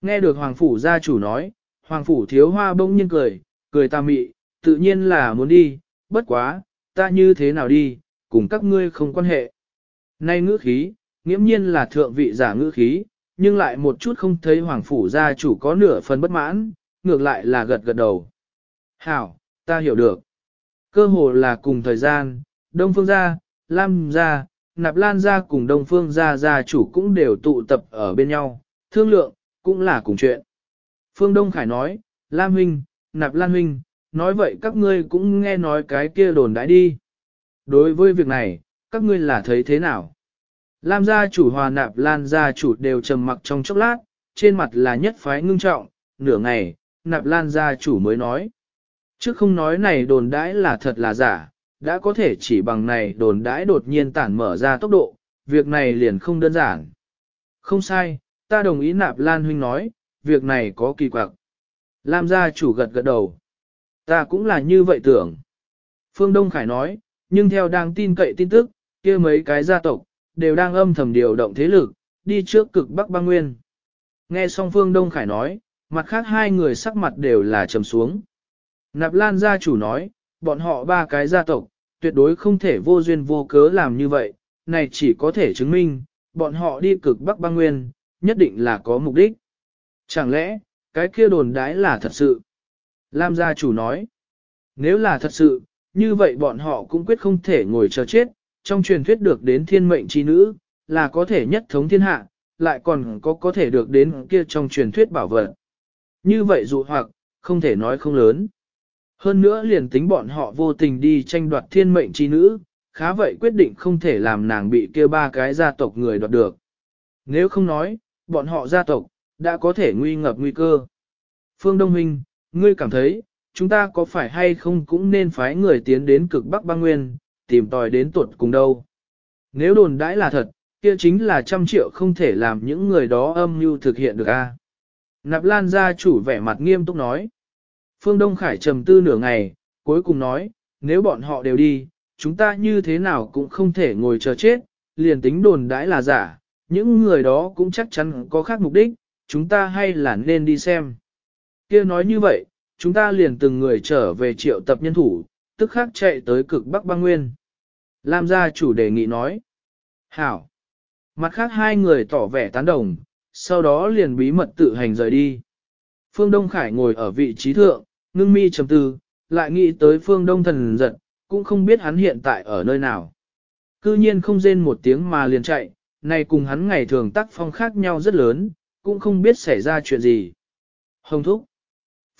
Nghe được Hoàng Phủ gia chủ nói, Hoàng Phủ thiếu hoa bỗng nhiên cười, cười ta mị, tự nhiên là muốn đi, bất quá, ta như thế nào đi, cùng các ngươi không quan hệ. Nay ngữ khí, nghiễm nhiên là thượng vị giả ngữ khí, nhưng lại một chút không thấy Hoàng Phủ gia chủ có nửa phần bất mãn, ngược lại là gật gật đầu. Hảo, ta hiểu được. Cơ hồ là cùng thời gian, Đông Phương gia, Lam gia, Nạp Lan gia cùng Đông Phương gia gia chủ cũng đều tụ tập ở bên nhau, thương lượng, cũng là cùng chuyện. Phương Đông Khải nói, Lam huynh, Nạp Lan huynh, nói vậy các ngươi cũng nghe nói cái kia đồn đãi đi. Đối với việc này, các ngươi là thấy thế nào? Lam gia chủ hòa Nạp Lan gia chủ đều trầm mặc trong chốc lát, trên mặt là nhất phái ngưng trọng, nửa ngày, Nạp Lan gia chủ mới nói. Chứ không nói này đồn đãi là thật là giả, đã có thể chỉ bằng này đồn đãi đột nhiên tản mở ra tốc độ, việc này liền không đơn giản. Không sai, ta đồng ý nạp Lan huynh nói, việc này có kỳ quặc. Lam gia chủ gật gật đầu. Ta cũng là như vậy tưởng. Phương Đông Khải nói, nhưng theo đang tin cậy tin tức, kia mấy cái gia tộc, đều đang âm thầm điều động thế lực, đi trước cực Bắc Bang Nguyên. Nghe xong Phương Đông Khải nói, mặt khác hai người sắc mặt đều là trầm xuống. Nạp Lan gia chủ nói, bọn họ ba cái gia tộc, tuyệt đối không thể vô duyên vô cớ làm như vậy, này chỉ có thể chứng minh, bọn họ đi cực Bắc Bang Nguyên, nhất định là có mục đích. Chẳng lẽ, cái kia đồn đái là thật sự? Lam gia chủ nói, nếu là thật sự, như vậy bọn họ cũng quyết không thể ngồi chờ chết, trong truyền thuyết được đến thiên mệnh chi nữ, là có thể nhất thống thiên hạ, lại còn có có thể được đến kia trong truyền thuyết bảo vật. Như vậy dụ hoặc, không thể nói không lớn. Hơn nữa liền tính bọn họ vô tình đi tranh đoạt thiên mệnh chi nữ, khá vậy quyết định không thể làm nàng bị kia ba cái gia tộc người đoạt được. Nếu không nói, bọn họ gia tộc, đã có thể nguy ngập nguy cơ. Phương Đông Minh, ngươi cảm thấy, chúng ta có phải hay không cũng nên phái người tiến đến cực Bắc băng Nguyên, tìm tòi đến tuột cùng đâu. Nếu đồn đãi là thật, kia chính là trăm triệu không thể làm những người đó âm mưu thực hiện được a. Nạp Lan gia chủ vẻ mặt nghiêm túc nói. Phương Đông Khải trầm tư nửa ngày, cuối cùng nói, nếu bọn họ đều đi, chúng ta như thế nào cũng không thể ngồi chờ chết, liền tính đồn đãi là giả, những người đó cũng chắc chắn có khác mục đích, chúng ta hay là nên đi xem kia nói như vậy, chúng ta liền từng người trở về triệu tập nhân thủ, tức khắc chạy tới cực Bắc băng Nguyên. Lam gia chủ đề nghị nói. Hảo. Mặt khác hai người tỏ vẻ tán đồng, sau đó liền bí mật tự hành rời đi. Phương Đông Khải ngồi ở vị trí thượng, ngưng mi trầm tư, lại nghĩ tới phương đông thần giận, cũng không biết hắn hiện tại ở nơi nào. Cư nhiên không rên một tiếng mà liền chạy, này cùng hắn ngày thường tác phong khác nhau rất lớn, cũng không biết xảy ra chuyện gì. Hồng thúc.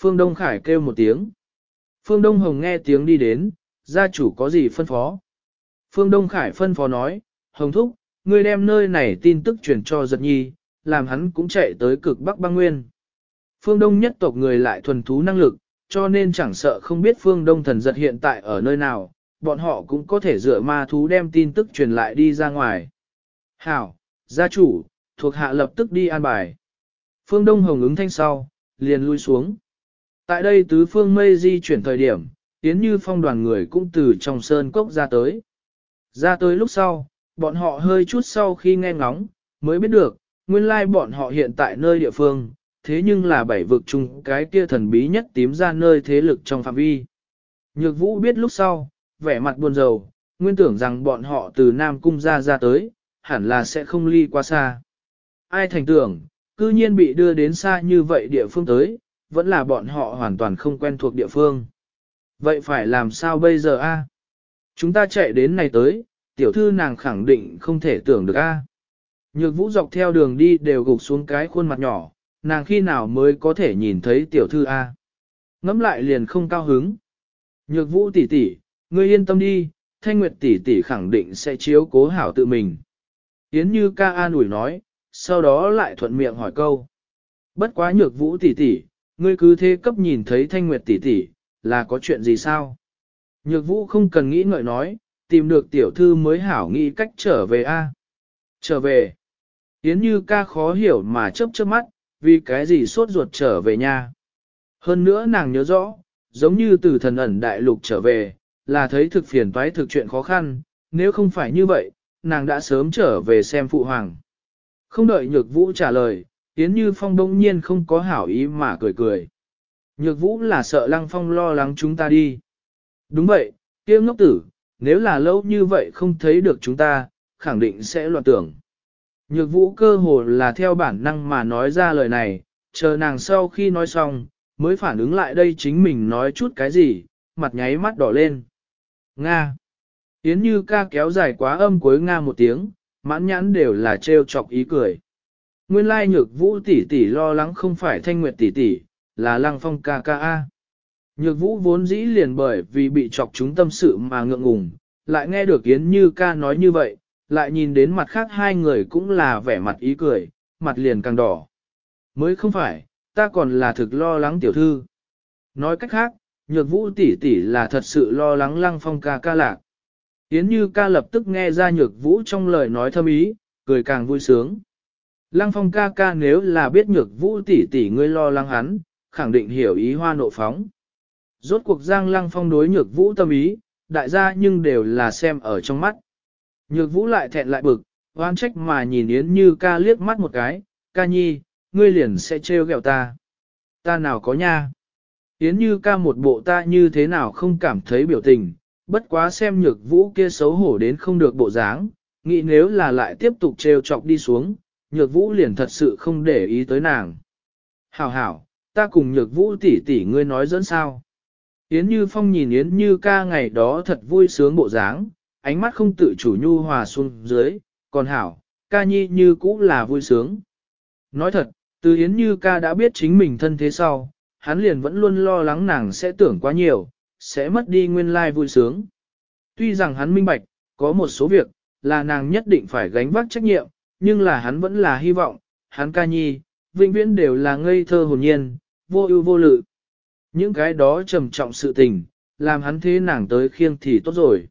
Phương Đông Khải kêu một tiếng. Phương Đông Hồng nghe tiếng đi đến, gia chủ có gì phân phó. Phương Đông Khải phân phó nói, Hồng thúc, ngươi đem nơi này tin tức truyền cho giật nhi, làm hắn cũng chạy tới cực Bắc băng Nguyên. Phương Đông nhất tộc người lại thuần thú năng lực, cho nên chẳng sợ không biết phương đông thần giật hiện tại ở nơi nào, bọn họ cũng có thể dựa ma thú đem tin tức truyền lại đi ra ngoài. Hảo, gia chủ, thuộc hạ lập tức đi an bài. Phương Đông Hồng ứng thanh sau, liền lui xuống. Tại đây tứ phương mây di chuyển thời điểm, tiến như phong đoàn người cũng từ trong sơn cốc ra tới. Ra tới lúc sau, bọn họ hơi chút sau khi nghe ngóng, mới biết được, nguyên lai bọn họ hiện tại nơi địa phương, thế nhưng là bảy vực chung cái kia thần bí nhất tím ra nơi thế lực trong phạm vi. Nhược vũ biết lúc sau, vẻ mặt buồn rầu, nguyên tưởng rằng bọn họ từ Nam Cung ra ra tới, hẳn là sẽ không ly qua xa. Ai thành tưởng, cư nhiên bị đưa đến xa như vậy địa phương tới, vẫn là bọn họ hoàn toàn không quen thuộc địa phương. Vậy phải làm sao bây giờ a? Chúng ta chạy đến này tới, tiểu thư nàng khẳng định không thể tưởng được a. Nhược vũ dọc theo đường đi đều gục xuống cái khuôn mặt nhỏ, nàng khi nào mới có thể nhìn thấy tiểu thư A. ngắm lại liền không cao hứng. Nhược vũ tỷ tỷ, ngươi yên tâm đi, thanh nguyệt tỷ tỷ khẳng định sẽ chiếu cố hảo tự mình. Yến như ca an ủi nói, sau đó lại thuận miệng hỏi câu. Bất quá nhược vũ tỷ tỷ, ngươi cứ thế cấp nhìn thấy thanh nguyệt tỷ tỷ, là có chuyện gì sao? Nhược vũ không cần nghĩ ngợi nói, tìm được tiểu thư mới hảo nghĩ cách trở về a. Trở về. Yến như ca khó hiểu mà chớp chớp mắt, vì cái gì sốt ruột trở về nha. Hơn nữa nàng nhớ rõ, giống như từ thần ẩn đại lục trở về, là thấy thực phiền toái thực chuyện khó khăn, nếu không phải như vậy, nàng đã sớm trở về xem phụ hoàng. Không đợi nhược vũ trả lời, Yến Như Phong đông nhiên không có hảo ý mà cười cười. Nhược vũ là sợ lăng phong lo lắng chúng ta đi. Đúng vậy, kia ngốc tử, nếu là lâu như vậy không thấy được chúng ta, khẳng định sẽ loạn tưởng. Nhược vũ cơ hồ là theo bản năng mà nói ra lời này, chờ nàng sau khi nói xong, mới phản ứng lại đây chính mình nói chút cái gì, mặt nháy mắt đỏ lên. Nga. Yến như ca kéo dài quá âm cuối Nga một tiếng, mãn nhãn đều là trêu chọc ý cười. Nguyên lai nhược vũ tỷ tỷ lo lắng không phải thanh nguyệt tỷ tỷ, là lăng phong ca ca a. Nhược vũ vốn dĩ liền bởi vì bị chọc chúng tâm sự mà ngượng ngùng, lại nghe được Yến Như ca nói như vậy, lại nhìn đến mặt khác hai người cũng là vẻ mặt ý cười, mặt liền càng đỏ. Mới không phải, ta còn là thực lo lắng tiểu thư. Nói cách khác, nhược vũ tỷ tỷ là thật sự lo lắng lăng phong ca ca lạc. Yến Như ca lập tức nghe ra nhược vũ trong lời nói thâm ý, cười càng vui sướng. Lăng phong ca ca nếu là biết nhược vũ tỷ tỷ ngươi lo lắng hắn, khẳng định hiểu ý hoa nộ phóng. Rốt cuộc giang lăng phong đối nhược vũ tâm ý, đại gia nhưng đều là xem ở trong mắt. Nhược vũ lại thẹn lại bực, oan trách mà nhìn Yến Như ca liếc mắt một cái, ca nhi, ngươi liền sẽ trêu ghẹo ta. Ta nào có nha. Yến Như ca một bộ ta như thế nào không cảm thấy biểu tình, bất quá xem nhược vũ kia xấu hổ đến không được bộ dáng, nghĩ nếu là lại tiếp tục trêu chọc đi xuống, nhược vũ liền thật sự không để ý tới nàng. Hảo hảo, ta cùng nhược vũ tỷ tỷ ngươi nói dẫn sao. Yến Như Phong nhìn Yến Như ca ngày đó thật vui sướng bộ dáng, ánh mắt không tự chủ nhu hòa xuống dưới, còn hảo, ca nhi như cũ là vui sướng. Nói thật, từ Yến Như ca đã biết chính mình thân thế sau, hắn liền vẫn luôn lo lắng nàng sẽ tưởng quá nhiều, sẽ mất đi nguyên lai vui sướng. Tuy rằng hắn minh bạch, có một số việc, là nàng nhất định phải gánh vác trách nhiệm, nhưng là hắn vẫn là hy vọng, hắn ca nhi, vĩnh viễn đều là ngây thơ hồn nhiên, vô ưu vô lự. Những cái đó trầm trọng sự tình, làm hắn thế nàng tới khiêng thì tốt rồi.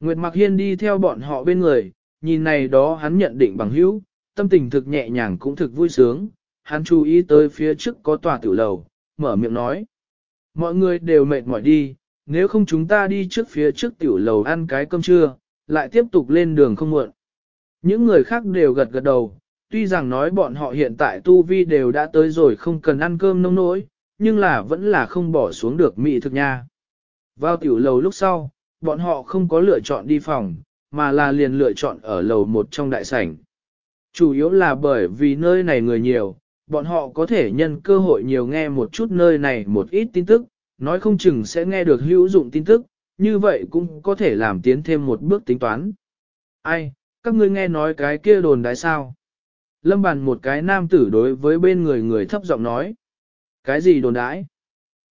Nguyệt Mặc Hiên đi theo bọn họ bên người, nhìn này đó hắn nhận định bằng hữu, tâm tình thực nhẹ nhàng cũng thực vui sướng, hắn chú ý tới phía trước có tòa tử lầu, mở miệng nói. Mọi người đều mệt mỏi đi, nếu không chúng ta đi trước phía trước tiểu lầu ăn cái cơm trưa, lại tiếp tục lên đường không muộn. Những người khác đều gật gật đầu, tuy rằng nói bọn họ hiện tại tu vi đều đã tới rồi không cần ăn cơm nông nỗi, nhưng là vẫn là không bỏ xuống được mỹ thực nha. Vào tiểu lầu lúc sau, bọn họ không có lựa chọn đi phòng, mà là liền lựa chọn ở lầu một trong đại sảnh. Chủ yếu là bởi vì nơi này người nhiều, bọn họ có thể nhân cơ hội nhiều nghe một chút nơi này một ít tin tức, nói không chừng sẽ nghe được hữu dụng tin tức, như vậy cũng có thể làm tiến thêm một bước tính toán. Ai, các ngươi nghe nói cái kia đồn đái sao? Lâm bàn một cái nam tử đối với bên người người thấp giọng nói. Cái gì đồn đái?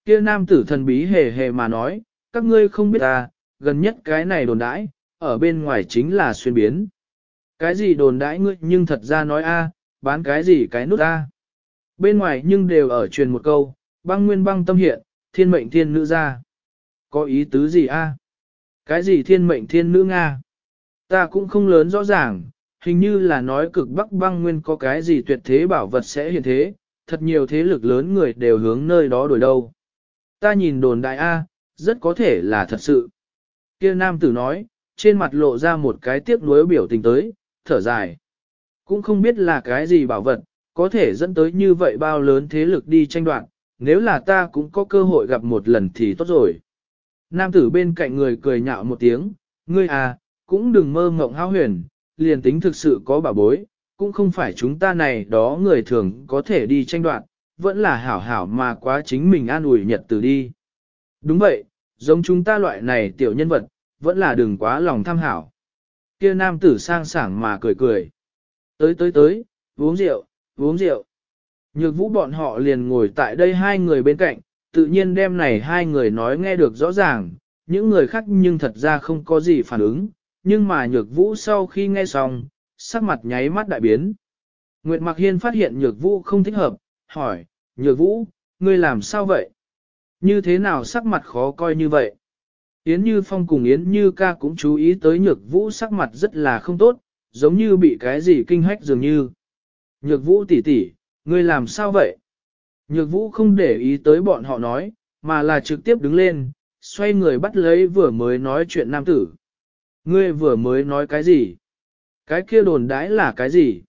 Kia nam tử thần bí hề hề mà nói, các ngươi không biết ta, gần nhất cái này đồn đái, ở bên ngoài chính là xuyên biến. Cái gì đồn đãi ngươi nhưng thật ra nói a, bán cái gì cái nút a. Bên ngoài nhưng đều ở truyền một câu, băng nguyên băng tâm hiện, thiên mệnh thiên nữ ra. Có ý tứ gì a? Cái gì thiên mệnh thiên nữ Nga? Ta cũng không lớn rõ ràng, hình như là nói cực bắc băng nguyên có cái gì tuyệt thế bảo vật sẽ hiện thế, thật nhiều thế lực lớn người đều hướng nơi đó đổi đâu. Ta nhìn đồn đại A, rất có thể là thật sự. Kia nam tử nói, trên mặt lộ ra một cái tiếc nuối biểu tình tới, thở dài. Cũng không biết là cái gì bảo vật, có thể dẫn tới như vậy bao lớn thế lực đi tranh đoạt, nếu là ta cũng có cơ hội gặp một lần thì tốt rồi. Nam tử bên cạnh người cười nhạo một tiếng, ngươi à, cũng đừng mơ ngộng hao huyền, liền tính thực sự có bảo bối, cũng không phải chúng ta này đó người thường có thể đi tranh đoạt, vẫn là hảo hảo mà quá chính mình an ủi nhật từ đi. Đúng vậy, giống chúng ta loại này tiểu nhân vật, vẫn là đừng quá lòng tham hảo. Kia nam tử sang sảng mà cười cười. Tới tới tới, uống rượu, uống rượu. Nhược vũ bọn họ liền ngồi tại đây hai người bên cạnh, tự nhiên đêm này hai người nói nghe được rõ ràng, những người khác nhưng thật ra không có gì phản ứng, nhưng mà nhược vũ sau khi nghe xong, sắc mặt nháy mắt đại biến. Nguyệt Mạc Hiên phát hiện nhược vũ không thích hợp, hỏi, nhược vũ, ngươi làm sao vậy? Như thế nào sắc mặt khó coi như vậy? Yến Như Phong cùng Yến Như ca cũng chú ý tới nhược vũ sắc mặt rất là không tốt, giống như bị cái gì kinh hách dường như. Nhược vũ tỷ tỷ, ngươi làm sao vậy? Nhược vũ không để ý tới bọn họ nói, mà là trực tiếp đứng lên, xoay người bắt lấy vừa mới nói chuyện nam tử. Ngươi vừa mới nói cái gì? Cái kia đồn đãi là cái gì?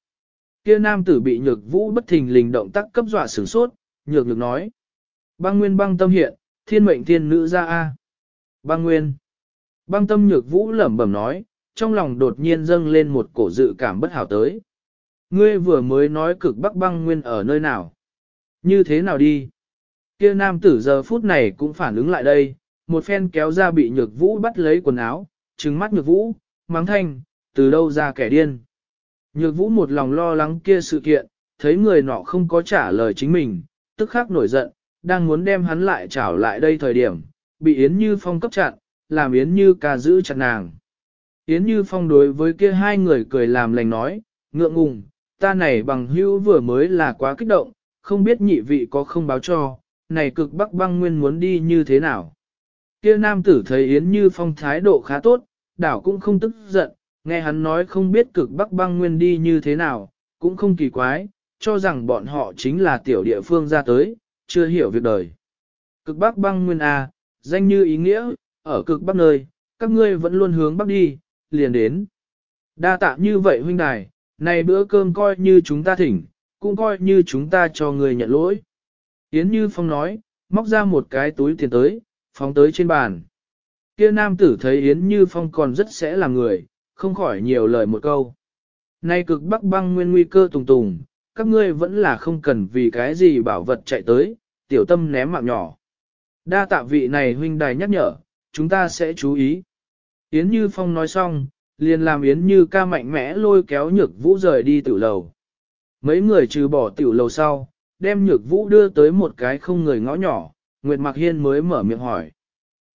Kia nam tử bị nhược vũ bất thình lình động tác cấp dọa sửng sốt, nhược nhược nói. Băng nguyên băng tâm hiện, thiên mệnh thiên nữ ra A. Băng nguyên. Băng tâm nhược vũ lẩm bẩm nói, trong lòng đột nhiên dâng lên một cổ dự cảm bất hảo tới. Ngươi vừa mới nói cực bắc băng nguyên ở nơi nào? Như thế nào đi? Kia nam tử giờ phút này cũng phản ứng lại đây, một phen kéo ra bị nhược vũ bắt lấy quần áo, trừng mắt nhược vũ, mắng thanh, từ đâu ra kẻ điên. Nhược vũ một lòng lo lắng kia sự kiện, thấy người nọ không có trả lời chính mình, tức khắc nổi giận, đang muốn đem hắn lại trảo lại đây thời điểm, bị Yến Như Phong cấp chặn, làm Yến Như ca giữ chặt nàng. Yến Như Phong đối với kia hai người cười làm lành nói, ngượng ngùng, ta này bằng hữu vừa mới là quá kích động, không biết nhị vị có không báo cho, này cực bắc băng nguyên muốn đi như thế nào. Kia nam tử thấy Yến Như Phong thái độ khá tốt, đảo cũng không tức giận, nghe hắn nói không biết cực bắc băng nguyên đi như thế nào, cũng không kỳ quái, cho rằng bọn họ chính là tiểu địa phương ra tới, chưa hiểu việc đời. Cực bắc băng nguyên A, danh như ý nghĩa, ở cực bắc nơi, các ngươi vẫn luôn hướng bắc đi, liền đến. Đa tạ như vậy huynh đài, này bữa cơm coi như chúng ta thỉnh, cũng coi như chúng ta cho người nhận lỗi. Yến Như Phong nói, móc ra một cái túi tiền tới, phóng tới trên bàn. Kia nam tử thấy Yến Như Phong còn rất sẽ là người, không khỏi nhiều lời một câu. Nay cực bắc băng nguyên nguy cơ tùng tùng, các ngươi vẫn là không cần vì cái gì bảo vật chạy tới, tiểu tâm ném mạng nhỏ. Đa tạ vị này huynh đài nhắc nhở, chúng ta sẽ chú ý. Yến Như Phong nói xong, liền làm Yến Như ca mạnh mẽ lôi kéo nhược vũ rời đi tiểu lầu. Mấy người trừ bỏ tiểu lầu sau, đem nhược vũ đưa tới một cái không người ngõ nhỏ, Nguyệt Mạc Hiên mới mở miệng hỏi.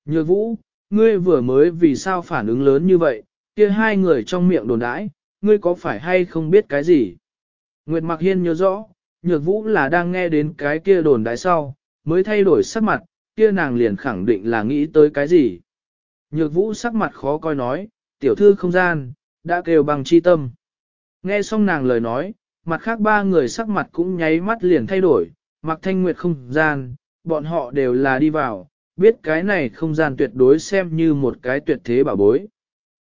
Nhược vũ, ngươi vừa mới vì sao phản ứng lớn như vậy, kia hai người trong miệng đồn đãi, ngươi có phải hay không biết cái gì? Nguyệt Mạc Hiên nhớ rõ, nhược vũ là đang nghe đến cái kia đồn đãi sau, mới thay đổi sắc mặt, kia nàng liền khẳng định là nghĩ tới cái gì. Nhược vũ sắc mặt khó coi nói, tiểu thư không gian, đã kêu bằng chi tâm. Nghe xong nàng lời nói, mặt khác ba người sắc mặt cũng nháy mắt liền thay đổi, mặc thanh nguyệt không gian, bọn họ đều là đi vào, biết cái này không gian tuyệt đối xem như một cái tuyệt thế bảo bối.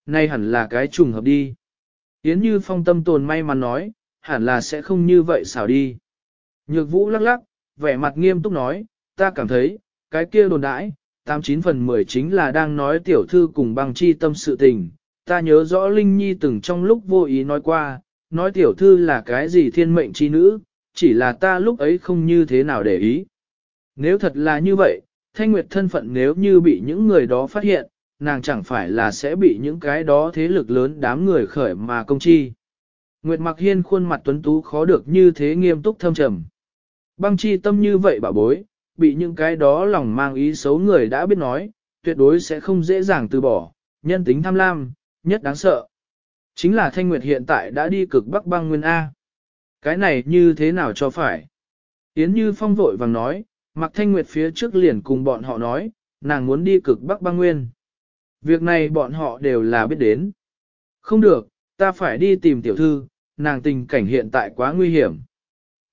Nay hẳn là cái trùng hợp đi. Yến như phong tâm tồn may mắn nói, hẳn là sẽ không như vậy xảo đi. Nhược vũ lắc lắc, vẻ mặt nghiêm túc nói, ta cảm thấy, cái kia đồn đãi, 89 phần 10 chính là đang nói tiểu thư cùng băng chi tâm sự tình. Ta nhớ rõ Linh Nhi từng trong lúc vô ý nói qua, nói tiểu thư là cái gì thiên mệnh chi nữ, chỉ là ta lúc ấy không như thế nào để ý. Nếu thật là như vậy, Thanh Nguyệt thân phận nếu như bị những người đó phát hiện, nàng chẳng phải là sẽ bị những cái đó thế lực lớn đám người khởi mà công chi. Nguyệt Mặc Hiên khuôn mặt tuấn tú khó được như thế nghiêm túc thâm trầm. Băng chi tâm như vậy bà bối, bị những cái đó lòng mang ý xấu người đã biết nói, tuyệt đối sẽ không dễ dàng từ bỏ, nhân tính tham lam, nhất đáng sợ. Chính là Thanh Nguyệt hiện tại đã đi cực Bắc băng nguyên A. Cái này như thế nào cho phải? Yến Như Phong vội vàng nói, Mạc Thanh Nguyệt phía trước liền cùng bọn họ nói, nàng muốn đi cực Bắc băng nguyên. Việc này bọn họ đều là biết đến. Không được, ta phải đi tìm tiểu thư, nàng tình cảnh hiện tại quá nguy hiểm.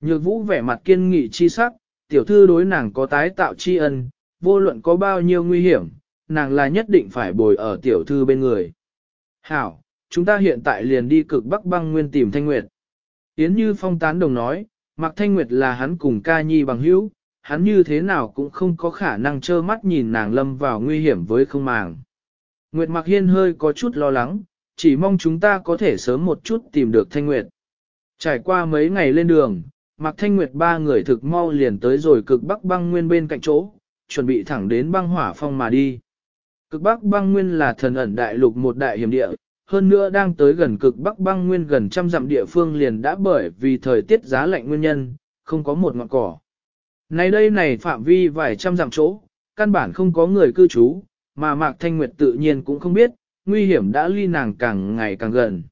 Nhược vũ vẻ mặt kiên nghị chi sắc, tiểu thư đối nàng có tái tạo tri ân, vô luận có bao nhiêu nguy hiểm, nàng là nhất định phải bồi ở tiểu thư bên người. Hảo, chúng ta hiện tại liền đi cực bắc băng nguyên tìm Thanh Nguyệt. Yến Như Phong tán đồng nói, Mạc Thanh Nguyệt là hắn cùng ca nhi bằng hữu, hắn như thế nào cũng không có khả năng trơ mắt nhìn nàng lâm vào nguy hiểm với không màng. Nguyệt Mạc Hiên hơi có chút lo lắng, chỉ mong chúng ta có thể sớm một chút tìm được Thanh Nguyệt. Trải qua mấy ngày lên đường, Mạc Thanh Nguyệt ba người thực mau liền tới rồi cực bắc băng nguyên bên cạnh chỗ, chuẩn bị thẳng đến băng hỏa phong mà đi. Cực bắc băng nguyên là thần ẩn đại lục một đại hiểm địa, hơn nữa đang tới gần cực bắc băng nguyên gần trăm dặm địa phương liền đã bởi vì thời tiết giá lạnh nguyên nhân, không có một ngọn cỏ. Này đây này phạm vi vài trăm dặm chỗ, căn bản không có người cư trú, mà Mạc Thanh Nguyệt tự nhiên cũng không biết, nguy hiểm đã ly nàng càng ngày càng gần.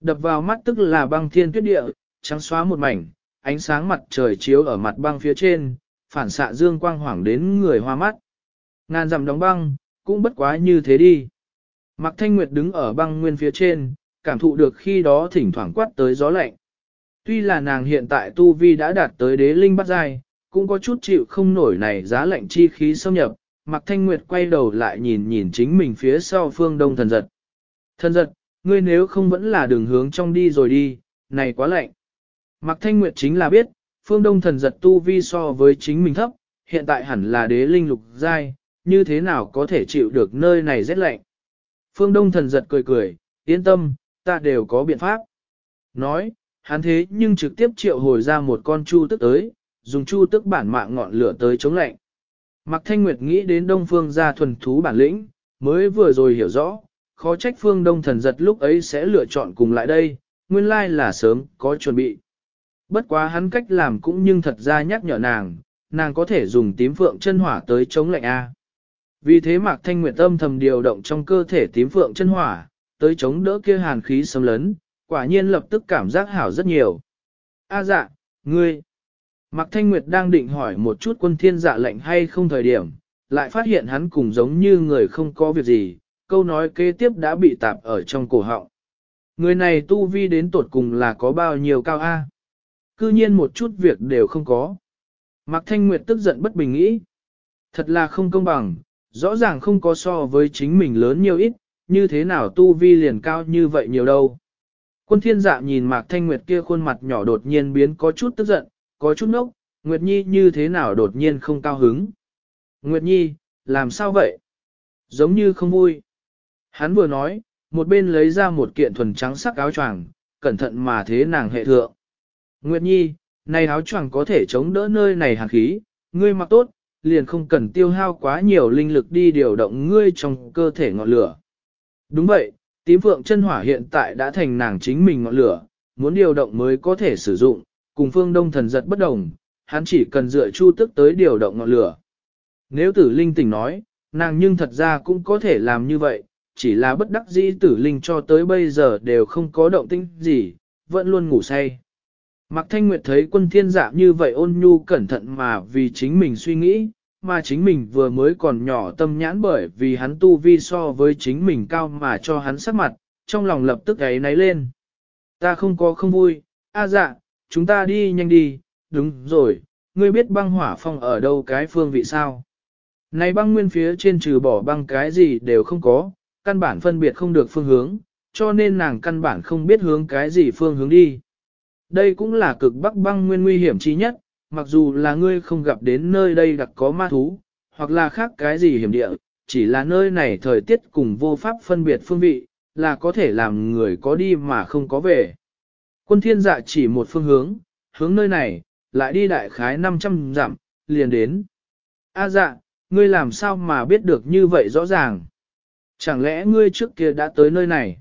Đập vào mắt tức là băng thiên tuyết địa, trắng xóa một mảnh, ánh sáng mặt trời chiếu ở mặt băng phía trên, phản xạ dương quang hoảng đến người hoa mắt. Ngàn dặm đóng băng, cũng bất quá như thế đi. Mạc Thanh Nguyệt đứng ở băng nguyên phía trên, cảm thụ được khi đó thỉnh thoảng quát tới gió lạnh. Tuy là nàng hiện tại tu vi đã đạt tới đế linh bắt giai, cũng có chút chịu không nổi này giá lạnh chi khí xâm nhập, Mạc Thanh Nguyệt quay đầu lại nhìn nhìn chính mình phía sau phương đông thần giật. Thần giật, ngươi nếu không vẫn là đường hướng trong đi rồi đi, này quá lạnh. Mạc Thanh Nguyệt chính là biết, phương đông thần giật tu vi so với chính mình thấp, hiện tại hẳn là đế linh lục giai, như thế nào có thể chịu được nơi này rét lạnh. Phương đông thần giật cười cười, yên tâm, ta đều có biện pháp. Nói, hắn thế nhưng trực tiếp triệu hồi ra một con chu tức tới, dùng chu tức bản mạng ngọn lửa tới chống lạnh. Mạc Thanh Nguyệt nghĩ đến Đông Phương gia thuần thú bản lĩnh, mới vừa rồi hiểu rõ, khó trách Phương Đông thần giật lúc ấy sẽ lựa chọn cùng lại đây, nguyên lai là sớm, có chuẩn bị. Bất quá hắn cách làm cũng nhưng thật ra nhắc nhở nàng, nàng có thể dùng tím phượng chân hỏa tới chống lạnh A. Vì thế Mạc Thanh Nguyệt âm thầm điều động trong cơ thể tím phượng chân hỏa, tới chống đỡ kia hàn khí xâm lấn, quả nhiên lập tức cảm giác hảo rất nhiều. A dạ, ngươi. Mạc Thanh Nguyệt đang định hỏi một chút quân thiên dạ lệnh hay không thời điểm, lại phát hiện hắn cùng giống như người không có việc gì, câu nói kế tiếp đã bị tạp ở trong cổ họng. Người này tu vi đến tột cùng là có bao nhiêu cao A. Cư nhiên một chút việc đều không có. Mạc Thanh Nguyệt tức giận bất bình nghĩ. Thật là không công bằng, rõ ràng không có so với chính mình lớn nhiều ít, như thế nào tu vi liền cao như vậy nhiều đâu. Quân thiên dạ nhìn Mạc Thanh Nguyệt kia khuôn mặt nhỏ đột nhiên biến có chút tức giận, có chút nốc, Nguyệt Nhi như thế nào đột nhiên không cao hứng. Nguyệt Nhi, làm sao vậy? Giống như không vui. Hắn vừa nói, một bên lấy ra một kiện thuần trắng sắc áo choàng, cẩn thận mà thế nàng hệ thượng. Nguyệt Nhi, này áo choàng có thể chống đỡ nơi này hàn khí, ngươi mặc tốt, liền không cần tiêu hao quá nhiều linh lực đi điều động ngươi trong cơ thể ngọn lửa. Đúng vậy, tím phượng chân hỏa hiện tại đã thành nàng chính mình ngọn lửa, muốn điều động mới có thể sử dụng, cùng phương đông thần giật bất đồng, hắn chỉ cần dựa chu tức tới điều động ngọn lửa. Nếu tử linh tỉnh nói, nàng nhưng thật ra cũng có thể làm như vậy, chỉ là bất đắc dĩ tử linh cho tới bây giờ đều không có động tĩnh gì, vẫn luôn ngủ say. Mạc Thanh Nguyệt thấy quân thiên dạ như vậy ôn nhu cẩn thận mà vì chính mình suy nghĩ, mà chính mình vừa mới còn nhỏ tâm nhãn bởi vì hắn tu vi so với chính mình cao mà cho hắn sắc mặt, trong lòng lập tức ấy náy lên. Ta không có không vui, a dạ, chúng ta đi nhanh đi, đúng rồi, ngươi biết băng hỏa phong ở đâu cái phương vị sao? Này băng nguyên phía trên trừ bỏ băng cái gì đều không có, căn bản phân biệt không được phương hướng, cho nên nàng căn bản không biết hướng cái gì phương hướng đi. Đây cũng là cực bắc băng nguyên nguy hiểm chí nhất, mặc dù là ngươi không gặp đến nơi đây đặc có ma thú, hoặc là khác cái gì hiểm địa, chỉ là nơi này thời tiết cùng vô pháp phân biệt phương vị, là có thể làm người có đi mà không có về. Quân thiên dạ chỉ một phương hướng, hướng nơi này, lại đi đại khái 500 dặm, liền đến. A dạ, ngươi làm sao mà biết được như vậy rõ ràng? Chẳng lẽ ngươi trước kia đã tới nơi này?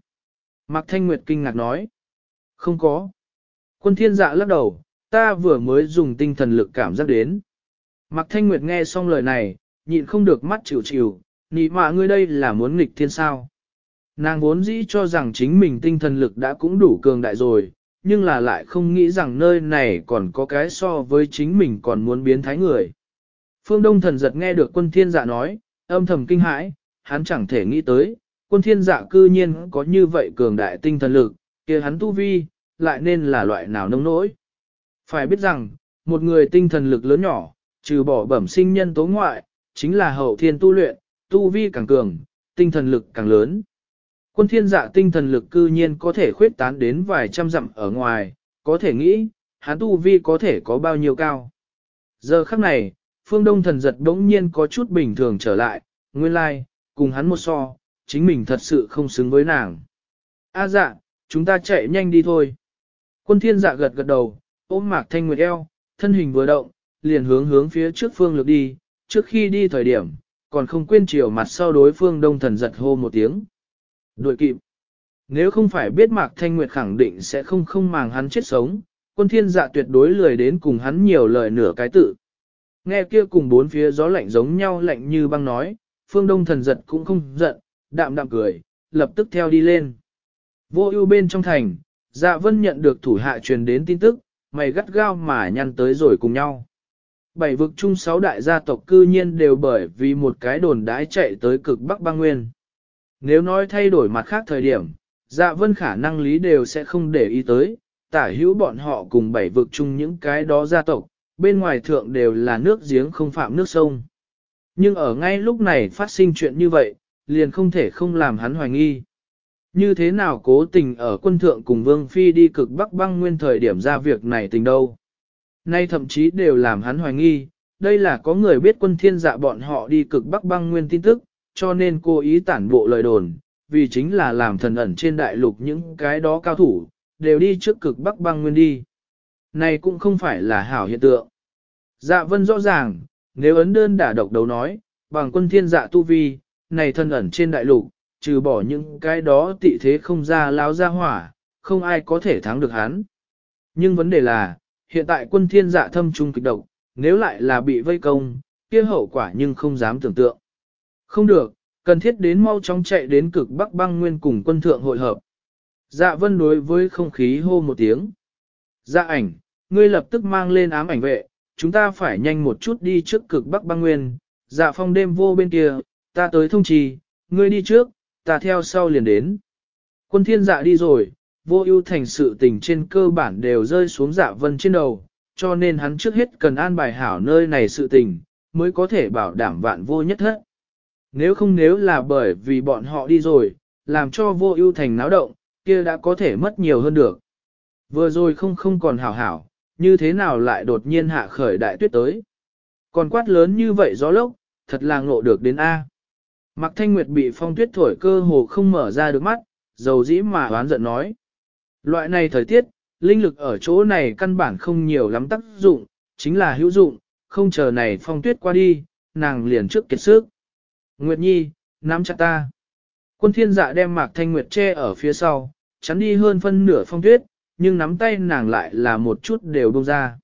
Mạc Thanh Nguyệt kinh ngạc nói. Không có. Quân thiên dạ lắc đầu, ta vừa mới dùng tinh thần lực cảm giác đến. Mạc Thanh Nguyệt nghe xong lời này, nhịn không được mắt chịu chịu, nị mạ ngươi đây là muốn nghịch thiên sao. Nàng vốn dĩ cho rằng chính mình tinh thần lực đã cũng đủ cường đại rồi, nhưng là lại không nghĩ rằng nơi này còn có cái so với chính mình còn muốn biến thái người. Phương Đông thần giật nghe được quân thiên dạ nói, âm thầm kinh hãi, hắn chẳng thể nghĩ tới, quân thiên dạ cư nhiên có như vậy cường đại tinh thần lực, kia hắn tu vi, lại nên là loại nào nông nỗi. Phải biết rằng, một người tinh thần lực lớn nhỏ, trừ bỏ bẩm sinh nhân tố ngoại, chính là hậu thiên tu luyện, tu vi càng cường, tinh thần lực càng lớn. Quân thiên dạ tinh thần lực cư nhiên có thể khuyết tán đến vài trăm dặm ở ngoài, có thể nghĩ, hắn tu vi có thể có bao nhiêu cao. Giờ khắc này, phương đông thần giật đống nhiên có chút bình thường trở lại, nguyên lai, like, cùng hắn một so, chính mình thật sự không xứng với nàng. A dạ, chúng ta chạy nhanh đi thôi. Quân thiên dạ gật gật đầu, ôm mạc thanh nguyệt eo, thân hình vừa động, liền hướng hướng phía trước phương lược đi, trước khi đi thời điểm, còn không quên chiều mặt sau đối phương đông thần giật hô một tiếng. Đuổi kịp. Nếu không phải biết mạc thanh nguyệt khẳng định sẽ không không màng hắn chết sống, quân thiên dạ tuyệt đối lười đến cùng hắn nhiều lời nửa cái tự. Nghe kia cùng bốn phía gió lạnh giống nhau lạnh như băng nói, phương đông thần giật cũng không giận, đạm đạm cười, lập tức theo đi lên. Vô ưu bên trong thành, dạ vân nhận được thủ hạ truyền đến tin tức, mày gắt gao mà nhăn tới rồi cùng nhau. Bảy vực chung sáu đại gia tộc cư nhiên đều bởi vì một cái đồn đái chạy tới cực Bắc băng nguyên. Nếu nói thay đổi mặt khác thời điểm, dạ vân khả năng lý đều sẽ không để ý tới, tả hữu bọn họ cùng bảy vực chung những cái đó gia tộc, bên ngoài thượng đều là nước giếng không phạm nước sông. Nhưng ở ngay lúc này phát sinh chuyện như vậy, liền không thể không làm hắn hoài nghi. Như thế nào cố tình ở quân thượng cùng Vương Phi đi cực Bắc băng nguyên thời điểm ra việc này tình đâu. Nay thậm chí đều làm hắn hoài nghi, đây là có người biết quân thiên dạ bọn họ đi cực Bắc băng nguyên tin tức, cho nên cô ý tản bộ lời đồn, vì chính là làm thần ẩn trên đại lục những cái đó cao thủ, đều đi trước cực Bắc băng nguyên đi. Này cũng không phải là hảo hiện tượng. Dạ vân rõ ràng, nếu ấn đơn đả độc đấu nói, bằng quân thiên dạ tu vi, này thân ẩn trên đại lục, trừ bỏ những cái đó tị thế không ra láo ra hỏa, không ai có thể thắng được hắn. Nhưng vấn đề là, hiện tại quân thiên dạ thâm trung kịch độc, nếu lại là bị vây công, kia hậu quả nhưng không dám tưởng tượng. Không được, cần thiết đến mau chóng chạy đến cực Bắc băng nguyên cùng quân thượng hội hợp. Dạ vân đối với không khí hô một tiếng. Dạ ảnh, ngươi lập tức mang lên ám ảnh vệ, chúng ta phải nhanh một chút đi trước cực Bắc băng nguyên. Dạ phong đêm vô bên kia, ta tới thông trì, ngươi đi trước, ta theo sau liền đến. Quân thiên dạ đi rồi, vô ưu thành sự tình trên cơ bản đều rơi xuống dạ vân trên đầu, cho nên hắn trước hết cần an bài hảo nơi này sự tình, mới có thể bảo đảm vạn vô nhất hết. Nếu không nếu là bởi vì bọn họ đi rồi, làm cho vô ưu thành náo động, kia đã có thể mất nhiều hơn được. Vừa rồi không không còn hảo hảo, như thế nào lại đột nhiên hạ khởi đại tuyết tới. Còn quát lớn như vậy gió lốc, thật là ngộ được đến A. Mạc Thanh Nguyệt bị phong tuyết thổi cơ hồ không mở ra được mắt, dầu dĩ mà oán giận nói. Loại này thời tiết, linh lực ở chỗ này căn bản không nhiều lắm tác dụng, chính là hữu dụng, không chờ này phong tuyết qua đi, nàng liền trước kiệt sức. Nguyệt Nhi, nắm chặt ta. Quân thiên dạ đem Mạc Thanh Nguyệt che ở phía sau, chắn đi hơn phân nửa phong tuyết, nhưng nắm tay nàng lại là một chút đều đông ra.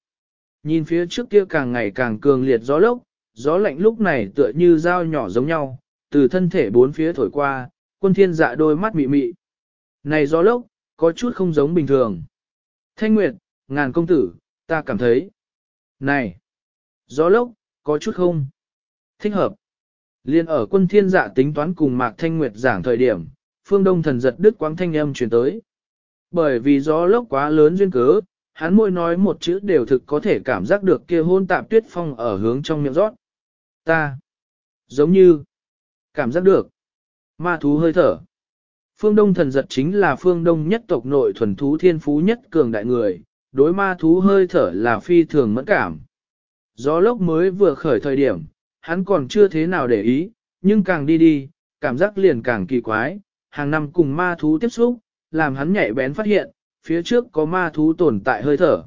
Nhìn phía trước kia càng ngày càng cường liệt gió lốc, gió lạnh lúc này tựa như dao nhỏ giống nhau, từ thân thể bốn phía thổi qua, quân thiên dạ đôi mắt mị mị. Này gió lốc, có chút không giống bình thường. Thanh Nguyệt, ngàn công tử, ta cảm thấy. Này, gió lốc, có chút không? Thích hợp. Liên ở quân thiên dạ tính toán cùng Mạc Thanh Nguyệt giảng thời điểm, phương đông thần giật đứt quáng thanh âm truyền tới. Bởi vì gió lốc quá lớn duyên cớ, hắn môi nói một chữ đều thực có thể cảm giác được kia hôn tạp tuyết phong ở hướng trong miệng rót. Ta, giống như, cảm giác được, ma thú hơi thở. Phương Đông thần giật chính là phương Đông nhất tộc nội thuần thú thiên phú nhất cường đại người, đối ma thú hơi thở là phi thường mẫn cảm. Gió lốc mới vừa khởi thời điểm, hắn còn chưa thế nào để ý, nhưng càng đi đi, cảm giác liền càng kỳ quái, hàng năm cùng ma thú tiếp xúc, làm hắn nhạy bén phát hiện, phía trước có ma thú tồn tại hơi thở.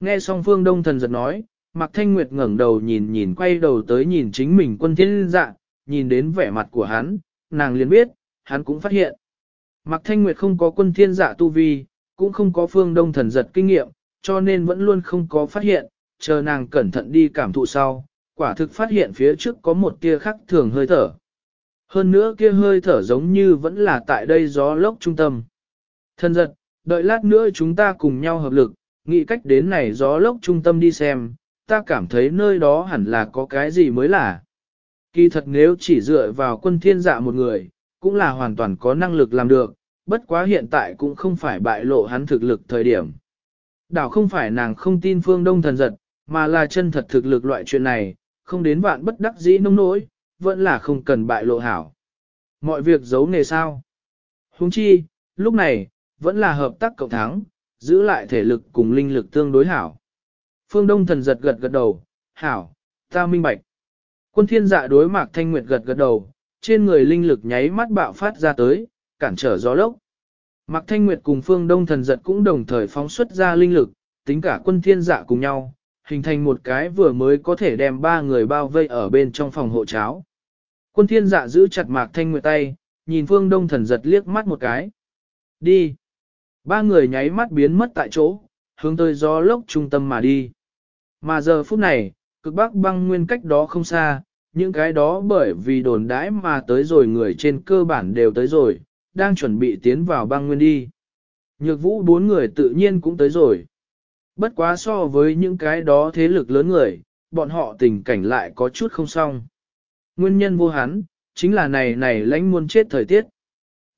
Nghe xong phương đông thần giật nói, Mạc Thanh Nguyệt ngẩng đầu nhìn nhìn quay đầu tới nhìn chính mình quân thiên dạ, nhìn đến vẻ mặt của hắn, nàng liền biết, hắn cũng phát hiện. Mạc Thanh Nguyệt không có quân thiên dạ tu vi, cũng không có phương đông thần giật kinh nghiệm, cho nên vẫn luôn không có phát hiện, chờ nàng cẩn thận đi cảm thụ sau, quả thực phát hiện phía trước có một tia khắc thường hơi thở. Hơn nữa kia hơi thở giống như vẫn là tại đây gió lốc trung tâm. Thần giật, đợi lát nữa chúng ta cùng nhau hợp lực, nghĩ cách đến này gió lốc trung tâm đi xem, ta cảm thấy nơi đó hẳn là có cái gì mới là. Kỳ thật nếu chỉ dựa vào quân thiên dạ một người, cũng là hoàn toàn có năng lực làm được, bất quá hiện tại cũng không phải bại lộ hắn thực lực thời điểm. Đảo không phải nàng không tin phương đông thần giật, mà là chân thật thực lực loại chuyện này, không đến vạn bất đắc dĩ nông nỗi, vẫn là không cần bại lộ hảo. Mọi việc giấu nghề sao. Huống chi, lúc này, vẫn là hợp tác cộng thắng, giữ lại thể lực cùng linh lực tương đối hảo. Phương Đông thần giật gật gật đầu, hảo, ta minh bạch. Quân thiên dạ đối mạc thanh nguyệt gật gật đầu, trên người linh lực nháy mắt bạo phát ra tới, cản trở gió lốc. Mạc thanh nguyệt cùng phương đông thần giật cũng đồng thời phóng xuất ra linh lực, tính cả quân thiên dạ cùng nhau, hình thành một cái vừa mới có thể đem ba người bao vây ở bên trong phòng hộ cháo. Quân thiên dạ giữ chặt mạc thanh nguyệt tay, nhìn phương đông thần giật liếc mắt một cái. Đi. Ba người nháy mắt biến mất tại chỗ, hướng tới gió lốc trung tâm mà đi. Mà giờ phút này, cực bắc băng nguyên cách đó không xa, những cái đó bởi vì đồn đãi mà tới rồi người trên cơ bản đều tới rồi, đang chuẩn bị tiến vào băng nguyên đi. Nhược vũ bốn người tự nhiên cũng tới rồi. Bất quá so với những cái đó thế lực lớn người, bọn họ tình cảnh lại có chút không xong. Nguyên nhân vô hắn, chính là này này lãnh muôn chết thời tiết.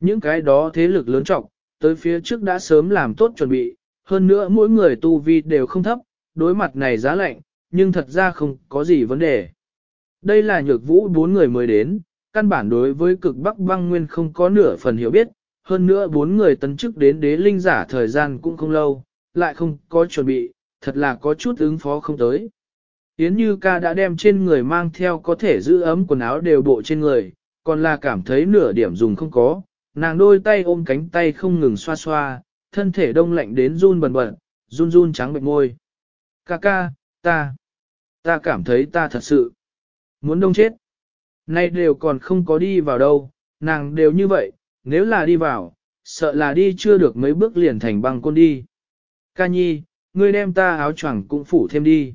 Những cái đó thế lực lớn trọng, tới phía trước đã sớm làm tốt chuẩn bị, hơn nữa mỗi người tu vi đều không thấp, đối mặt này giá lạnh, nhưng thật ra không có gì vấn đề. Đây là nhược vũ bốn người mới đến, căn bản đối với cực bắc băng nguyên không có nửa phần hiểu biết, hơn nữa bốn người tấn chức đến đế linh giả thời gian cũng không lâu, lại không có chuẩn bị, thật là có chút ứng phó không tới. Yến Như ca đã đem trên người mang theo có thể giữ ấm quần áo đều bộ trên người, còn là cảm thấy nửa điểm dùng không có, nàng đôi tay ôm cánh tay không ngừng xoa xoa, thân thể đông lạnh đến run bần bật, run run trắng bệnh môi. Ca ca, ta, ta cảm thấy ta thật sự muốn đông chết. Nay đều còn không có đi vào đâu, nàng đều như vậy, nếu là đi vào, sợ là đi chưa được mấy bước liền thành băng côn đi. Ca nhi, ngươi đem ta áo choàng cũng phủ thêm đi.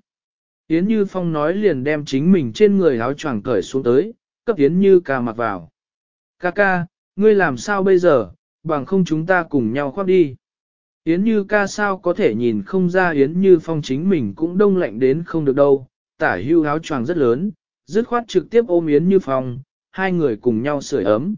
Yến Như Phong nói liền đem chính mình trên người áo choàng cởi xuống tới, cấp Yến Như ca mặc vào. Ca ca, ngươi làm sao bây giờ, bằng không chúng ta cùng nhau khoác đi. Yến Như ca sao có thể nhìn không ra Yến Như Phong chính mình cũng đông lạnh đến không được đâu, tả hưu áo choàng rất lớn, dứt khoát trực tiếp ôm Yến Như Phong, hai người cùng nhau sưởi ấm.